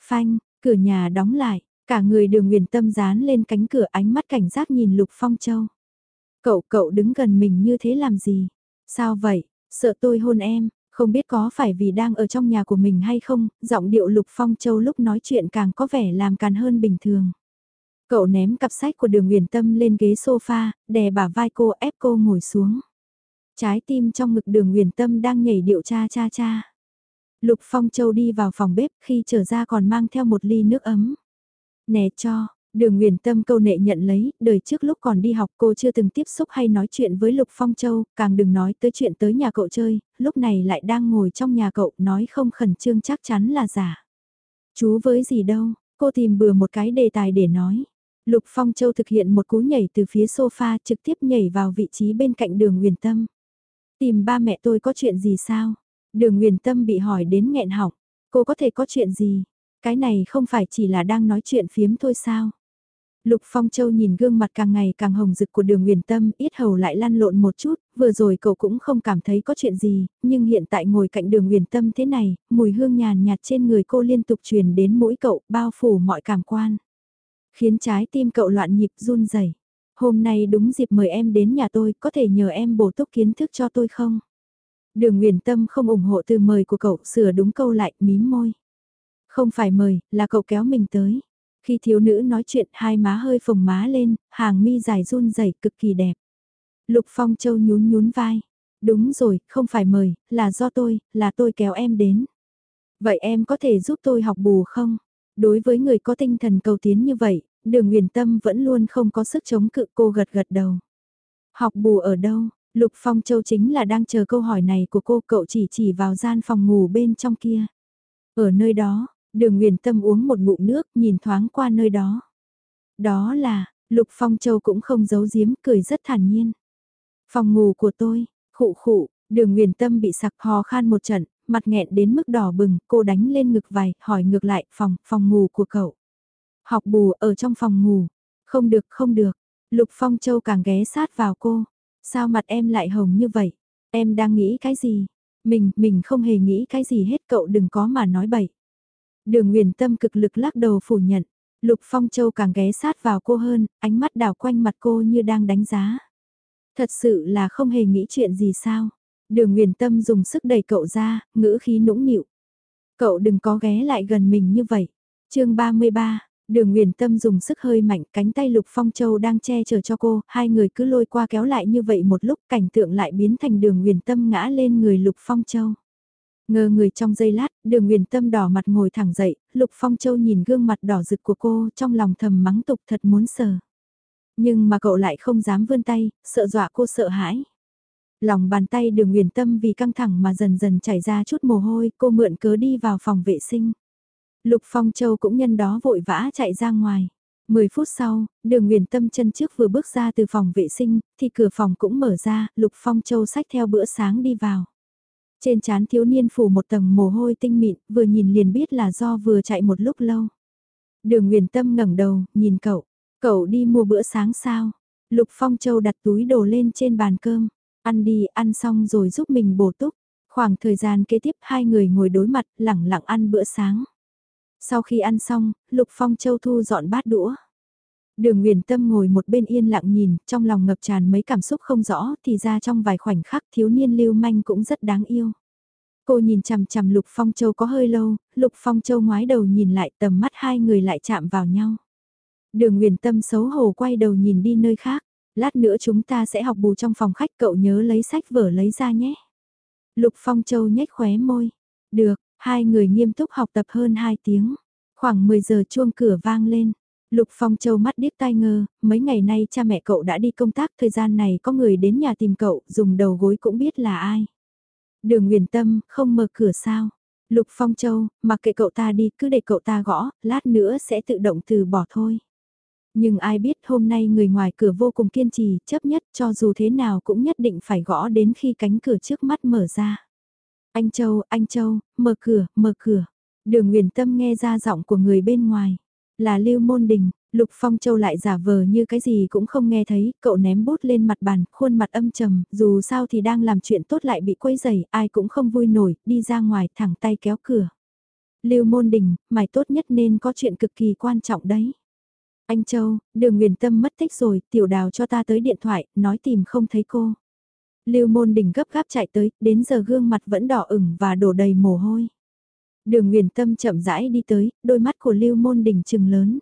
Speaker 1: Phanh, cửa nhà đóng lại, cả người đường Nguyền Tâm dán lên cánh cửa ánh mắt cảnh giác nhìn Lục Phong Châu. Cậu, cậu đứng gần mình như thế làm gì? Sao vậy? Sợ tôi hôn em, không biết có phải vì đang ở trong nhà của mình hay không, giọng điệu Lục Phong Châu lúc nói chuyện càng có vẻ làm càn hơn bình thường. Cậu ném cặp sách của đường huyền tâm lên ghế sofa, đè bả vai cô ép cô ngồi xuống. Trái tim trong ngực đường huyền tâm đang nhảy điệu cha cha cha. Lục Phong Châu đi vào phòng bếp khi trở ra còn mang theo một ly nước ấm. Nè cho, Đường Nguyền Tâm câu nệ nhận lấy, đời trước lúc còn đi học cô chưa từng tiếp xúc hay nói chuyện với Lục Phong Châu, càng đừng nói tới chuyện tới nhà cậu chơi, lúc này lại đang ngồi trong nhà cậu nói không khẩn trương chắc chắn là giả. Chú với gì đâu, cô tìm bừa một cái đề tài để nói. Lục Phong Châu thực hiện một cú nhảy từ phía sofa trực tiếp nhảy vào vị trí bên cạnh đường Nguyền Tâm. Tìm ba mẹ tôi có chuyện gì sao? Đường Nguyền Tâm bị hỏi đến nghẹn họng, cô có thể có chuyện gì? Cái này không phải chỉ là đang nói chuyện phiếm thôi sao? Lục Phong Châu nhìn gương mặt càng ngày càng hồng rực của đường huyền tâm, ít hầu lại lăn lộn một chút, vừa rồi cậu cũng không cảm thấy có chuyện gì, nhưng hiện tại ngồi cạnh đường huyền tâm thế này, mùi hương nhàn nhạt trên người cô liên tục truyền đến mũi cậu, bao phủ mọi cảm quan. Khiến trái tim cậu loạn nhịp run rẩy. Hôm nay đúng dịp mời em đến nhà tôi, có thể nhờ em bổ túc kiến thức cho tôi không? Đường huyền tâm không ủng hộ từ mời của cậu, sửa đúng câu lại, mím môi. Không phải mời, là cậu kéo mình tới. Khi thiếu nữ nói chuyện hai má hơi phồng má lên, hàng mi dài run rẩy cực kỳ đẹp. Lục Phong Châu nhún nhún vai. Đúng rồi, không phải mời, là do tôi, là tôi kéo em đến. Vậy em có thể giúp tôi học bù không? Đối với người có tinh thần cầu tiến như vậy, đường huyền tâm vẫn luôn không có sức chống cự cô gật gật đầu. Học bù ở đâu? Lục Phong Châu chính là đang chờ câu hỏi này của cô cậu chỉ chỉ vào gian phòng ngủ bên trong kia. Ở nơi đó, Đường Nguyền Tâm uống một ngụm nước, nhìn thoáng qua nơi đó. Đó là, Lục Phong Châu cũng không giấu giếm, cười rất thản nhiên. Phòng ngủ của tôi, khụ khụ, đường Nguyền Tâm bị sặc hò khan một trận, mặt nghẹn đến mức đỏ bừng, cô đánh lên ngực vài, hỏi ngược lại, phòng, phòng ngủ của cậu. Học bù ở trong phòng ngủ. Không được, không được. Lục Phong Châu càng ghé sát vào cô. Sao mặt em lại hồng như vậy? Em đang nghĩ cái gì? Mình, mình không hề nghĩ cái gì hết cậu đừng có mà nói bậy. Đường Nguyền Tâm cực lực lắc đầu phủ nhận. Lục Phong Châu càng ghé sát vào cô hơn, ánh mắt đảo quanh mặt cô như đang đánh giá. Thật sự là không hề nghĩ chuyện gì sao. Đường Nguyền Tâm dùng sức đẩy cậu ra, ngữ khí nũng nịu. Cậu đừng có ghé lại gần mình như vậy. chương 33, Đường Nguyền Tâm dùng sức hơi mạnh, cánh tay Lục Phong Châu đang che chở cho cô, hai người cứ lôi qua kéo lại như vậy một lúc cảnh tượng lại biến thành đường Nguyền Tâm ngã lên người Lục Phong Châu. Ngơ người trong giây lát, đường Nguyền Tâm đỏ mặt ngồi thẳng dậy, Lục Phong Châu nhìn gương mặt đỏ rực của cô trong lòng thầm mắng tục thật muốn sờ. Nhưng mà cậu lại không dám vươn tay, sợ dọa cô sợ hãi. Lòng bàn tay đường Nguyền Tâm vì căng thẳng mà dần dần chảy ra chút mồ hôi, cô mượn cớ đi vào phòng vệ sinh. Lục Phong Châu cũng nhân đó vội vã chạy ra ngoài. Mười phút sau, đường Nguyền Tâm chân trước vừa bước ra từ phòng vệ sinh, thì cửa phòng cũng mở ra, Lục Phong Châu xách theo bữa sáng đi vào. Trên trán thiếu niên phủ một tầng mồ hôi tinh mịn, vừa nhìn liền biết là do vừa chạy một lúc lâu. Đường Nguyền Tâm ngẩng đầu, nhìn cậu. Cậu đi mua bữa sáng sao? Lục Phong Châu đặt túi đồ lên trên bàn cơm. Ăn đi, ăn xong rồi giúp mình bổ túc. Khoảng thời gian kế tiếp hai người ngồi đối mặt, lẳng lặng ăn bữa sáng. Sau khi ăn xong, Lục Phong Châu thu dọn bát đũa. Đường Nguyền Tâm ngồi một bên yên lặng nhìn, trong lòng ngập tràn mấy cảm xúc không rõ, thì ra trong vài khoảnh khắc thiếu niên lưu manh cũng rất đáng yêu. Cô nhìn chằm chằm Lục Phong Châu có hơi lâu, Lục Phong Châu ngoái đầu nhìn lại tầm mắt hai người lại chạm vào nhau. Đường Nguyền Tâm xấu hổ quay đầu nhìn đi nơi khác, lát nữa chúng ta sẽ học bù trong phòng khách cậu nhớ lấy sách vở lấy ra nhé. Lục Phong Châu nhếch khóe môi, được, hai người nghiêm túc học tập hơn hai tiếng. Khoảng 10 giờ chuông cửa vang lên. Lục Phong Châu mắt điếc tai ngơ, mấy ngày nay cha mẹ cậu đã đi công tác, thời gian này có người đến nhà tìm cậu, dùng đầu gối cũng biết là ai. Đường Nguyền Tâm, không mở cửa sao? Lục Phong Châu, mặc kệ cậu ta đi, cứ để cậu ta gõ, lát nữa sẽ tự động từ bỏ thôi. Nhưng ai biết hôm nay người ngoài cửa vô cùng kiên trì, chấp nhất cho dù thế nào cũng nhất định phải gõ đến khi cánh cửa trước mắt mở ra. Anh Châu, anh Châu, mở cửa, mở cửa. Đường Nguyền Tâm nghe ra giọng của người bên ngoài. Là Lưu Môn Đình, Lục Phong Châu lại giả vờ như cái gì cũng không nghe thấy, cậu ném bút lên mặt bàn, khuôn mặt âm trầm, dù sao thì đang làm chuyện tốt lại bị quấy rầy, ai cũng không vui nổi, đi ra ngoài thẳng tay kéo cửa. Lưu Môn Đình, mày tốt nhất nên có chuyện cực kỳ quan trọng đấy. Anh Châu, đường Nguyền Tâm mất tích rồi, tiểu đào cho ta tới điện thoại, nói tìm không thấy cô. Lưu Môn Đình gấp gáp chạy tới, đến giờ gương mặt vẫn đỏ ửng và đổ đầy mồ hôi. Đường Nguyền Tâm chậm rãi đi tới, đôi mắt của Lưu Môn Đình trừng lớn.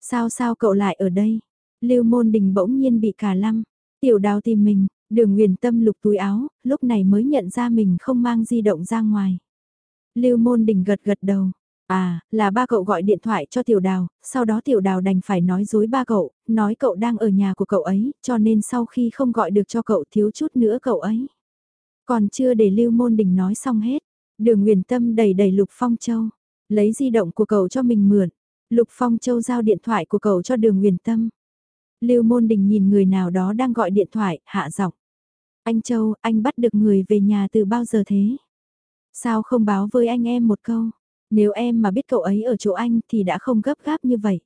Speaker 1: Sao sao cậu lại ở đây? Lưu Môn Đình bỗng nhiên bị cả lăng. Tiểu đào tìm mình, đường Nguyền Tâm lục túi áo, lúc này mới nhận ra mình không mang di động ra ngoài. Lưu Môn Đình gật gật đầu. À, là ba cậu gọi điện thoại cho tiểu đào, sau đó tiểu đào đành phải nói dối ba cậu, nói cậu đang ở nhà của cậu ấy, cho nên sau khi không gọi được cho cậu thiếu chút nữa cậu ấy. Còn chưa để Lưu Môn Đình nói xong hết, đường Nguyền Tâm đầy đầy Lục Phong Châu, lấy di động của cậu cho mình mượn, Lục Phong Châu giao điện thoại của cậu cho đường Nguyền Tâm. Lưu Môn Đình nhìn người nào đó đang gọi điện thoại, hạ giọng. Anh Châu, anh bắt được người về nhà từ bao giờ thế? Sao không báo với anh em một câu? Nếu em mà biết cậu ấy ở chỗ anh thì đã không gấp gáp như vậy.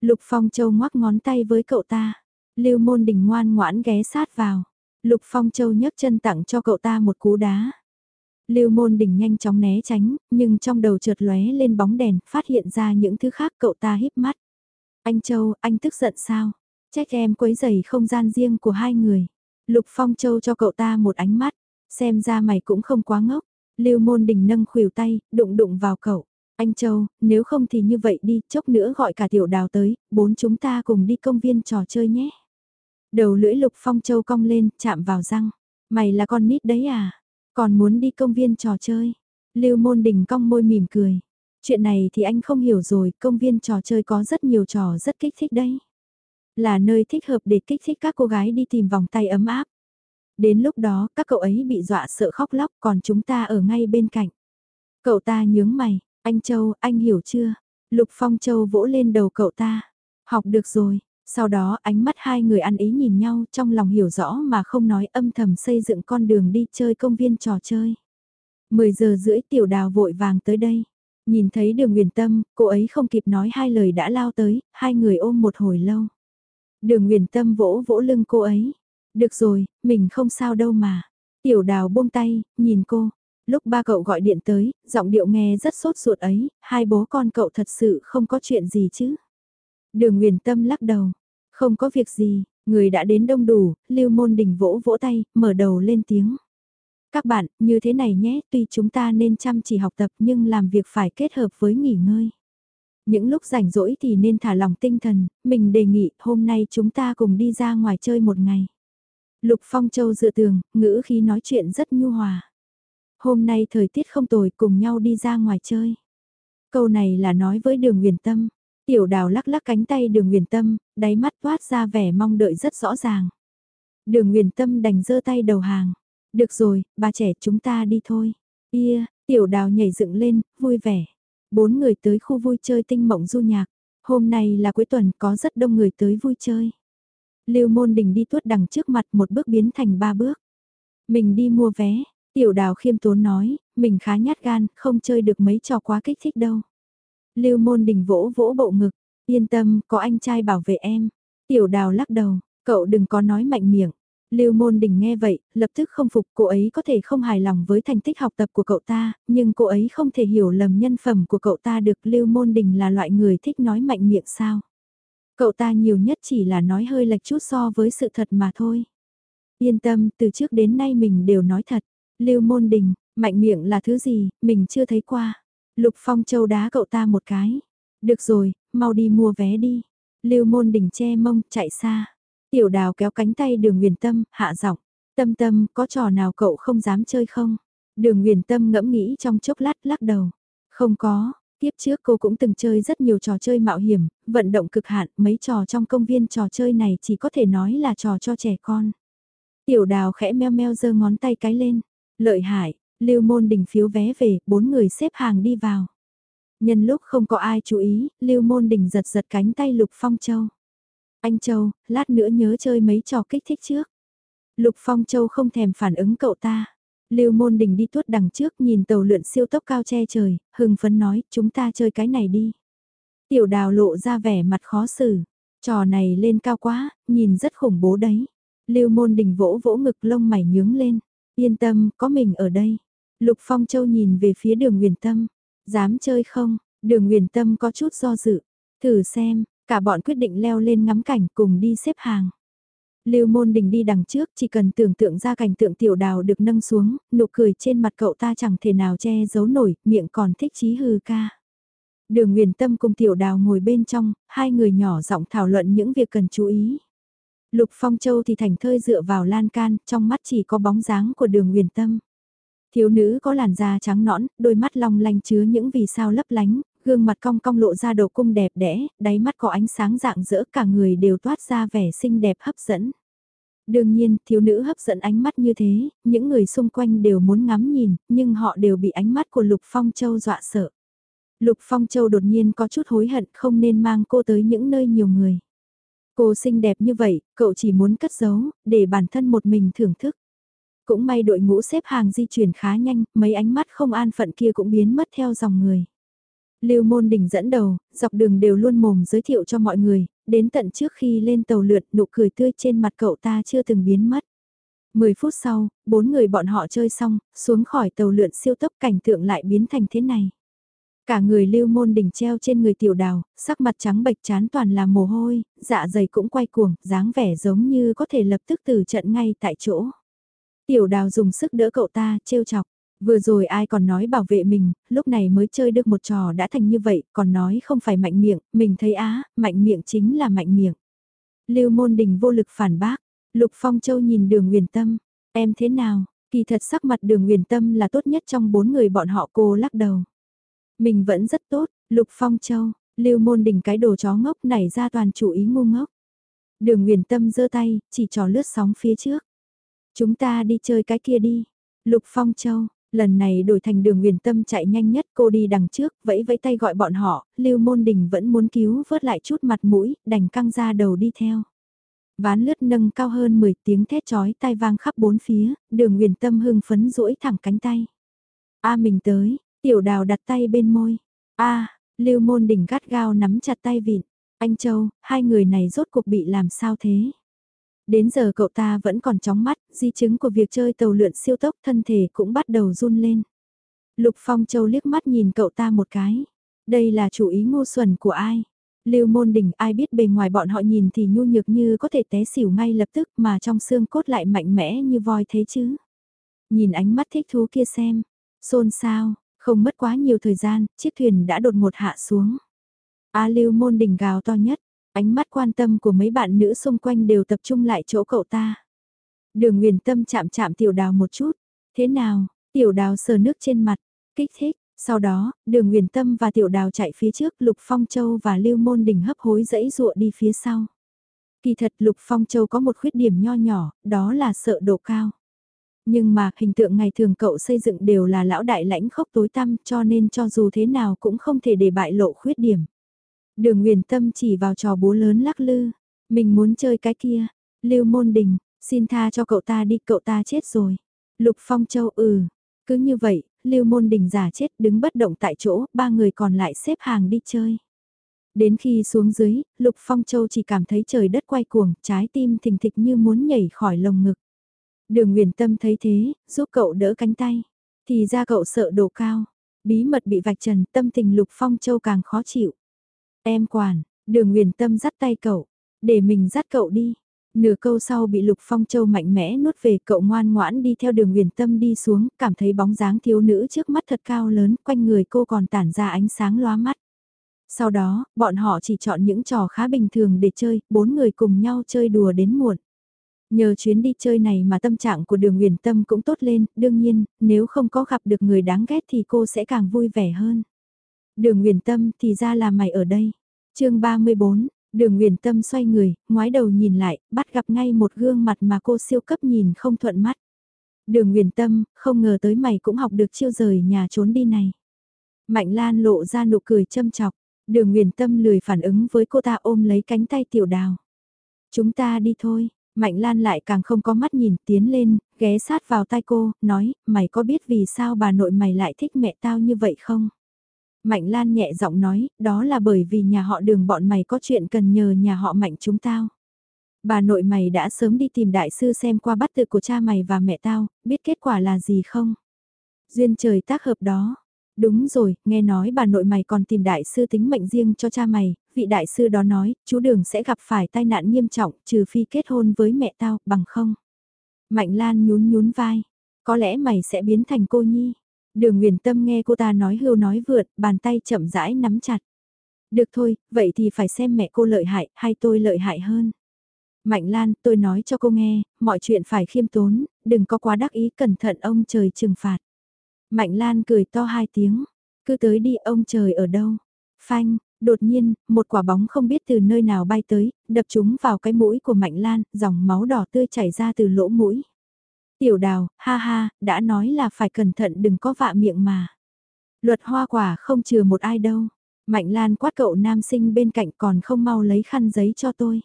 Speaker 1: Lục Phong Châu ngoắc ngón tay với cậu ta. Lưu Môn Đình ngoan ngoãn ghé sát vào. Lục Phong Châu nhấc chân tặng cho cậu ta một cú đá. Lưu Môn Đình nhanh chóng né tránh, nhưng trong đầu chợt lóe lên bóng đèn, phát hiện ra những thứ khác cậu ta híp mắt. Anh Châu, anh tức giận sao? Trách em quấy rầy không gian riêng của hai người. Lục Phong Châu cho cậu ta một ánh mắt, xem ra mày cũng không quá ngốc. Lưu Môn Đình nâng khuỷu tay, đụng đụng vào cậu. Anh Châu, nếu không thì như vậy đi, chốc nữa gọi cả tiểu đào tới, bốn chúng ta cùng đi công viên trò chơi nhé. Đầu lưỡi Lục Phong Châu cong lên, chạm vào răng. Mày là con nít đấy à? Còn muốn đi công viên trò chơi? Lưu Môn Đình cong môi mỉm cười. Chuyện này thì anh không hiểu rồi, công viên trò chơi có rất nhiều trò rất kích thích đấy. Là nơi thích hợp để kích thích các cô gái đi tìm vòng tay ấm áp. Đến lúc đó, các cậu ấy bị dọa sợ khóc lóc còn chúng ta ở ngay bên cạnh. Cậu ta nhướng mày, anh Châu, anh hiểu chưa? Lục Phong Châu vỗ lên đầu cậu ta. Học được rồi, sau đó ánh mắt hai người ăn ý nhìn nhau trong lòng hiểu rõ mà không nói âm thầm xây dựng con đường đi chơi công viên trò chơi. 10 giờ rưỡi tiểu đào vội vàng tới đây. Nhìn thấy đường Nguyền Tâm, cô ấy không kịp nói hai lời đã lao tới, hai người ôm một hồi lâu. Đường Nguyền Tâm vỗ vỗ lưng cô ấy. Được rồi, mình không sao đâu mà. Tiểu đào buông tay, nhìn cô. Lúc ba cậu gọi điện tới, giọng điệu nghe rất sốt ruột ấy, hai bố con cậu thật sự không có chuyện gì chứ. Đường Nguyền Tâm lắc đầu. Không có việc gì, người đã đến đông đủ, Lưu Môn Đình vỗ vỗ tay, mở đầu lên tiếng. Các bạn, như thế này nhé, tuy chúng ta nên chăm chỉ học tập nhưng làm việc phải kết hợp với nghỉ ngơi. Những lúc rảnh rỗi thì nên thả lòng tinh thần, mình đề nghị hôm nay chúng ta cùng đi ra ngoài chơi một ngày. Lục Phong Châu dựa tường, ngữ khí nói chuyện rất nhu hòa. Hôm nay thời tiết không tồi cùng nhau đi ra ngoài chơi. Câu này là nói với đường huyền tâm. Tiểu đào lắc lắc cánh tay đường huyền tâm, đáy mắt toát ra vẻ mong đợi rất rõ ràng. Đường huyền tâm đành giơ tay đầu hàng. Được rồi, bà trẻ chúng ta đi thôi. Yeah, tiểu đào nhảy dựng lên, vui vẻ. Bốn người tới khu vui chơi tinh mộng du nhạc. Hôm nay là cuối tuần có rất đông người tới vui chơi. Lưu môn đình đi tuốt đằng trước mặt một bước biến thành ba bước. Mình đi mua vé, tiểu đào khiêm tốn nói, mình khá nhát gan, không chơi được mấy trò quá kích thích đâu. Lưu môn đình vỗ vỗ bộ ngực, yên tâm, có anh trai bảo vệ em. Tiểu đào lắc đầu, cậu đừng có nói mạnh miệng. Lưu Môn Đình nghe vậy, lập tức không phục cô ấy có thể không hài lòng với thành tích học tập của cậu ta, nhưng cô ấy không thể hiểu lầm nhân phẩm của cậu ta được Lưu Môn Đình là loại người thích nói mạnh miệng sao. Cậu ta nhiều nhất chỉ là nói hơi lệch chút so với sự thật mà thôi. Yên tâm, từ trước đến nay mình đều nói thật. Lưu Môn Đình, mạnh miệng là thứ gì, mình chưa thấy qua. Lục Phong Châu đá cậu ta một cái. Được rồi, mau đi mua vé đi. Lưu Môn Đình che mông, chạy xa. Tiểu đào kéo cánh tay đường huyền tâm, hạ giọng. Tâm tâm, có trò nào cậu không dám chơi không? Đường huyền tâm ngẫm nghĩ trong chốc lát lắc đầu. Không có, tiếp trước cô cũng từng chơi rất nhiều trò chơi mạo hiểm, vận động cực hạn, mấy trò trong công viên trò chơi này chỉ có thể nói là trò cho trẻ con. Tiểu đào khẽ meo meo giơ ngón tay cái lên. Lợi hại, lưu môn đình phiếu vé về, bốn người xếp hàng đi vào. Nhân lúc không có ai chú ý, lưu môn đình giật giật cánh tay Lục Phong Châu. Anh Châu, lát nữa nhớ chơi mấy trò kích thích trước. Lục Phong Châu không thèm phản ứng cậu ta. Lưu Môn Đình đi tuốt đằng trước nhìn tàu lượn siêu tốc cao che trời, hưng phấn nói, chúng ta chơi cái này đi. Tiểu đào lộ ra vẻ mặt khó xử. Trò này lên cao quá, nhìn rất khủng bố đấy. Lưu Môn Đình vỗ vỗ ngực lông mày nhướng lên. Yên tâm, có mình ở đây. Lục Phong Châu nhìn về phía đường Nguyền Tâm. Dám chơi không? Đường Nguyền Tâm có chút do dự. Thử xem, Cả bọn quyết định leo lên ngắm cảnh cùng đi xếp hàng. Lưu môn đình đi đằng trước chỉ cần tưởng tượng ra cảnh tượng tiểu đào được nâng xuống, nụ cười trên mặt cậu ta chẳng thể nào che giấu nổi, miệng còn thích chí hư ca. Đường Nguyền Tâm cùng tiểu đào ngồi bên trong, hai người nhỏ giọng thảo luận những việc cần chú ý. Lục Phong Châu thì thành thơi dựa vào lan can, trong mắt chỉ có bóng dáng của đường Nguyền Tâm. Thiếu nữ có làn da trắng nõn, đôi mắt long lanh chứa những vì sao lấp lánh, gương mặt cong cong lộ ra đầu cung đẹp đẽ, đáy mắt có ánh sáng dạng dỡ cả người đều toát ra vẻ xinh đẹp hấp dẫn. Đương nhiên, thiếu nữ hấp dẫn ánh mắt như thế, những người xung quanh đều muốn ngắm nhìn, nhưng họ đều bị ánh mắt của Lục Phong Châu dọa sợ. Lục Phong Châu đột nhiên có chút hối hận không nên mang cô tới những nơi nhiều người. Cô xinh đẹp như vậy, cậu chỉ muốn cất giấu, để bản thân một mình thưởng thức. Cũng may đội ngũ xếp hàng di chuyển khá nhanh, mấy ánh mắt không an phận kia cũng biến mất theo dòng người. Lưu Môn Đình dẫn đầu, dọc đường đều luôn mồm giới thiệu cho mọi người, đến tận trước khi lên tàu lượt nụ cười tươi trên mặt cậu ta chưa từng biến mất. 10 phút sau, bốn người bọn họ chơi xong, xuống khỏi tàu lượn siêu tốc cảnh tượng lại biến thành thế này. Cả người lưu môn đỉnh treo trên người tiểu đào, sắc mặt trắng bệch chán toàn là mồ hôi, dạ dày cũng quay cuồng, dáng vẻ giống như có thể lập tức từ trận ngay tại chỗ. Tiểu đào dùng sức đỡ cậu ta, trêu chọc. Vừa rồi ai còn nói bảo vệ mình, lúc này mới chơi được một trò đã thành như vậy, còn nói không phải mạnh miệng, mình thấy á, mạnh miệng chính là mạnh miệng. Lưu môn đình vô lực phản bác, Lục Phong Châu nhìn đường huyền tâm, em thế nào, kỳ thật sắc mặt đường huyền tâm là tốt nhất trong bốn người bọn họ cô lắc đầu. Mình vẫn rất tốt, Lục Phong Châu, Lưu môn đình cái đồ chó ngốc nảy ra toàn chủ ý ngu ngốc. Đường huyền tâm giơ tay, chỉ trò lướt sóng phía trước. Chúng ta đi chơi cái kia đi. Lục Phong Châu, Lần này đổi thành đường huyền tâm chạy nhanh nhất cô đi đằng trước, vẫy vẫy tay gọi bọn họ, lưu môn đình vẫn muốn cứu vớt lại chút mặt mũi, đành căng ra đầu đi theo. Ván lướt nâng cao hơn 10 tiếng thét chói tai vang khắp bốn phía, đường huyền tâm hưng phấn duỗi thẳng cánh tay. A mình tới, tiểu đào đặt tay bên môi. A, lưu môn Đình gắt gao nắm chặt tay vịn. Anh Châu, hai người này rốt cuộc bị làm sao thế? Đến giờ cậu ta vẫn còn chóng mắt, di chứng của việc chơi tàu lượn siêu tốc thân thể cũng bắt đầu run lên. Lục Phong Châu liếc mắt nhìn cậu ta một cái. Đây là chủ ý ngu xuẩn của ai? Lưu môn đỉnh ai biết bề ngoài bọn họ nhìn thì nhu nhược như có thể té xỉu ngay lập tức mà trong xương cốt lại mạnh mẽ như voi thế chứ. Nhìn ánh mắt thích thú kia xem. Xôn sao, không mất quá nhiều thời gian, chiếc thuyền đã đột ngột hạ xuống. A lưu môn đỉnh gào to nhất, ánh mắt quan tâm của mấy bạn nữ xung quanh đều tập trung lại chỗ cậu ta. Đường Nguyền Tâm chạm chạm tiểu đào một chút. Thế nào, tiểu đào sờ nước trên mặt, kích thích. Sau đó, đường Nguyền Tâm và tiểu đào chạy phía trước, Lục Phong Châu và Lưu Môn Đình hấp hối dẫy dụa đi phía sau. Kỳ thật Lục Phong Châu có một khuyết điểm nho nhỏ, đó là sợ độ cao. Nhưng mà hình tượng ngày thường cậu xây dựng đều là lão đại lãnh khốc tối tăm cho nên cho dù thế nào cũng không thể để bại lộ khuyết điểm. Đường Nguyền Tâm chỉ vào trò búa lớn lắc lư. Mình muốn chơi cái kia. Lưu Môn Đình, xin tha cho cậu ta đi, cậu ta chết rồi. Lục Phong Châu ừ. Cứ như vậy, Lưu Môn Đình giả chết đứng bất động tại chỗ, ba người còn lại xếp hàng đi chơi. Đến khi xuống dưới, Lục Phong Châu chỉ cảm thấy trời đất quay cuồng, trái tim thình thịch như muốn nhảy khỏi lồng ngực. Đường Nguyền Tâm thấy thế, giúp cậu đỡ cánh tay. Thì ra cậu sợ độ cao. Bí mật bị vạch trần, tâm tình Lục Phong Châu càng khó chịu. Em quản, đường Nguyền Tâm dắt tay cậu. Để mình dắt cậu đi. Nửa câu sau bị Lục Phong Châu mạnh mẽ nuốt về cậu ngoan ngoãn đi theo đường Nguyền Tâm đi xuống, cảm thấy bóng dáng thiếu nữ trước mắt thật cao lớn, quanh người cô còn tản ra ánh sáng loa mắt. Sau đó, bọn họ chỉ chọn những trò khá bình thường để chơi, bốn người cùng nhau chơi đùa đến muộn. Nhờ chuyến đi chơi này mà tâm trạng của đường huyền tâm cũng tốt lên, đương nhiên, nếu không có gặp được người đáng ghét thì cô sẽ càng vui vẻ hơn. Đường uyển tâm thì ra là mày ở đây. chương 34, đường uyển tâm xoay người, ngoái đầu nhìn lại, bắt gặp ngay một gương mặt mà cô siêu cấp nhìn không thuận mắt. Đường uyển tâm, không ngờ tới mày cũng học được chiêu rời nhà trốn đi này. Mạnh Lan lộ ra nụ cười châm chọc, đường uyển tâm lười phản ứng với cô ta ôm lấy cánh tay tiểu đào. Chúng ta đi thôi, Mạnh Lan lại càng không có mắt nhìn tiến lên, ghé sát vào tai cô, nói, mày có biết vì sao bà nội mày lại thích mẹ tao như vậy không? Mạnh Lan nhẹ giọng nói, đó là bởi vì nhà họ đường bọn mày có chuyện cần nhờ nhà họ Mạnh chúng tao. Bà nội mày đã sớm đi tìm đại sư xem qua bắt tự của cha mày và mẹ tao, biết kết quả là gì không? Duyên trời tác hợp đó, Đúng rồi, nghe nói bà nội mày còn tìm đại sư tính mệnh riêng cho cha mày, vị đại sư đó nói, chú đường sẽ gặp phải tai nạn nghiêm trọng, trừ phi kết hôn với mẹ tao, bằng không. Mạnh Lan nhún nhún vai, có lẽ mày sẽ biến thành cô nhi. Đường Nguyền Tâm nghe cô ta nói hưu nói vượt, bàn tay chậm rãi nắm chặt. Được thôi, vậy thì phải xem mẹ cô lợi hại hay tôi lợi hại hơn. Mạnh Lan, tôi nói cho cô nghe, mọi chuyện phải khiêm tốn, đừng có quá đắc ý cẩn thận ông trời trừng phạt. Mạnh Lan cười to hai tiếng. Cứ tới đi ông trời ở đâu. Phanh, đột nhiên, một quả bóng không biết từ nơi nào bay tới, đập chúng vào cái mũi của Mạnh Lan, dòng máu đỏ tươi chảy ra từ lỗ mũi. Tiểu đào, ha ha, đã nói là phải cẩn thận đừng có vạ miệng mà. Luật hoa quả không chừa một ai đâu. Mạnh Lan quát cậu nam sinh bên cạnh còn không mau lấy khăn giấy cho tôi.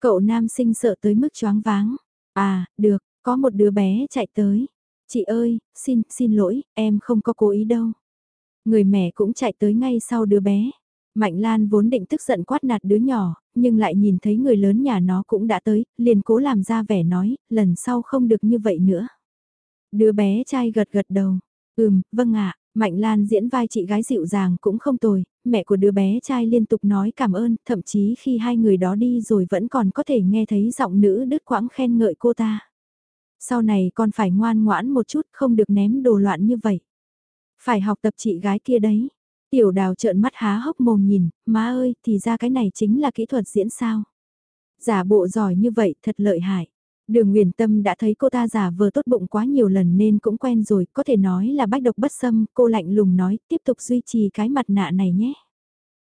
Speaker 1: Cậu nam sinh sợ tới mức choáng váng. À, được, có một đứa bé chạy tới. Chị ơi, xin, xin lỗi, em không có cố ý đâu. Người mẹ cũng chạy tới ngay sau đứa bé. Mạnh Lan vốn định tức giận quát nạt đứa nhỏ, nhưng lại nhìn thấy người lớn nhà nó cũng đã tới, liền cố làm ra vẻ nói, lần sau không được như vậy nữa. Đứa bé trai gật gật đầu, ừm, vâng ạ, Mạnh Lan diễn vai chị gái dịu dàng cũng không tồi, mẹ của đứa bé trai liên tục nói cảm ơn, thậm chí khi hai người đó đi rồi vẫn còn có thể nghe thấy giọng nữ đứt quãng khen ngợi cô ta. Sau này con phải ngoan ngoãn một chút không được ném đồ loạn như vậy. Phải học tập chị gái kia đấy. Tiểu đào trợn mắt há hốc mồm nhìn, má ơi, thì ra cái này chính là kỹ thuật diễn sao. Giả bộ giỏi như vậy thật lợi hại. Đường Nguyền Tâm đã thấy cô ta giả vờ tốt bụng quá nhiều lần nên cũng quen rồi, có thể nói là bách độc bất xâm, cô lạnh lùng nói, tiếp tục duy trì cái mặt nạ này nhé.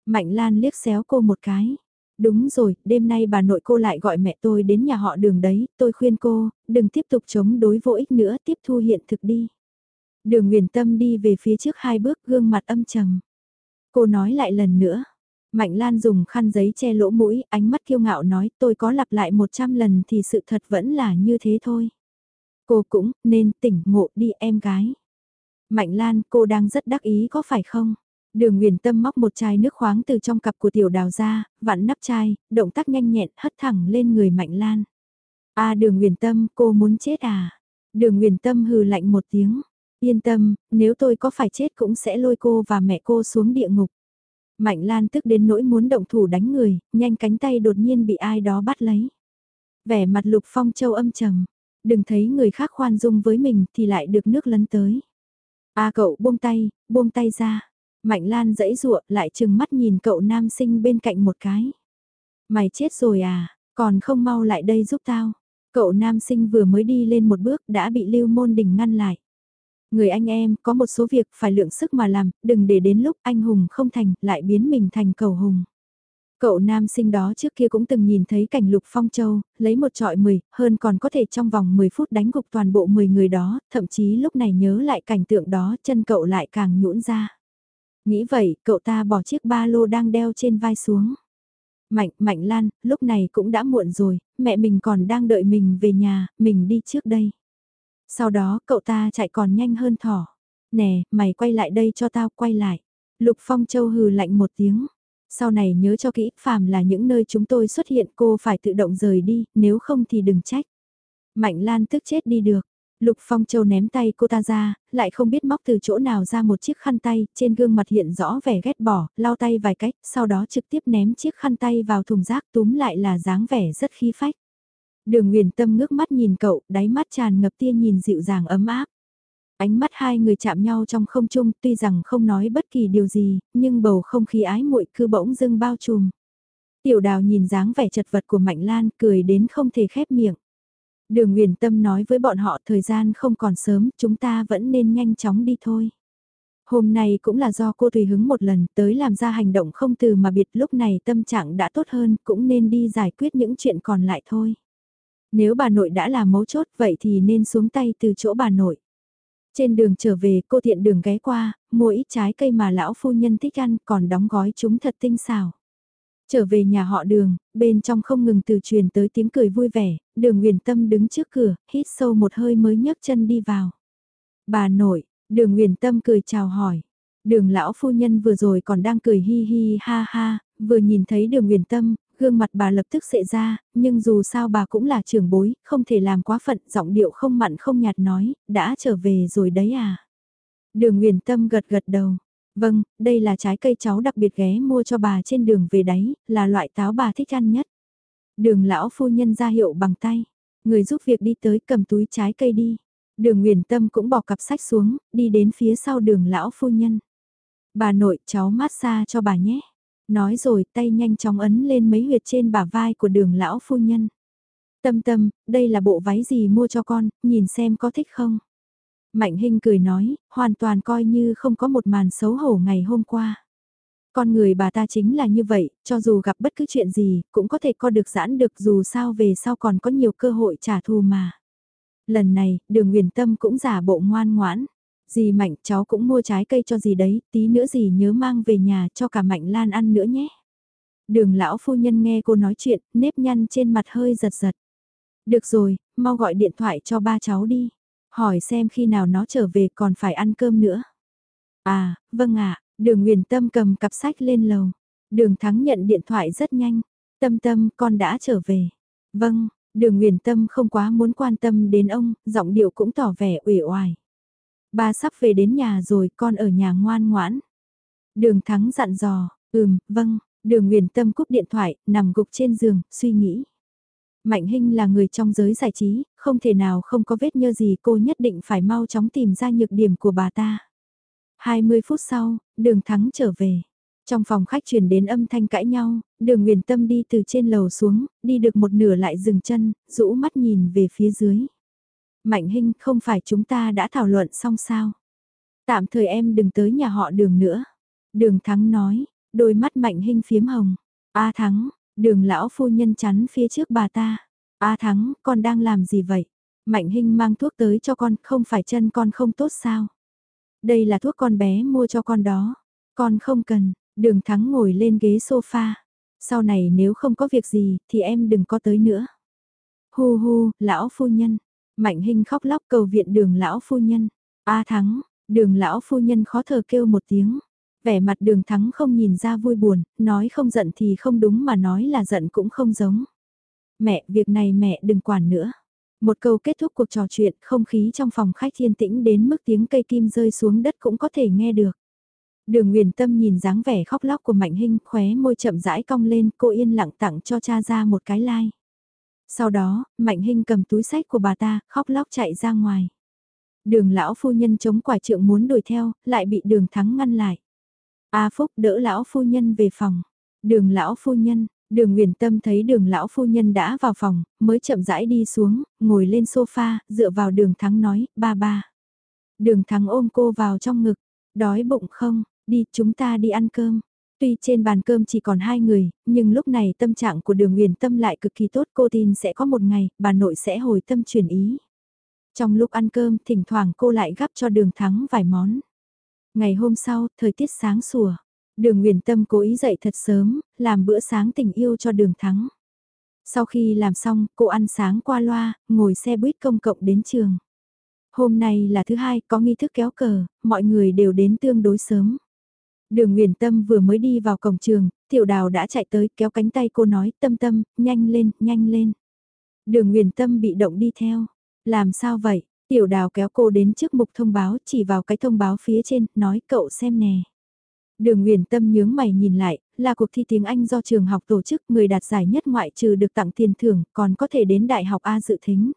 Speaker 1: Mạnh Lan liếc xéo cô một cái. Đúng rồi, đêm nay bà nội cô lại gọi mẹ tôi đến nhà họ đường đấy, tôi khuyên cô, đừng tiếp tục chống đối vô ích nữa, tiếp thu hiện thực đi. Đường Nguyền Tâm đi về phía trước hai bước gương mặt âm trầm. Cô nói lại lần nữa. Mạnh Lan dùng khăn giấy che lỗ mũi, ánh mắt kiêu ngạo nói tôi có lặp lại một trăm lần thì sự thật vẫn là như thế thôi. Cô cũng nên tỉnh ngộ đi em gái. Mạnh Lan cô đang rất đắc ý có phải không? Đường Nguyền Tâm móc một chai nước khoáng từ trong cặp của tiểu đào ra, vặn nắp chai, động tác nhanh nhẹn hất thẳng lên người Mạnh Lan. À đường Nguyền Tâm, cô muốn chết à? Đường Nguyền Tâm hừ lạnh một tiếng. Yên tâm, nếu tôi có phải chết cũng sẽ lôi cô và mẹ cô xuống địa ngục. Mạnh Lan tức đến nỗi muốn động thủ đánh người, nhanh cánh tay đột nhiên bị ai đó bắt lấy. Vẻ mặt Lục Phong Châu âm trầm, đừng thấy người khác khoan dung với mình thì lại được nước lấn tới. A cậu buông tay, buông tay ra. Mạnh Lan dãy dụa lại chừng mắt nhìn cậu nam sinh bên cạnh một cái. Mày chết rồi à, còn không mau lại đây giúp tao. Cậu nam sinh vừa mới đi lên một bước đã bị Lưu Môn Đình ngăn lại. Người anh em có một số việc phải lượng sức mà làm, đừng để đến lúc anh hùng không thành lại biến mình thành cầu hùng. Cậu nam sinh đó trước kia cũng từng nhìn thấy cảnh Lục Phong Châu, lấy một trọi 10, hơn còn có thể trong vòng 10 phút đánh gục toàn bộ 10 người đó, thậm chí lúc này nhớ lại cảnh tượng đó chân cậu lại càng nhũn ra. Nghĩ vậy, cậu ta bỏ chiếc ba lô đang đeo trên vai xuống. Mạnh, Mạnh Lan, lúc này cũng đã muộn rồi, mẹ mình còn đang đợi mình về nhà, mình đi trước đây. Sau đó cậu ta chạy còn nhanh hơn thỏ. Nè, mày quay lại đây cho tao quay lại. Lục Phong Châu hừ lạnh một tiếng. Sau này nhớ cho kỹ, phàm là những nơi chúng tôi xuất hiện cô phải tự động rời đi, nếu không thì đừng trách. Mạnh Lan tức chết đi được. Lục Phong Châu ném tay cô ta ra, lại không biết móc từ chỗ nào ra một chiếc khăn tay, trên gương mặt hiện rõ vẻ ghét bỏ, lau tay vài cách, sau đó trực tiếp ném chiếc khăn tay vào thùng rác túm lại là dáng vẻ rất khí phách. Đường Nguyền Tâm ngước mắt nhìn cậu, đáy mắt tràn ngập tia nhìn dịu dàng ấm áp. Ánh mắt hai người chạm nhau trong không trung, tuy rằng không nói bất kỳ điều gì, nhưng bầu không khí ái muội cứ bỗng dưng bao trùm. Tiểu đào nhìn dáng vẻ chật vật của Mạnh Lan, cười đến không thể khép miệng. Đường Nguyền Tâm nói với bọn họ thời gian không còn sớm, chúng ta vẫn nên nhanh chóng đi thôi. Hôm nay cũng là do cô tùy hứng một lần tới làm ra hành động không từ mà biệt lúc này tâm trạng đã tốt hơn cũng nên đi giải quyết những chuyện còn lại thôi. Nếu bà nội đã là mấu chốt vậy thì nên xuống tay từ chỗ bà nội. Trên đường trở về cô tiện đường ghé qua, mua ít trái cây mà lão phu nhân thích ăn còn đóng gói chúng thật tinh xảo. Trở về nhà họ đường, bên trong không ngừng từ truyền tới tiếng cười vui vẻ, đường Nguyền Tâm đứng trước cửa, hít sâu một hơi mới nhấc chân đi vào. Bà nội, đường Nguyền Tâm cười chào hỏi. Đường lão phu nhân vừa rồi còn đang cười hi hi ha ha, vừa nhìn thấy đường Nguyền Tâm, gương mặt bà lập tức sệ ra, nhưng dù sao bà cũng là trưởng bối, không thể làm quá phận, giọng điệu không mặn không nhạt nói, đã trở về rồi đấy à. Đường Nguyền Tâm gật gật đầu. Vâng, đây là trái cây cháu đặc biệt ghé mua cho bà trên đường về đấy, là loại táo bà thích ăn nhất. Đường lão phu nhân ra hiệu bằng tay, người giúp việc đi tới cầm túi trái cây đi. Đường Nguyền Tâm cũng bỏ cặp sách xuống, đi đến phía sau đường lão phu nhân. Bà nội cháu mát xa cho bà nhé. Nói rồi tay nhanh chóng ấn lên mấy huyệt trên bả vai của đường lão phu nhân. Tâm tâm, đây là bộ váy gì mua cho con, nhìn xem có thích không? Mạnh Hinh cười nói, hoàn toàn coi như không có một màn xấu hổ ngày hôm qua. Con người bà ta chính là như vậy, cho dù gặp bất cứ chuyện gì, cũng có thể co được giãn được dù sao về sau còn có nhiều cơ hội trả thù mà. Lần này, đường huyền tâm cũng giả bộ ngoan ngoãn. Dì Mạnh cháu cũng mua trái cây cho dì đấy, tí nữa dì nhớ mang về nhà cho cả Mạnh Lan ăn nữa nhé. Đường lão phu nhân nghe cô nói chuyện, nếp nhăn trên mặt hơi giật giật. Được rồi, mau gọi điện thoại cho ba cháu đi. Hỏi xem khi nào nó trở về còn phải ăn cơm nữa. À, vâng ạ, đường Nguyền Tâm cầm cặp sách lên lầu. Đường Thắng nhận điện thoại rất nhanh. Tâm tâm, con đã trở về. Vâng, đường Nguyền Tâm không quá muốn quan tâm đến ông, giọng điệu cũng tỏ vẻ uể oải. Ba sắp về đến nhà rồi, con ở nhà ngoan ngoãn. Đường Thắng dặn dò, ừm, vâng, đường Nguyền Tâm cúp điện thoại, nằm gục trên giường, suy nghĩ. Mạnh Hinh là người trong giới giải trí, không thể nào không có vết nhơ gì cô nhất định phải mau chóng tìm ra nhược điểm của bà ta. 20 phút sau, đường thắng trở về. Trong phòng khách truyền đến âm thanh cãi nhau, đường nguyền tâm đi từ trên lầu xuống, đi được một nửa lại dừng chân, rũ mắt nhìn về phía dưới. Mạnh Hinh không phải chúng ta đã thảo luận xong sao? Tạm thời em đừng tới nhà họ đường nữa. Đường Thắng nói, đôi mắt Mạnh Hinh phiếm hồng. A Thắng, Đường lão phu nhân chắn phía trước bà ta. A Thắng, con đang làm gì vậy? Mạnh Hinh mang thuốc tới cho con, không phải chân con không tốt sao? Đây là thuốc con bé mua cho con đó. Con không cần, đường Thắng ngồi lên ghế sofa. Sau này nếu không có việc gì, thì em đừng có tới nữa. Hu hu, lão phu nhân. Mạnh Hinh khóc lóc cầu viện đường lão phu nhân. A Thắng, đường lão phu nhân khó thở kêu một tiếng. Vẻ mặt đường thắng không nhìn ra vui buồn, nói không giận thì không đúng mà nói là giận cũng không giống. Mẹ, việc này mẹ đừng quản nữa. Một câu kết thúc cuộc trò chuyện, không khí trong phòng khách thiên tĩnh đến mức tiếng cây kim rơi xuống đất cũng có thể nghe được. Đường Nguyền Tâm nhìn dáng vẻ khóc lóc của Mạnh Hinh, khóe môi chậm rãi cong lên, cô yên lặng tặng cho cha ra một cái like. Sau đó, Mạnh Hinh cầm túi sách của bà ta, khóc lóc chạy ra ngoài. Đường lão phu nhân chống quả trượng muốn đuổi theo, lại bị đường thắng ngăn lại. A Phúc đỡ lão phu nhân về phòng. Đường lão phu nhân, đường Nguyền Tâm thấy đường lão phu nhân đã vào phòng, mới chậm rãi đi xuống, ngồi lên sofa, dựa vào đường thắng nói, ba ba. Đường thắng ôm cô vào trong ngực, đói bụng không, đi chúng ta đi ăn cơm. Tuy trên bàn cơm chỉ còn hai người, nhưng lúc này tâm trạng của đường huyền Tâm lại cực kỳ tốt cô tin sẽ có một ngày, bà nội sẽ hồi tâm chuyển ý. Trong lúc ăn cơm, thỉnh thoảng cô lại gắp cho đường thắng vài món. Ngày hôm sau, thời tiết sáng sủa. Đường huyền Tâm cố ý dậy thật sớm, làm bữa sáng tình yêu cho đường thắng. Sau khi làm xong, cô ăn sáng qua loa, ngồi xe buýt công cộng đến trường. Hôm nay là thứ hai, có nghi thức kéo cờ, mọi người đều đến tương đối sớm. Đường Nguyền Tâm vừa mới đi vào cổng trường, tiểu đào đã chạy tới kéo cánh tay cô nói tâm tâm, nhanh lên, nhanh lên. Đường Nguyền Tâm bị động đi theo. Làm sao vậy? Tiểu đào kéo cô đến trước mục thông báo chỉ vào cái thông báo phía trên, nói cậu xem nè. Đường Nguyền Tâm nhướng mày nhìn lại, là cuộc thi tiếng Anh do trường học tổ chức người đạt giải nhất ngoại trừ được tặng tiền thưởng, còn có thể đến Đại học A dự thính.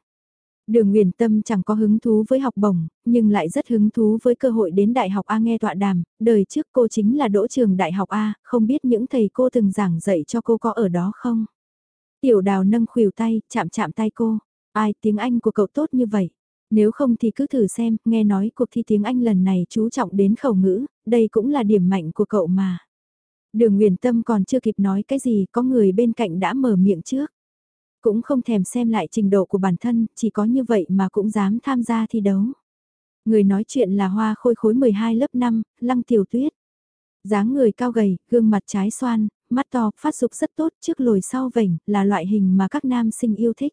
Speaker 1: Đường Nguyền Tâm chẳng có hứng thú với học bổng, nhưng lại rất hứng thú với cơ hội đến Đại học A nghe tọa đàm, đời trước cô chính là đỗ trường Đại học A, không biết những thầy cô từng giảng dạy cho cô có ở đó không? Tiểu đào nâng khuỷu tay, chạm chạm tay cô, ai tiếng Anh của cậu tốt như vậy? Nếu không thì cứ thử xem, nghe nói cuộc thi tiếng Anh lần này chú trọng đến khẩu ngữ, đây cũng là điểm mạnh của cậu mà. Đường Nguyền Tâm còn chưa kịp nói cái gì, có người bên cạnh đã mở miệng trước. Cũng không thèm xem lại trình độ của bản thân, chỉ có như vậy mà cũng dám tham gia thi đấu. Người nói chuyện là hoa khôi khối 12 lớp 5, Lăng Tiểu Tuyết. dáng người cao gầy, gương mặt trái xoan, mắt to, phát dục rất tốt, trước lồi sau vảnh, là loại hình mà các nam sinh yêu thích.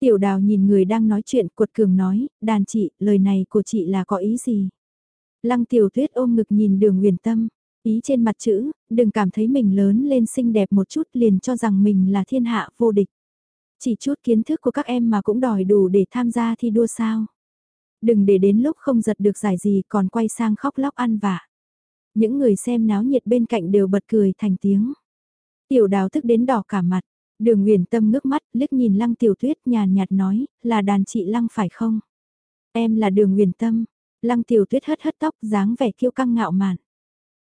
Speaker 1: Tiểu đào nhìn người đang nói chuyện cuột cường nói, đàn chị, lời này của chị là có ý gì? Lăng tiểu tuyết ôm ngực nhìn đường huyền tâm, ý trên mặt chữ, đừng cảm thấy mình lớn lên xinh đẹp một chút liền cho rằng mình là thiên hạ vô địch. Chỉ chút kiến thức của các em mà cũng đòi đủ để tham gia thi đua sao. Đừng để đến lúc không giật được giải gì còn quay sang khóc lóc ăn vạ. Những người xem náo nhiệt bên cạnh đều bật cười thành tiếng. Tiểu đào thức đến đỏ cả mặt, Đường Nguyền Tâm ngước mắt, liếc nhìn Lăng Tiểu Tuyết nhàn nhạt nói, là đàn chị Lăng phải không? Em là Đường Nguyền Tâm. Lăng Tiểu Tuyết hất hất tóc, dáng vẻ kiêu căng ngạo mạn.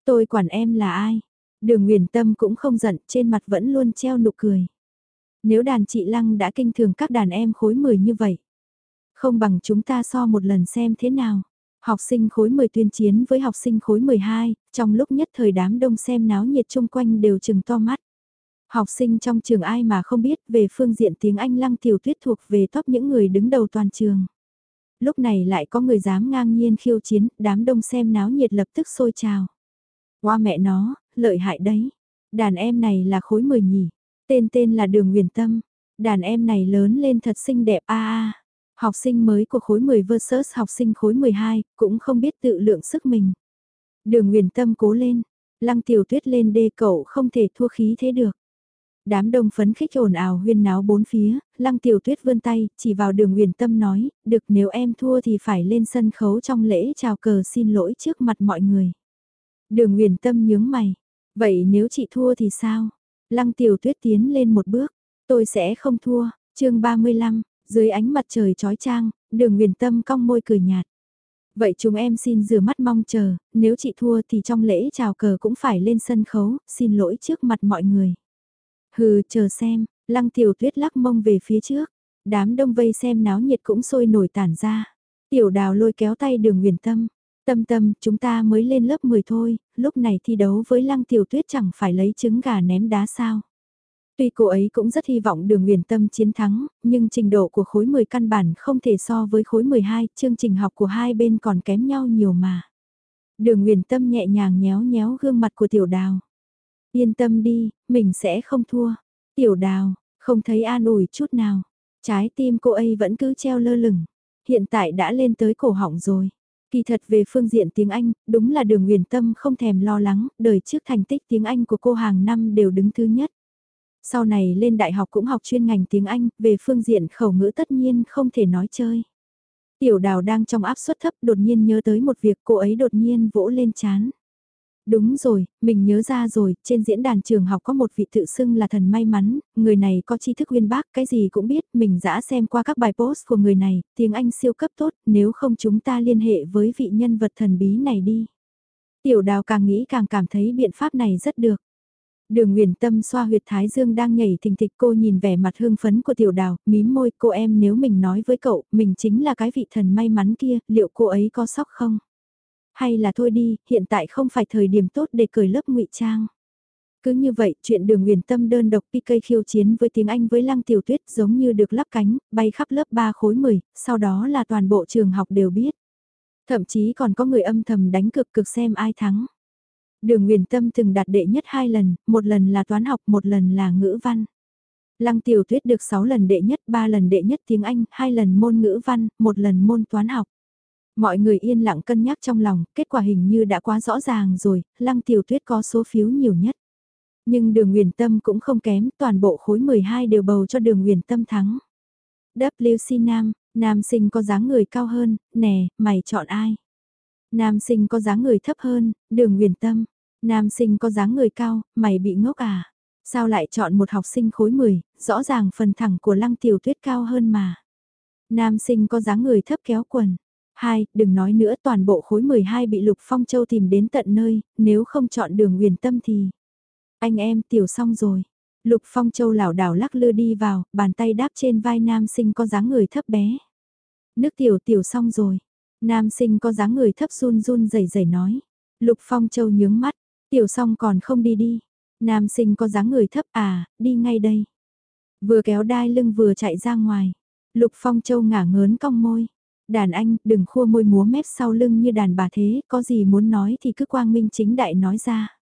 Speaker 1: Tôi quản em là ai? Đường Nguyền Tâm cũng không giận, trên mặt vẫn luôn treo nụ cười. Nếu đàn chị Lăng đã kinh thường các đàn em khối 10 như vậy, không bằng chúng ta so một lần xem thế nào. Học sinh khối 10 tuyên chiến với học sinh khối 12, trong lúc nhất thời đám đông xem náo nhiệt chung quanh đều chừng to mắt. Học sinh trong trường ai mà không biết về phương diện tiếng Anh lăng tiểu tuyết thuộc về top những người đứng đầu toàn trường. Lúc này lại có người dám ngang nhiên khiêu chiến, đám đông xem náo nhiệt lập tức sôi trào. Qua mẹ nó, lợi hại đấy. Đàn em này là khối 10 nhỉ. Tên tên là Đường Huyền Tâm. Đàn em này lớn lên thật xinh đẹp a a. Học sinh mới của khối 10 versus học sinh khối 12, cũng không biết tự lượng sức mình. Đường Huyền Tâm cố lên. Lăng tiểu tuyết lên đê cậu không thể thua khí thế được. Đám đông phấn khích ồn ào huyên náo bốn phía, lăng tiểu tuyết vươn tay, chỉ vào đường huyền tâm nói, được nếu em thua thì phải lên sân khấu trong lễ chào cờ xin lỗi trước mặt mọi người. Đường huyền tâm nhướng mày, vậy nếu chị thua thì sao? Lăng tiểu tuyết tiến lên một bước, tôi sẽ không thua, chương 35, dưới ánh mặt trời trói trang, đường huyền tâm cong môi cười nhạt. Vậy chúng em xin rửa mắt mong chờ, nếu chị thua thì trong lễ chào cờ cũng phải lên sân khấu, xin lỗi trước mặt mọi người. Hừ, chờ xem, lăng tiểu tuyết lắc mông về phía trước. Đám đông vây xem náo nhiệt cũng sôi nổi tản ra. Tiểu đào lôi kéo tay đường huyền tâm. Tâm tâm, chúng ta mới lên lớp 10 thôi, lúc này thi đấu với lăng tiểu tuyết chẳng phải lấy trứng gà ném đá sao. Tuy cô ấy cũng rất hy vọng đường huyền tâm chiến thắng, nhưng trình độ của khối 10 căn bản không thể so với khối 12, chương trình học của hai bên còn kém nhau nhiều mà. Đường huyền tâm nhẹ nhàng nhéo nhéo gương mặt của tiểu đào. Yên tâm đi, mình sẽ không thua. Tiểu đào, không thấy an ủi chút nào. Trái tim cô ấy vẫn cứ treo lơ lửng. Hiện tại đã lên tới cổ họng rồi. Kỳ thật về phương diện tiếng Anh, đúng là đường huyền tâm không thèm lo lắng, đời trước thành tích tiếng Anh của cô hàng năm đều đứng thứ nhất. Sau này lên đại học cũng học chuyên ngành tiếng Anh, về phương diện khẩu ngữ tất nhiên không thể nói chơi. Tiểu đào đang trong áp suất thấp đột nhiên nhớ tới một việc cô ấy đột nhiên vỗ lên chán. Đúng rồi, mình nhớ ra rồi, trên diễn đàn trường học có một vị tự xưng là thần may mắn, người này có tri thức uyên bác, cái gì cũng biết, mình đã xem qua các bài post của người này, tiếng Anh siêu cấp tốt, nếu không chúng ta liên hệ với vị nhân vật thần bí này đi. Tiểu đào càng nghĩ càng cảm thấy biện pháp này rất được. Đường Nguyền Tâm xoa huyệt thái dương đang nhảy thình thịch cô nhìn vẻ mặt hương phấn của tiểu đào, mím môi cô em nếu mình nói với cậu, mình chính là cái vị thần may mắn kia, liệu cô ấy có sốc không? Hay là thôi đi, hiện tại không phải thời điểm tốt để cởi lớp ngụy trang. Cứ như vậy, chuyện đường huyền tâm đơn độc PK khiêu chiến với tiếng Anh với lăng tiểu tuyết giống như được lắp cánh, bay khắp lớp 3 khối 10, sau đó là toàn bộ trường học đều biết. Thậm chí còn có người âm thầm đánh cực cực xem ai thắng. Đường huyền tâm từng đạt đệ nhất hai lần, một lần là toán học, một lần là ngữ văn. Lăng tiểu tuyết được 6 lần đệ nhất, 3 lần đệ nhất tiếng Anh, 2 lần môn ngữ văn, một lần môn toán học. Mọi người yên lặng cân nhắc trong lòng, kết quả hình như đã quá rõ ràng rồi, lăng tiểu tuyết có số phiếu nhiều nhất. Nhưng đường huyền tâm cũng không kém, toàn bộ khối 12 đều bầu cho đường huyền tâm thắng. WC Nam, nam sinh có dáng người cao hơn, nè, mày chọn ai? Nam sinh có dáng người thấp hơn, đường huyền tâm. Nam sinh có dáng người cao, mày bị ngốc à? Sao lại chọn một học sinh khối 10, rõ ràng phần thẳng của lăng tiểu tuyết cao hơn mà. Nam sinh có dáng người thấp kéo quần. Hai, đừng nói nữa toàn bộ khối 12 bị Lục Phong Châu tìm đến tận nơi, nếu không chọn đường huyền tâm thì... Anh em tiểu xong rồi. Lục Phong Châu lảo đảo lắc lư đi vào, bàn tay đáp trên vai nam sinh có dáng người thấp bé. Nước tiểu tiểu xong rồi. Nam sinh có dáng người thấp run run rẩy rẩy nói. Lục Phong Châu nhướng mắt, tiểu xong còn không đi đi. Nam sinh có dáng người thấp à, đi ngay đây. Vừa kéo đai lưng vừa chạy ra ngoài. Lục Phong Châu ngả ngớn cong môi. Đàn anh, đừng khua môi múa mép sau lưng như đàn bà thế, có gì muốn nói thì cứ quang minh chính đại nói ra.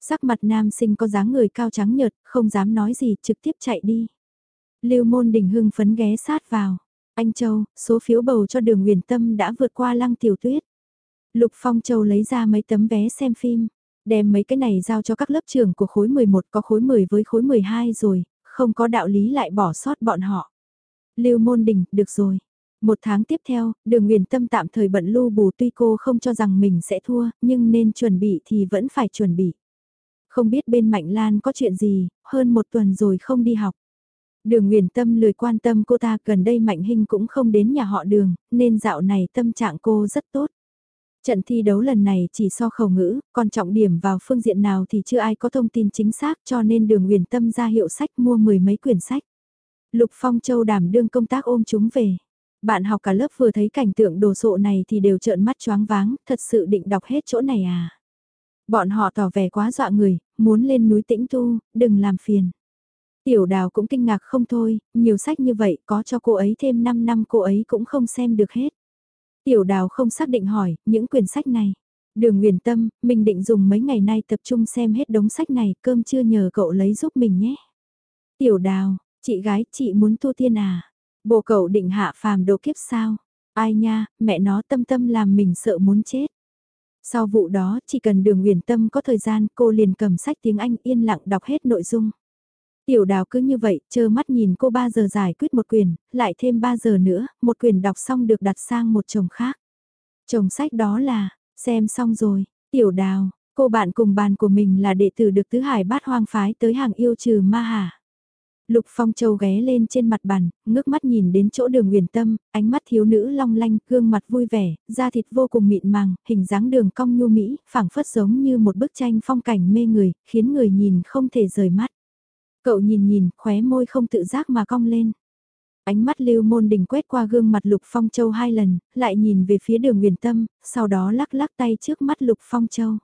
Speaker 1: Sắc mặt nam sinh có dáng người cao trắng nhợt, không dám nói gì, trực tiếp chạy đi. Lưu môn đình hưng phấn ghé sát vào. Anh Châu, số phiếu bầu cho đường huyền tâm đã vượt qua lăng tiểu tuyết. Lục Phong Châu lấy ra mấy tấm vé xem phim, đem mấy cái này giao cho các lớp trưởng của khối 11 có khối 10 với khối 12 rồi, không có đạo lý lại bỏ sót bọn họ. Lưu Môn Đình, được rồi. Một tháng tiếp theo, đường huyền tâm tạm thời bận lưu bù tuy cô không cho rằng mình sẽ thua, nhưng nên chuẩn bị thì vẫn phải chuẩn bị. Không biết bên Mạnh Lan có chuyện gì, hơn một tuần rồi không đi học. Đường Nguyền Tâm lười quan tâm cô ta gần đây Mạnh Hinh cũng không đến nhà họ đường, nên dạo này tâm trạng cô rất tốt. Trận thi đấu lần này chỉ so khẩu ngữ, còn trọng điểm vào phương diện nào thì chưa ai có thông tin chính xác cho nên đường Nguyền Tâm ra hiệu sách mua mười mấy quyển sách. Lục Phong Châu đảm đương công tác ôm chúng về. Bạn học cả lớp vừa thấy cảnh tượng đồ sộ này thì đều trợn mắt choáng váng, thật sự định đọc hết chỗ này à. Bọn họ tỏ vẻ quá dọa người, muốn lên núi tĩnh tu, đừng làm phiền. Tiểu đào cũng kinh ngạc không thôi, nhiều sách như vậy có cho cô ấy thêm 5 năm cô ấy cũng không xem được hết. Tiểu đào không xác định hỏi, những quyển sách này. Đường Nguyền Tâm, mình định dùng mấy ngày nay tập trung xem hết đống sách này, cơm chưa nhờ cậu lấy giúp mình nhé. Tiểu đào, chị gái, chị muốn tu tiên à? Bộ cậu định hạ phàm đồ kiếp sao? Ai nha, mẹ nó tâm tâm làm mình sợ muốn chết. Sau vụ đó, chỉ cần đường huyền tâm có thời gian cô liền cầm sách tiếng Anh yên lặng đọc hết nội dung. Tiểu đào cứ như vậy, chờ mắt nhìn cô 3 giờ giải quyết một quyền, lại thêm 3 giờ nữa, một quyền đọc xong được đặt sang một chồng khác. Chồng sách đó là, xem xong rồi, tiểu đào, cô bạn cùng bàn của mình là đệ tử được tứ hải bát hoang phái tới hàng yêu trừ ma hà. Lục Phong Châu ghé lên trên mặt bàn, ngước mắt nhìn đến chỗ đường huyền tâm, ánh mắt thiếu nữ long lanh, gương mặt vui vẻ, da thịt vô cùng mịn màng, hình dáng đường cong nhu mỹ, phảng phất giống như một bức tranh phong cảnh mê người, khiến người nhìn không thể rời mắt. Cậu nhìn nhìn, khóe môi không tự giác mà cong lên. Ánh mắt lưu môn đình quét qua gương mặt Lục Phong Châu hai lần, lại nhìn về phía đường huyền tâm, sau đó lắc lắc tay trước mắt Lục Phong Châu.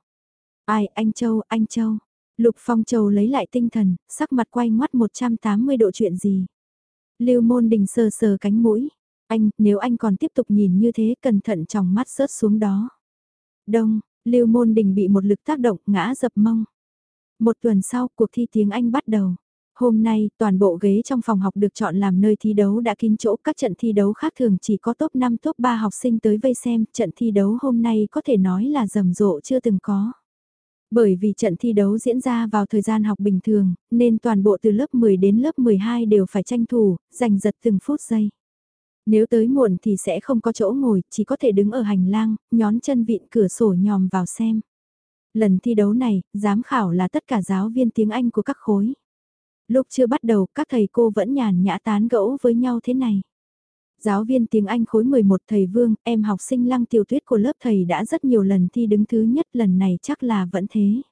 Speaker 1: Ai, anh Châu, anh Châu. Lục Phong Châu lấy lại tinh thần, sắc mặt quay ngoắt 180 độ chuyện gì. Lưu Môn Đình sờ sờ cánh mũi. Anh, nếu anh còn tiếp tục nhìn như thế cẩn thận trong mắt rớt xuống đó. Đông, Lưu Môn Đình bị một lực tác động ngã dập mông. Một tuần sau, cuộc thi tiếng Anh bắt đầu. Hôm nay, toàn bộ ghế trong phòng học được chọn làm nơi thi đấu đã kín chỗ. Các trận thi đấu khác thường chỉ có top 5 top 3 học sinh tới vây xem. Trận thi đấu hôm nay có thể nói là rầm rộ chưa từng có. Bởi vì trận thi đấu diễn ra vào thời gian học bình thường, nên toàn bộ từ lớp 10 đến lớp 12 đều phải tranh thủ, giành giật từng phút giây. Nếu tới muộn thì sẽ không có chỗ ngồi, chỉ có thể đứng ở hành lang, nhón chân vịn cửa sổ nhòm vào xem. Lần thi đấu này, giám khảo là tất cả giáo viên tiếng Anh của các khối. Lúc chưa bắt đầu, các thầy cô vẫn nhàn nhã tán gẫu với nhau thế này. Giáo viên tiếng Anh khối 11 thầy Vương, em học sinh lăng tiểu tuyết của lớp thầy đã rất nhiều lần thi đứng thứ nhất lần này chắc là vẫn thế.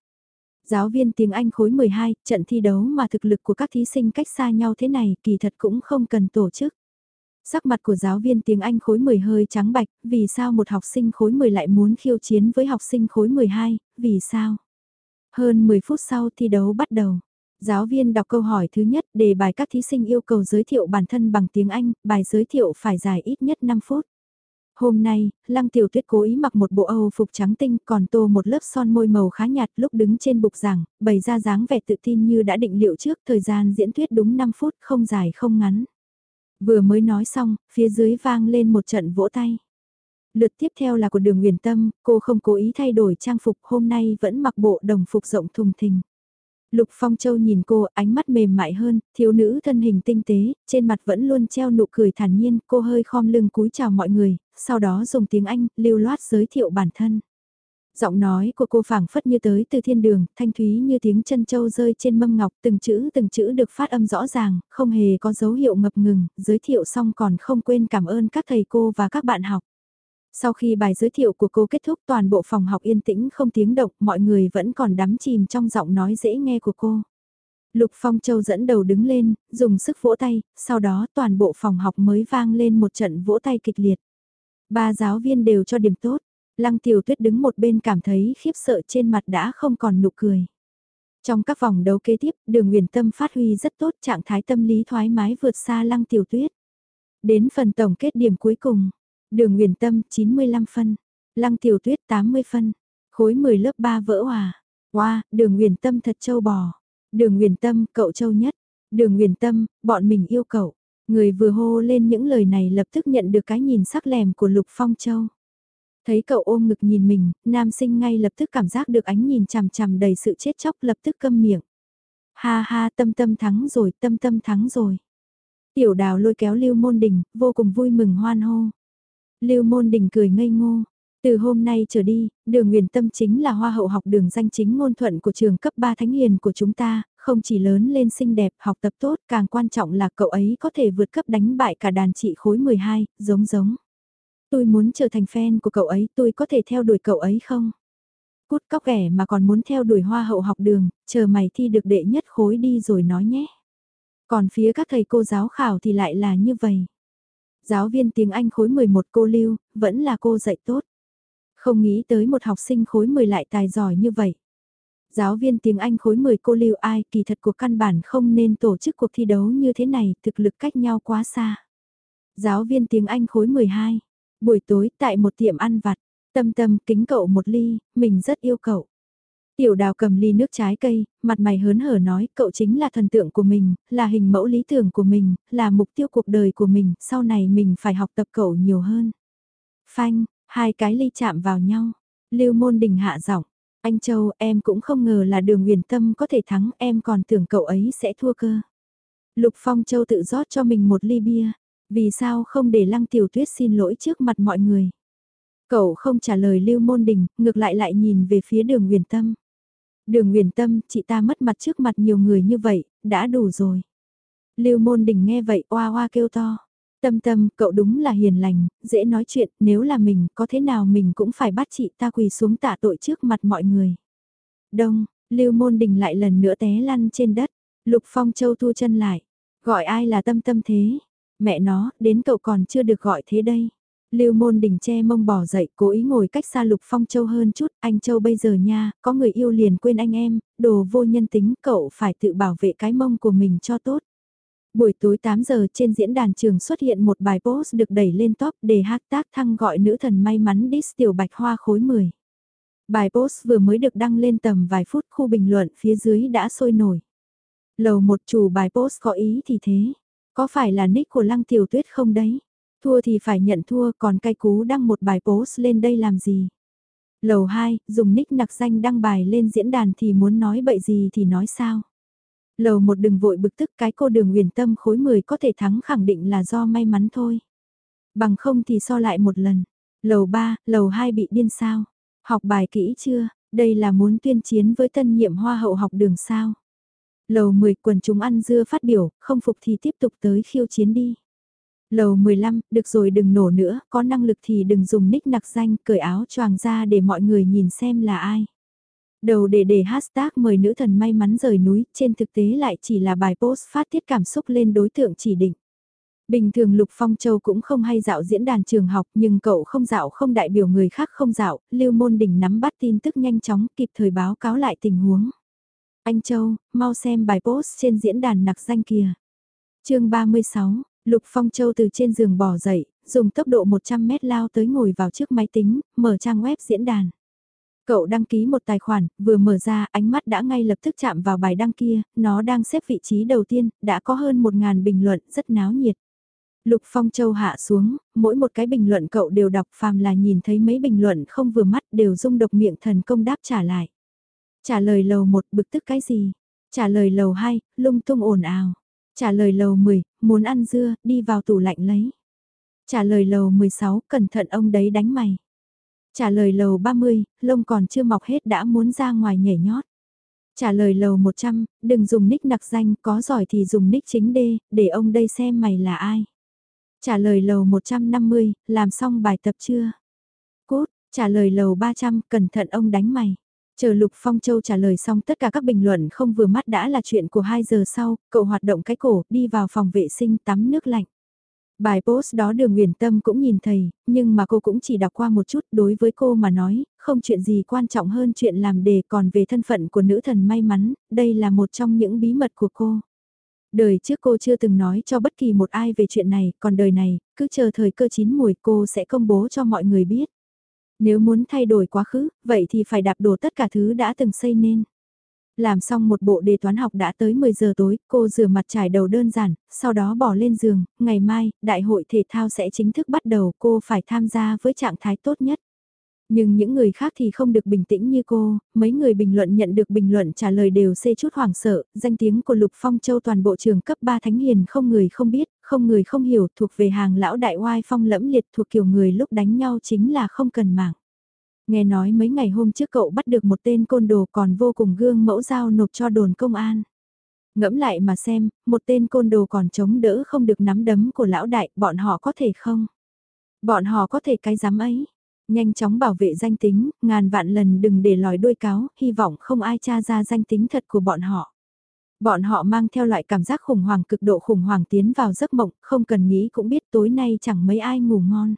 Speaker 1: Giáo viên tiếng Anh khối 12, trận thi đấu mà thực lực của các thí sinh cách xa nhau thế này kỳ thật cũng không cần tổ chức. Sắc mặt của giáo viên tiếng Anh khối 10 hơi trắng bạch, vì sao một học sinh khối 10 lại muốn khiêu chiến với học sinh khối 12, vì sao? Hơn 10 phút sau thi đấu bắt đầu. Giáo viên đọc câu hỏi thứ nhất đề bài các thí sinh yêu cầu giới thiệu bản thân bằng tiếng Anh, bài giới thiệu phải dài ít nhất 5 phút. Hôm nay, Lăng Tiểu Tuyết cố ý mặc một bộ Âu phục trắng tinh còn tô một lớp son môi màu khá nhạt lúc đứng trên bục giảng, bày ra dáng vẻ tự tin như đã định liệu trước thời gian diễn thuyết đúng 5 phút không dài không ngắn. Vừa mới nói xong, phía dưới vang lên một trận vỗ tay. Lượt tiếp theo là của đường huyền tâm, cô không cố ý thay đổi trang phục hôm nay vẫn mặc bộ đồng phục rộng thùng thình. Lục Phong Châu nhìn cô, ánh mắt mềm mại hơn, thiếu nữ thân hình tinh tế, trên mặt vẫn luôn treo nụ cười thản nhiên, cô hơi khom lưng cúi chào mọi người, sau đó dùng tiếng Anh, lưu loát giới thiệu bản thân. Giọng nói của cô phảng phất như tới từ thiên đường, thanh thúy như tiếng chân châu rơi trên mâm ngọc, từng chữ từng chữ được phát âm rõ ràng, không hề có dấu hiệu ngập ngừng, giới thiệu xong còn không quên cảm ơn các thầy cô và các bạn học. Sau khi bài giới thiệu của cô kết thúc toàn bộ phòng học yên tĩnh không tiếng động, mọi người vẫn còn đắm chìm trong giọng nói dễ nghe của cô. Lục Phong Châu dẫn đầu đứng lên, dùng sức vỗ tay, sau đó toàn bộ phòng học mới vang lên một trận vỗ tay kịch liệt. Ba giáo viên đều cho điểm tốt, Lăng Tiểu Tuyết đứng một bên cảm thấy khiếp sợ trên mặt đã không còn nụ cười. Trong các vòng đấu kế tiếp, đường huyền tâm phát huy rất tốt trạng thái tâm lý thoải mái vượt xa Lăng Tiểu Tuyết. Đến phần tổng kết điểm cuối cùng, Đường Nguyền Tâm 95 phân, Lăng Tiểu Tuyết 80 phân, khối 10 lớp 3 vỡ hòa. Wow, Đường Nguyền Tâm thật châu bò. Đường Nguyền Tâm, cậu châu nhất. Đường Nguyền Tâm, bọn mình yêu cậu. Người vừa hô lên những lời này lập tức nhận được cái nhìn sắc lẻm của Lục Phong Châu. Thấy cậu ôm ngực nhìn mình, nam sinh ngay lập tức cảm giác được ánh nhìn chằm chằm đầy sự chết chóc lập tức câm miệng. Ha ha tâm tâm thắng rồi, tâm tâm thắng rồi. Tiểu đào lôi kéo lưu môn đình, vô cùng vui mừng hoan hô. Lưu Môn Đình cười ngây ngô. Từ hôm nay trở đi, đường Nguyền Tâm chính là hoa hậu học đường danh chính ngôn thuận của trường cấp 3 thánh hiền của chúng ta, không chỉ lớn lên xinh đẹp, học tập tốt, càng quan trọng là cậu ấy có thể vượt cấp đánh bại cả đàn chị khối 12, giống giống. Tôi muốn trở thành fan của cậu ấy, tôi có thể theo đuổi cậu ấy không? Cút cóc ghẻ mà còn muốn theo đuổi hoa hậu học đường, chờ mày thi được đệ nhất khối đi rồi nói nhé. Còn phía các thầy cô giáo khảo thì lại là như vậy. Giáo viên tiếng Anh khối 11 cô Lưu, vẫn là cô dạy tốt. Không nghĩ tới một học sinh khối 10 lại tài giỏi như vậy. Giáo viên tiếng Anh khối 10 cô Lưu ai kỳ thật của căn bản không nên tổ chức cuộc thi đấu như thế này, thực lực cách nhau quá xa. Giáo viên tiếng Anh khối 12, buổi tối tại một tiệm ăn vặt, tâm tâm kính cậu một ly, mình rất yêu cậu. Tiểu đào cầm ly nước trái cây, mặt mày hớn hở nói cậu chính là thần tượng của mình, là hình mẫu lý tưởng của mình, là mục tiêu cuộc đời của mình, sau này mình phải học tập cậu nhiều hơn. Phanh, hai cái ly chạm vào nhau. Lưu môn đình hạ giọng, anh Châu em cũng không ngờ là đường huyền tâm có thể thắng em còn tưởng cậu ấy sẽ thua cơ. Lục Phong Châu tự rót cho mình một ly bia, vì sao không để lăng tiểu tuyết xin lỗi trước mặt mọi người. Cậu không trả lời lưu môn đình, ngược lại lại nhìn về phía đường huyền tâm. Đường Nguyền Tâm, chị ta mất mặt trước mặt nhiều người như vậy, đã đủ rồi. Lưu Môn Đình nghe vậy oa oa kêu to. Tâm tâm, cậu đúng là hiền lành, dễ nói chuyện, nếu là mình, có thế nào mình cũng phải bắt chị ta quỳ xuống tạ tội trước mặt mọi người. Đông, Lưu Môn Đình lại lần nữa té lăn trên đất, Lục Phong Châu thu chân lại. Gọi ai là tâm tâm thế? Mẹ nó, đến cậu còn chưa được gọi thế đây. Lưu môn đình che mông bỏ dậy, cố ý ngồi cách xa Lục Phong Châu hơn chút, anh Châu bây giờ nha, có người yêu liền quên anh em, đồ vô nhân tính, cậu phải tự bảo vệ cái mông của mình cho tốt. Buổi tối 8 giờ trên diễn đàn trường xuất hiện một bài post được đẩy lên top để hashtag thăng gọi nữ thần may mắn dis tiểu bạch hoa khối 10. Bài post vừa mới được đăng lên tầm vài phút khu bình luận phía dưới đã sôi nổi. Lầu một chủ bài post có ý thì thế. Có phải là nick của lăng tiểu tuyết không đấy? Thua thì phải nhận thua còn cay cú đăng một bài post lên đây làm gì. Lầu 2, dùng nick nặc danh đăng bài lên diễn đàn thì muốn nói bậy gì thì nói sao. Lầu 1 đừng vội bực tức cái cô đường huyền tâm khối 10 có thể thắng khẳng định là do may mắn thôi. Bằng không thì so lại một lần. Lầu 3, lầu 2 bị điên sao. Học bài kỹ chưa, đây là muốn tuyên chiến với tân nhiệm hoa hậu học đường sao. Lầu 10 quần chúng ăn dưa phát biểu, không phục thì tiếp tục tới khiêu chiến đi. Lầu 15, được rồi đừng nổ nữa, có năng lực thì đừng dùng nick nặc danh, cởi áo choàng ra để mọi người nhìn xem là ai. Đầu để để hashtag mời nữ thần may mắn rời núi, trên thực tế lại chỉ là bài post phát tiết cảm xúc lên đối tượng chỉ định. Bình thường Lục Phong Châu cũng không hay dạo diễn đàn trường học nhưng cậu không dạo không đại biểu người khác không dạo, Lưu Môn Đình nắm bắt tin tức nhanh chóng kịp thời báo cáo lại tình huống. Anh Châu, mau xem bài post trên diễn đàn nặc danh kia. chương 36, Lục Phong Châu từ trên giường bò dậy, dùng tốc độ 100 mét lao tới ngồi vào trước máy tính, mở trang web diễn đàn. Cậu đăng ký một tài khoản, vừa mở ra, ánh mắt đã ngay lập tức chạm vào bài đăng kia, nó đang xếp vị trí đầu tiên, đã có hơn 1.000 bình luận, rất náo nhiệt. Lục Phong Châu hạ xuống, mỗi một cái bình luận cậu đều đọc phàm là nhìn thấy mấy bình luận không vừa mắt đều rung độc miệng thần công đáp trả lại. Trả lời lầu một bực tức cái gì? Trả lời lầu hai lung tung ồn ào. Trả lời lầu 10, muốn ăn dưa, đi vào tủ lạnh lấy. Trả lời lầu 16, cẩn thận ông đấy đánh mày. Trả lời lầu 30, lông còn chưa mọc hết đã muốn ra ngoài nhảy nhót. Trả lời lầu 100, đừng dùng nick nặc danh, có giỏi thì dùng nick chính đê, để ông đây xem mày là ai. Trả lời lầu 150, làm xong bài tập chưa? Cốt, trả lời lầu 300, cẩn thận ông đánh mày. Chờ Lục Phong Châu trả lời xong tất cả các bình luận không vừa mắt đã là chuyện của 2 giờ sau, cậu hoạt động cái cổ, đi vào phòng vệ sinh tắm nước lạnh. Bài post đó đường Nguyền Tâm cũng nhìn thấy, nhưng mà cô cũng chỉ đọc qua một chút đối với cô mà nói, không chuyện gì quan trọng hơn chuyện làm đề còn về thân phận của nữ thần may mắn, đây là một trong những bí mật của cô. Đời trước cô chưa từng nói cho bất kỳ một ai về chuyện này, còn đời này, cứ chờ thời cơ chín mùi cô sẽ công bố cho mọi người biết. Nếu muốn thay đổi quá khứ, vậy thì phải đạp đổ tất cả thứ đã từng xây nên. Làm xong một bộ đề toán học đã tới 10 giờ tối, cô rửa mặt trải đầu đơn giản, sau đó bỏ lên giường, ngày mai, đại hội thể thao sẽ chính thức bắt đầu, cô phải tham gia với trạng thái tốt nhất. Nhưng những người khác thì không được bình tĩnh như cô, mấy người bình luận nhận được bình luận trả lời đều xê chút hoảng sợ, danh tiếng của Lục Phong Châu toàn bộ trường cấp 3 thánh hiền không người không biết, không người không hiểu, thuộc về hàng lão đại oai phong lẫm liệt thuộc kiểu người lúc đánh nhau chính là không cần mạng. Nghe nói mấy ngày hôm trước cậu bắt được một tên côn đồ còn vô cùng gương mẫu giao nộp cho đồn công an. Ngẫm lại mà xem, một tên côn đồ còn chống đỡ không được nắm đấm của lão đại, bọn họ có thể không? Bọn họ có thể cái dám ấy. Nhanh chóng bảo vệ danh tính, ngàn vạn lần đừng để lòi đuôi cáo, hy vọng không ai tra ra danh tính thật của bọn họ. Bọn họ mang theo loại cảm giác khủng hoảng cực độ khủng hoảng tiến vào giấc mộng, không cần nghĩ cũng biết tối nay chẳng mấy ai ngủ ngon.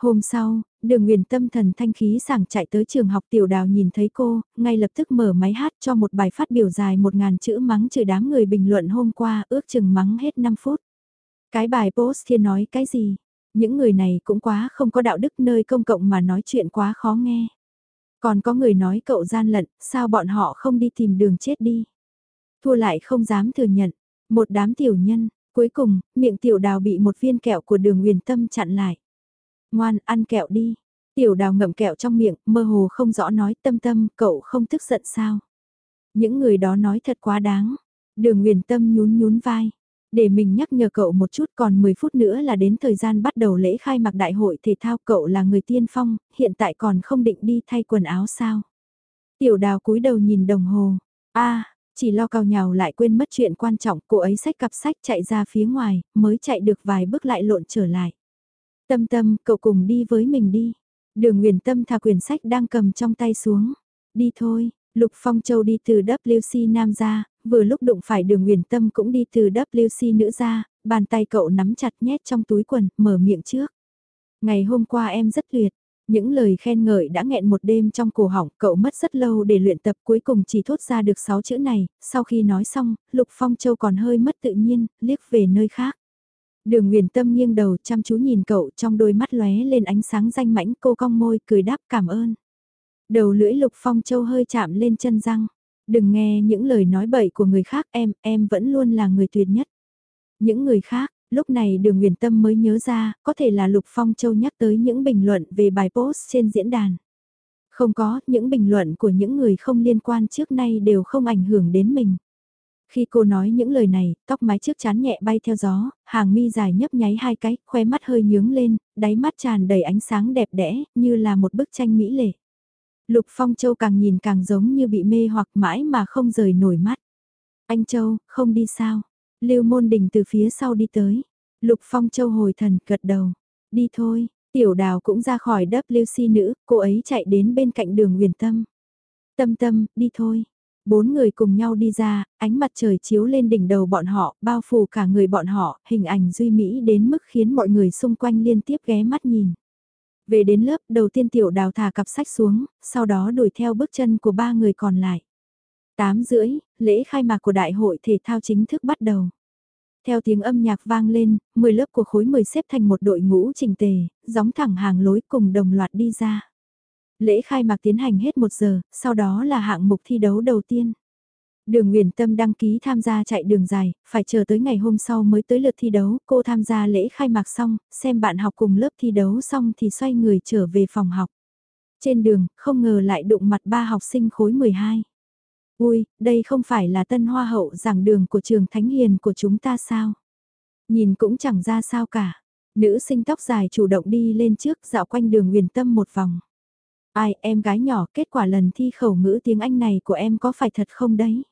Speaker 1: Hôm sau, đường nguyền tâm thần thanh khí sảng chạy tới trường học tiểu đào nhìn thấy cô, ngay lập tức mở máy hát cho một bài phát biểu dài một ngàn chữ mắng chửi đám người bình luận hôm qua ước chừng mắng hết 5 phút. Cái bài post kia nói cái gì? Những người này cũng quá không có đạo đức nơi công cộng mà nói chuyện quá khó nghe. Còn có người nói cậu gian lận, sao bọn họ không đi tìm đường chết đi? Thua lại không dám thừa nhận. Một đám tiểu nhân, cuối cùng, miệng tiểu đào bị một viên kẹo của đường huyền tâm chặn lại. Ngoan, ăn kẹo đi. Tiểu đào ngậm kẹo trong miệng, mơ hồ không rõ nói tâm tâm, cậu không tức giận sao? Những người đó nói thật quá đáng. Đường huyền tâm nhún nhún vai. Để mình nhắc nhở cậu một chút còn 10 phút nữa là đến thời gian bắt đầu lễ khai mạc đại hội thể thao cậu là người tiên phong, hiện tại còn không định đi thay quần áo sao. Tiểu đào cúi đầu nhìn đồng hồ. a chỉ lo cao nhào lại quên mất chuyện quan trọng, cô ấy xách cặp sách chạy ra phía ngoài, mới chạy được vài bước lại lộn trở lại. Tâm tâm, cậu cùng đi với mình đi. Đường Nguyền Tâm thả quyển sách đang cầm trong tay xuống. Đi thôi, Lục Phong Châu đi từ WC Nam ra, vừa lúc đụng phải đường Nguyền Tâm cũng đi từ WC nữ ra, bàn tay cậu nắm chặt nhét trong túi quần, mở miệng trước. Ngày hôm qua em rất tuyệt, những lời khen ngợi đã nghẹn một đêm trong cổ họng, cậu mất rất lâu để luyện tập cuối cùng chỉ thốt ra được 6 chữ này, sau khi nói xong, Lục Phong Châu còn hơi mất tự nhiên, liếc về nơi khác. Đường Nguyền Tâm nghiêng đầu chăm chú nhìn cậu trong đôi mắt lóe lên ánh sáng danh mãnh cô cong môi cười đáp cảm ơn. Đầu lưỡi Lục Phong Châu hơi chạm lên chân răng. Đừng nghe những lời nói bậy của người khác em, em vẫn luôn là người tuyệt nhất. Những người khác, lúc này đường Nguyền Tâm mới nhớ ra, có thể là Lục Phong Châu nhắc tới những bình luận về bài post trên diễn đàn. Không có, những bình luận của những người không liên quan trước nay đều không ảnh hưởng đến mình. Khi cô nói những lời này, tóc mái trước chán nhẹ bay theo gió, hàng mi dài nhấp nháy hai cái, khoe mắt hơi nhướng lên, đáy mắt tràn đầy ánh sáng đẹp đẽ, như là một bức tranh mỹ lệ. Lục Phong Châu càng nhìn càng giống như bị mê hoặc mãi mà không rời nổi mắt. Anh Châu, không đi sao? Lưu Môn Đình từ phía sau đi tới. Lục Phong Châu hồi thần gật đầu. Đi thôi, tiểu đào cũng ra khỏi WC nữ, cô ấy chạy đến bên cạnh đường huyền tâm. Tâm tâm, đi thôi. Bốn người cùng nhau đi ra, ánh mặt trời chiếu lên đỉnh đầu bọn họ, bao phủ cả người bọn họ, hình ảnh duy mỹ đến mức khiến mọi người xung quanh liên tiếp ghé mắt nhìn. Về đến lớp, đầu tiên tiểu đào thả cặp sách xuống, sau đó đuổi theo bước chân của ba người còn lại. 8 rưỡi, lễ khai mạc của đại hội thể thao chính thức bắt đầu. Theo tiếng âm nhạc vang lên, 10 lớp của khối 10 xếp thành một đội ngũ trình tề, gióng thẳng hàng lối cùng đồng loạt đi ra. Lễ khai mạc tiến hành hết một giờ, sau đó là hạng mục thi đấu đầu tiên. Đường Nguyền Tâm đăng ký tham gia chạy đường dài, phải chờ tới ngày hôm sau mới tới lượt thi đấu, cô tham gia lễ khai mạc xong, xem bạn học cùng lớp thi đấu xong thì xoay người trở về phòng học. Trên đường, không ngờ lại đụng mặt ba học sinh khối 12. Ui, đây không phải là tân hoa hậu giảng đường của trường Thánh Hiền của chúng ta sao? Nhìn cũng chẳng ra sao cả. Nữ sinh tóc dài chủ động đi lên trước dạo quanh đường huyền tâm một vòng. Ai, em gái nhỏ, kết quả lần thi khẩu ngữ tiếng Anh này của em có phải thật không đấy?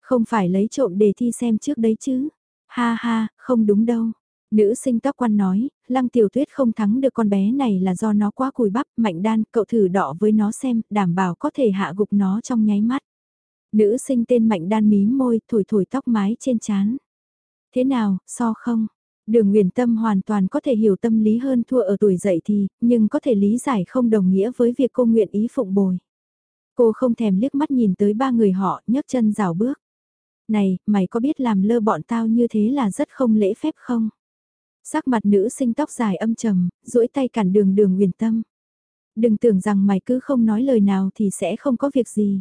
Speaker 1: Không phải lấy trộm đề thi xem trước đấy chứ? Ha ha, không đúng đâu. Nữ sinh tóc quan nói, lăng tiểu tuyết không thắng được con bé này là do nó quá cùi bắp, mạnh đan, cậu thử đọ với nó xem, đảm bảo có thể hạ gục nó trong nháy mắt. Nữ sinh tên mạnh đan mí môi, thổi thổi tóc mái trên chán. Thế nào, so không? Đường Nguyền Tâm hoàn toàn có thể hiểu tâm lý hơn thua ở tuổi dậy thì, nhưng có thể lý giải không đồng nghĩa với việc cô nguyện ý phụng bồi. Cô không thèm liếc mắt nhìn tới ba người họ, nhấc chân rào bước. Này, mày có biết làm lơ bọn tao như thế là rất không lễ phép không? Sắc mặt nữ sinh tóc dài âm trầm, duỗi tay cản đường đường Nguyền Tâm. Đừng tưởng rằng mày cứ không nói lời nào thì sẽ không có việc gì.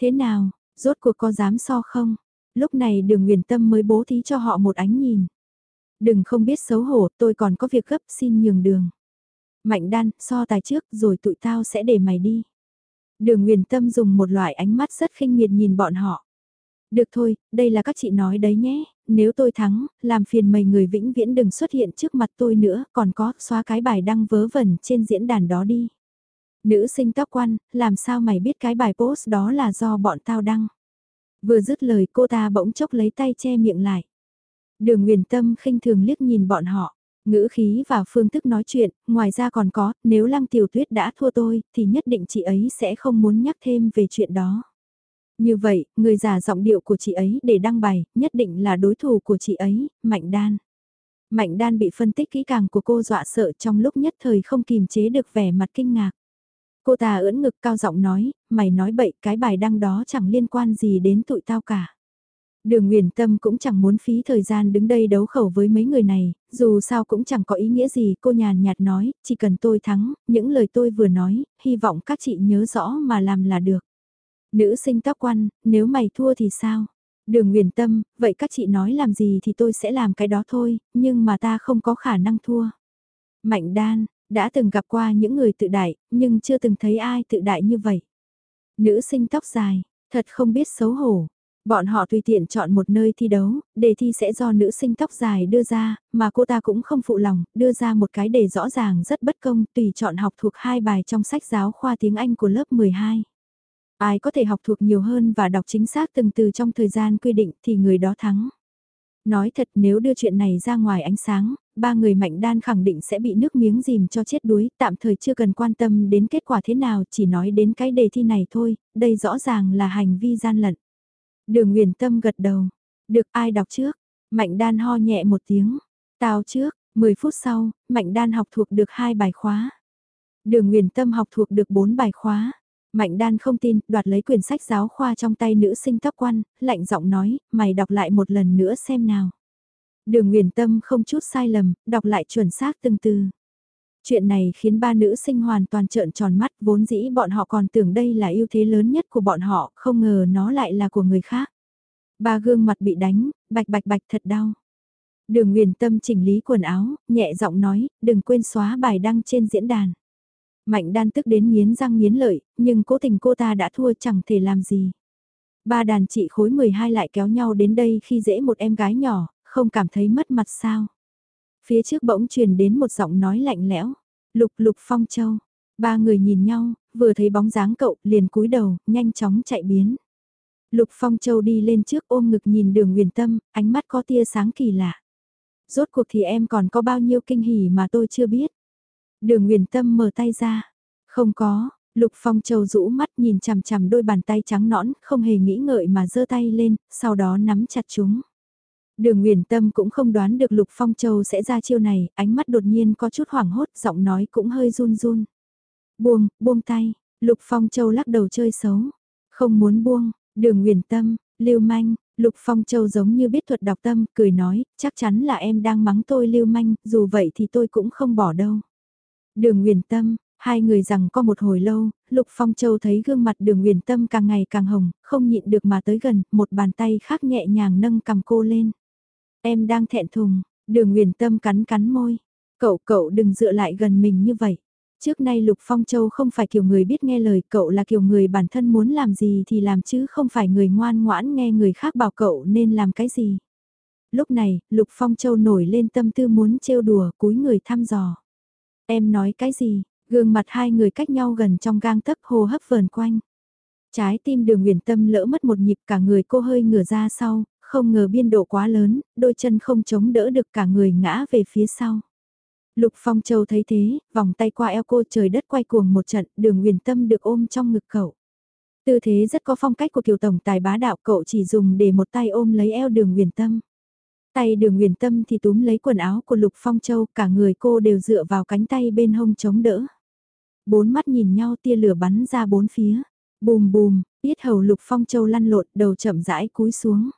Speaker 1: Thế nào, rốt cuộc có dám so không? Lúc này đường Nguyền Tâm mới bố thí cho họ một ánh nhìn. Đừng không biết xấu hổ, tôi còn có việc gấp xin nhường đường. Mạnh đan, so tài trước rồi tụi tao sẽ để mày đi. Đường Nguyền Tâm dùng một loại ánh mắt rất khinh miệt nhìn bọn họ. Được thôi, đây là các chị nói đấy nhé, nếu tôi thắng, làm phiền mày người vĩnh viễn đừng xuất hiện trước mặt tôi nữa, còn có, xóa cái bài đăng vớ vẩn trên diễn đàn đó đi. Nữ sinh tóc quan, làm sao mày biết cái bài post đó là do bọn tao đăng. Vừa dứt lời cô ta bỗng chốc lấy tay che miệng lại. Đường huyền Tâm khinh thường liếc nhìn bọn họ, ngữ khí và phương thức nói chuyện, ngoài ra còn có, nếu Lăng Tiểu Tuyết đã thua tôi, thì nhất định chị ấy sẽ không muốn nhắc thêm về chuyện đó. Như vậy, người giả giọng điệu của chị ấy để đăng bài, nhất định là đối thủ của chị ấy, Mạnh Đan. Mạnh Đan bị phân tích kỹ càng của cô dọa sợ trong lúc nhất thời không kìm chế được vẻ mặt kinh ngạc. Cô ta ưỡn ngực cao giọng nói, mày nói bậy cái bài đăng đó chẳng liên quan gì đến tụi tao cả. Đường Nguyễn Tâm cũng chẳng muốn phí thời gian đứng đây đấu khẩu với mấy người này, dù sao cũng chẳng có ý nghĩa gì, cô nhàn nhạt nói, chỉ cần tôi thắng, những lời tôi vừa nói, hy vọng các chị nhớ rõ mà làm là được. Nữ sinh tóc quan, nếu mày thua thì sao? Đường Nguyễn Tâm, vậy các chị nói làm gì thì tôi sẽ làm cái đó thôi, nhưng mà ta không có khả năng thua. Mạnh đan, đã từng gặp qua những người tự đại, nhưng chưa từng thấy ai tự đại như vậy. Nữ sinh tóc dài, thật không biết xấu hổ. Bọn họ tùy tiện chọn một nơi thi đấu, đề thi sẽ do nữ sinh tóc dài đưa ra, mà cô ta cũng không phụ lòng, đưa ra một cái đề rõ ràng rất bất công, tùy chọn học thuộc hai bài trong sách giáo khoa tiếng Anh của lớp 12. Ai có thể học thuộc nhiều hơn và đọc chính xác từng từ trong thời gian quy định thì người đó thắng. Nói thật nếu đưa chuyện này ra ngoài ánh sáng, ba người mạnh đan khẳng định sẽ bị nước miếng dìm cho chết đuối, tạm thời chưa cần quan tâm đến kết quả thế nào, chỉ nói đến cái đề thi này thôi, đây rõ ràng là hành vi gian lận. Đường Nguyền Tâm gật đầu, được ai đọc trước? Mạnh đan ho nhẹ một tiếng, tao trước, 10 phút sau, Mạnh đan học thuộc được hai bài khóa. Đường Nguyền Tâm học thuộc được 4 bài khóa. Mạnh đan không tin, đoạt lấy quyển sách giáo khoa trong tay nữ sinh tóc quan, lạnh giọng nói, mày đọc lại một lần nữa xem nào. Đường Nguyền Tâm không chút sai lầm, đọc lại chuẩn xác từng từ. Chuyện này khiến ba nữ sinh hoàn toàn trợn tròn mắt, vốn dĩ bọn họ còn tưởng đây là ưu thế lớn nhất của bọn họ, không ngờ nó lại là của người khác. Ba gương mặt bị đánh, bạch bạch bạch thật đau. Đường Nguyền Tâm chỉnh lý quần áo, nhẹ giọng nói, đừng quên xóa bài đăng trên diễn đàn. Mạnh đan tức đến nghiến răng nghiến lợi, nhưng cố tình cô ta đã thua chẳng thể làm gì. Ba đàn chị khối 12 lại kéo nhau đến đây khi dễ một em gái nhỏ, không cảm thấy mất mặt sao. Phía trước bỗng truyền đến một giọng nói lạnh lẽo, lục lục phong châu. Ba người nhìn nhau, vừa thấy bóng dáng cậu, liền cúi đầu, nhanh chóng chạy biến. Lục Phong Châu đi lên trước ôm ngực nhìn đường huyền tâm, ánh mắt có tia sáng kỳ lạ. Rốt cuộc thì em còn có bao nhiêu kinh hỉ mà tôi chưa biết. Đường huyền Tâm mở tay ra. Không có, Lục Phong Châu rũ mắt nhìn chằm chằm đôi bàn tay trắng nõn, không hề nghĩ ngợi mà giơ tay lên, sau đó nắm chặt chúng. Đường Nguyền Tâm cũng không đoán được Lục Phong Châu sẽ ra chiêu này, ánh mắt đột nhiên có chút hoảng hốt, giọng nói cũng hơi run run. Buông, buông tay, Lục Phong Châu lắc đầu chơi xấu. Không muốn buông, Đường Nguyền Tâm, Lưu Manh, Lục Phong Châu giống như biết thuật đọc tâm, cười nói, chắc chắn là em đang mắng tôi Lưu Manh, dù vậy thì tôi cũng không bỏ đâu. Đường Nguyền Tâm, hai người rằng có một hồi lâu, Lục Phong Châu thấy gương mặt Đường Nguyền Tâm càng ngày càng hồng, không nhịn được mà tới gần, một bàn tay khác nhẹ nhàng nâng cầm cô lên. Em đang thẹn thùng, Đường huyền Tâm cắn cắn môi. Cậu cậu đừng dựa lại gần mình như vậy. Trước nay Lục Phong Châu không phải kiểu người biết nghe lời, cậu là kiểu người bản thân muốn làm gì thì làm chứ không phải người ngoan ngoãn nghe người khác bảo cậu nên làm cái gì. Lúc này, Lục Phong Châu nổi lên tâm tư muốn trêu đùa, cúi người thăm dò. Em nói cái gì? Gương mặt hai người cách nhau gần trong gang tấc hồ hấp vờn quanh. Trái tim đường nguyện tâm lỡ mất một nhịp cả người cô hơi ngửa ra sau, không ngờ biên độ quá lớn, đôi chân không chống đỡ được cả người ngã về phía sau. Lục Phong Châu thấy thế, vòng tay qua eo cô trời đất quay cuồng một trận, đường huyền tâm được ôm trong ngực cậu. Tư thế rất có phong cách của kiều tổng tài bá đạo cậu chỉ dùng để một tay ôm lấy eo đường huyền tâm. Tay đường huyền tâm thì túm lấy quần áo của Lục Phong Châu, cả người cô đều dựa vào cánh tay bên hông chống đỡ. Bốn mắt nhìn nhau tia lửa bắn ra bốn phía. Bùm bùm, biết hầu Lục Phong Châu lăn lộn đầu chậm rãi cúi xuống.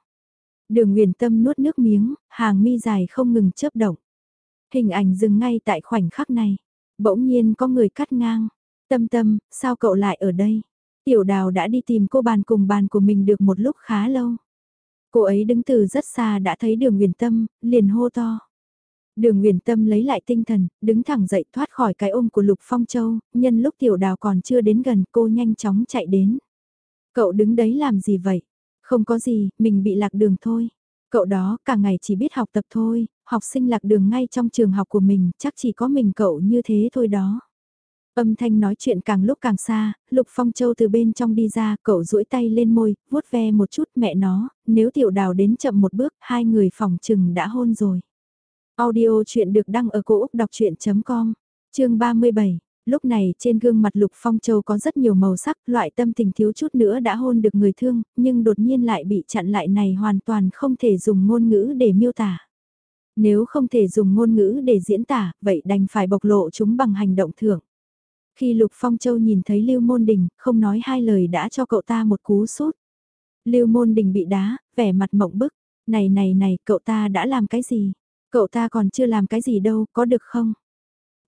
Speaker 1: Đường uyển tâm nuốt nước miếng, hàng mi dài không ngừng chớp động. Hình ảnh dừng ngay tại khoảnh khắc này. Bỗng nhiên có người cắt ngang. Tâm tâm, sao cậu lại ở đây? Tiểu đào đã đi tìm cô bàn cùng bàn của mình được một lúc khá lâu. Cô ấy đứng từ rất xa đã thấy đường uyển tâm, liền hô to. Đường uyển tâm lấy lại tinh thần, đứng thẳng dậy thoát khỏi cái ôm của Lục Phong Châu, nhân lúc tiểu đào còn chưa đến gần cô nhanh chóng chạy đến. Cậu đứng đấy làm gì vậy? Không có gì, mình bị lạc đường thôi. Cậu đó cả ngày chỉ biết học tập thôi, học sinh lạc đường ngay trong trường học của mình, chắc chỉ có mình cậu như thế thôi đó. Âm thanh nói chuyện càng lúc càng xa, Lục Phong Châu từ bên trong đi ra, cậu duỗi tay lên môi, vuốt ve một chút mẹ nó, nếu tiểu đào đến chậm một bước, hai người phòng trừng đã hôn rồi. Audio chuyện được đăng ở cổ Úc đọc chuyện.com, chương 37. Lúc này trên gương mặt Lục Phong Châu có rất nhiều màu sắc, loại tâm tình thiếu chút nữa đã hôn được người thương, nhưng đột nhiên lại bị chặn lại này hoàn toàn không thể dùng ngôn ngữ để miêu tả. Nếu không thể dùng ngôn ngữ để diễn tả, vậy đành phải bộc lộ chúng bằng hành động thưởng. Khi Lục Phong Châu nhìn thấy Lưu Môn Đình, không nói hai lời đã cho cậu ta một cú sút. Lưu Môn Đình bị đá, vẻ mặt mộng bức. Này này này, cậu ta đã làm cái gì? Cậu ta còn chưa làm cái gì đâu, có được không?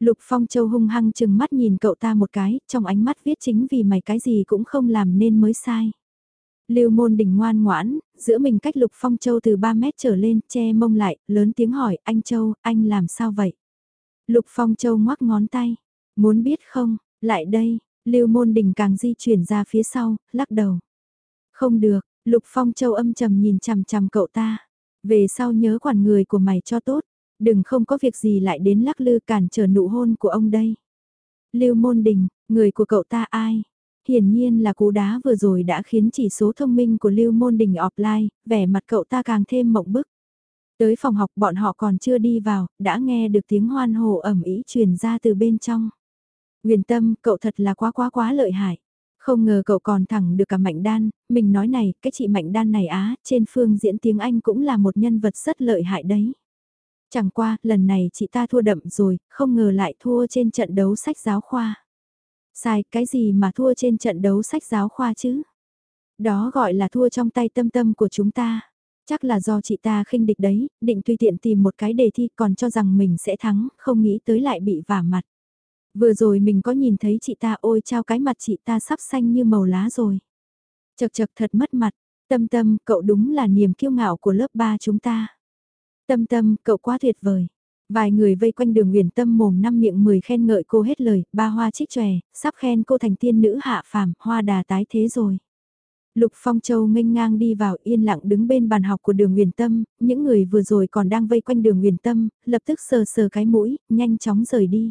Speaker 1: Lục Phong Châu hung hăng chừng mắt nhìn cậu ta một cái, trong ánh mắt viết chính vì mày cái gì cũng không làm nên mới sai. Lưu môn Đình ngoan ngoãn, giữa mình cách Lục Phong Châu từ 3 mét trở lên, che mông lại, lớn tiếng hỏi, anh Châu, anh làm sao vậy? Lục Phong Châu ngoắc ngón tay, muốn biết không, lại đây, Lưu môn Đình càng di chuyển ra phía sau, lắc đầu. Không được, Lục Phong Châu âm trầm nhìn chằm chằm cậu ta, về sau nhớ quản người của mày cho tốt, đừng không có việc gì lại đến lắc lư cản trở nụ hôn của ông đây. Lưu môn đình, người của cậu ta ai? Hiển nhiên là cú đá vừa rồi đã khiến chỉ số thông minh của Lưu môn đình offline, vẻ mặt cậu ta càng thêm mộng bức. Tới phòng học bọn họ còn chưa đi vào, đã nghe được tiếng hoan hồ ẩm ý truyền ra từ bên trong. Huyền tâm, cậu thật là quá quá quá lợi hại. Không ngờ cậu còn thẳng được cả Mạnh Đan, mình nói này, cái chị Mạnh Đan này á, trên phương diễn tiếng Anh cũng là một nhân vật rất lợi hại đấy. Chẳng qua, lần này chị ta thua đậm rồi, không ngờ lại thua trên trận đấu sách giáo khoa. Sai, cái gì mà thua trên trận đấu sách giáo khoa chứ? Đó gọi là thua trong tay tâm tâm của chúng ta. Chắc là do chị ta khinh địch đấy, định tùy tiện tìm một cái đề thi còn cho rằng mình sẽ thắng, không nghĩ tới lại bị vả mặt. Vừa rồi mình có nhìn thấy chị ta ôi trao cái mặt chị ta sắp xanh như màu lá rồi. Chật chật thật mất mặt, tâm tâm, cậu đúng là niềm kiêu ngạo của lớp 3 chúng ta. Tâm tâm, cậu quá tuyệt vời. Vài người vây quanh đường huyền tâm mồm năm miệng mười khen ngợi cô hết lời, ba hoa trích tròe, sắp khen cô thành tiên nữ hạ phàm, hoa đà tái thế rồi. Lục Phong Châu nghênh ngang đi vào yên lặng đứng bên bàn học của đường huyền tâm, những người vừa rồi còn đang vây quanh đường huyền tâm, lập tức sờ sờ cái mũi, nhanh chóng rời đi.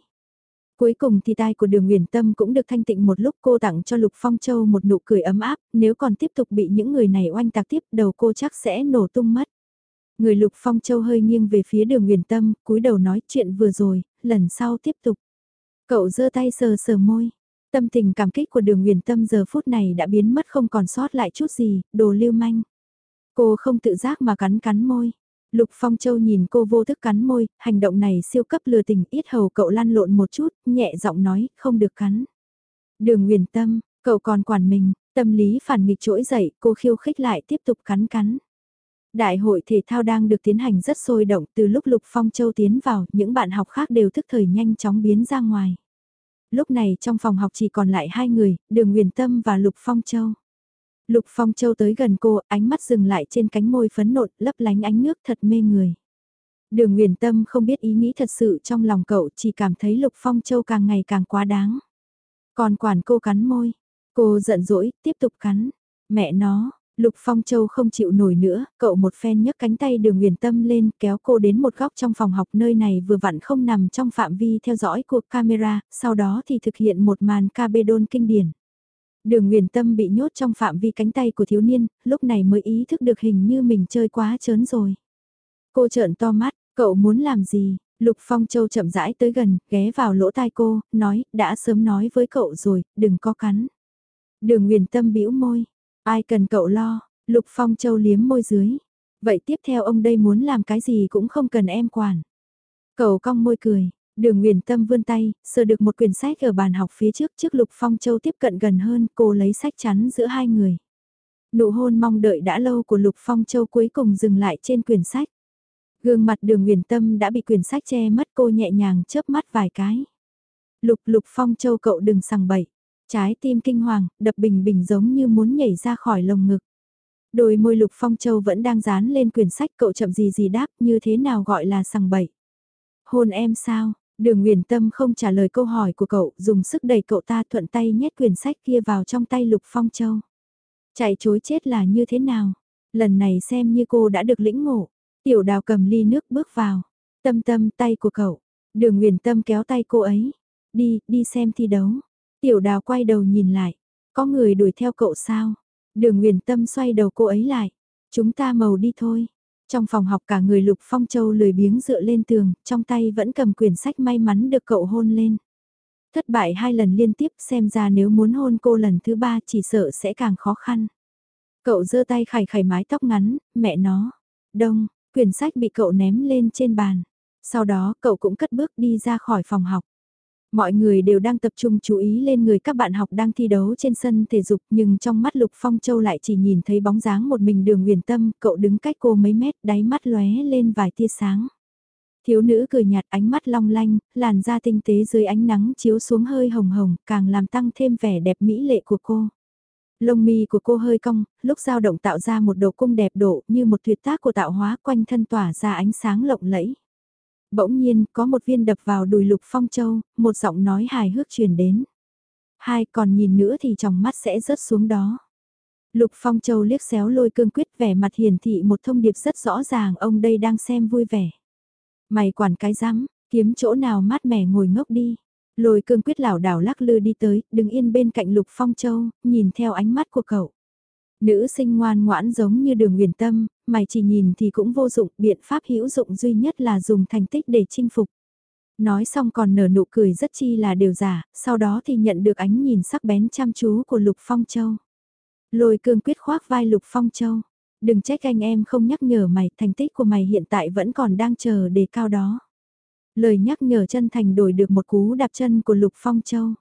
Speaker 1: Cuối cùng thì tai của đường huyền tâm cũng được thanh tịnh một lúc cô tặng cho Lục Phong Châu một nụ cười ấm áp, nếu còn tiếp tục bị những người này oanh tạc tiếp đầu cô chắc sẽ nổ tung mất. Người Lục Phong Châu hơi nghiêng về phía đường Nguyền Tâm, cúi đầu nói chuyện vừa rồi, lần sau tiếp tục. Cậu giơ tay sờ sờ môi. Tâm tình cảm kích của đường Nguyền Tâm giờ phút này đã biến mất không còn sót lại chút gì, đồ lưu manh. Cô không tự giác mà cắn cắn môi. Lục Phong Châu nhìn cô vô thức cắn môi, hành động này siêu cấp lừa tình, ít hầu cậu lăn lộn một chút, nhẹ giọng nói, không được cắn. Đường Nguyền Tâm, cậu còn quản mình, tâm lý phản nghịch trỗi dậy, cô khiêu khích lại tiếp tục cắn cắn. Đại hội thể thao đang được tiến hành rất sôi động, từ lúc Lục Phong Châu tiến vào, những bạn học khác đều thức thời nhanh chóng biến ra ngoài. Lúc này trong phòng học chỉ còn lại hai người, Đường Nguyền Tâm và Lục Phong Châu. Lục Phong Châu tới gần cô, ánh mắt dừng lại trên cánh môi phấn nộn, lấp lánh ánh nước thật mê người. Đường Nguyền Tâm không biết ý nghĩ thật sự trong lòng cậu, chỉ cảm thấy Lục Phong Châu càng ngày càng quá đáng. Còn quản cô cắn môi, cô giận dỗi, tiếp tục cắn. Mẹ nó, Lục Phong Châu không chịu nổi nữa, cậu một phen nhấc cánh tay đường huyền tâm lên kéo cô đến một góc trong phòng học nơi này vừa vặn không nằm trong phạm vi theo dõi của camera, sau đó thì thực hiện một màn cabedon kinh điển. Đường huyền tâm bị nhốt trong phạm vi cánh tay của thiếu niên, lúc này mới ý thức được hình như mình chơi quá chớn rồi. Cô trợn to mắt, cậu muốn làm gì? Lục Phong Châu chậm rãi tới gần, ghé vào lỗ tai cô, nói, đã sớm nói với cậu rồi, đừng có cắn. Đường huyền tâm bĩu môi, Ai cần cậu lo, Lục Phong Châu liếm môi dưới. Vậy tiếp theo ông đây muốn làm cái gì cũng không cần em quản. Cậu cong môi cười, đường nguyền tâm vươn tay, sờ được một quyển sách ở bàn học phía trước trước Lục Phong Châu tiếp cận gần hơn, cô lấy sách chắn giữa hai người. Nụ hôn mong đợi đã lâu của Lục Phong Châu cuối cùng dừng lại trên quyển sách. Gương mặt đường nguyền tâm đã bị quyển sách che mất cô nhẹ nhàng chớp mắt vài cái. Lục Lục Phong Châu cậu đừng sằng bậy. Trái tim kinh hoàng, đập bình bình giống như muốn nhảy ra khỏi lồng ngực. Đôi môi lục phong châu vẫn đang dán lên quyển sách cậu chậm gì gì đáp như thế nào gọi là sằng bậy. Hôn em sao? Đường nguyễn Tâm không trả lời câu hỏi của cậu, dùng sức đẩy cậu ta thuận tay nhét quyển sách kia vào trong tay Lục Phong Châu. Chạy chối chết là như thế nào? Lần này xem như cô đã được lĩnh ngộ. Tiểu đào cầm ly nước bước vào. Tâm tâm tay của cậu. Đường nguyễn Tâm kéo tay cô ấy. Đi, đi xem thi đấu. Tiểu đào quay đầu nhìn lại. Có người đuổi theo cậu sao? Đường Nguyền Tâm xoay đầu cô ấy lại. Chúng ta màu đi thôi. Trong phòng học cả người Lục Phong Châu lười biếng dựa lên tường, trong tay vẫn cầm quyển sách may mắn được cậu hôn lên. Thất bại hai lần liên tiếp xem ra nếu muốn hôn cô lần thứ ba chỉ sợ sẽ càng khó khăn. Cậu giơ tay khải khải mái tóc ngắn, mẹ nó. Đông, quyển sách bị cậu ném lên trên bàn. Sau đó cậu cũng cất bước đi ra khỏi phòng học. Mọi người đều đang tập trung chú ý lên người các bạn học đang thi đấu trên sân thể dục nhưng trong mắt Lục Phong Châu lại chỉ nhìn thấy bóng dáng một mình đường huyền tâm, cậu đứng cách cô mấy mét đáy mắt lóe lên vài tia sáng. Thiếu nữ cười nhạt ánh mắt long lanh, làn da tinh tế dưới ánh nắng chiếu xuống hơi hồng hồng, càng làm tăng thêm vẻ đẹp mỹ lệ của cô. Lông mi của cô hơi cong, lúc dao động tạo ra một độ cung đẹp độ như một tuyệt tác của tạo hóa quanh thân tỏa ra ánh sáng lộng lẫy. Bỗng nhiên, có một viên đập vào đùi Lục Phong Châu, một giọng nói hài hước truyền đến. Hai, còn nhìn nữa thì trong mắt sẽ rớt xuống đó. Lục Phong Châu liếc xéo lôi cương quyết vẻ mặt hiển thị một thông điệp rất rõ ràng ông đây đang xem vui vẻ. Mày quản cái rắm, kiếm chỗ nào mát mẻ ngồi ngốc đi. Lôi cương quyết lảo đảo lắc lư đi tới, đứng yên bên cạnh Lục Phong Châu, nhìn theo ánh mắt của cậu. Nữ sinh ngoan ngoãn giống như đường huyền tâm, mày chỉ nhìn thì cũng vô dụng, biện pháp hữu dụng duy nhất là dùng thành tích để chinh phục. Nói xong còn nở nụ cười rất chi là đều giả, sau đó thì nhận được ánh nhìn sắc bén chăm chú của Lục Phong Châu. Lôi cương quyết khoác vai Lục Phong Châu. Đừng trách anh em không nhắc nhở mày, thành tích của mày hiện tại vẫn còn đang chờ đề cao đó. Lời nhắc nhở chân thành đổi được một cú đạp chân của Lục Phong Châu.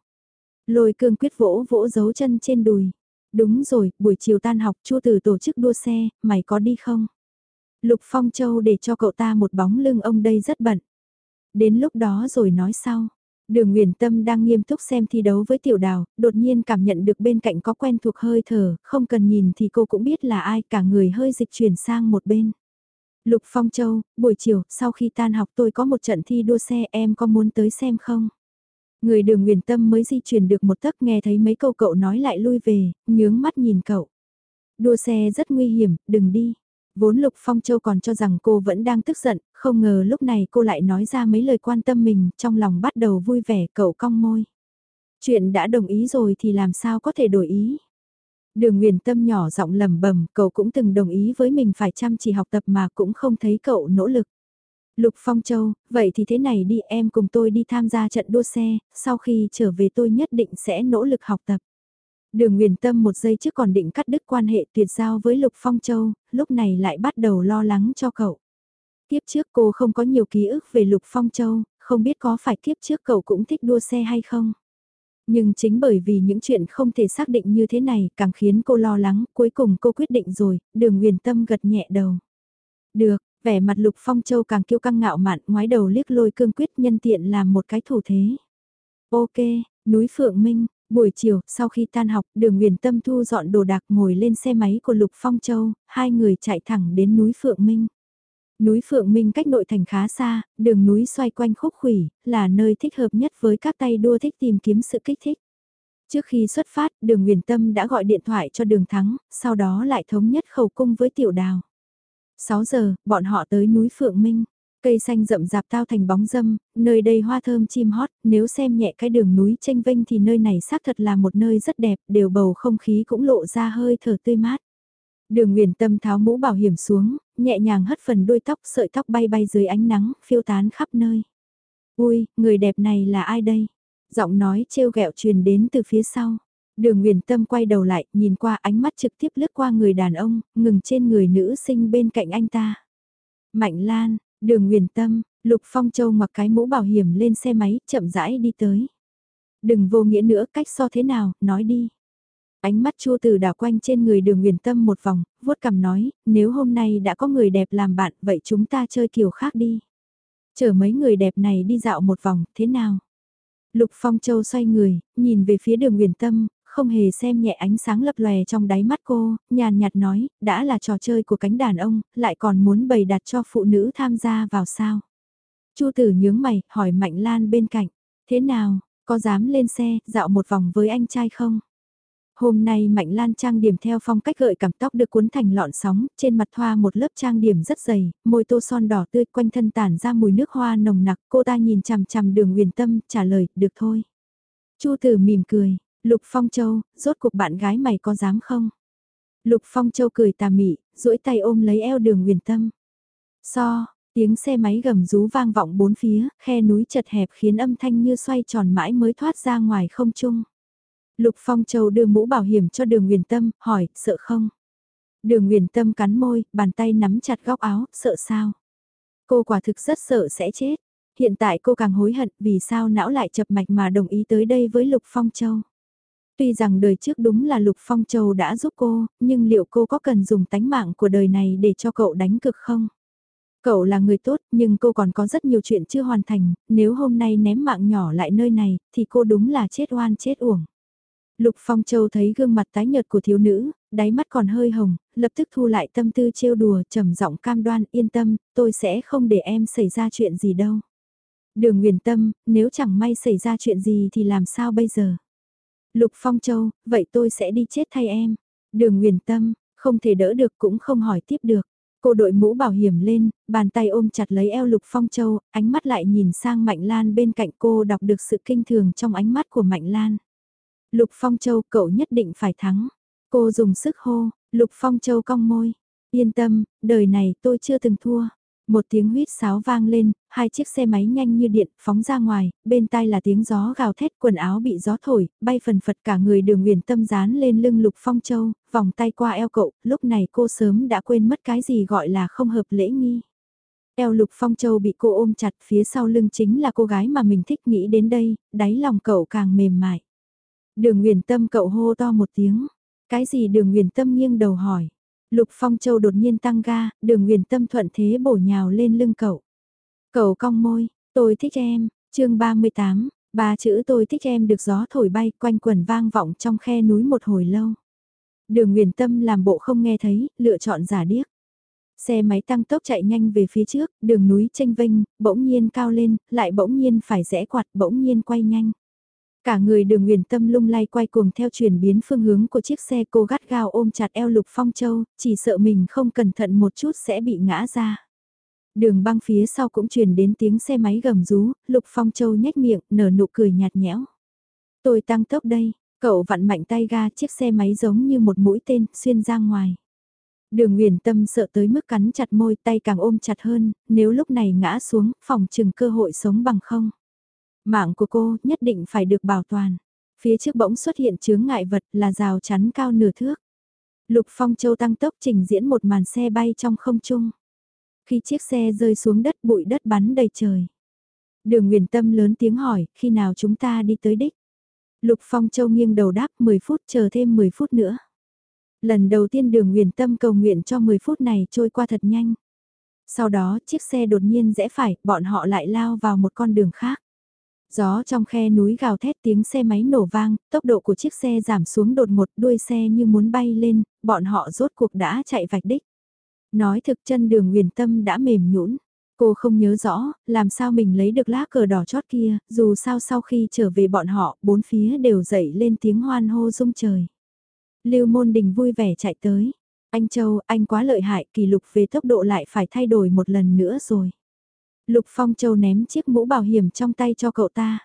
Speaker 1: Lôi cương quyết vỗ vỗ dấu chân trên đùi. Đúng rồi, buổi chiều tan học chua từ tổ chức đua xe, mày có đi không? Lục Phong Châu để cho cậu ta một bóng lưng ông đây rất bận. Đến lúc đó rồi nói sau. Đường Nguyễn Tâm đang nghiêm túc xem thi đấu với Tiểu Đào, đột nhiên cảm nhận được bên cạnh có quen thuộc hơi thở, không cần nhìn thì cô cũng biết là ai, cả người hơi dịch chuyển sang một bên. Lục Phong Châu, buổi chiều, sau khi tan học tôi có một trận thi đua xe em có muốn tới xem không? Người đường huyền tâm mới di chuyển được một tấc nghe thấy mấy câu cậu nói lại lui về, nhướng mắt nhìn cậu. Đua xe rất nguy hiểm, đừng đi. Vốn Lục Phong Châu còn cho rằng cô vẫn đang tức giận, không ngờ lúc này cô lại nói ra mấy lời quan tâm mình, trong lòng bắt đầu vui vẻ, cậu cong môi. Chuyện đã đồng ý rồi thì làm sao có thể đổi ý. Đường Nguyền Tâm nhỏ giọng lầm bầm, cậu cũng từng đồng ý với mình phải chăm chỉ học tập mà cũng không thấy cậu nỗ lực. Lục Phong Châu, vậy thì thế này đi em cùng tôi đi tham gia trận đua xe, sau khi trở về tôi nhất định sẽ nỗ lực học tập. Đường Nguyền Tâm một giây trước còn định cắt đứt quan hệ tuyệt giao với Lục Phong Châu, lúc này lại bắt đầu lo lắng cho cậu. Kiếp trước cô không có nhiều ký ức về Lục Phong Châu, không biết có phải kiếp trước cậu cũng thích đua xe hay không. Nhưng chính bởi vì những chuyện không thể xác định như thế này càng khiến cô lo lắng, cuối cùng cô quyết định rồi, đường Nguyền Tâm gật nhẹ đầu. Được, vẻ mặt Lục Phong Châu càng kiêu căng ngạo mạn, ngoái đầu liếc lôi cương quyết nhân tiện làm một cái thủ thế. Ok, núi Phượng Minh, Buổi chiều, sau khi tan học, đường Nguyền Tâm thu dọn đồ đạc ngồi lên xe máy của Lục Phong Châu, hai người chạy thẳng đến núi Phượng Minh. Núi Phượng Minh cách nội thành khá xa, đường núi xoay quanh khúc khủy, là nơi thích hợp nhất với các tay đua thích tìm kiếm sự kích thích. Trước khi xuất phát, đường Nguyền Tâm đã gọi điện thoại cho đường Thắng, sau đó lại thống nhất khẩu cung với Tiểu Đào. 6 giờ, bọn họ tới núi Phượng Minh. Cây xanh rậm rạp tao thành bóng dâm, nơi đây hoa thơm chim hót, nếu xem nhẹ cái đường núi tranh vinh thì nơi này xác thật là một nơi rất đẹp, đều bầu không khí cũng lộ ra hơi thở tươi mát. Đường Nguyễn Tâm tháo mũ bảo hiểm xuống, nhẹ nhàng hất phần đuôi tóc, sợi tóc bay bay dưới ánh nắng, phiêu tán khắp nơi. Ui, người đẹp này là ai đây? Giọng nói trêu ghẹo truyền đến từ phía sau. Đường Nguyền Tâm quay đầu lại, nhìn qua ánh mắt trực tiếp lướt qua người đàn ông, ngừng trên người nữ sinh bên cạnh anh ta. Mạnh Lan, Đường Nguyền Tâm, Lục Phong Châu mặc cái mũ bảo hiểm lên xe máy, chậm rãi đi tới. Đừng vô nghĩa nữa, cách so thế nào, nói đi. Ánh mắt chua từ đảo quanh trên người đường Nguyền Tâm một vòng, vuốt cằm nói, nếu hôm nay đã có người đẹp làm bạn, vậy chúng ta chơi kiểu khác đi. Chở mấy người đẹp này đi dạo một vòng, thế nào? Lục Phong Châu xoay người, nhìn về phía đường Nguyền Tâm, không hề xem nhẹ ánh sáng lập lòe trong đáy mắt cô, nhàn nhạt nói, đã là trò chơi của cánh đàn ông, lại còn muốn bày đặt cho phụ nữ tham gia vào sao. Chu tử nhướng mày, hỏi Mạnh Lan bên cạnh, thế nào, có dám lên xe, dạo một vòng với anh trai không? Hôm nay Mạnh Lan trang điểm theo phong cách gợi cảm tóc được cuốn thành lọn sóng, trên mặt thoa một lớp trang điểm rất dày, môi tô son đỏ tươi quanh thân tản ra mùi nước hoa nồng nặc, cô ta nhìn chằm chằm đường huyền tâm, trả lời, được thôi. Chu tử mỉm cười, Lục Phong Châu, rốt cuộc bạn gái mày có dám không? Lục Phong Châu cười tà mị, duỗi tay ôm lấy eo đường huyền tâm. So, tiếng xe máy gầm rú vang vọng bốn phía, khe núi chật hẹp khiến âm thanh như xoay tròn mãi mới thoát ra ngoài không trung. Lục Phong Châu đưa mũ bảo hiểm cho đường huyền tâm, hỏi, sợ không? Đường huyền tâm cắn môi, bàn tay nắm chặt góc áo, sợ sao? Cô quả thực rất sợ sẽ chết. Hiện tại cô càng hối hận vì sao não lại chập mạch mà đồng ý tới đây với Lục Phong Châu. Tuy rằng đời trước đúng là Lục Phong Châu đã giúp cô, nhưng liệu cô có cần dùng tánh mạng của đời này để cho cậu đánh cực không? Cậu là người tốt nhưng cô còn có rất nhiều chuyện chưa hoàn thành, nếu hôm nay ném mạng nhỏ lại nơi này thì cô đúng là chết oan chết uổng. Lục Phong Châu thấy gương mặt tái nhợt của thiếu nữ, đáy mắt còn hơi hồng, lập tức thu lại tâm tư trêu đùa trầm giọng cam đoan yên tâm, tôi sẽ không để em xảy ra chuyện gì đâu. Đường Nguyền Tâm, nếu chẳng may xảy ra chuyện gì thì làm sao bây giờ? Lục Phong Châu, vậy tôi sẽ đi chết thay em. Đường Nguyền Tâm, không thể đỡ được cũng không hỏi tiếp được. Cô đội mũ bảo hiểm lên, bàn tay ôm chặt lấy eo Lục Phong Châu, ánh mắt lại nhìn sang Mạnh Lan bên cạnh cô đọc được sự kinh thường trong ánh mắt của Mạnh Lan. Lục Phong Châu, cậu nhất định phải thắng. Cô dùng sức hô, Lục Phong Châu cong môi. Yên tâm, đời này tôi chưa từng thua. Một tiếng huýt sáo vang lên, hai chiếc xe máy nhanh như điện phóng ra ngoài, bên tai là tiếng gió gào thét quần áo bị gió thổi, bay phần phật cả người đường huyền tâm dán lên lưng lục phong châu, vòng tay qua eo cậu, lúc này cô sớm đã quên mất cái gì gọi là không hợp lễ nghi. Eo lục phong châu bị cô ôm chặt phía sau lưng chính là cô gái mà mình thích nghĩ đến đây, đáy lòng cậu càng mềm mại. Đường huyền tâm cậu hô to một tiếng, cái gì đường huyền tâm nghiêng đầu hỏi. Lục Phong Châu đột nhiên tăng ga, đường huyền tâm thuận thế bổ nhào lên lưng cậu. Cậu cong môi, tôi thích em, chương 38, ba chữ tôi thích em được gió thổi bay quanh quần vang vọng trong khe núi một hồi lâu. Đường huyền tâm làm bộ không nghe thấy, lựa chọn giả điếc. Xe máy tăng tốc chạy nhanh về phía trước, đường núi tranh vinh, bỗng nhiên cao lên, lại bỗng nhiên phải rẽ quạt, bỗng nhiên quay nhanh. Cả người đường huyền tâm lung lay quay cuồng theo chuyển biến phương hướng của chiếc xe cô gắt gao ôm chặt eo Lục Phong Châu, chỉ sợ mình không cẩn thận một chút sẽ bị ngã ra. Đường băng phía sau cũng truyền đến tiếng xe máy gầm rú, Lục Phong Châu nhếch miệng, nở nụ cười nhạt nhẽo. Tôi tăng tốc đây, Cậu vặn mạnh tay ga chiếc xe máy giống như một mũi tên xuyên ra ngoài. Đường Nguyền Tâm sợ tới mức cắn chặt môi tay càng ôm chặt hơn, nếu lúc này ngã xuống, phòng chừng cơ hội sống bằng không. Mạng của cô nhất định phải được bảo toàn. Phía trước bỗng xuất hiện chướng ngại vật là rào chắn cao nửa thước. Lục Phong Châu tăng tốc trình diễn một màn xe bay trong không trung. Khi chiếc xe rơi xuống đất bụi đất bắn đầy trời. Đường Nguyền Tâm lớn tiếng hỏi, khi nào chúng ta đi tới đích? Lục Phong Châu nghiêng đầu đáp 10 phút chờ thêm 10 phút nữa. Lần đầu tiên đường Nguyền Tâm cầu nguyện cho 10 phút này trôi qua thật nhanh. Sau đó chiếc xe đột nhiên rẽ phải, bọn họ lại lao vào một con đường khác. Gió trong khe núi gào thét tiếng xe máy nổ vang, tốc độ của chiếc xe giảm xuống đột ngột đuôi xe như muốn bay lên, bọn họ rốt cuộc đã chạy vạch đích. Nói thực chân đường huyền tâm đã mềm nhũn Cô không nhớ rõ, làm sao mình lấy được lá cờ đỏ chót kia, dù sao sau khi trở về bọn họ, bốn phía đều dậy lên tiếng hoan hô rung trời. Lưu Môn Đình vui vẻ chạy tới. Anh Châu, anh quá lợi hại, kỷ lục về tốc độ lại phải thay đổi một lần nữa rồi. Lục Phong Châu ném chiếc mũ bảo hiểm trong tay cho cậu ta.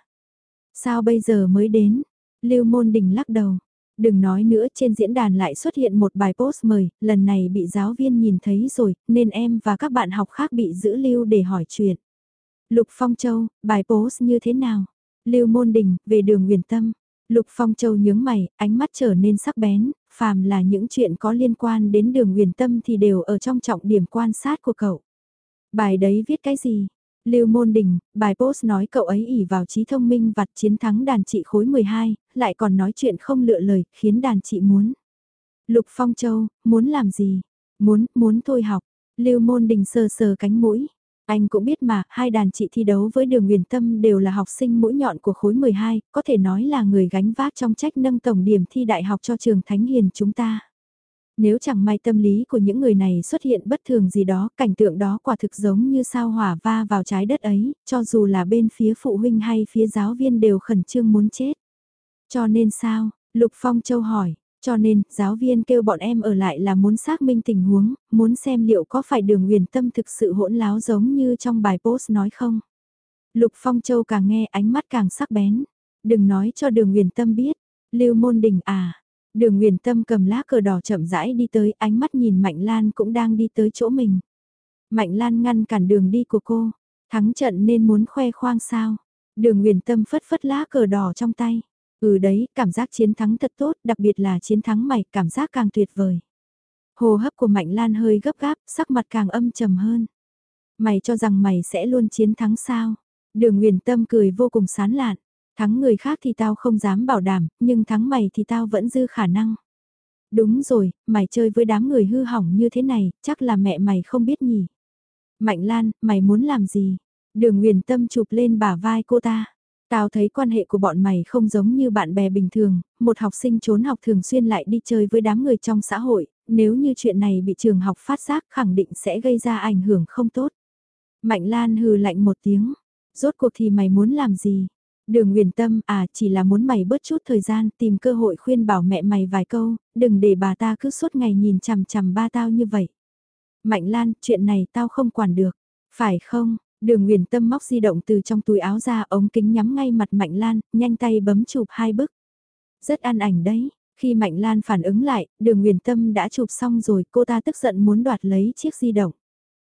Speaker 1: Sao bây giờ mới đến? Lưu Môn Đình lắc đầu. Đừng nói nữa trên diễn đàn lại xuất hiện một bài post mời, lần này bị giáo viên nhìn thấy rồi, nên em và các bạn học khác bị giữ lưu để hỏi chuyện. Lục Phong Châu, bài post như thế nào? Lưu Môn Đình, về đường huyền tâm. Lục Phong Châu nhướng mày, ánh mắt trở nên sắc bén, phàm là những chuyện có liên quan đến đường huyền tâm thì đều ở trong trọng điểm quan sát của cậu. Bài đấy viết cái gì? Lưu Môn Đình, bài post nói cậu ấy ỉ vào trí thông minh vặt chiến thắng đàn chị khối 12, lại còn nói chuyện không lựa lời, khiến đàn chị muốn. Lục Phong Châu, muốn làm gì? Muốn, muốn thôi học. Lưu Môn Đình sờ sờ cánh mũi. Anh cũng biết mà, hai đàn chị thi đấu với đường huyền tâm đều là học sinh mũi nhọn của khối 12, có thể nói là người gánh vác trong trách nâng tổng điểm thi đại học cho trường Thánh Hiền chúng ta. Nếu chẳng may tâm lý của những người này xuất hiện bất thường gì đó, cảnh tượng đó quả thực giống như sao hỏa va vào trái đất ấy, cho dù là bên phía phụ huynh hay phía giáo viên đều khẩn trương muốn chết. Cho nên sao? Lục Phong Châu hỏi, cho nên giáo viên kêu bọn em ở lại là muốn xác minh tình huống, muốn xem liệu có phải đường huyền tâm thực sự hỗn láo giống như trong bài post nói không? Lục Phong Châu càng nghe ánh mắt càng sắc bén. Đừng nói cho đường huyền tâm biết. Lưu Môn Đình à, Đường Nguyền Tâm cầm lá cờ đỏ chậm rãi đi tới, ánh mắt nhìn Mạnh Lan cũng đang đi tới chỗ mình. Mạnh Lan ngăn cản đường đi của cô, thắng trận nên muốn khoe khoang sao. Đường Nguyền Tâm phất phất lá cờ đỏ trong tay. Ừ đấy, cảm giác chiến thắng thật tốt, đặc biệt là chiến thắng mày, cảm giác càng tuyệt vời. Hồ hấp của Mạnh Lan hơi gấp gáp, sắc mặt càng âm trầm hơn. Mày cho rằng mày sẽ luôn chiến thắng sao? Đường Nguyền Tâm cười vô cùng sán lạn. Thắng người khác thì tao không dám bảo đảm, nhưng thắng mày thì tao vẫn dư khả năng. Đúng rồi, mày chơi với đám người hư hỏng như thế này, chắc là mẹ mày không biết nhỉ. Mạnh Lan, mày muốn làm gì? Đường Nguyền Tâm chụp lên bả vai cô ta. Tao thấy quan hệ của bọn mày không giống như bạn bè bình thường, một học sinh trốn học thường xuyên lại đi chơi với đám người trong xã hội, nếu như chuyện này bị trường học phát giác khẳng định sẽ gây ra ảnh hưởng không tốt. Mạnh Lan hừ lạnh một tiếng, rốt cuộc thì mày muốn làm gì? Đường Nguyền Tâm à chỉ là muốn mày bớt chút thời gian tìm cơ hội khuyên bảo mẹ mày vài câu, đừng để bà ta cứ suốt ngày nhìn chằm chằm ba tao như vậy. Mạnh Lan, chuyện này tao không quản được, phải không? Đường Nguyền Tâm móc di động từ trong túi áo ra ống kính nhắm ngay mặt Mạnh Lan, nhanh tay bấm chụp hai bức. Rất an ảnh đấy, khi Mạnh Lan phản ứng lại, đường Nguyền Tâm đã chụp xong rồi cô ta tức giận muốn đoạt lấy chiếc di động.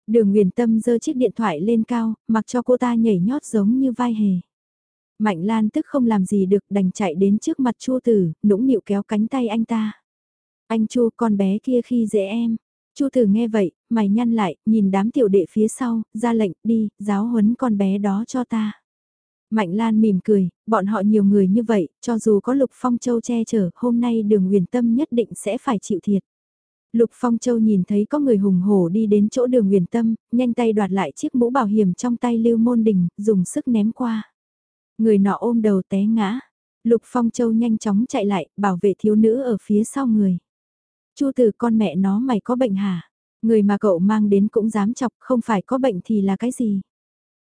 Speaker 1: Đường Nguyền Tâm giơ chiếc điện thoại lên cao, mặc cho cô ta nhảy nhót giống như vai hề. Mạnh Lan tức không làm gì được đành chạy đến trước mặt Chu Tử, nũng nịu kéo cánh tay anh ta. Anh Chu con bé kia khi dễ em. Chu Tử nghe vậy, mày nhăn lại, nhìn đám tiểu đệ phía sau, ra lệnh đi, giáo huấn con bé đó cho ta. Mạnh Lan mỉm cười, bọn họ nhiều người như vậy, cho dù có Lục Phong Châu che chở, hôm nay đường huyền tâm nhất định sẽ phải chịu thiệt. Lục Phong Châu nhìn thấy có người hùng hổ đi đến chỗ đường huyền tâm, nhanh tay đoạt lại chiếc mũ bảo hiểm trong tay Lưu Môn Đình, dùng sức ném qua. Người nọ ôm đầu té ngã. Lục Phong Châu nhanh chóng chạy lại, bảo vệ thiếu nữ ở phía sau người. Chu tử con mẹ nó mày có bệnh hả? Người mà cậu mang đến cũng dám chọc, không phải có bệnh thì là cái gì?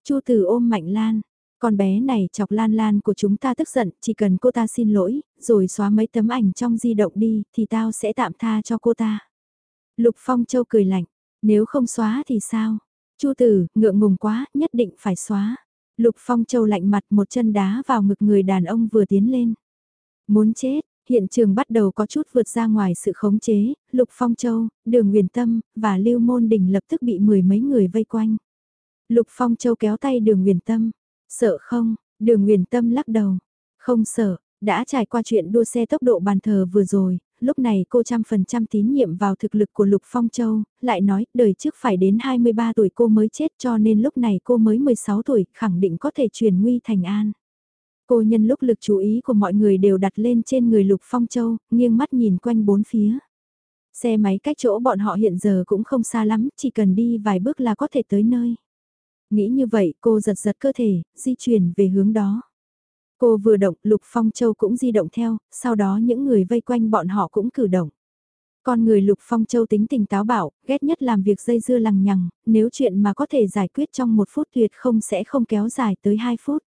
Speaker 1: Chu tử ôm Mạnh Lan. Con bé này chọc Lan Lan của chúng ta tức giận, chỉ cần cô ta xin lỗi, rồi xóa mấy tấm ảnh trong di động đi, thì tao sẽ tạm tha cho cô ta. Lục Phong Châu cười lạnh, nếu không xóa thì sao? Chu tử, ngượng ngùng quá, nhất định phải xóa. Lục Phong Châu lạnh mặt một chân đá vào ngực người đàn ông vừa tiến lên. Muốn chết, hiện trường bắt đầu có chút vượt ra ngoài sự khống chế, Lục Phong Châu, Đường Nguyền Tâm, và Lưu Môn Đình lập tức bị mười mấy người vây quanh. Lục Phong Châu kéo tay Đường Nguyền Tâm, sợ không, Đường Nguyền Tâm lắc đầu, không sợ, đã trải qua chuyện đua xe tốc độ bàn thờ vừa rồi, lúc này cô trăm phần trăm tín nhiệm vào thực lực của Lục Phong Châu, lại nói đời trước phải đến 23 tuổi cô mới chết cho nên lúc này cô mới 16 tuổi, khẳng định có thể truyền nguy thành an. Cô nhân lúc lực chú ý của mọi người đều đặt lên trên người Lục Phong Châu, nghiêng mắt nhìn quanh bốn phía. Xe máy cách chỗ bọn họ hiện giờ cũng không xa lắm, chỉ cần đi vài bước là có thể tới nơi. Nghĩ như vậy cô giật giật cơ thể, di chuyển về hướng đó. Cô vừa động, Lục Phong Châu cũng di động theo, sau đó những người vây quanh bọn họ cũng cử động. Con người Lục Phong Châu tính tình táo bạo, ghét nhất làm việc dây dưa lằng nhằng, nếu chuyện mà có thể giải quyết trong một phút tuyệt không sẽ không kéo dài tới hai phút.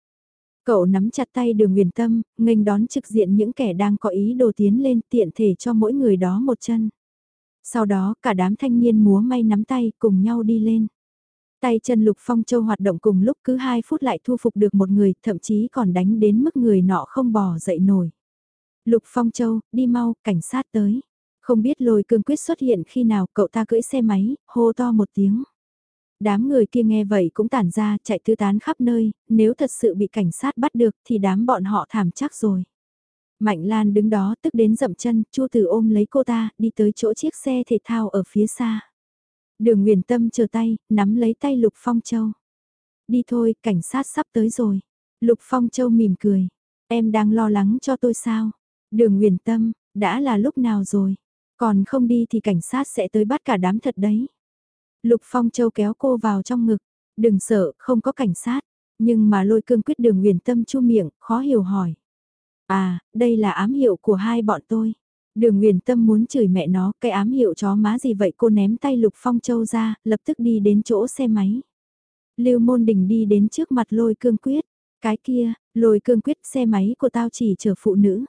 Speaker 1: Cậu nắm chặt tay đường huyền tâm, nghênh đón trực diện những kẻ đang có ý đồ tiến lên tiện thể cho mỗi người đó một chân. Sau đó cả đám thanh niên múa may nắm tay cùng nhau đi lên. Tay chân Lục Phong Châu hoạt động cùng lúc cứ 2 phút lại thu phục được một người, thậm chí còn đánh đến mức người nọ không bò dậy nổi. Lục Phong Châu, đi mau, cảnh sát tới. Không biết lôi cương quyết xuất hiện khi nào cậu ta cưỡi xe máy, hô to một tiếng. Đám người kia nghe vậy cũng tản ra, chạy tứ tán khắp nơi, nếu thật sự bị cảnh sát bắt được thì đám bọn họ thảm chắc rồi. Mạnh Lan đứng đó tức đến dậm chân, Chu Tử ôm lấy cô ta, đi tới chỗ chiếc xe thể thao ở phía xa. Đường Nguyền Tâm chờ tay, nắm lấy tay Lục Phong Châu. Đi thôi, cảnh sát sắp tới rồi. Lục Phong Châu mỉm cười. Em đang lo lắng cho tôi sao? Đường Nguyền Tâm, đã là lúc nào rồi? Còn không đi thì cảnh sát sẽ tới bắt cả đám thật đấy. Lục Phong Châu kéo cô vào trong ngực. Đừng sợ, không có cảnh sát. Nhưng mà lôi cương quyết đường Nguyền Tâm chu miệng, khó hiểu hỏi. À, đây là ám hiệu của hai bọn tôi. Đường Nguyền Tâm muốn chửi mẹ nó, cái ám hiệu chó má gì vậy cô ném tay Lục Phong Châu ra, lập tức đi đến chỗ xe máy. Lưu Môn Đình đi đến trước mặt lôi cương quyết. Cái kia, lôi cương quyết xe máy của tao chỉ chở phụ nữ.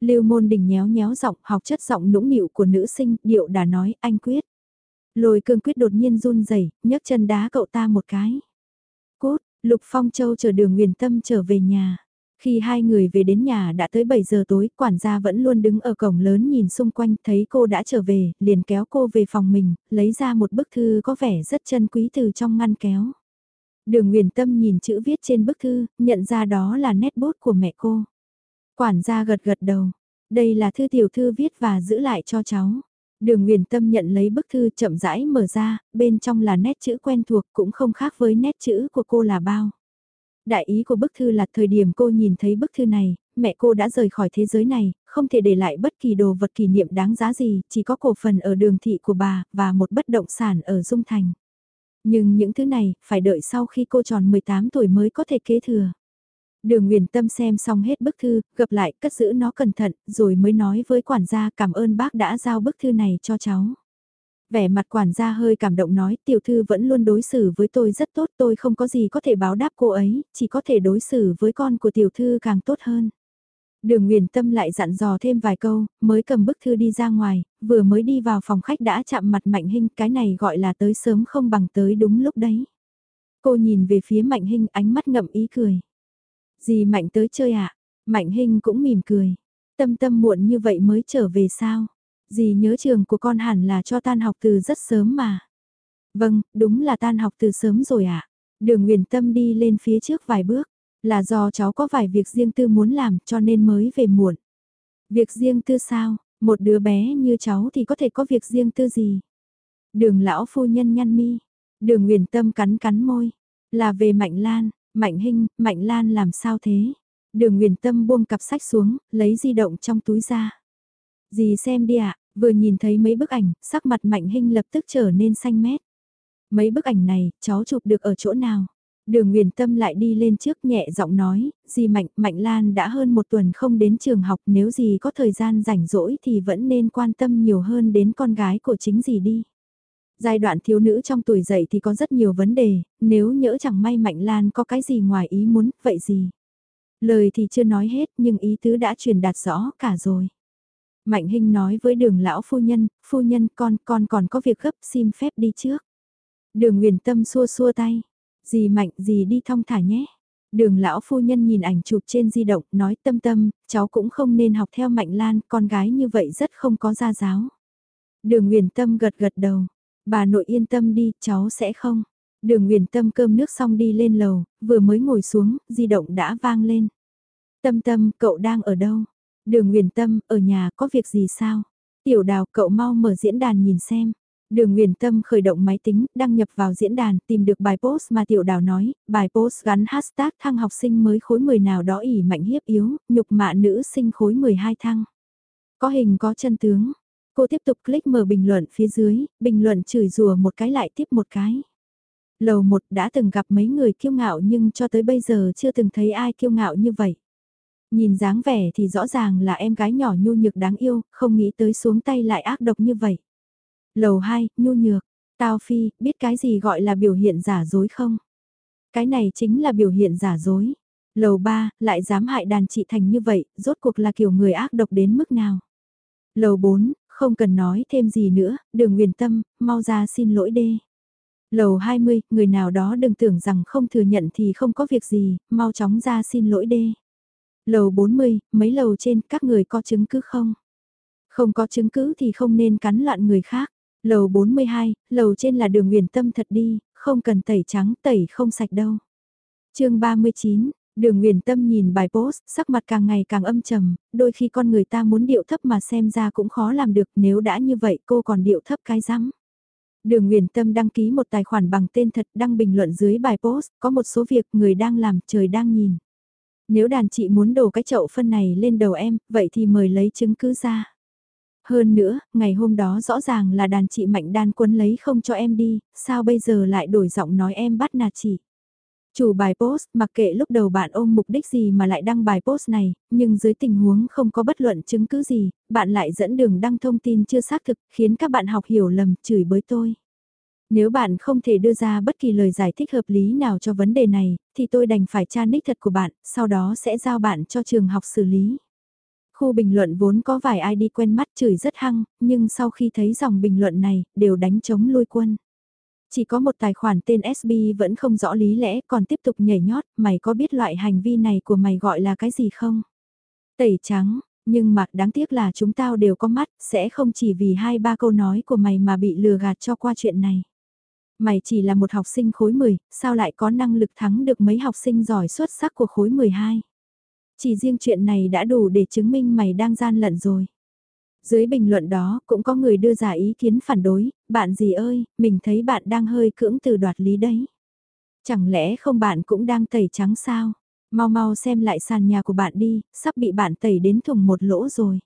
Speaker 1: Lưu Môn Đình nhéo nhéo giọng, học chất giọng nũng nịu của nữ sinh, điệu đã nói, anh quyết. Lôi cương quyết đột nhiên run rẩy nhấc chân đá cậu ta một cái. Cút, Lục Phong Châu chờ đường Nguyền Tâm trở về nhà. Khi hai người về đến nhà đã tới 7 giờ tối, quản gia vẫn luôn đứng ở cổng lớn nhìn xung quanh, thấy cô đã trở về, liền kéo cô về phòng mình, lấy ra một bức thư có vẻ rất chân quý từ trong ngăn kéo. Đường Nguyền Tâm nhìn chữ viết trên bức thư, nhận ra đó là nét bút của mẹ cô. Quản gia gật gật đầu, đây là thư tiểu thư viết và giữ lại cho cháu. Đường Nguyền Tâm nhận lấy bức thư chậm rãi mở ra, bên trong là nét chữ quen thuộc cũng không khác với nét chữ của cô là bao. Đại ý của bức thư là thời điểm cô nhìn thấy bức thư này, mẹ cô đã rời khỏi thế giới này, không thể để lại bất kỳ đồ vật kỷ niệm đáng giá gì, chỉ có cổ phần ở đường thị của bà, và một bất động sản ở Dung Thành. Nhưng những thứ này, phải đợi sau khi cô tròn 18 tuổi mới có thể kế thừa. Đường Nguyền Tâm xem xong hết bức thư, gặp lại, cất giữ nó cẩn thận, rồi mới nói với quản gia cảm ơn bác đã giao bức thư này cho cháu. Vẻ mặt quản gia hơi cảm động nói tiểu thư vẫn luôn đối xử với tôi rất tốt tôi không có gì có thể báo đáp cô ấy, chỉ có thể đối xử với con của tiểu thư càng tốt hơn. Đường Nguyền Tâm lại dặn dò thêm vài câu, mới cầm bức thư đi ra ngoài, vừa mới đi vào phòng khách đã chạm mặt Mạnh Hinh, cái này gọi là tới sớm không bằng tới đúng lúc đấy. Cô nhìn về phía Mạnh Hinh ánh mắt ngậm ý cười. Gì Mạnh tới chơi ạ? À? Mạnh Hinh cũng mỉm cười. Tâm tâm muộn như vậy mới trở về sao? Dì nhớ trường của con hẳn là cho tan học từ rất sớm mà. Vâng, đúng là tan học từ sớm rồi ạ. À. Đường Nguyền Tâm đi lên phía trước vài bước, là do cháu có vài việc riêng tư muốn làm cho nên mới về muộn. Việc riêng tư sao, một đứa bé như cháu thì có thể có việc riêng tư gì? Đường lão phu nhân nhăn mi, đường Nguyền Tâm cắn cắn môi, là về Mạnh Lan, Mạnh Hinh, Mạnh Lan làm sao thế? Đường Nguyền Tâm buông cặp sách xuống, lấy di động trong túi ra. Dì xem đi ạ, Vừa nhìn thấy mấy bức ảnh, sắc mặt Mạnh Hinh lập tức trở nên xanh mét. Mấy bức ảnh này, cháu chụp được ở chỗ nào? Đường Nguyền Tâm lại đi lên trước nhẹ giọng nói, dì Mạnh, Mạnh Lan đã hơn một tuần không đến trường học nếu dì có thời gian rảnh rỗi thì vẫn nên quan tâm nhiều hơn đến con gái của chính dì đi. Giai đoạn thiếu nữ trong tuổi dậy thì có rất nhiều vấn đề, nếu nhỡ chẳng may Mạnh Lan có cái gì ngoài ý muốn, vậy gì? Lời thì chưa nói hết nhưng ý tứ đã truyền đạt rõ cả rồi. Mạnh Hinh nói với đường lão phu nhân, phu nhân con, con còn có việc gấp xin phép đi trước. Đường Huyền Tâm xua xua tay, dì Mạnh dì đi thong thả nhé. Đường lão phu nhân nhìn ảnh chụp trên di động, nói tâm tâm, cháu cũng không nên học theo Mạnh Lan, con gái như vậy rất không có gia giáo. Đường Huyền Tâm gật gật đầu, bà nội yên tâm đi, cháu sẽ không. Đường Nguyền Tâm cơm nước xong đi lên lầu, vừa mới ngồi xuống, di động đã vang lên. Tâm tâm, cậu đang ở đâu? Đường Nguyền Tâm, ở nhà có việc gì sao? Tiểu đào, cậu mau mở diễn đàn nhìn xem. Đường Nguyền Tâm khởi động máy tính, đăng nhập vào diễn đàn, tìm được bài post mà Tiểu Đào nói, bài post gắn hashtag thăng học sinh mới khối 10 nào đó ỉ mạnh hiếp yếu, nhục mạ nữ sinh khối 12 thăng. Có hình có chân tướng. Cô tiếp tục click mở bình luận phía dưới, bình luận chửi rùa một cái lại tiếp một cái. Lầu 1 đã từng gặp mấy người kiêu ngạo nhưng cho tới bây giờ chưa từng thấy ai kiêu ngạo như vậy. Nhìn dáng vẻ thì rõ ràng là em gái nhỏ nhu nhược đáng yêu, không nghĩ tới xuống tay lại ác độc như vậy. Lầu 2, nhu nhược, tao phi, biết cái gì gọi là biểu hiện giả dối không? Cái này chính là biểu hiện giả dối. Lầu 3, lại dám hại đàn chị thành như vậy, rốt cuộc là kiểu người ác độc đến mức nào? Lầu 4, không cần nói thêm gì nữa, đường nguyền tâm, mau ra xin lỗi đê. Lầu 20, người nào đó đừng tưởng rằng không thừa nhận thì không có việc gì, mau chóng ra xin lỗi đê. Lầu 40, mấy lầu trên các người có chứng cứ không? Không có chứng cứ thì không nên cắn loạn người khác. Lầu 42, lầu trên là đường huyền tâm thật đi, không cần tẩy trắng, tẩy không sạch đâu. chương 39, đường huyền tâm nhìn bài post, sắc mặt càng ngày càng âm trầm, đôi khi con người ta muốn điệu thấp mà xem ra cũng khó làm được, nếu đã như vậy cô còn điệu thấp cái rắm. Đường Nguyễn Tâm đăng ký một tài khoản bằng tên thật đăng bình luận dưới bài post, có một số việc người đang làm, trời đang nhìn. Nếu đàn chị muốn đổ cái chậu phân này lên đầu em, vậy thì mời lấy chứng cứ ra. Hơn nữa, ngày hôm đó rõ ràng là đàn chị mạnh đan quân lấy không cho em đi, sao bây giờ lại đổi giọng nói em bắt nạt chị. Chủ bài post, mặc kệ lúc đầu bạn ôm mục đích gì mà lại đăng bài post này, nhưng dưới tình huống không có bất luận chứng cứ gì, bạn lại dẫn đường đăng thông tin chưa xác thực, khiến các bạn học hiểu lầm, chửi bới tôi. Nếu bạn không thể đưa ra bất kỳ lời giải thích hợp lý nào cho vấn đề này, thì tôi đành phải tra nick thật của bạn, sau đó sẽ giao bạn cho trường học xử lý. Khu bình luận vốn có vài ID quen mắt chửi rất hăng, nhưng sau khi thấy dòng bình luận này, đều đánh chống lôi quân. Chỉ có một tài khoản tên SB vẫn không rõ lý lẽ còn tiếp tục nhảy nhót, mày có biết loại hành vi này của mày gọi là cái gì không? Tẩy trắng, nhưng mà đáng tiếc là chúng tao đều có mắt, sẽ không chỉ vì hai ba câu nói của mày mà bị lừa gạt cho qua chuyện này. Mày chỉ là một học sinh khối 10, sao lại có năng lực thắng được mấy học sinh giỏi xuất sắc của khối 12? Chỉ riêng chuyện này đã đủ để chứng minh mày đang gian lận rồi. Dưới bình luận đó cũng có người đưa ra ý kiến phản đối, bạn gì ơi, mình thấy bạn đang hơi cưỡng từ đoạt lý đấy. Chẳng lẽ không bạn cũng đang tẩy trắng sao? Mau mau xem lại sàn nhà của bạn đi, sắp bị bạn tẩy đến thùng một lỗ rồi.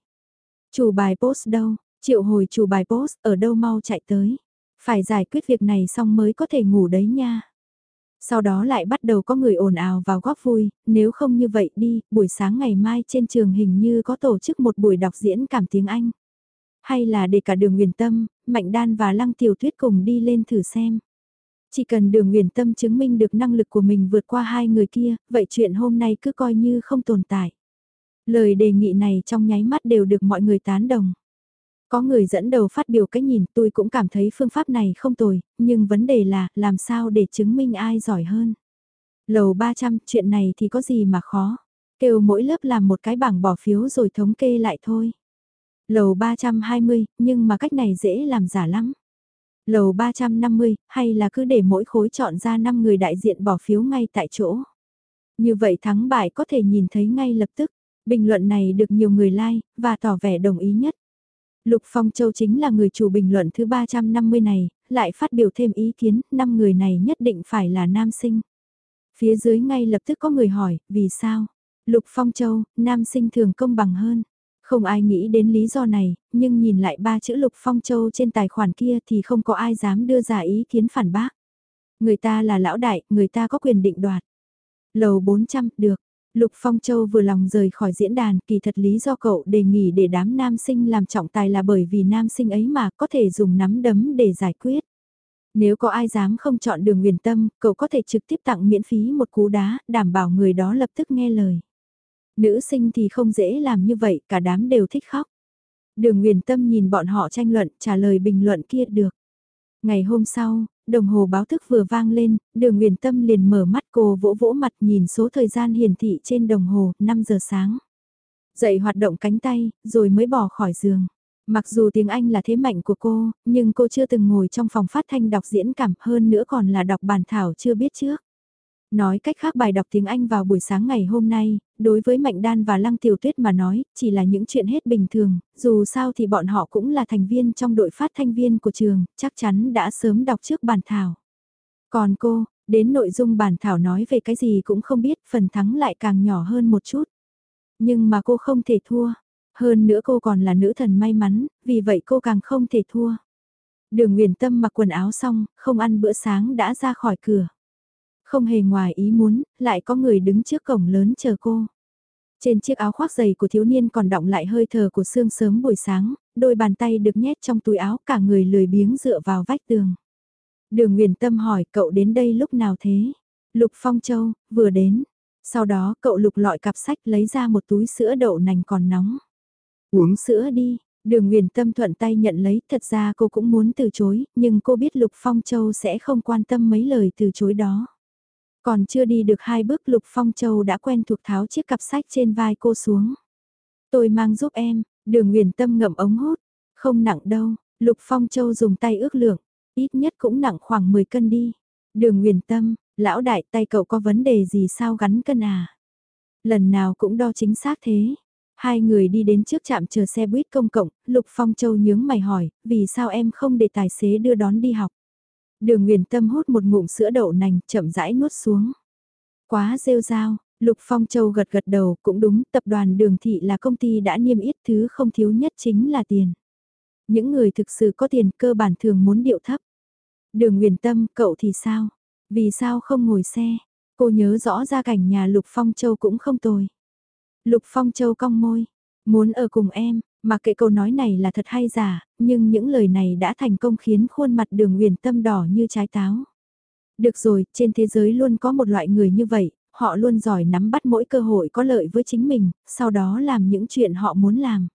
Speaker 1: Chủ bài post đâu? Triệu hồi chủ bài post ở đâu mau chạy tới. Phải giải quyết việc này xong mới có thể ngủ đấy nha. Sau đó lại bắt đầu có người ồn ào vào góp vui, nếu không như vậy đi, buổi sáng ngày mai trên trường hình như có tổ chức một buổi đọc diễn cảm tiếng Anh. Hay là để cả đường huyền tâm, Mạnh Đan và Lăng Tiểu Tuyết cùng đi lên thử xem. Chỉ cần đường huyền tâm chứng minh được năng lực của mình vượt qua hai người kia, vậy chuyện hôm nay cứ coi như không tồn tại. Lời đề nghị này trong nháy mắt đều được mọi người tán đồng. Có người dẫn đầu phát biểu cái nhìn tôi cũng cảm thấy phương pháp này không tồi, nhưng vấn đề là làm sao để chứng minh ai giỏi hơn. Lầu 300 chuyện này thì có gì mà khó. Kêu mỗi lớp làm một cái bảng bỏ phiếu rồi thống kê lại thôi. Lầu 320, nhưng mà cách này dễ làm giả lắm. Lầu 350, hay là cứ để mỗi khối chọn ra 5 người đại diện bỏ phiếu ngay tại chỗ. Như vậy thắng bại có thể nhìn thấy ngay lập tức. Bình luận này được nhiều người like, và tỏ vẻ đồng ý nhất. Lục Phong Châu chính là người chủ bình luận thứ 350 này, lại phát biểu thêm ý kiến, năm người này nhất định phải là nam sinh. Phía dưới ngay lập tức có người hỏi, vì sao? Lục Phong Châu, nam sinh thường công bằng hơn. Không ai nghĩ đến lý do này, nhưng nhìn lại ba chữ Lục Phong Châu trên tài khoản kia thì không có ai dám đưa ra ý kiến phản bác. Người ta là lão đại, người ta có quyền định đoạt. Lầu 400, được, Lục Phong Châu vừa lòng rời khỏi diễn đàn, kỳ thật lý do cậu đề nghị để đám nam sinh làm trọng tài là bởi vì nam sinh ấy mà có thể dùng nắm đấm để giải quyết. Nếu có ai dám không chọn đường huyền tâm, cậu có thể trực tiếp tặng miễn phí một cú đá, đảm bảo người đó lập tức nghe lời. Nữ sinh thì không dễ làm như vậy, cả đám đều thích khóc. Đường huyền tâm nhìn bọn họ tranh luận, trả lời bình luận kia được. Ngày hôm sau, đồng hồ báo thức vừa vang lên, đường Nguyền Tâm liền mở mắt cô vỗ vỗ mặt nhìn số thời gian hiển thị trên đồng hồ, 5 giờ sáng. Dậy hoạt động cánh tay, rồi mới bỏ khỏi giường. Mặc dù tiếng Anh là thế mạnh của cô, nhưng cô chưa từng ngồi trong phòng phát thanh đọc diễn cảm hơn nữa còn là đọc bản thảo chưa biết trước. Nói cách khác bài đọc tiếng Anh vào buổi sáng ngày hôm nay, đối với Mạnh Đan và Lăng Tiểu Tuyết mà nói, chỉ là những chuyện hết bình thường, dù sao thì bọn họ cũng là thành viên trong đội phát thanh viên của trường, chắc chắn đã sớm đọc trước bản thảo. Còn cô, đến nội dung bản thảo nói về cái gì cũng không biết, phần thắng lại càng nhỏ hơn một chút. Nhưng mà cô không thể thua. Hơn nữa cô còn là nữ thần may mắn, vì vậy cô càng không thể thua. Đường Nguyễn Tâm mặc quần áo xong, không ăn bữa sáng đã ra khỏi cửa. Không hề ngoài ý muốn, lại có người đứng trước cổng lớn chờ cô. Trên chiếc áo khoác dày của thiếu niên còn đọng lại hơi thở của sương sớm buổi sáng, đôi bàn tay được nhét trong túi áo cả người lười biếng dựa vào vách tường. Đường Nguyền Tâm hỏi cậu đến đây lúc nào thế? Lục Phong Châu, vừa đến. Sau đó cậu lục lọi cặp sách lấy ra một túi sữa đậu nành còn nóng. Uống sữa đi, đường Nguyền Tâm thuận tay nhận lấy, thật ra cô cũng muốn từ chối, nhưng cô biết Lục Phong Châu sẽ không quan tâm mấy lời từ chối đó. Còn chưa đi được hai bước Lục Phong Châu đã quen thuộc tháo chiếc cặp sách trên vai cô xuống. Tôi mang giúp em, đường Nguyền Tâm ngậm ống hút, không nặng đâu, Lục Phong Châu dùng tay ước lượng, ít nhất cũng nặng khoảng 10 cân đi. Đường Nguyền Tâm, lão đại tay cậu có vấn đề gì sao gắn cân à? Lần nào cũng đo chính xác thế. Hai người đi đến trước trạm chờ xe buýt công cộng, Lục Phong Châu nhướng mày hỏi, vì sao em không để tài xế đưa đón đi học? Đường Nguyền Tâm hút một ngụm sữa đậu nành, chậm rãi nuốt xuống. Quá rêu rao, Lục Phong Châu gật gật đầu, cũng đúng, tập đoàn Đường Thị là công ty đã niêm yết thứ không thiếu nhất chính là tiền. Những người thực sự có tiền cơ bản thường muốn điệu thấp. Đường Nguyền Tâm, cậu thì sao? Vì sao không ngồi xe? Cô nhớ rõ ra cảnh nhà Lục Phong Châu cũng không tồi. Lục Phong Châu cong môi, muốn ở cùng em, mà kệ câu nói này là thật hay giả, nhưng những lời này đã thành công khiến khuôn mặt đường huyền tâm đỏ như trái táo. Được rồi, trên thế giới luôn có một loại người như vậy, họ luôn giỏi nắm bắt mỗi cơ hội có lợi với chính mình, sau đó làm những chuyện họ muốn làm.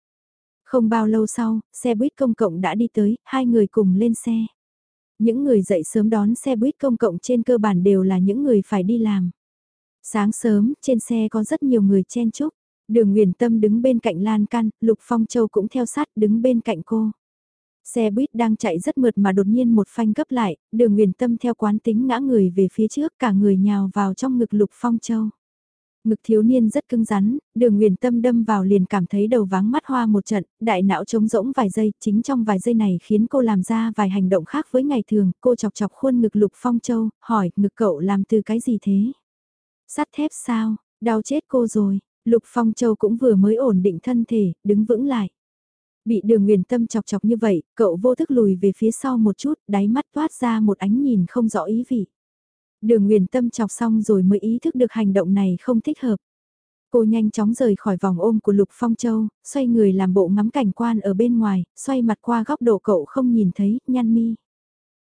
Speaker 1: Không bao lâu sau, xe buýt công cộng đã đi tới, hai người cùng lên xe. Những người dậy sớm đón xe buýt công cộng trên cơ bản đều là những người phải đi làm. Sáng sớm, trên xe có rất nhiều người chen chúc. Đường Nguyền Tâm đứng bên cạnh lan can, Lục Phong Châu cũng theo sát đứng bên cạnh cô. Xe buýt đang chạy rất mượt mà đột nhiên một phanh gấp lại, đường Nguyền Tâm theo quán tính ngã người về phía trước cả người nhào vào trong ngực Lục Phong Châu. Ngực thiếu niên rất cứng rắn, đường Nguyền Tâm đâm vào liền cảm thấy đầu váng mắt hoa một trận, đại não trống rỗng vài giây, chính trong vài giây này khiến cô làm ra vài hành động khác với ngày thường, cô chọc chọc khuôn ngực Lục Phong Châu, hỏi, ngực cậu làm từ cái gì thế? Sắt thép sao, đau chết cô rồi, Lục Phong Châu cũng vừa mới ổn định thân thể, đứng vững lại. Bị đường nguyền tâm chọc chọc như vậy, cậu vô thức lùi về phía sau một chút, đáy mắt toát ra một ánh nhìn không rõ ý vị. Đường nguyền tâm chọc xong rồi mới ý thức được hành động này không thích hợp. Cô nhanh chóng rời khỏi vòng ôm của Lục Phong Châu, xoay người làm bộ ngắm cảnh quan ở bên ngoài, xoay mặt qua góc độ cậu không nhìn thấy, nhăn mi.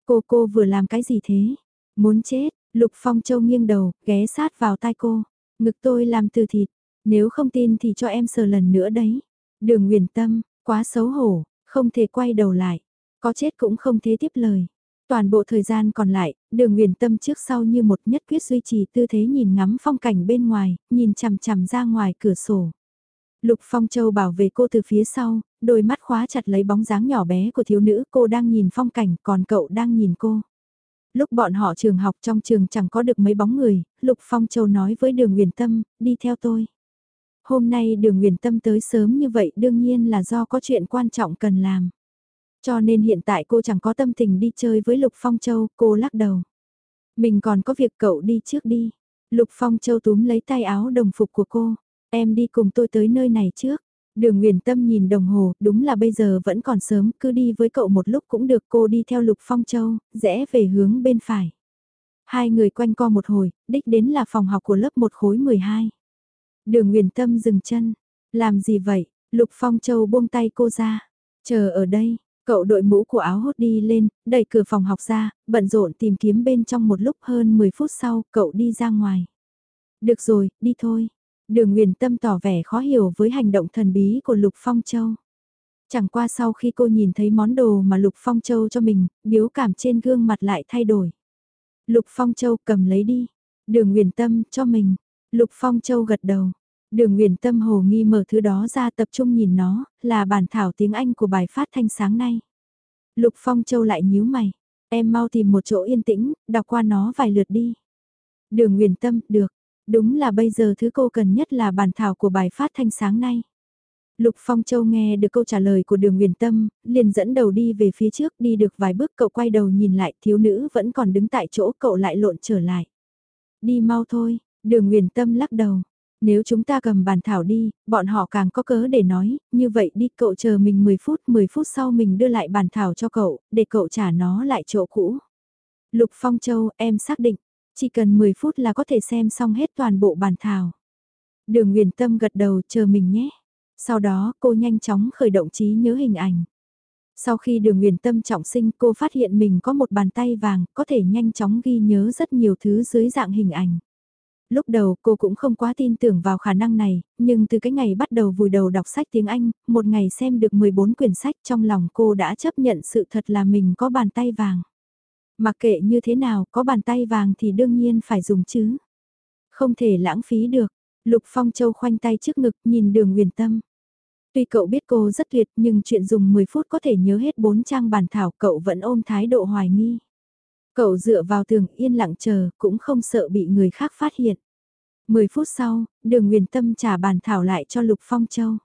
Speaker 1: Cô cô vừa làm cái gì thế? Muốn chết, Lục Phong Châu nghiêng đầu, ghé sát vào tai cô. Ngực tôi làm từ thịt, nếu không tin thì cho em sờ lần nữa đấy. Đường nguyền tâm, quá xấu hổ, không thể quay đầu lại. Có chết cũng không thế tiếp lời. Toàn bộ thời gian còn lại, đường nguyền tâm trước sau như một nhất quyết duy trì tư thế nhìn ngắm phong cảnh bên ngoài, nhìn chằm chằm ra ngoài cửa sổ. Lục Phong Châu bảo vệ cô từ phía sau, đôi mắt khóa chặt lấy bóng dáng nhỏ bé của thiếu nữ, cô đang nhìn phong cảnh, còn cậu đang nhìn cô. Lúc bọn họ trường học trong trường chẳng có được mấy bóng người, Lục Phong Châu nói với đường Nguyền Tâm, đi theo tôi. Hôm nay đường Nguyền Tâm tới sớm như vậy đương nhiên là do có chuyện quan trọng cần làm. Cho nên hiện tại cô chẳng có tâm tình đi chơi với Lục Phong Châu, cô lắc đầu. Mình còn có việc cậu đi trước đi. Lục Phong Châu túm lấy tay áo đồng phục của cô. Em đi cùng tôi tới nơi này trước. Đường Nguyền Tâm nhìn đồng hồ, đúng là bây giờ vẫn còn sớm, cứ đi với cậu một lúc cũng được cô đi theo Lục Phong Châu, rẽ về hướng bên phải. Hai người quanh co một hồi, đích đến là phòng học của lớp 1 khối 12. Đường Nguyền Tâm dừng chân, làm gì vậy? Lục Phong Châu buông tay cô ra, chờ ở đây. Cậu đội mũ của áo hốt đi lên, đẩy cửa phòng học ra, bận rộn tìm kiếm bên trong một lúc hơn 10 phút sau, cậu đi ra ngoài. Được rồi, đi thôi. Đường Nguyền Tâm tỏ vẻ khó hiểu với hành động thần bí của Lục Phong Châu. Chẳng qua sau khi cô nhìn thấy món đồ mà Lục Phong Châu cho mình, biếu cảm trên gương mặt lại thay đổi. Lục Phong Châu cầm lấy đi. Đường Nguyền Tâm cho mình. Lục Phong Châu gật đầu. Đường Nguyễn Tâm hồ nghi mở thứ đó ra tập trung nhìn nó, là bản thảo tiếng Anh của bài phát thanh sáng nay. Lục Phong Châu lại nhíu mày. Em mau tìm một chỗ yên tĩnh, đọc qua nó vài lượt đi. Đường Nguyễn Tâm, được. Đúng là bây giờ thứ cô cần nhất là bản thảo của bài phát thanh sáng nay. Lục Phong Châu nghe được câu trả lời của đường Nguyền Tâm, liền dẫn đầu đi về phía trước đi được vài bước cậu quay đầu nhìn lại thiếu nữ vẫn còn đứng tại chỗ cậu lại lộn trở lại. Đi mau thôi, đường Nguyền Tâm lắc đầu. Nếu chúng ta cầm bàn thảo đi, bọn họ càng có cớ để nói, như vậy đi cậu chờ mình 10 phút, 10 phút sau mình đưa lại bàn thảo cho cậu, để cậu trả nó lại chỗ cũ. Lục Phong Châu, em xác định, chỉ cần 10 phút là có thể xem xong hết toàn bộ bàn thảo. Đường Nguyền Tâm gật đầu chờ mình nhé. Sau đó cô nhanh chóng khởi động trí nhớ hình ảnh. Sau khi đường nguyền tâm trọng sinh cô phát hiện mình có một bàn tay vàng có thể nhanh chóng ghi nhớ rất nhiều thứ dưới dạng hình ảnh. Lúc đầu cô cũng không quá tin tưởng vào khả năng này, nhưng từ cái ngày bắt đầu vùi đầu đọc sách tiếng Anh, một ngày xem được 14 quyển sách trong lòng cô đã chấp nhận sự thật là mình có bàn tay vàng. Mặc kệ như thế nào, có bàn tay vàng thì đương nhiên phải dùng chứ. Không thể lãng phí được, Lục Phong Châu khoanh tay trước ngực nhìn đường huyền tâm. Tuy cậu biết cô rất tuyệt nhưng chuyện dùng 10 phút có thể nhớ hết 4 trang bản thảo cậu vẫn ôm thái độ hoài nghi. Cậu dựa vào tường yên lặng chờ cũng không sợ bị người khác phát hiện. 10 phút sau, đường huyền tâm trả bản thảo lại cho Lục Phong Châu.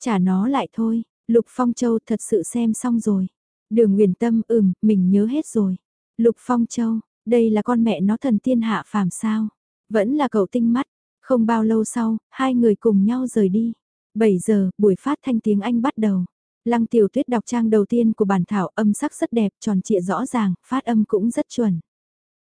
Speaker 1: Trả nó lại thôi, Lục Phong Châu thật sự xem xong rồi. Đường huyền tâm ừm, mình nhớ hết rồi. Lục Phong Châu, đây là con mẹ nó thần tiên hạ phàm sao. Vẫn là cậu tinh mắt, không bao lâu sau, hai người cùng nhau rời đi. 7 giờ, buổi phát thanh tiếng Anh bắt đầu. Lăng tiểu tuyết đọc trang đầu tiên của bản thảo âm sắc rất đẹp, tròn trịa rõ ràng, phát âm cũng rất chuẩn.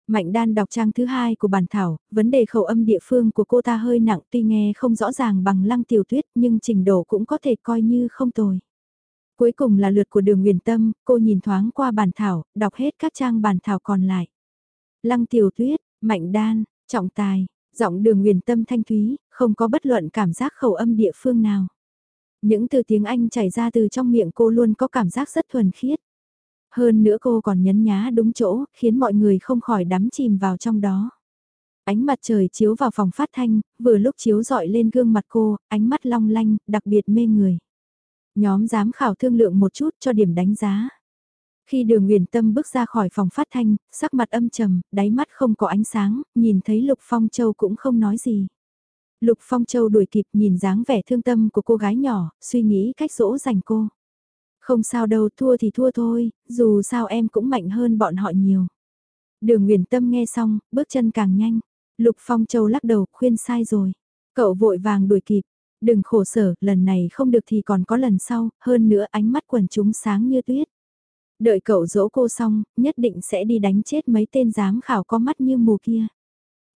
Speaker 1: Mạnh đan đọc trang thứ hai của bản thảo, vấn đề khẩu âm địa phương của cô ta hơi nặng tuy nghe không rõ ràng bằng lăng tiểu tuyết nhưng trình độ cũng có thể coi như không tồi. Cuối cùng là lượt của đường nguyền tâm, cô nhìn thoáng qua bản thảo, đọc hết các trang bản thảo còn lại. Lăng tiểu tuyết, mạnh đan, trọng tài, Giọng đường nguyền tâm thanh thúy, không có bất luận cảm giác khẩu âm địa phương nào. Những từ tiếng Anh chảy ra từ trong miệng cô luôn có cảm giác rất thuần khiết. Hơn nữa cô còn nhấn nhá đúng chỗ, khiến mọi người không khỏi đắm chìm vào trong đó. Ánh mặt trời chiếu vào phòng phát thanh, vừa lúc chiếu dọi lên gương mặt cô, ánh mắt long lanh, đặc biệt mê người. Nhóm giám khảo thương lượng một chút cho điểm đánh giá. Khi đường huyền tâm bước ra khỏi phòng phát thanh, sắc mặt âm trầm, đáy mắt không có ánh sáng, nhìn thấy Lục Phong Châu cũng không nói gì. Lục Phong Châu đuổi kịp nhìn dáng vẻ thương tâm của cô gái nhỏ, suy nghĩ cách dỗ dành cô. Không sao đâu, thua thì thua thôi, dù sao em cũng mạnh hơn bọn họ nhiều. Đường Nguyễn Tâm nghe xong, bước chân càng nhanh. Lục Phong Châu lắc đầu, khuyên sai rồi. Cậu vội vàng đuổi kịp. Đừng khổ sở, lần này không được thì còn có lần sau, hơn nữa ánh mắt quần chúng sáng như tuyết. Đợi cậu dỗ cô xong, nhất định sẽ đi đánh chết mấy tên giám khảo có mắt như mù kia.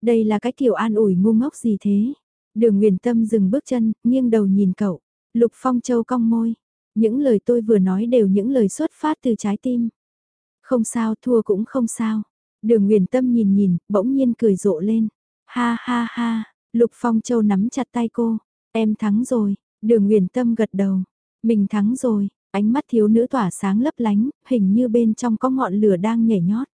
Speaker 1: Đây là cái kiểu an ủi ngu ngốc gì thế? Đường Nguyễn Tâm dừng bước chân, nghiêng đầu nhìn cậu. Lục Phong Châu cong môi. Những lời tôi vừa nói đều những lời xuất phát từ trái tim. Không sao, thua cũng không sao. Đường Nguyền Tâm nhìn nhìn, bỗng nhiên cười rộ lên. Ha ha ha, Lục Phong Châu nắm chặt tay cô. Em thắng rồi, đường Nguyền Tâm gật đầu. Mình thắng rồi, Ánh mắt thiếu nữ tỏa sáng lấp lánh, hình như bên trong có ngọn lửa đang nhảy nhót.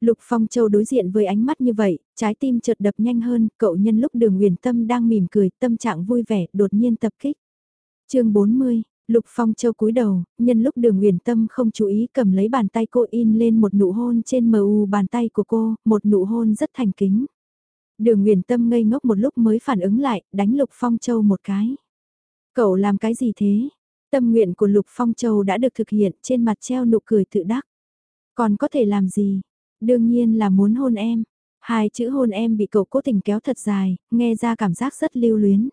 Speaker 1: Lục Phong Châu đối diện với ánh mắt như vậy, trái tim chợt đập nhanh hơn, cậu nhân lúc đường huyền tâm đang mỉm cười, tâm trạng vui vẻ, đột nhiên tập kích. chương 40, Lục Phong Châu cúi đầu, nhân lúc đường huyền tâm không chú ý cầm lấy bàn tay cô in lên một nụ hôn trên mờ u bàn tay của cô, một nụ hôn rất thành kính. Đường huyền tâm ngây ngốc một lúc mới phản ứng lại, đánh Lục Phong Châu một cái. Cậu làm cái gì thế? Tâm nguyện của Lục Phong Châu đã được thực hiện trên mặt treo nụ cười tự đắc. Còn có thể làm gì? Đương nhiên là muốn hôn em. Hai chữ hôn em bị cậu cố tình kéo thật dài, nghe ra cảm giác rất lưu luyến.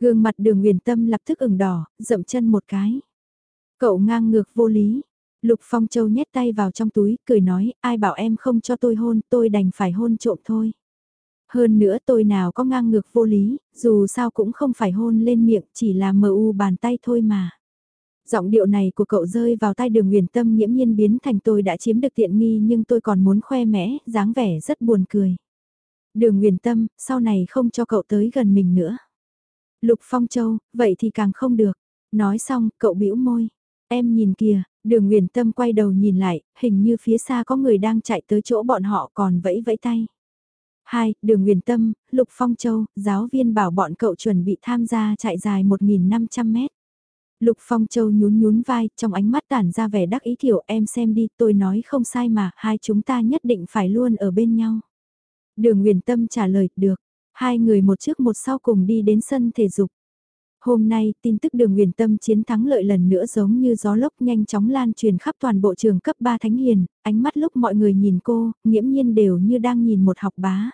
Speaker 1: Gương mặt đường huyền tâm lập tức ửng đỏ, dậm chân một cái. Cậu ngang ngược vô lý. Lục Phong Châu nhét tay vào trong túi, cười nói, ai bảo em không cho tôi hôn, tôi đành phải hôn trộm thôi. Hơn nữa tôi nào có ngang ngược vô lý, dù sao cũng không phải hôn lên miệng, chỉ là mờ u bàn tay thôi mà. Giọng điệu này của cậu rơi vào tai đường huyền tâm nhiễm nhiên biến thành tôi đã chiếm được tiện nghi nhưng tôi còn muốn khoe mẽ, dáng vẻ rất buồn cười. Đường huyền tâm, sau này không cho cậu tới gần mình nữa. Lục Phong Châu, vậy thì càng không được. Nói xong, cậu bĩu môi. Em nhìn kìa, đường Nguyền Tâm quay đầu nhìn lại, hình như phía xa có người đang chạy tới chỗ bọn họ còn vẫy vẫy tay. Hai, đường Nguyền Tâm, Lục Phong Châu, giáo viên bảo bọn cậu chuẩn bị tham gia chạy dài 1.500 mét. Lục Phong Châu nhún nhún vai, trong ánh mắt tản ra vẻ đắc ý kiểu em xem đi, tôi nói không sai mà, hai chúng ta nhất định phải luôn ở bên nhau. Đường Nguyền Tâm trả lời, được. Hai người một trước một sau cùng đi đến sân thể dục. Hôm nay, tin tức đường huyền tâm chiến thắng lợi lần nữa giống như gió lốc nhanh chóng lan truyền khắp toàn bộ trường cấp 3 Thánh Hiền, ánh mắt lúc mọi người nhìn cô, nghiễm nhiên đều như đang nhìn một học bá.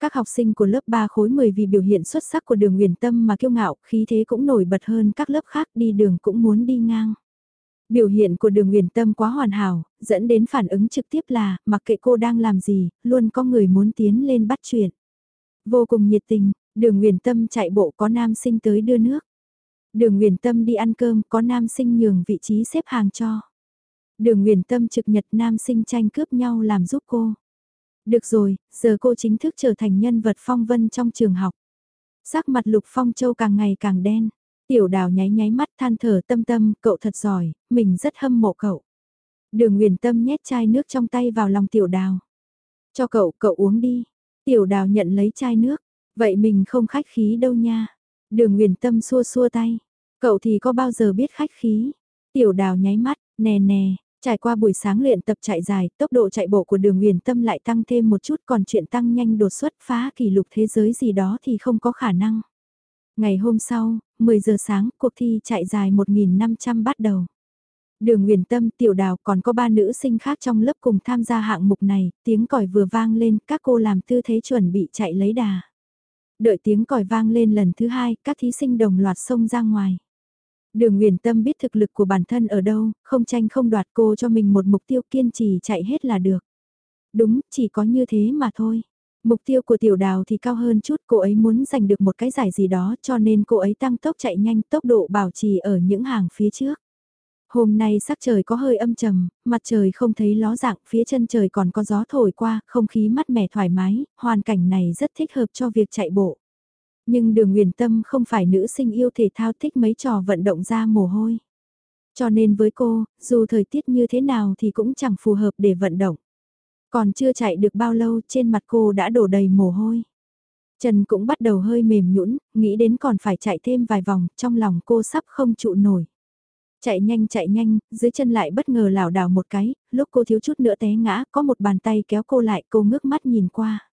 Speaker 1: Các học sinh của lớp 3 khối 10 vì biểu hiện xuất sắc của đường huyền tâm mà kiêu ngạo, khí thế cũng nổi bật hơn các lớp khác đi đường cũng muốn đi ngang. Biểu hiện của đường huyền tâm quá hoàn hảo, dẫn đến phản ứng trực tiếp là, mặc kệ cô đang làm gì, luôn có người muốn tiến lên bắt chuyện. Vô cùng nhiệt tình, đường huyền tâm chạy bộ có nam sinh tới đưa nước. Đường huyền tâm đi ăn cơm có nam sinh nhường vị trí xếp hàng cho. Đường huyền tâm trực nhật nam sinh tranh cướp nhau làm giúp cô. Được rồi, giờ cô chính thức trở thành nhân vật phong vân trong trường học. Sắc mặt lục phong châu càng ngày càng đen. Tiểu đào nháy nháy mắt than thở tâm tâm, cậu thật giỏi, mình rất hâm mộ cậu. Đường huyền tâm nhét chai nước trong tay vào lòng tiểu đào. Cho cậu, cậu uống đi. Tiểu đào nhận lấy chai nước. Vậy mình không khách khí đâu nha. Đường huyền tâm xua xua tay. Cậu thì có bao giờ biết khách khí. Tiểu đào nháy mắt, nè nè, Trải qua buổi sáng luyện tập chạy dài, tốc độ chạy bộ của đường huyền tâm lại tăng thêm một chút còn chuyện tăng nhanh đột xuất phá kỷ lục thế giới gì đó thì không có khả năng. Ngày hôm sau, 10 giờ sáng, cuộc thi chạy dài 1.500 bắt đầu. Đường Nguyền Tâm, Tiểu Đào còn có ba nữ sinh khác trong lớp cùng tham gia hạng mục này, tiếng còi vừa vang lên, các cô làm tư thế chuẩn bị chạy lấy đà. Đợi tiếng còi vang lên lần thứ hai, các thí sinh đồng loạt xông ra ngoài. Đường Nguyền Tâm biết thực lực của bản thân ở đâu, không tranh không đoạt cô cho mình một mục tiêu kiên trì chạy hết là được. Đúng, chỉ có như thế mà thôi. Mục tiêu của tiểu đào thì cao hơn chút, cô ấy muốn giành được một cái giải gì đó cho nên cô ấy tăng tốc chạy nhanh tốc độ bảo trì ở những hàng phía trước. Hôm nay sắc trời có hơi âm trầm, mặt trời không thấy ló dạng, phía chân trời còn có gió thổi qua, không khí mát mẻ thoải mái, hoàn cảnh này rất thích hợp cho việc chạy bộ. Nhưng đường Nguyền Tâm không phải nữ sinh yêu thể thao thích mấy trò vận động ra mồ hôi. Cho nên với cô, dù thời tiết như thế nào thì cũng chẳng phù hợp để vận động. Còn chưa chạy được bao lâu trên mặt cô đã đổ đầy mồ hôi. Chân cũng bắt đầu hơi mềm nhũn, nghĩ đến còn phải chạy thêm vài vòng, trong lòng cô sắp không trụ nổi. Chạy nhanh chạy nhanh, dưới chân lại bất ngờ lảo đảo một cái, lúc cô thiếu chút nữa té ngã, có một bàn tay kéo cô lại, cô ngước mắt nhìn qua.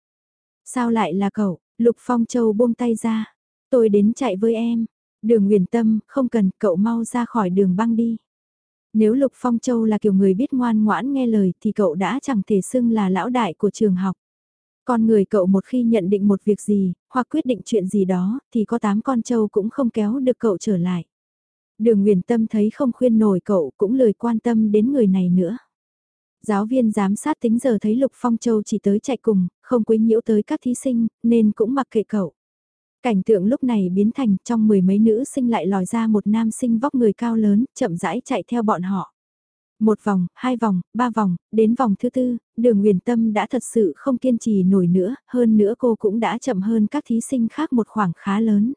Speaker 1: Sao lại là cậu? Lục Phong Châu buông tay ra. Tôi đến chạy với em. Đường Nguyền Tâm, không cần, cậu mau ra khỏi đường băng đi. Nếu Lục Phong Châu là kiểu người biết ngoan ngoãn nghe lời thì cậu đã chẳng thể xưng là lão đại của trường học. Con người cậu một khi nhận định một việc gì, hoặc quyết định chuyện gì đó, thì có tám con trâu cũng không kéo được cậu trở lại. Đường Nguyền Tâm thấy không khuyên nổi cậu cũng lời quan tâm đến người này nữa. Giáo viên giám sát tính giờ thấy Lục Phong Châu chỉ tới chạy cùng, không quấy nhiễu tới các thí sinh, nên cũng mặc kệ cậu. Cảnh tượng lúc này biến thành trong mười mấy nữ sinh lại lòi ra một nam sinh vóc người cao lớn, chậm rãi chạy theo bọn họ. Một vòng, hai vòng, ba vòng, đến vòng thứ tư, đường uyển tâm đã thật sự không kiên trì nổi nữa, hơn nữa cô cũng đã chậm hơn các thí sinh khác một khoảng khá lớn.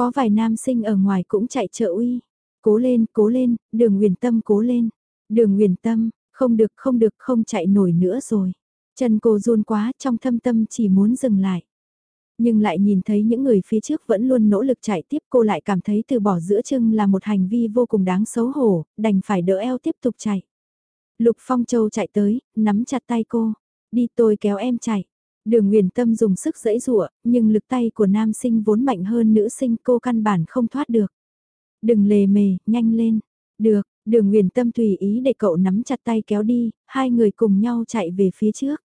Speaker 1: Có vài nam sinh ở ngoài cũng chạy trợ uy. Cố lên, cố lên, đường huyền tâm cố lên. Đường huyền tâm, không được không được không chạy nổi nữa rồi. Chân cô run quá trong thâm tâm chỉ muốn dừng lại. Nhưng lại nhìn thấy những người phía trước vẫn luôn nỗ lực chạy tiếp cô lại cảm thấy từ bỏ giữa chừng là một hành vi vô cùng đáng xấu hổ, đành phải đỡ eo tiếp tục chạy. Lục Phong Châu chạy tới, nắm chặt tay cô. Đi tôi kéo em chạy. Đường Nguyền Tâm dùng sức dẫy rụa, nhưng lực tay của nam sinh vốn mạnh hơn nữ sinh cô căn bản không thoát được. Đừng lề mề, nhanh lên. Được, đường Nguyền Tâm tùy ý để cậu nắm chặt tay kéo đi, hai người cùng nhau chạy về phía trước.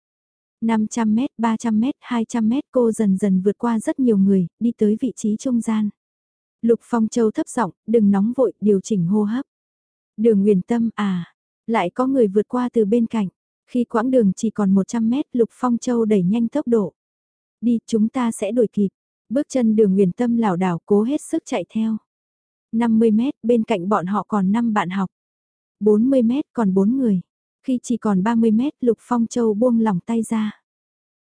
Speaker 1: 500 mét, 300 mét, 200 mét cô dần dần vượt qua rất nhiều người, đi tới vị trí trung gian. Lục Phong Châu thấp giọng, đừng nóng vội, điều chỉnh hô hấp. Đường Nguyền Tâm à, lại có người vượt qua từ bên cạnh. Khi quãng đường chỉ còn 100 mét, Lục Phong Châu đẩy nhanh tốc độ. Đi, chúng ta sẽ đuổi kịp. Bước chân đường Nguyền Tâm lảo đảo cố hết sức chạy theo. 50 mét, bên cạnh bọn họ còn 5 bạn học. 40 mét còn 4 người. Khi chỉ còn 30 mét Lục Phong Châu buông lỏng tay ra.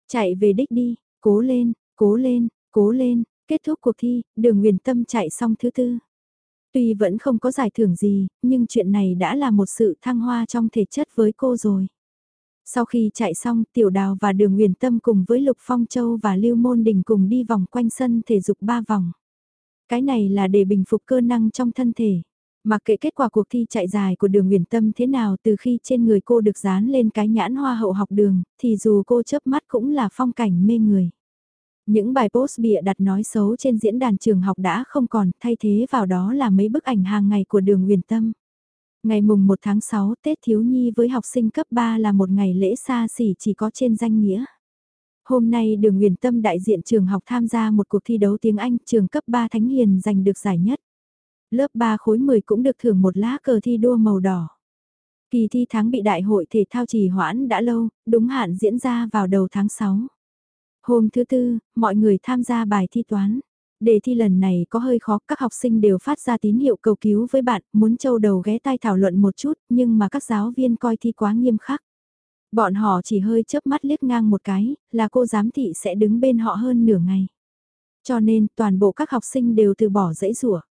Speaker 1: Chạy về đích đi, cố lên, cố lên, cố lên, kết thúc cuộc thi, đường Nguyền Tâm chạy xong thứ tư. Tuy vẫn không có giải thưởng gì, nhưng chuyện này đã là một sự thăng hoa trong thể chất với cô rồi. Sau khi chạy xong, Tiểu Đào và Đường Nguyền Tâm cùng với Lục Phong Châu và Lưu Môn Đình cùng đi vòng quanh sân thể dục ba vòng. Cái này là để bình phục cơ năng trong thân thể. Mặc kệ kết quả cuộc thi chạy dài của đường Nguyền Tâm thế nào từ khi trên người cô được dán lên cái nhãn hoa hậu học đường, thì dù cô chớp mắt cũng là phong cảnh mê người. Những bài post bịa đặt nói xấu trên diễn đàn trường học đã không còn, thay thế vào đó là mấy bức ảnh hàng ngày của đường huyền Tâm. Ngày mùng 1 tháng 6 Tết Thiếu Nhi với học sinh cấp 3 là một ngày lễ xa xỉ chỉ có trên danh nghĩa. Hôm nay đường Huyền Tâm đại diện trường học tham gia một cuộc thi đấu tiếng Anh trường cấp 3 Thánh Hiền giành được giải nhất. Lớp 3 khối 10 cũng được thưởng một lá cờ thi đua màu đỏ. Kỳ thi tháng bị đại hội thể thao trì hoãn đã lâu, đúng hạn diễn ra vào đầu tháng 6. Hôm thứ tư, mọi người tham gia bài thi toán. Đề thi lần này có hơi khó, các học sinh đều phát ra tín hiệu cầu cứu với bạn, muốn châu đầu ghé tai thảo luận một chút, nhưng mà các giáo viên coi thi quá nghiêm khắc. Bọn họ chỉ hơi chớp mắt liếc ngang một cái, là cô giám thị sẽ đứng bên họ hơn nửa ngày. Cho nên toàn bộ các học sinh đều từ bỏ dãy rủa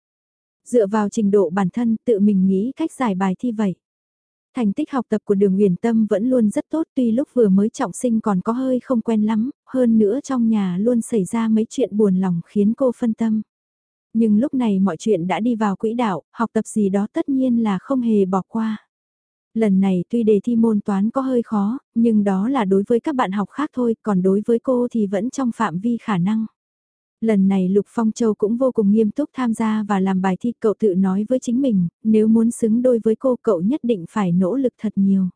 Speaker 1: Dựa vào trình độ bản thân tự mình nghĩ cách giải bài thi vậy. Thành tích học tập của đường huyền tâm vẫn luôn rất tốt tuy lúc vừa mới trọng sinh còn có hơi không quen lắm, hơn nữa trong nhà luôn xảy ra mấy chuyện buồn lòng khiến cô phân tâm. Nhưng lúc này mọi chuyện đã đi vào quỹ đạo, học tập gì đó tất nhiên là không hề bỏ qua. Lần này tuy đề thi môn toán có hơi khó, nhưng đó là đối với các bạn học khác thôi, còn đối với cô thì vẫn trong phạm vi khả năng. Lần này Lục Phong Châu cũng vô cùng nghiêm túc tham gia và làm bài thi cậu tự nói với chính mình, nếu muốn xứng đôi với cô cậu nhất định phải nỗ lực thật nhiều.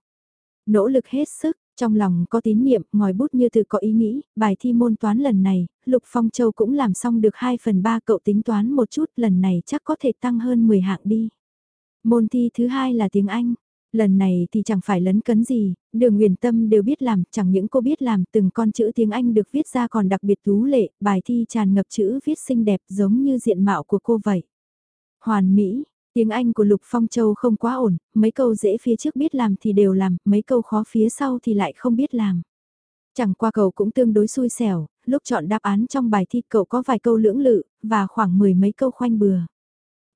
Speaker 1: Nỗ lực hết sức, trong lòng có tín niệm, ngòi bút như tự có ý nghĩ, bài thi môn toán lần này, Lục Phong Châu cũng làm xong được 2 phần 3 cậu tính toán một chút, lần này chắc có thể tăng hơn 10 hạng đi. Môn thi thứ hai là tiếng Anh, Lần này thì chẳng phải lấn cấn gì, đường nguyền tâm đều biết làm, chẳng những cô biết làm từng con chữ tiếng Anh được viết ra còn đặc biệt tú lệ, bài thi tràn ngập chữ viết xinh đẹp giống như diện mạo của cô vậy. Hoàn Mỹ, tiếng Anh của Lục Phong Châu không quá ổn, mấy câu dễ phía trước biết làm thì đều làm, mấy câu khó phía sau thì lại không biết làm. Chẳng qua cậu cũng tương đối xui xẻo, lúc chọn đáp án trong bài thi cậu có vài câu lưỡng lự, và khoảng mười mấy câu khoanh bừa.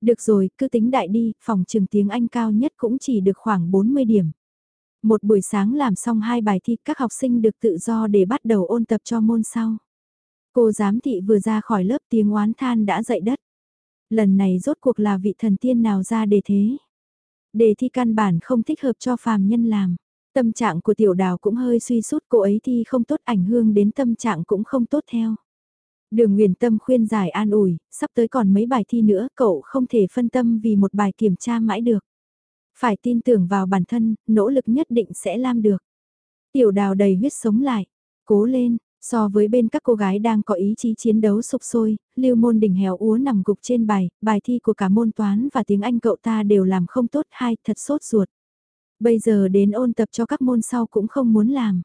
Speaker 1: Được rồi, cứ tính đại đi, phòng trường tiếng Anh cao nhất cũng chỉ được khoảng 40 điểm. Một buổi sáng làm xong hai bài thi các học sinh được tự do để bắt đầu ôn tập cho môn sau. Cô giám thị vừa ra khỏi lớp tiếng oán than đã dậy đất. Lần này rốt cuộc là vị thần tiên nào ra đề thế. Đề thi căn bản không thích hợp cho phàm nhân làm. Tâm trạng của tiểu đào cũng hơi suy sút cô ấy thi không tốt ảnh hưởng đến tâm trạng cũng không tốt theo. Đường Nguyền Tâm khuyên giải an ủi, sắp tới còn mấy bài thi nữa, cậu không thể phân tâm vì một bài kiểm tra mãi được. Phải tin tưởng vào bản thân, nỗ lực nhất định sẽ làm được. Tiểu đào đầy huyết sống lại, cố lên, so với bên các cô gái đang có ý chí chiến đấu sục sôi, lưu môn đỉnh héo úa nằm gục trên bài, bài thi của cả môn toán và tiếng Anh cậu ta đều làm không tốt hay thật sốt ruột. Bây giờ đến ôn tập cho các môn sau cũng không muốn làm.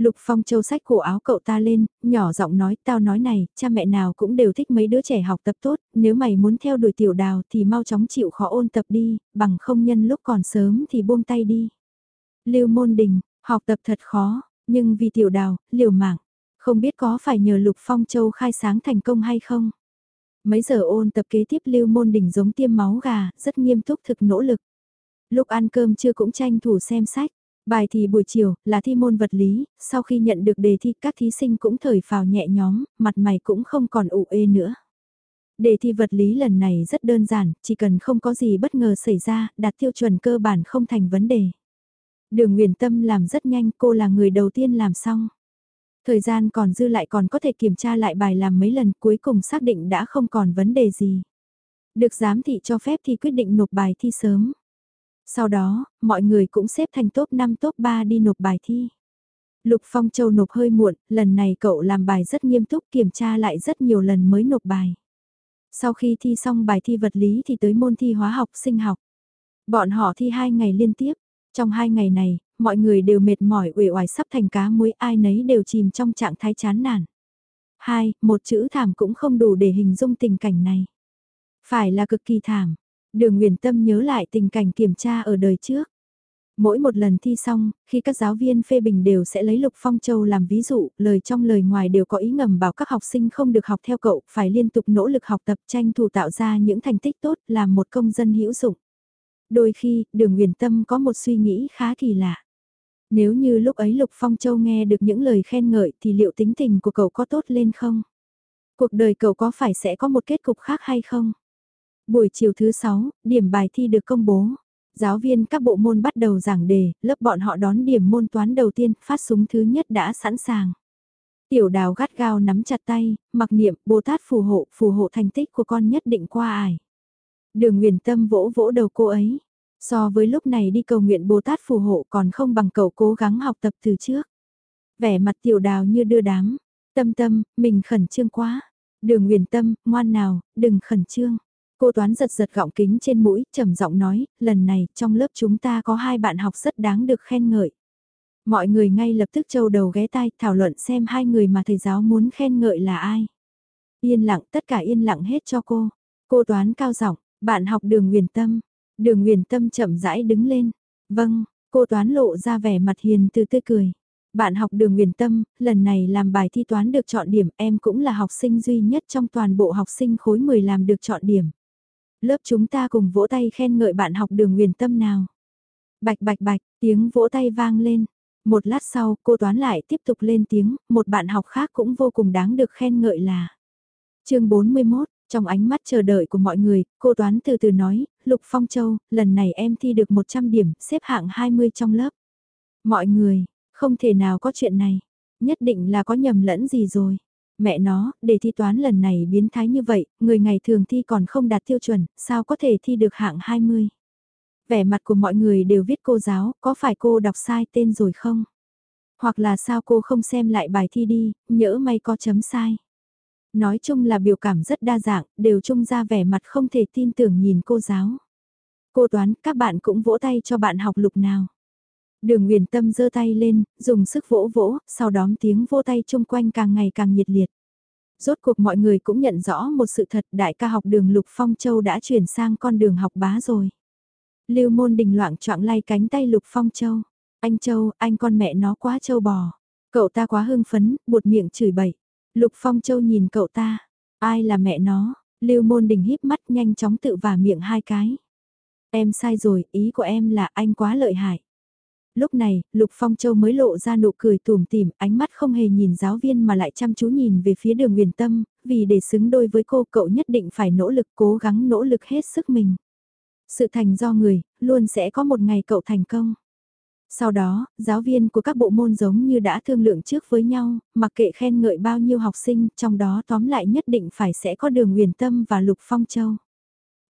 Speaker 1: Lục Phong Châu sách cổ áo cậu ta lên, nhỏ giọng nói, tao nói này, cha mẹ nào cũng đều thích mấy đứa trẻ học tập tốt, nếu mày muốn theo đuổi tiểu đào thì mau chóng chịu khó ôn tập đi, bằng không nhân lúc còn sớm thì buông tay đi. Lưu Môn Đình, học tập thật khó, nhưng vì tiểu đào, liều mạng, không biết có phải nhờ Lục Phong Châu khai sáng thành công hay không. Mấy giờ ôn tập kế tiếp Lưu Môn Đình giống tiêm máu gà, rất nghiêm túc thực nỗ lực. Lúc ăn cơm chưa cũng tranh thủ xem sách. Bài thì buổi chiều, là thi môn vật lý, sau khi nhận được đề thi các thí sinh cũng thở phào nhẹ nhóm mặt mày cũng không còn ủ ê nữa. Đề thi vật lý lần này rất đơn giản, chỉ cần không có gì bất ngờ xảy ra, đạt tiêu chuẩn cơ bản không thành vấn đề. Đường Nguyền Tâm làm rất nhanh, cô là người đầu tiên làm xong. Thời gian còn dư lại còn có thể kiểm tra lại bài làm mấy lần cuối cùng xác định đã không còn vấn đề gì. Được giám thị cho phép thì quyết định nộp bài thi sớm. Sau đó, mọi người cũng xếp thành top 5 top 3 đi nộp bài thi. Lục Phong Châu nộp hơi muộn, lần này cậu làm bài rất nghiêm túc kiểm tra lại rất nhiều lần mới nộp bài. Sau khi thi xong bài thi vật lý thì tới môn thi hóa học sinh học. Bọn họ thi hai ngày liên tiếp. Trong hai ngày này, mọi người đều mệt mỏi uể oải sắp thành cá muối ai nấy đều chìm trong trạng thái chán nản. Hai, một chữ thảm cũng không đủ để hình dung tình cảnh này. Phải là cực kỳ thảm, Đường Nguyền Tâm nhớ lại tình cảnh kiểm tra ở đời trước. Mỗi một lần thi xong, khi các giáo viên phê bình đều sẽ lấy Lục Phong Châu làm ví dụ, lời trong lời ngoài đều có ý ngầm bảo các học sinh không được học theo cậu, phải liên tục nỗ lực học tập tranh thủ tạo ra những thành tích tốt, làm một công dân hữu dụng. Đôi khi, đường huyền tâm có một suy nghĩ khá kỳ lạ. Nếu như lúc ấy Lục Phong Châu nghe được những lời khen ngợi thì liệu tính tình của cậu có tốt lên không? Cuộc đời cậu có phải sẽ có một kết cục khác hay không? Buổi chiều thứ 6, điểm bài thi được công bố. Giáo viên các bộ môn bắt đầu giảng đề, lớp bọn họ đón điểm môn toán đầu tiên, phát súng thứ nhất đã sẵn sàng. Tiểu đào gắt gao nắm chặt tay, mặc niệm Bồ Tát phù hộ, phù hộ thành tích của con nhất định qua ải. Đường Nguyền Tâm vỗ vỗ đầu cô ấy. So với lúc này đi cầu nguyện Bồ Tát phù hộ còn không bằng cậu cố gắng học tập từ trước. Vẻ mặt tiểu đào như đưa đám. Tâm tâm, mình khẩn trương quá. Đường Nguyền Tâm, ngoan nào, đừng khẩn trương. Cô Toán giật giật gọng kính trên mũi, trầm giọng nói, lần này trong lớp chúng ta có hai bạn học rất đáng được khen ngợi. Mọi người ngay lập tức trâu đầu ghé tai thảo luận xem hai người mà thầy giáo muốn khen ngợi là ai. Yên lặng, tất cả yên lặng hết cho cô. Cô Toán cao giọng, bạn học đường huyền Tâm. Đường huyền Tâm chậm rãi đứng lên. Vâng, cô Toán lộ ra vẻ mặt hiền từ tươi cười. Bạn học đường huyền Tâm, lần này làm bài thi toán được chọn điểm, em cũng là học sinh duy nhất trong toàn bộ học sinh khối 10 làm được chọn điểm. Lớp chúng ta cùng vỗ tay khen ngợi bạn học đường Huyền Tâm nào. Bạch bạch bạch, tiếng vỗ tay vang lên. Một lát sau, cô Toán lại tiếp tục lên tiếng, một bạn học khác cũng vô cùng đáng được khen ngợi là. chương 41, trong ánh mắt chờ đợi của mọi người, cô Toán từ từ nói, Lục Phong Châu, lần này em thi được 100 điểm, xếp hạng 20 trong lớp. Mọi người, không thể nào có chuyện này, nhất định là có nhầm lẫn gì rồi. Mẹ nó, để thi toán lần này biến thái như vậy, người ngày thường thi còn không đạt tiêu chuẩn, sao có thể thi được hạng 20. Vẻ mặt của mọi người đều viết cô giáo, có phải cô đọc sai tên rồi không? Hoặc là sao cô không xem lại bài thi đi, nhỡ may có chấm sai. Nói chung là biểu cảm rất đa dạng, đều chung ra vẻ mặt không thể tin tưởng nhìn cô giáo. Cô toán, các bạn cũng vỗ tay cho bạn học lục nào. Đường Nguyền Tâm giơ tay lên, dùng sức vỗ vỗ, sau đó tiếng vỗ tay chung quanh càng ngày càng nhiệt liệt. Rốt cuộc mọi người cũng nhận rõ một sự thật đại ca học đường Lục Phong Châu đã chuyển sang con đường học bá rồi. Lưu môn đình loạn choạng lay cánh tay Lục Phong Châu. Anh Châu, anh con mẹ nó quá châu bò. Cậu ta quá hưng phấn, buột miệng chửi bậy. Lục Phong Châu nhìn cậu ta. Ai là mẹ nó? Lưu môn đình híp mắt nhanh chóng tự vả miệng hai cái. Em sai rồi, ý của em là anh quá lợi hại. Lúc này, Lục Phong Châu mới lộ ra nụ cười tùm tìm, ánh mắt không hề nhìn giáo viên mà lại chăm chú nhìn về phía đường huyền tâm, vì để xứng đôi với cô cậu nhất định phải nỗ lực cố gắng nỗ lực hết sức mình. Sự thành do người, luôn sẽ có một ngày cậu thành công. Sau đó, giáo viên của các bộ môn giống như đã thương lượng trước với nhau, mặc kệ khen ngợi bao nhiêu học sinh, trong đó tóm lại nhất định phải sẽ có đường huyền tâm và Lục Phong Châu.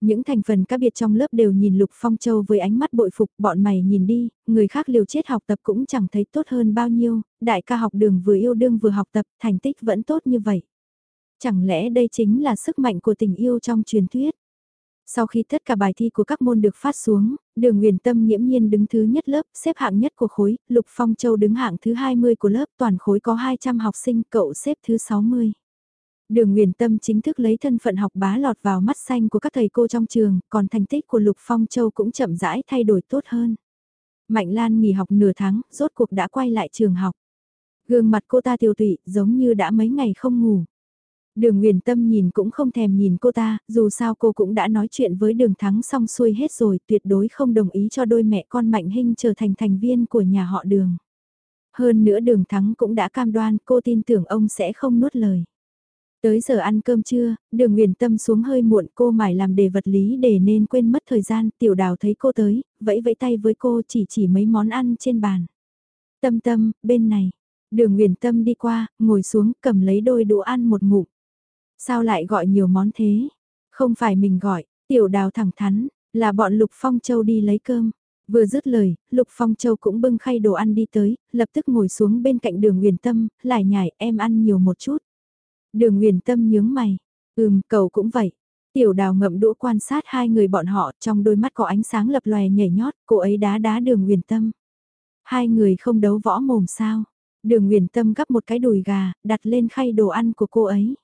Speaker 1: Những thành phần cá biệt trong lớp đều nhìn Lục Phong Châu với ánh mắt bội phục, bọn mày nhìn đi, người khác liều chết học tập cũng chẳng thấy tốt hơn bao nhiêu, đại ca học đường vừa yêu đương vừa học tập, thành tích vẫn tốt như vậy. Chẳng lẽ đây chính là sức mạnh của tình yêu trong truyền thuyết? Sau khi tất cả bài thi của các môn được phát xuống, đường huyền tâm nghiễm nhiên đứng thứ nhất lớp, xếp hạng nhất của khối, Lục Phong Châu đứng hạng thứ 20 của lớp, toàn khối có 200 học sinh, cậu xếp thứ 60. Đường Nguyền Tâm chính thức lấy thân phận học bá lọt vào mắt xanh của các thầy cô trong trường, còn thành tích của Lục Phong Châu cũng chậm rãi thay đổi tốt hơn. Mạnh Lan nghỉ học nửa tháng, rốt cuộc đã quay lại trường học. Gương mặt cô ta tiêu tụy, giống như đã mấy ngày không ngủ. Đường Nguyền Tâm nhìn cũng không thèm nhìn cô ta, dù sao cô cũng đã nói chuyện với đường thắng xong xuôi hết rồi, tuyệt đối không đồng ý cho đôi mẹ con Mạnh Hinh trở thành thành viên của nhà họ đường. Hơn nữa đường thắng cũng đã cam đoan cô tin tưởng ông sẽ không nuốt lời. Tới giờ ăn cơm trưa, đường nguyền tâm xuống hơi muộn cô mải làm đề vật lý để nên quên mất thời gian, tiểu đào thấy cô tới, vẫy vẫy tay với cô chỉ chỉ mấy món ăn trên bàn. Tâm tâm, bên này, đường nguyền tâm đi qua, ngồi xuống cầm lấy đôi đũa ăn một ngụm. Sao lại gọi nhiều món thế? Không phải mình gọi, tiểu đào thẳng thắn, là bọn Lục Phong Châu đi lấy cơm. Vừa dứt lời, Lục Phong Châu cũng bưng khay đồ ăn đi tới, lập tức ngồi xuống bên cạnh đường Nguyền Tâm, lại nhảy em ăn nhiều một chút. Đường Nguyền Tâm nhướng mày. Ừm, cậu cũng vậy. Tiểu đào ngậm đũa quan sát hai người bọn họ trong đôi mắt có ánh sáng lập lòe nhảy nhót, cô ấy đá đá đường Nguyền Tâm. Hai người không đấu võ mồm sao. Đường Nguyền Tâm gắp một cái đùi gà, đặt lên khay đồ ăn của cô ấy.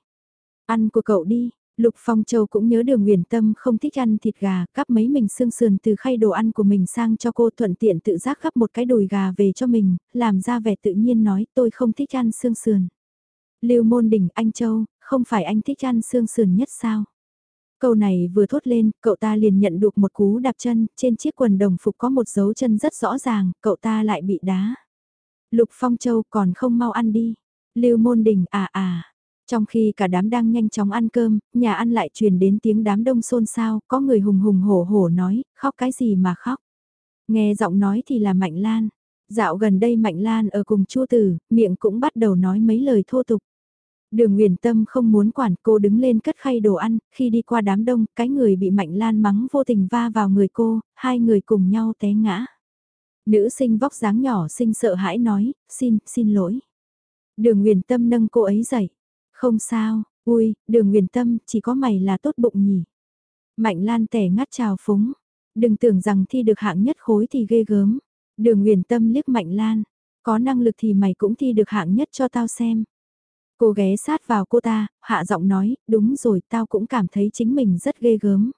Speaker 1: Ăn của cậu đi, Lục Phong Châu cũng nhớ đường Nguyền Tâm không thích ăn thịt gà, cắp mấy mình xương sườn từ khay đồ ăn của mình sang cho cô thuận tiện tự giác gắp một cái đùi gà về cho mình, làm ra vẻ tự nhiên nói tôi không thích ăn xương sườn. Lưu Môn Đình anh Châu, không phải anh thích ăn xương sườn nhất sao? Câu này vừa thốt lên, cậu ta liền nhận được một cú đạp chân, trên chiếc quần đồng phục có một dấu chân rất rõ ràng, cậu ta lại bị đá. Lục Phong Châu còn không mau ăn đi. Lưu Môn Đình à à. Trong khi cả đám đang nhanh chóng ăn cơm, nhà ăn lại truyền đến tiếng đám đông xôn xao, có người hùng hùng hổ hổ nói, khóc cái gì mà khóc. Nghe giọng nói thì là Mạnh Lan. Dạo gần đây Mạnh Lan ở cùng Chu Tử, miệng cũng bắt đầu nói mấy lời thô tục. Đường Nguyền Tâm không muốn quản cô đứng lên cất khay đồ ăn, khi đi qua đám đông, cái người bị Mạnh Lan mắng vô tình va vào người cô, hai người cùng nhau té ngã. Nữ sinh vóc dáng nhỏ sinh sợ hãi nói, xin, xin lỗi. Đường Nguyền Tâm nâng cô ấy dậy. Không sao, ui, đường Nguyền Tâm, chỉ có mày là tốt bụng nhỉ. Mạnh Lan tẻ ngắt chào phúng. Đừng tưởng rằng thi được hạng nhất khối thì ghê gớm. Đường Nguyền Tâm liếc Mạnh Lan. Có năng lực thì mày cũng thi được hạng nhất cho tao xem. Cô ghé sát vào cô ta, hạ giọng nói, đúng rồi tao cũng cảm thấy chính mình rất ghê gớm.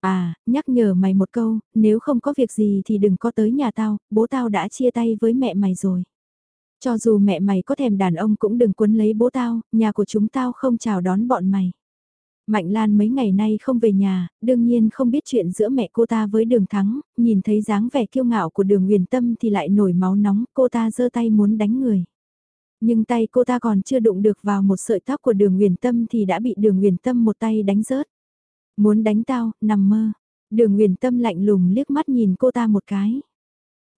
Speaker 1: À, nhắc nhở mày một câu, nếu không có việc gì thì đừng có tới nhà tao, bố tao đã chia tay với mẹ mày rồi. Cho dù mẹ mày có thèm đàn ông cũng đừng quấn lấy bố tao, nhà của chúng tao không chào đón bọn mày. Mạnh Lan mấy ngày nay không về nhà, đương nhiên không biết chuyện giữa mẹ cô ta với đường thắng, nhìn thấy dáng vẻ kiêu ngạo của đường huyền tâm thì lại nổi máu nóng, cô ta giơ tay muốn đánh người. Nhưng tay cô ta còn chưa đụng được vào một sợi tóc của đường huyền tâm thì đã bị đường huyền tâm một tay đánh rớt. Muốn đánh tao, nằm mơ. Đường huyền tâm lạnh lùng liếc mắt nhìn cô ta một cái.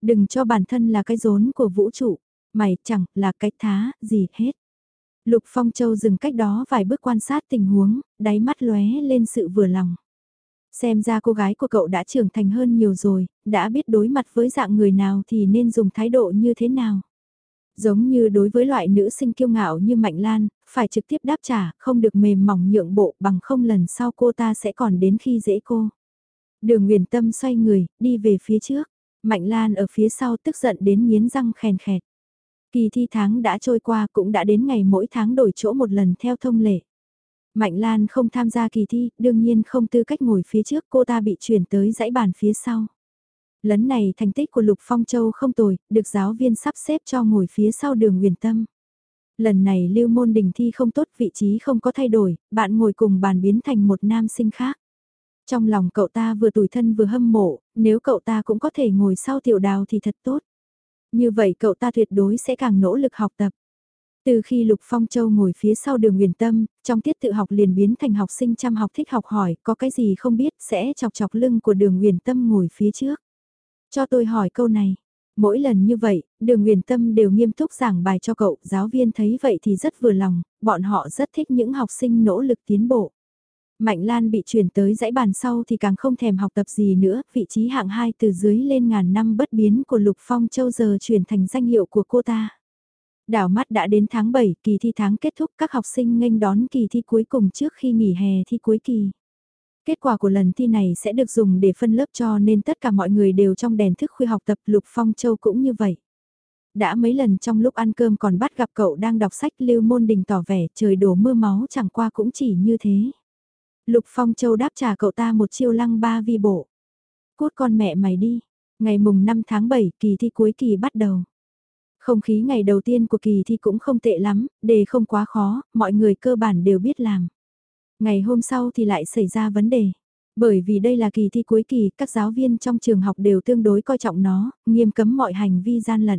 Speaker 1: Đừng cho bản thân là cái rốn của vũ trụ. Mày chẳng là cái thá, gì hết. Lục Phong Châu dừng cách đó vài bước quan sát tình huống, đáy mắt lóe lên sự vừa lòng. Xem ra cô gái của cậu đã trưởng thành hơn nhiều rồi, đã biết đối mặt với dạng người nào thì nên dùng thái độ như thế nào. Giống như đối với loại nữ sinh kiêu ngạo như Mạnh Lan, phải trực tiếp đáp trả, không được mềm mỏng nhượng bộ bằng không lần sau cô ta sẽ còn đến khi dễ cô. Đường Nguyền Tâm xoay người, đi về phía trước. Mạnh Lan ở phía sau tức giận đến nghiến răng khèn khẹt. Kỳ thi tháng đã trôi qua cũng đã đến ngày mỗi tháng đổi chỗ một lần theo thông lệ. Mạnh Lan không tham gia kỳ thi, đương nhiên không tư cách ngồi phía trước cô ta bị chuyển tới dãy bàn phía sau. Lấn này thành tích của Lục Phong Châu không tồi, được giáo viên sắp xếp cho ngồi phía sau đường huyền tâm. Lần này lưu môn đình thi không tốt vị trí không có thay đổi, bạn ngồi cùng bàn biến thành một nam sinh khác. Trong lòng cậu ta vừa tủi thân vừa hâm mộ, nếu cậu ta cũng có thể ngồi sau tiểu đào thì thật tốt. Như vậy cậu ta tuyệt đối sẽ càng nỗ lực học tập. Từ khi Lục Phong Châu ngồi phía sau đường huyền tâm, trong tiết tự học liền biến thành học sinh chăm học thích học hỏi, có cái gì không biết sẽ chọc chọc lưng của đường huyền tâm ngồi phía trước. Cho tôi hỏi câu này. Mỗi lần như vậy, đường huyền tâm đều nghiêm túc giảng bài cho cậu, giáo viên thấy vậy thì rất vừa lòng, bọn họ rất thích những học sinh nỗ lực tiến bộ. Mạnh Lan bị chuyển tới dãy bàn sau thì càng không thèm học tập gì nữa, vị trí hạng 2 từ dưới lên ngàn năm bất biến của Lục Phong Châu giờ chuyển thành danh hiệu của cô ta. Đảo mắt đã đến tháng 7, kỳ thi tháng kết thúc các học sinh nghênh đón kỳ thi cuối cùng trước khi nghỉ hè thi cuối kỳ. Kết quả của lần thi này sẽ được dùng để phân lớp cho nên tất cả mọi người đều trong đèn thức khuya học tập Lục Phong Châu cũng như vậy. Đã mấy lần trong lúc ăn cơm còn bắt gặp cậu đang đọc sách Lưu Môn Đình tỏ vẻ trời đổ mưa máu chẳng qua cũng chỉ như thế. Lục Phong Châu đáp trả cậu ta một chiêu lăng ba vi bộ. Cút con mẹ mày đi. Ngày mùng 5 tháng 7 kỳ thi cuối kỳ bắt đầu. Không khí ngày đầu tiên của kỳ thi cũng không tệ lắm, đề không quá khó, mọi người cơ bản đều biết làm. Ngày hôm sau thì lại xảy ra vấn đề. Bởi vì đây là kỳ thi cuối kỳ, các giáo viên trong trường học đều tương đối coi trọng nó, nghiêm cấm mọi hành vi gian lận.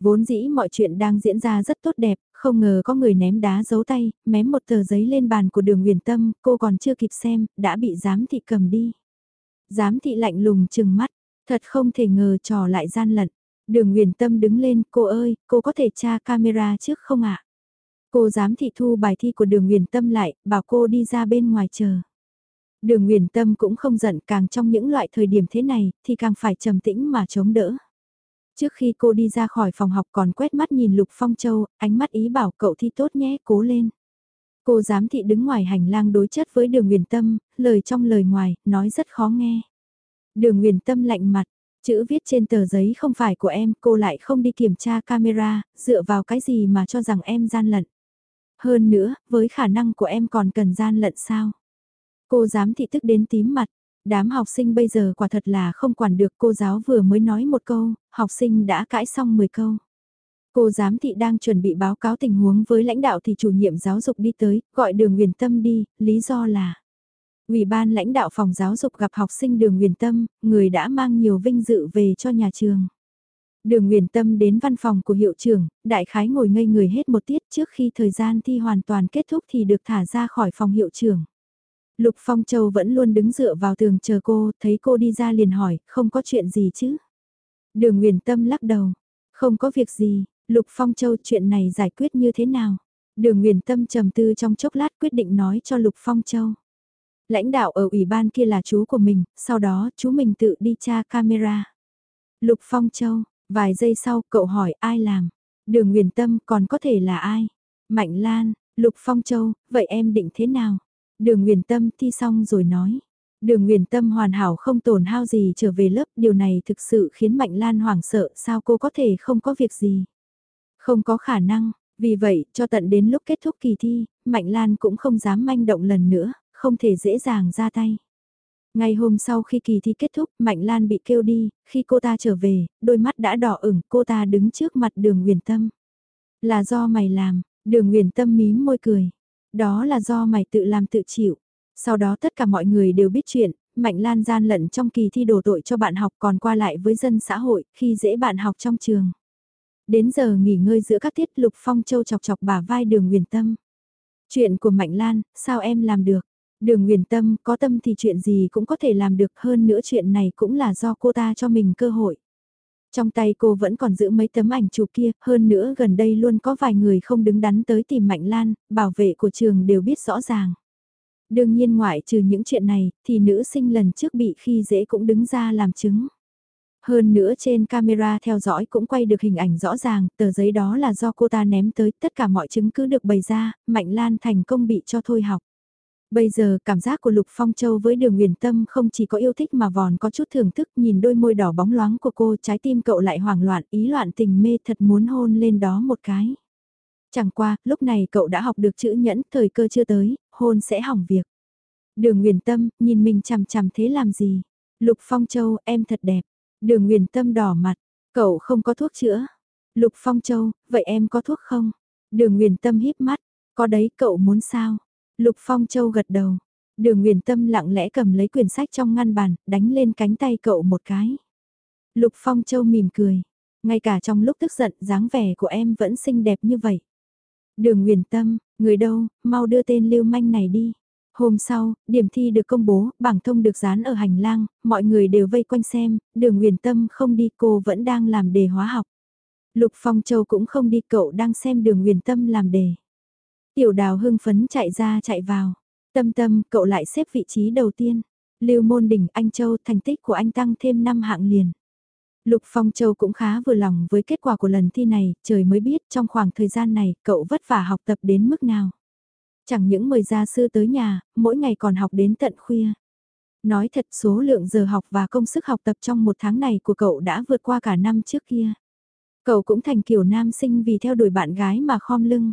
Speaker 1: Vốn dĩ mọi chuyện đang diễn ra rất tốt đẹp, không ngờ có người ném đá giấu tay, mém một tờ giấy lên bàn của đường huyền tâm, cô còn chưa kịp xem, đã bị giám thị cầm đi. Giám thị lạnh lùng chừng mắt, thật không thể ngờ trò lại gian lận. Đường huyền tâm đứng lên, cô ơi, cô có thể tra camera trước không ạ? Cô giám thị thu bài thi của đường huyền tâm lại, bảo cô đi ra bên ngoài chờ. Đường huyền tâm cũng không giận càng trong những loại thời điểm thế này, thì càng phải trầm tĩnh mà chống đỡ. Trước khi cô đi ra khỏi phòng học còn quét mắt nhìn Lục Phong Châu, ánh mắt ý bảo cậu thi tốt nhé, cố lên. Cô giám thị đứng ngoài hành lang đối chất với đường huyền tâm, lời trong lời ngoài, nói rất khó nghe. Đường huyền tâm lạnh mặt, chữ viết trên tờ giấy không phải của em, cô lại không đi kiểm tra camera, dựa vào cái gì mà cho rằng em gian lận. Hơn nữa, với khả năng của em còn cần gian lận sao? Cô giám thị tức đến tím mặt, đám học sinh bây giờ quả thật là không quản được cô giáo vừa mới nói một câu, học sinh đã cãi xong 10 câu. Cô giám thị đang chuẩn bị báo cáo tình huống với lãnh đạo thì chủ nhiệm giáo dục đi tới, gọi đường huyền tâm đi, lý do là Ủy ban lãnh đạo phòng giáo dục gặp học sinh đường huyền tâm, người đã mang nhiều vinh dự về cho nhà trường. Đường Nguyền Tâm đến văn phòng của hiệu trưởng, đại khái ngồi ngây người hết một tiết trước khi thời gian thi hoàn toàn kết thúc thì được thả ra khỏi phòng hiệu trưởng. Lục Phong Châu vẫn luôn đứng dựa vào tường chờ cô, thấy cô đi ra liền hỏi, không có chuyện gì chứ? Đường Nguyền Tâm lắc đầu, không có việc gì, Lục Phong Châu chuyện này giải quyết như thế nào? Đường Nguyền Tâm trầm tư trong chốc lát quyết định nói cho Lục Phong Châu. Lãnh đạo ở ủy ban kia là chú của mình, sau đó chú mình tự đi tra camera. Lục Phong Châu, vài giây sau cậu hỏi ai làm? Đường Nguyền Tâm còn có thể là ai? Mạnh Lan, Lục Phong Châu, vậy em định thế nào? Đường Nguyền Tâm thi xong rồi nói. Đường Nguyền Tâm hoàn hảo không tổn hao gì trở về lớp, điều này thực sự khiến Mạnh Lan hoảng sợ, sao cô có thể không có việc gì? Không có khả năng, vì vậy, cho tận đến lúc kết thúc kỳ thi, Mạnh Lan cũng không dám manh động lần nữa, không thể dễ dàng ra tay. Ngày hôm sau khi kỳ thi kết thúc, Mạnh Lan bị kêu đi, khi cô ta trở về, đôi mắt đã đỏ ửng, cô ta đứng trước mặt đường Nguyền Tâm. Là do mày làm, đường Nguyền Tâm mím môi cười. Đó là do mày tự làm tự chịu. Sau đó tất cả mọi người đều biết chuyện, Mạnh Lan gian lận trong kỳ thi đổ tội cho bạn học còn qua lại với dân xã hội khi dễ bạn học trong trường. Đến giờ nghỉ ngơi giữa các tiết Lục Phong Châu chọc chọc bà vai đường Nguyền Tâm. Chuyện của Mạnh Lan, sao em làm được? Đường Nguyền Tâm có tâm thì chuyện gì cũng có thể làm được hơn nữa chuyện này cũng là do cô ta cho mình cơ hội. Trong tay cô vẫn còn giữ mấy tấm ảnh chụp kia, hơn nữa gần đây luôn có vài người không đứng đắn tới tìm Mạnh Lan, bảo vệ của trường đều biết rõ ràng. Đương nhiên ngoại trừ những chuyện này, thì nữ sinh lần trước bị khi dễ cũng đứng ra làm chứng. Hơn nữa trên camera theo dõi cũng quay được hình ảnh rõ ràng, tờ giấy đó là do cô ta ném tới, tất cả mọi chứng cứ được bày ra, Mạnh Lan thành công bị cho thôi học. Bây giờ cảm giác của Lục Phong Châu với đường huyền tâm không chỉ có yêu thích mà vòn có chút thưởng thức nhìn đôi môi đỏ bóng loáng của cô trái tim cậu lại hoảng loạn ý loạn tình mê thật muốn hôn lên đó một cái. Chẳng qua, lúc này cậu đã học được chữ nhẫn, thời cơ chưa tới, hôn sẽ hỏng việc. Đường huyền tâm, nhìn mình chằm chằm thế làm gì? Lục Phong Châu, em thật đẹp. Đường huyền tâm đỏ mặt, cậu không có thuốc chữa. Lục Phong Châu, vậy em có thuốc không? Đường huyền tâm híp mắt, có đấy cậu muốn sao? Lục Phong Châu gật đầu. Đường Nguyền Tâm lặng lẽ cầm lấy quyển sách trong ngăn bàn, đánh lên cánh tay cậu một cái. Lục Phong Châu mỉm cười. Ngay cả trong lúc tức giận, dáng vẻ của em vẫn xinh đẹp như vậy. Đường Nguyền Tâm, người đâu, mau đưa tên lưu manh này đi. Hôm sau, điểm thi được công bố, bảng thông được dán ở hành lang, mọi người đều vây quanh xem, đường Nguyền Tâm không đi cô vẫn đang làm đề hóa học. Lục Phong Châu cũng không đi cậu đang xem đường Nguyền Tâm làm đề. Tiểu đào hưng phấn chạy ra chạy vào. Tâm tâm, cậu lại xếp vị trí đầu tiên. Lưu môn đỉnh anh Châu thành tích của anh tăng thêm 5 hạng liền. Lục Phong Châu cũng khá vừa lòng với kết quả của lần thi này, trời mới biết trong khoảng thời gian này cậu vất vả học tập đến mức nào. Chẳng những mời gia sư tới nhà, mỗi ngày còn học đến tận khuya. Nói thật số lượng giờ học và công sức học tập trong một tháng này của cậu đã vượt qua cả năm trước kia. Cậu cũng thành kiểu nam sinh vì theo đuổi bạn gái mà khom lưng.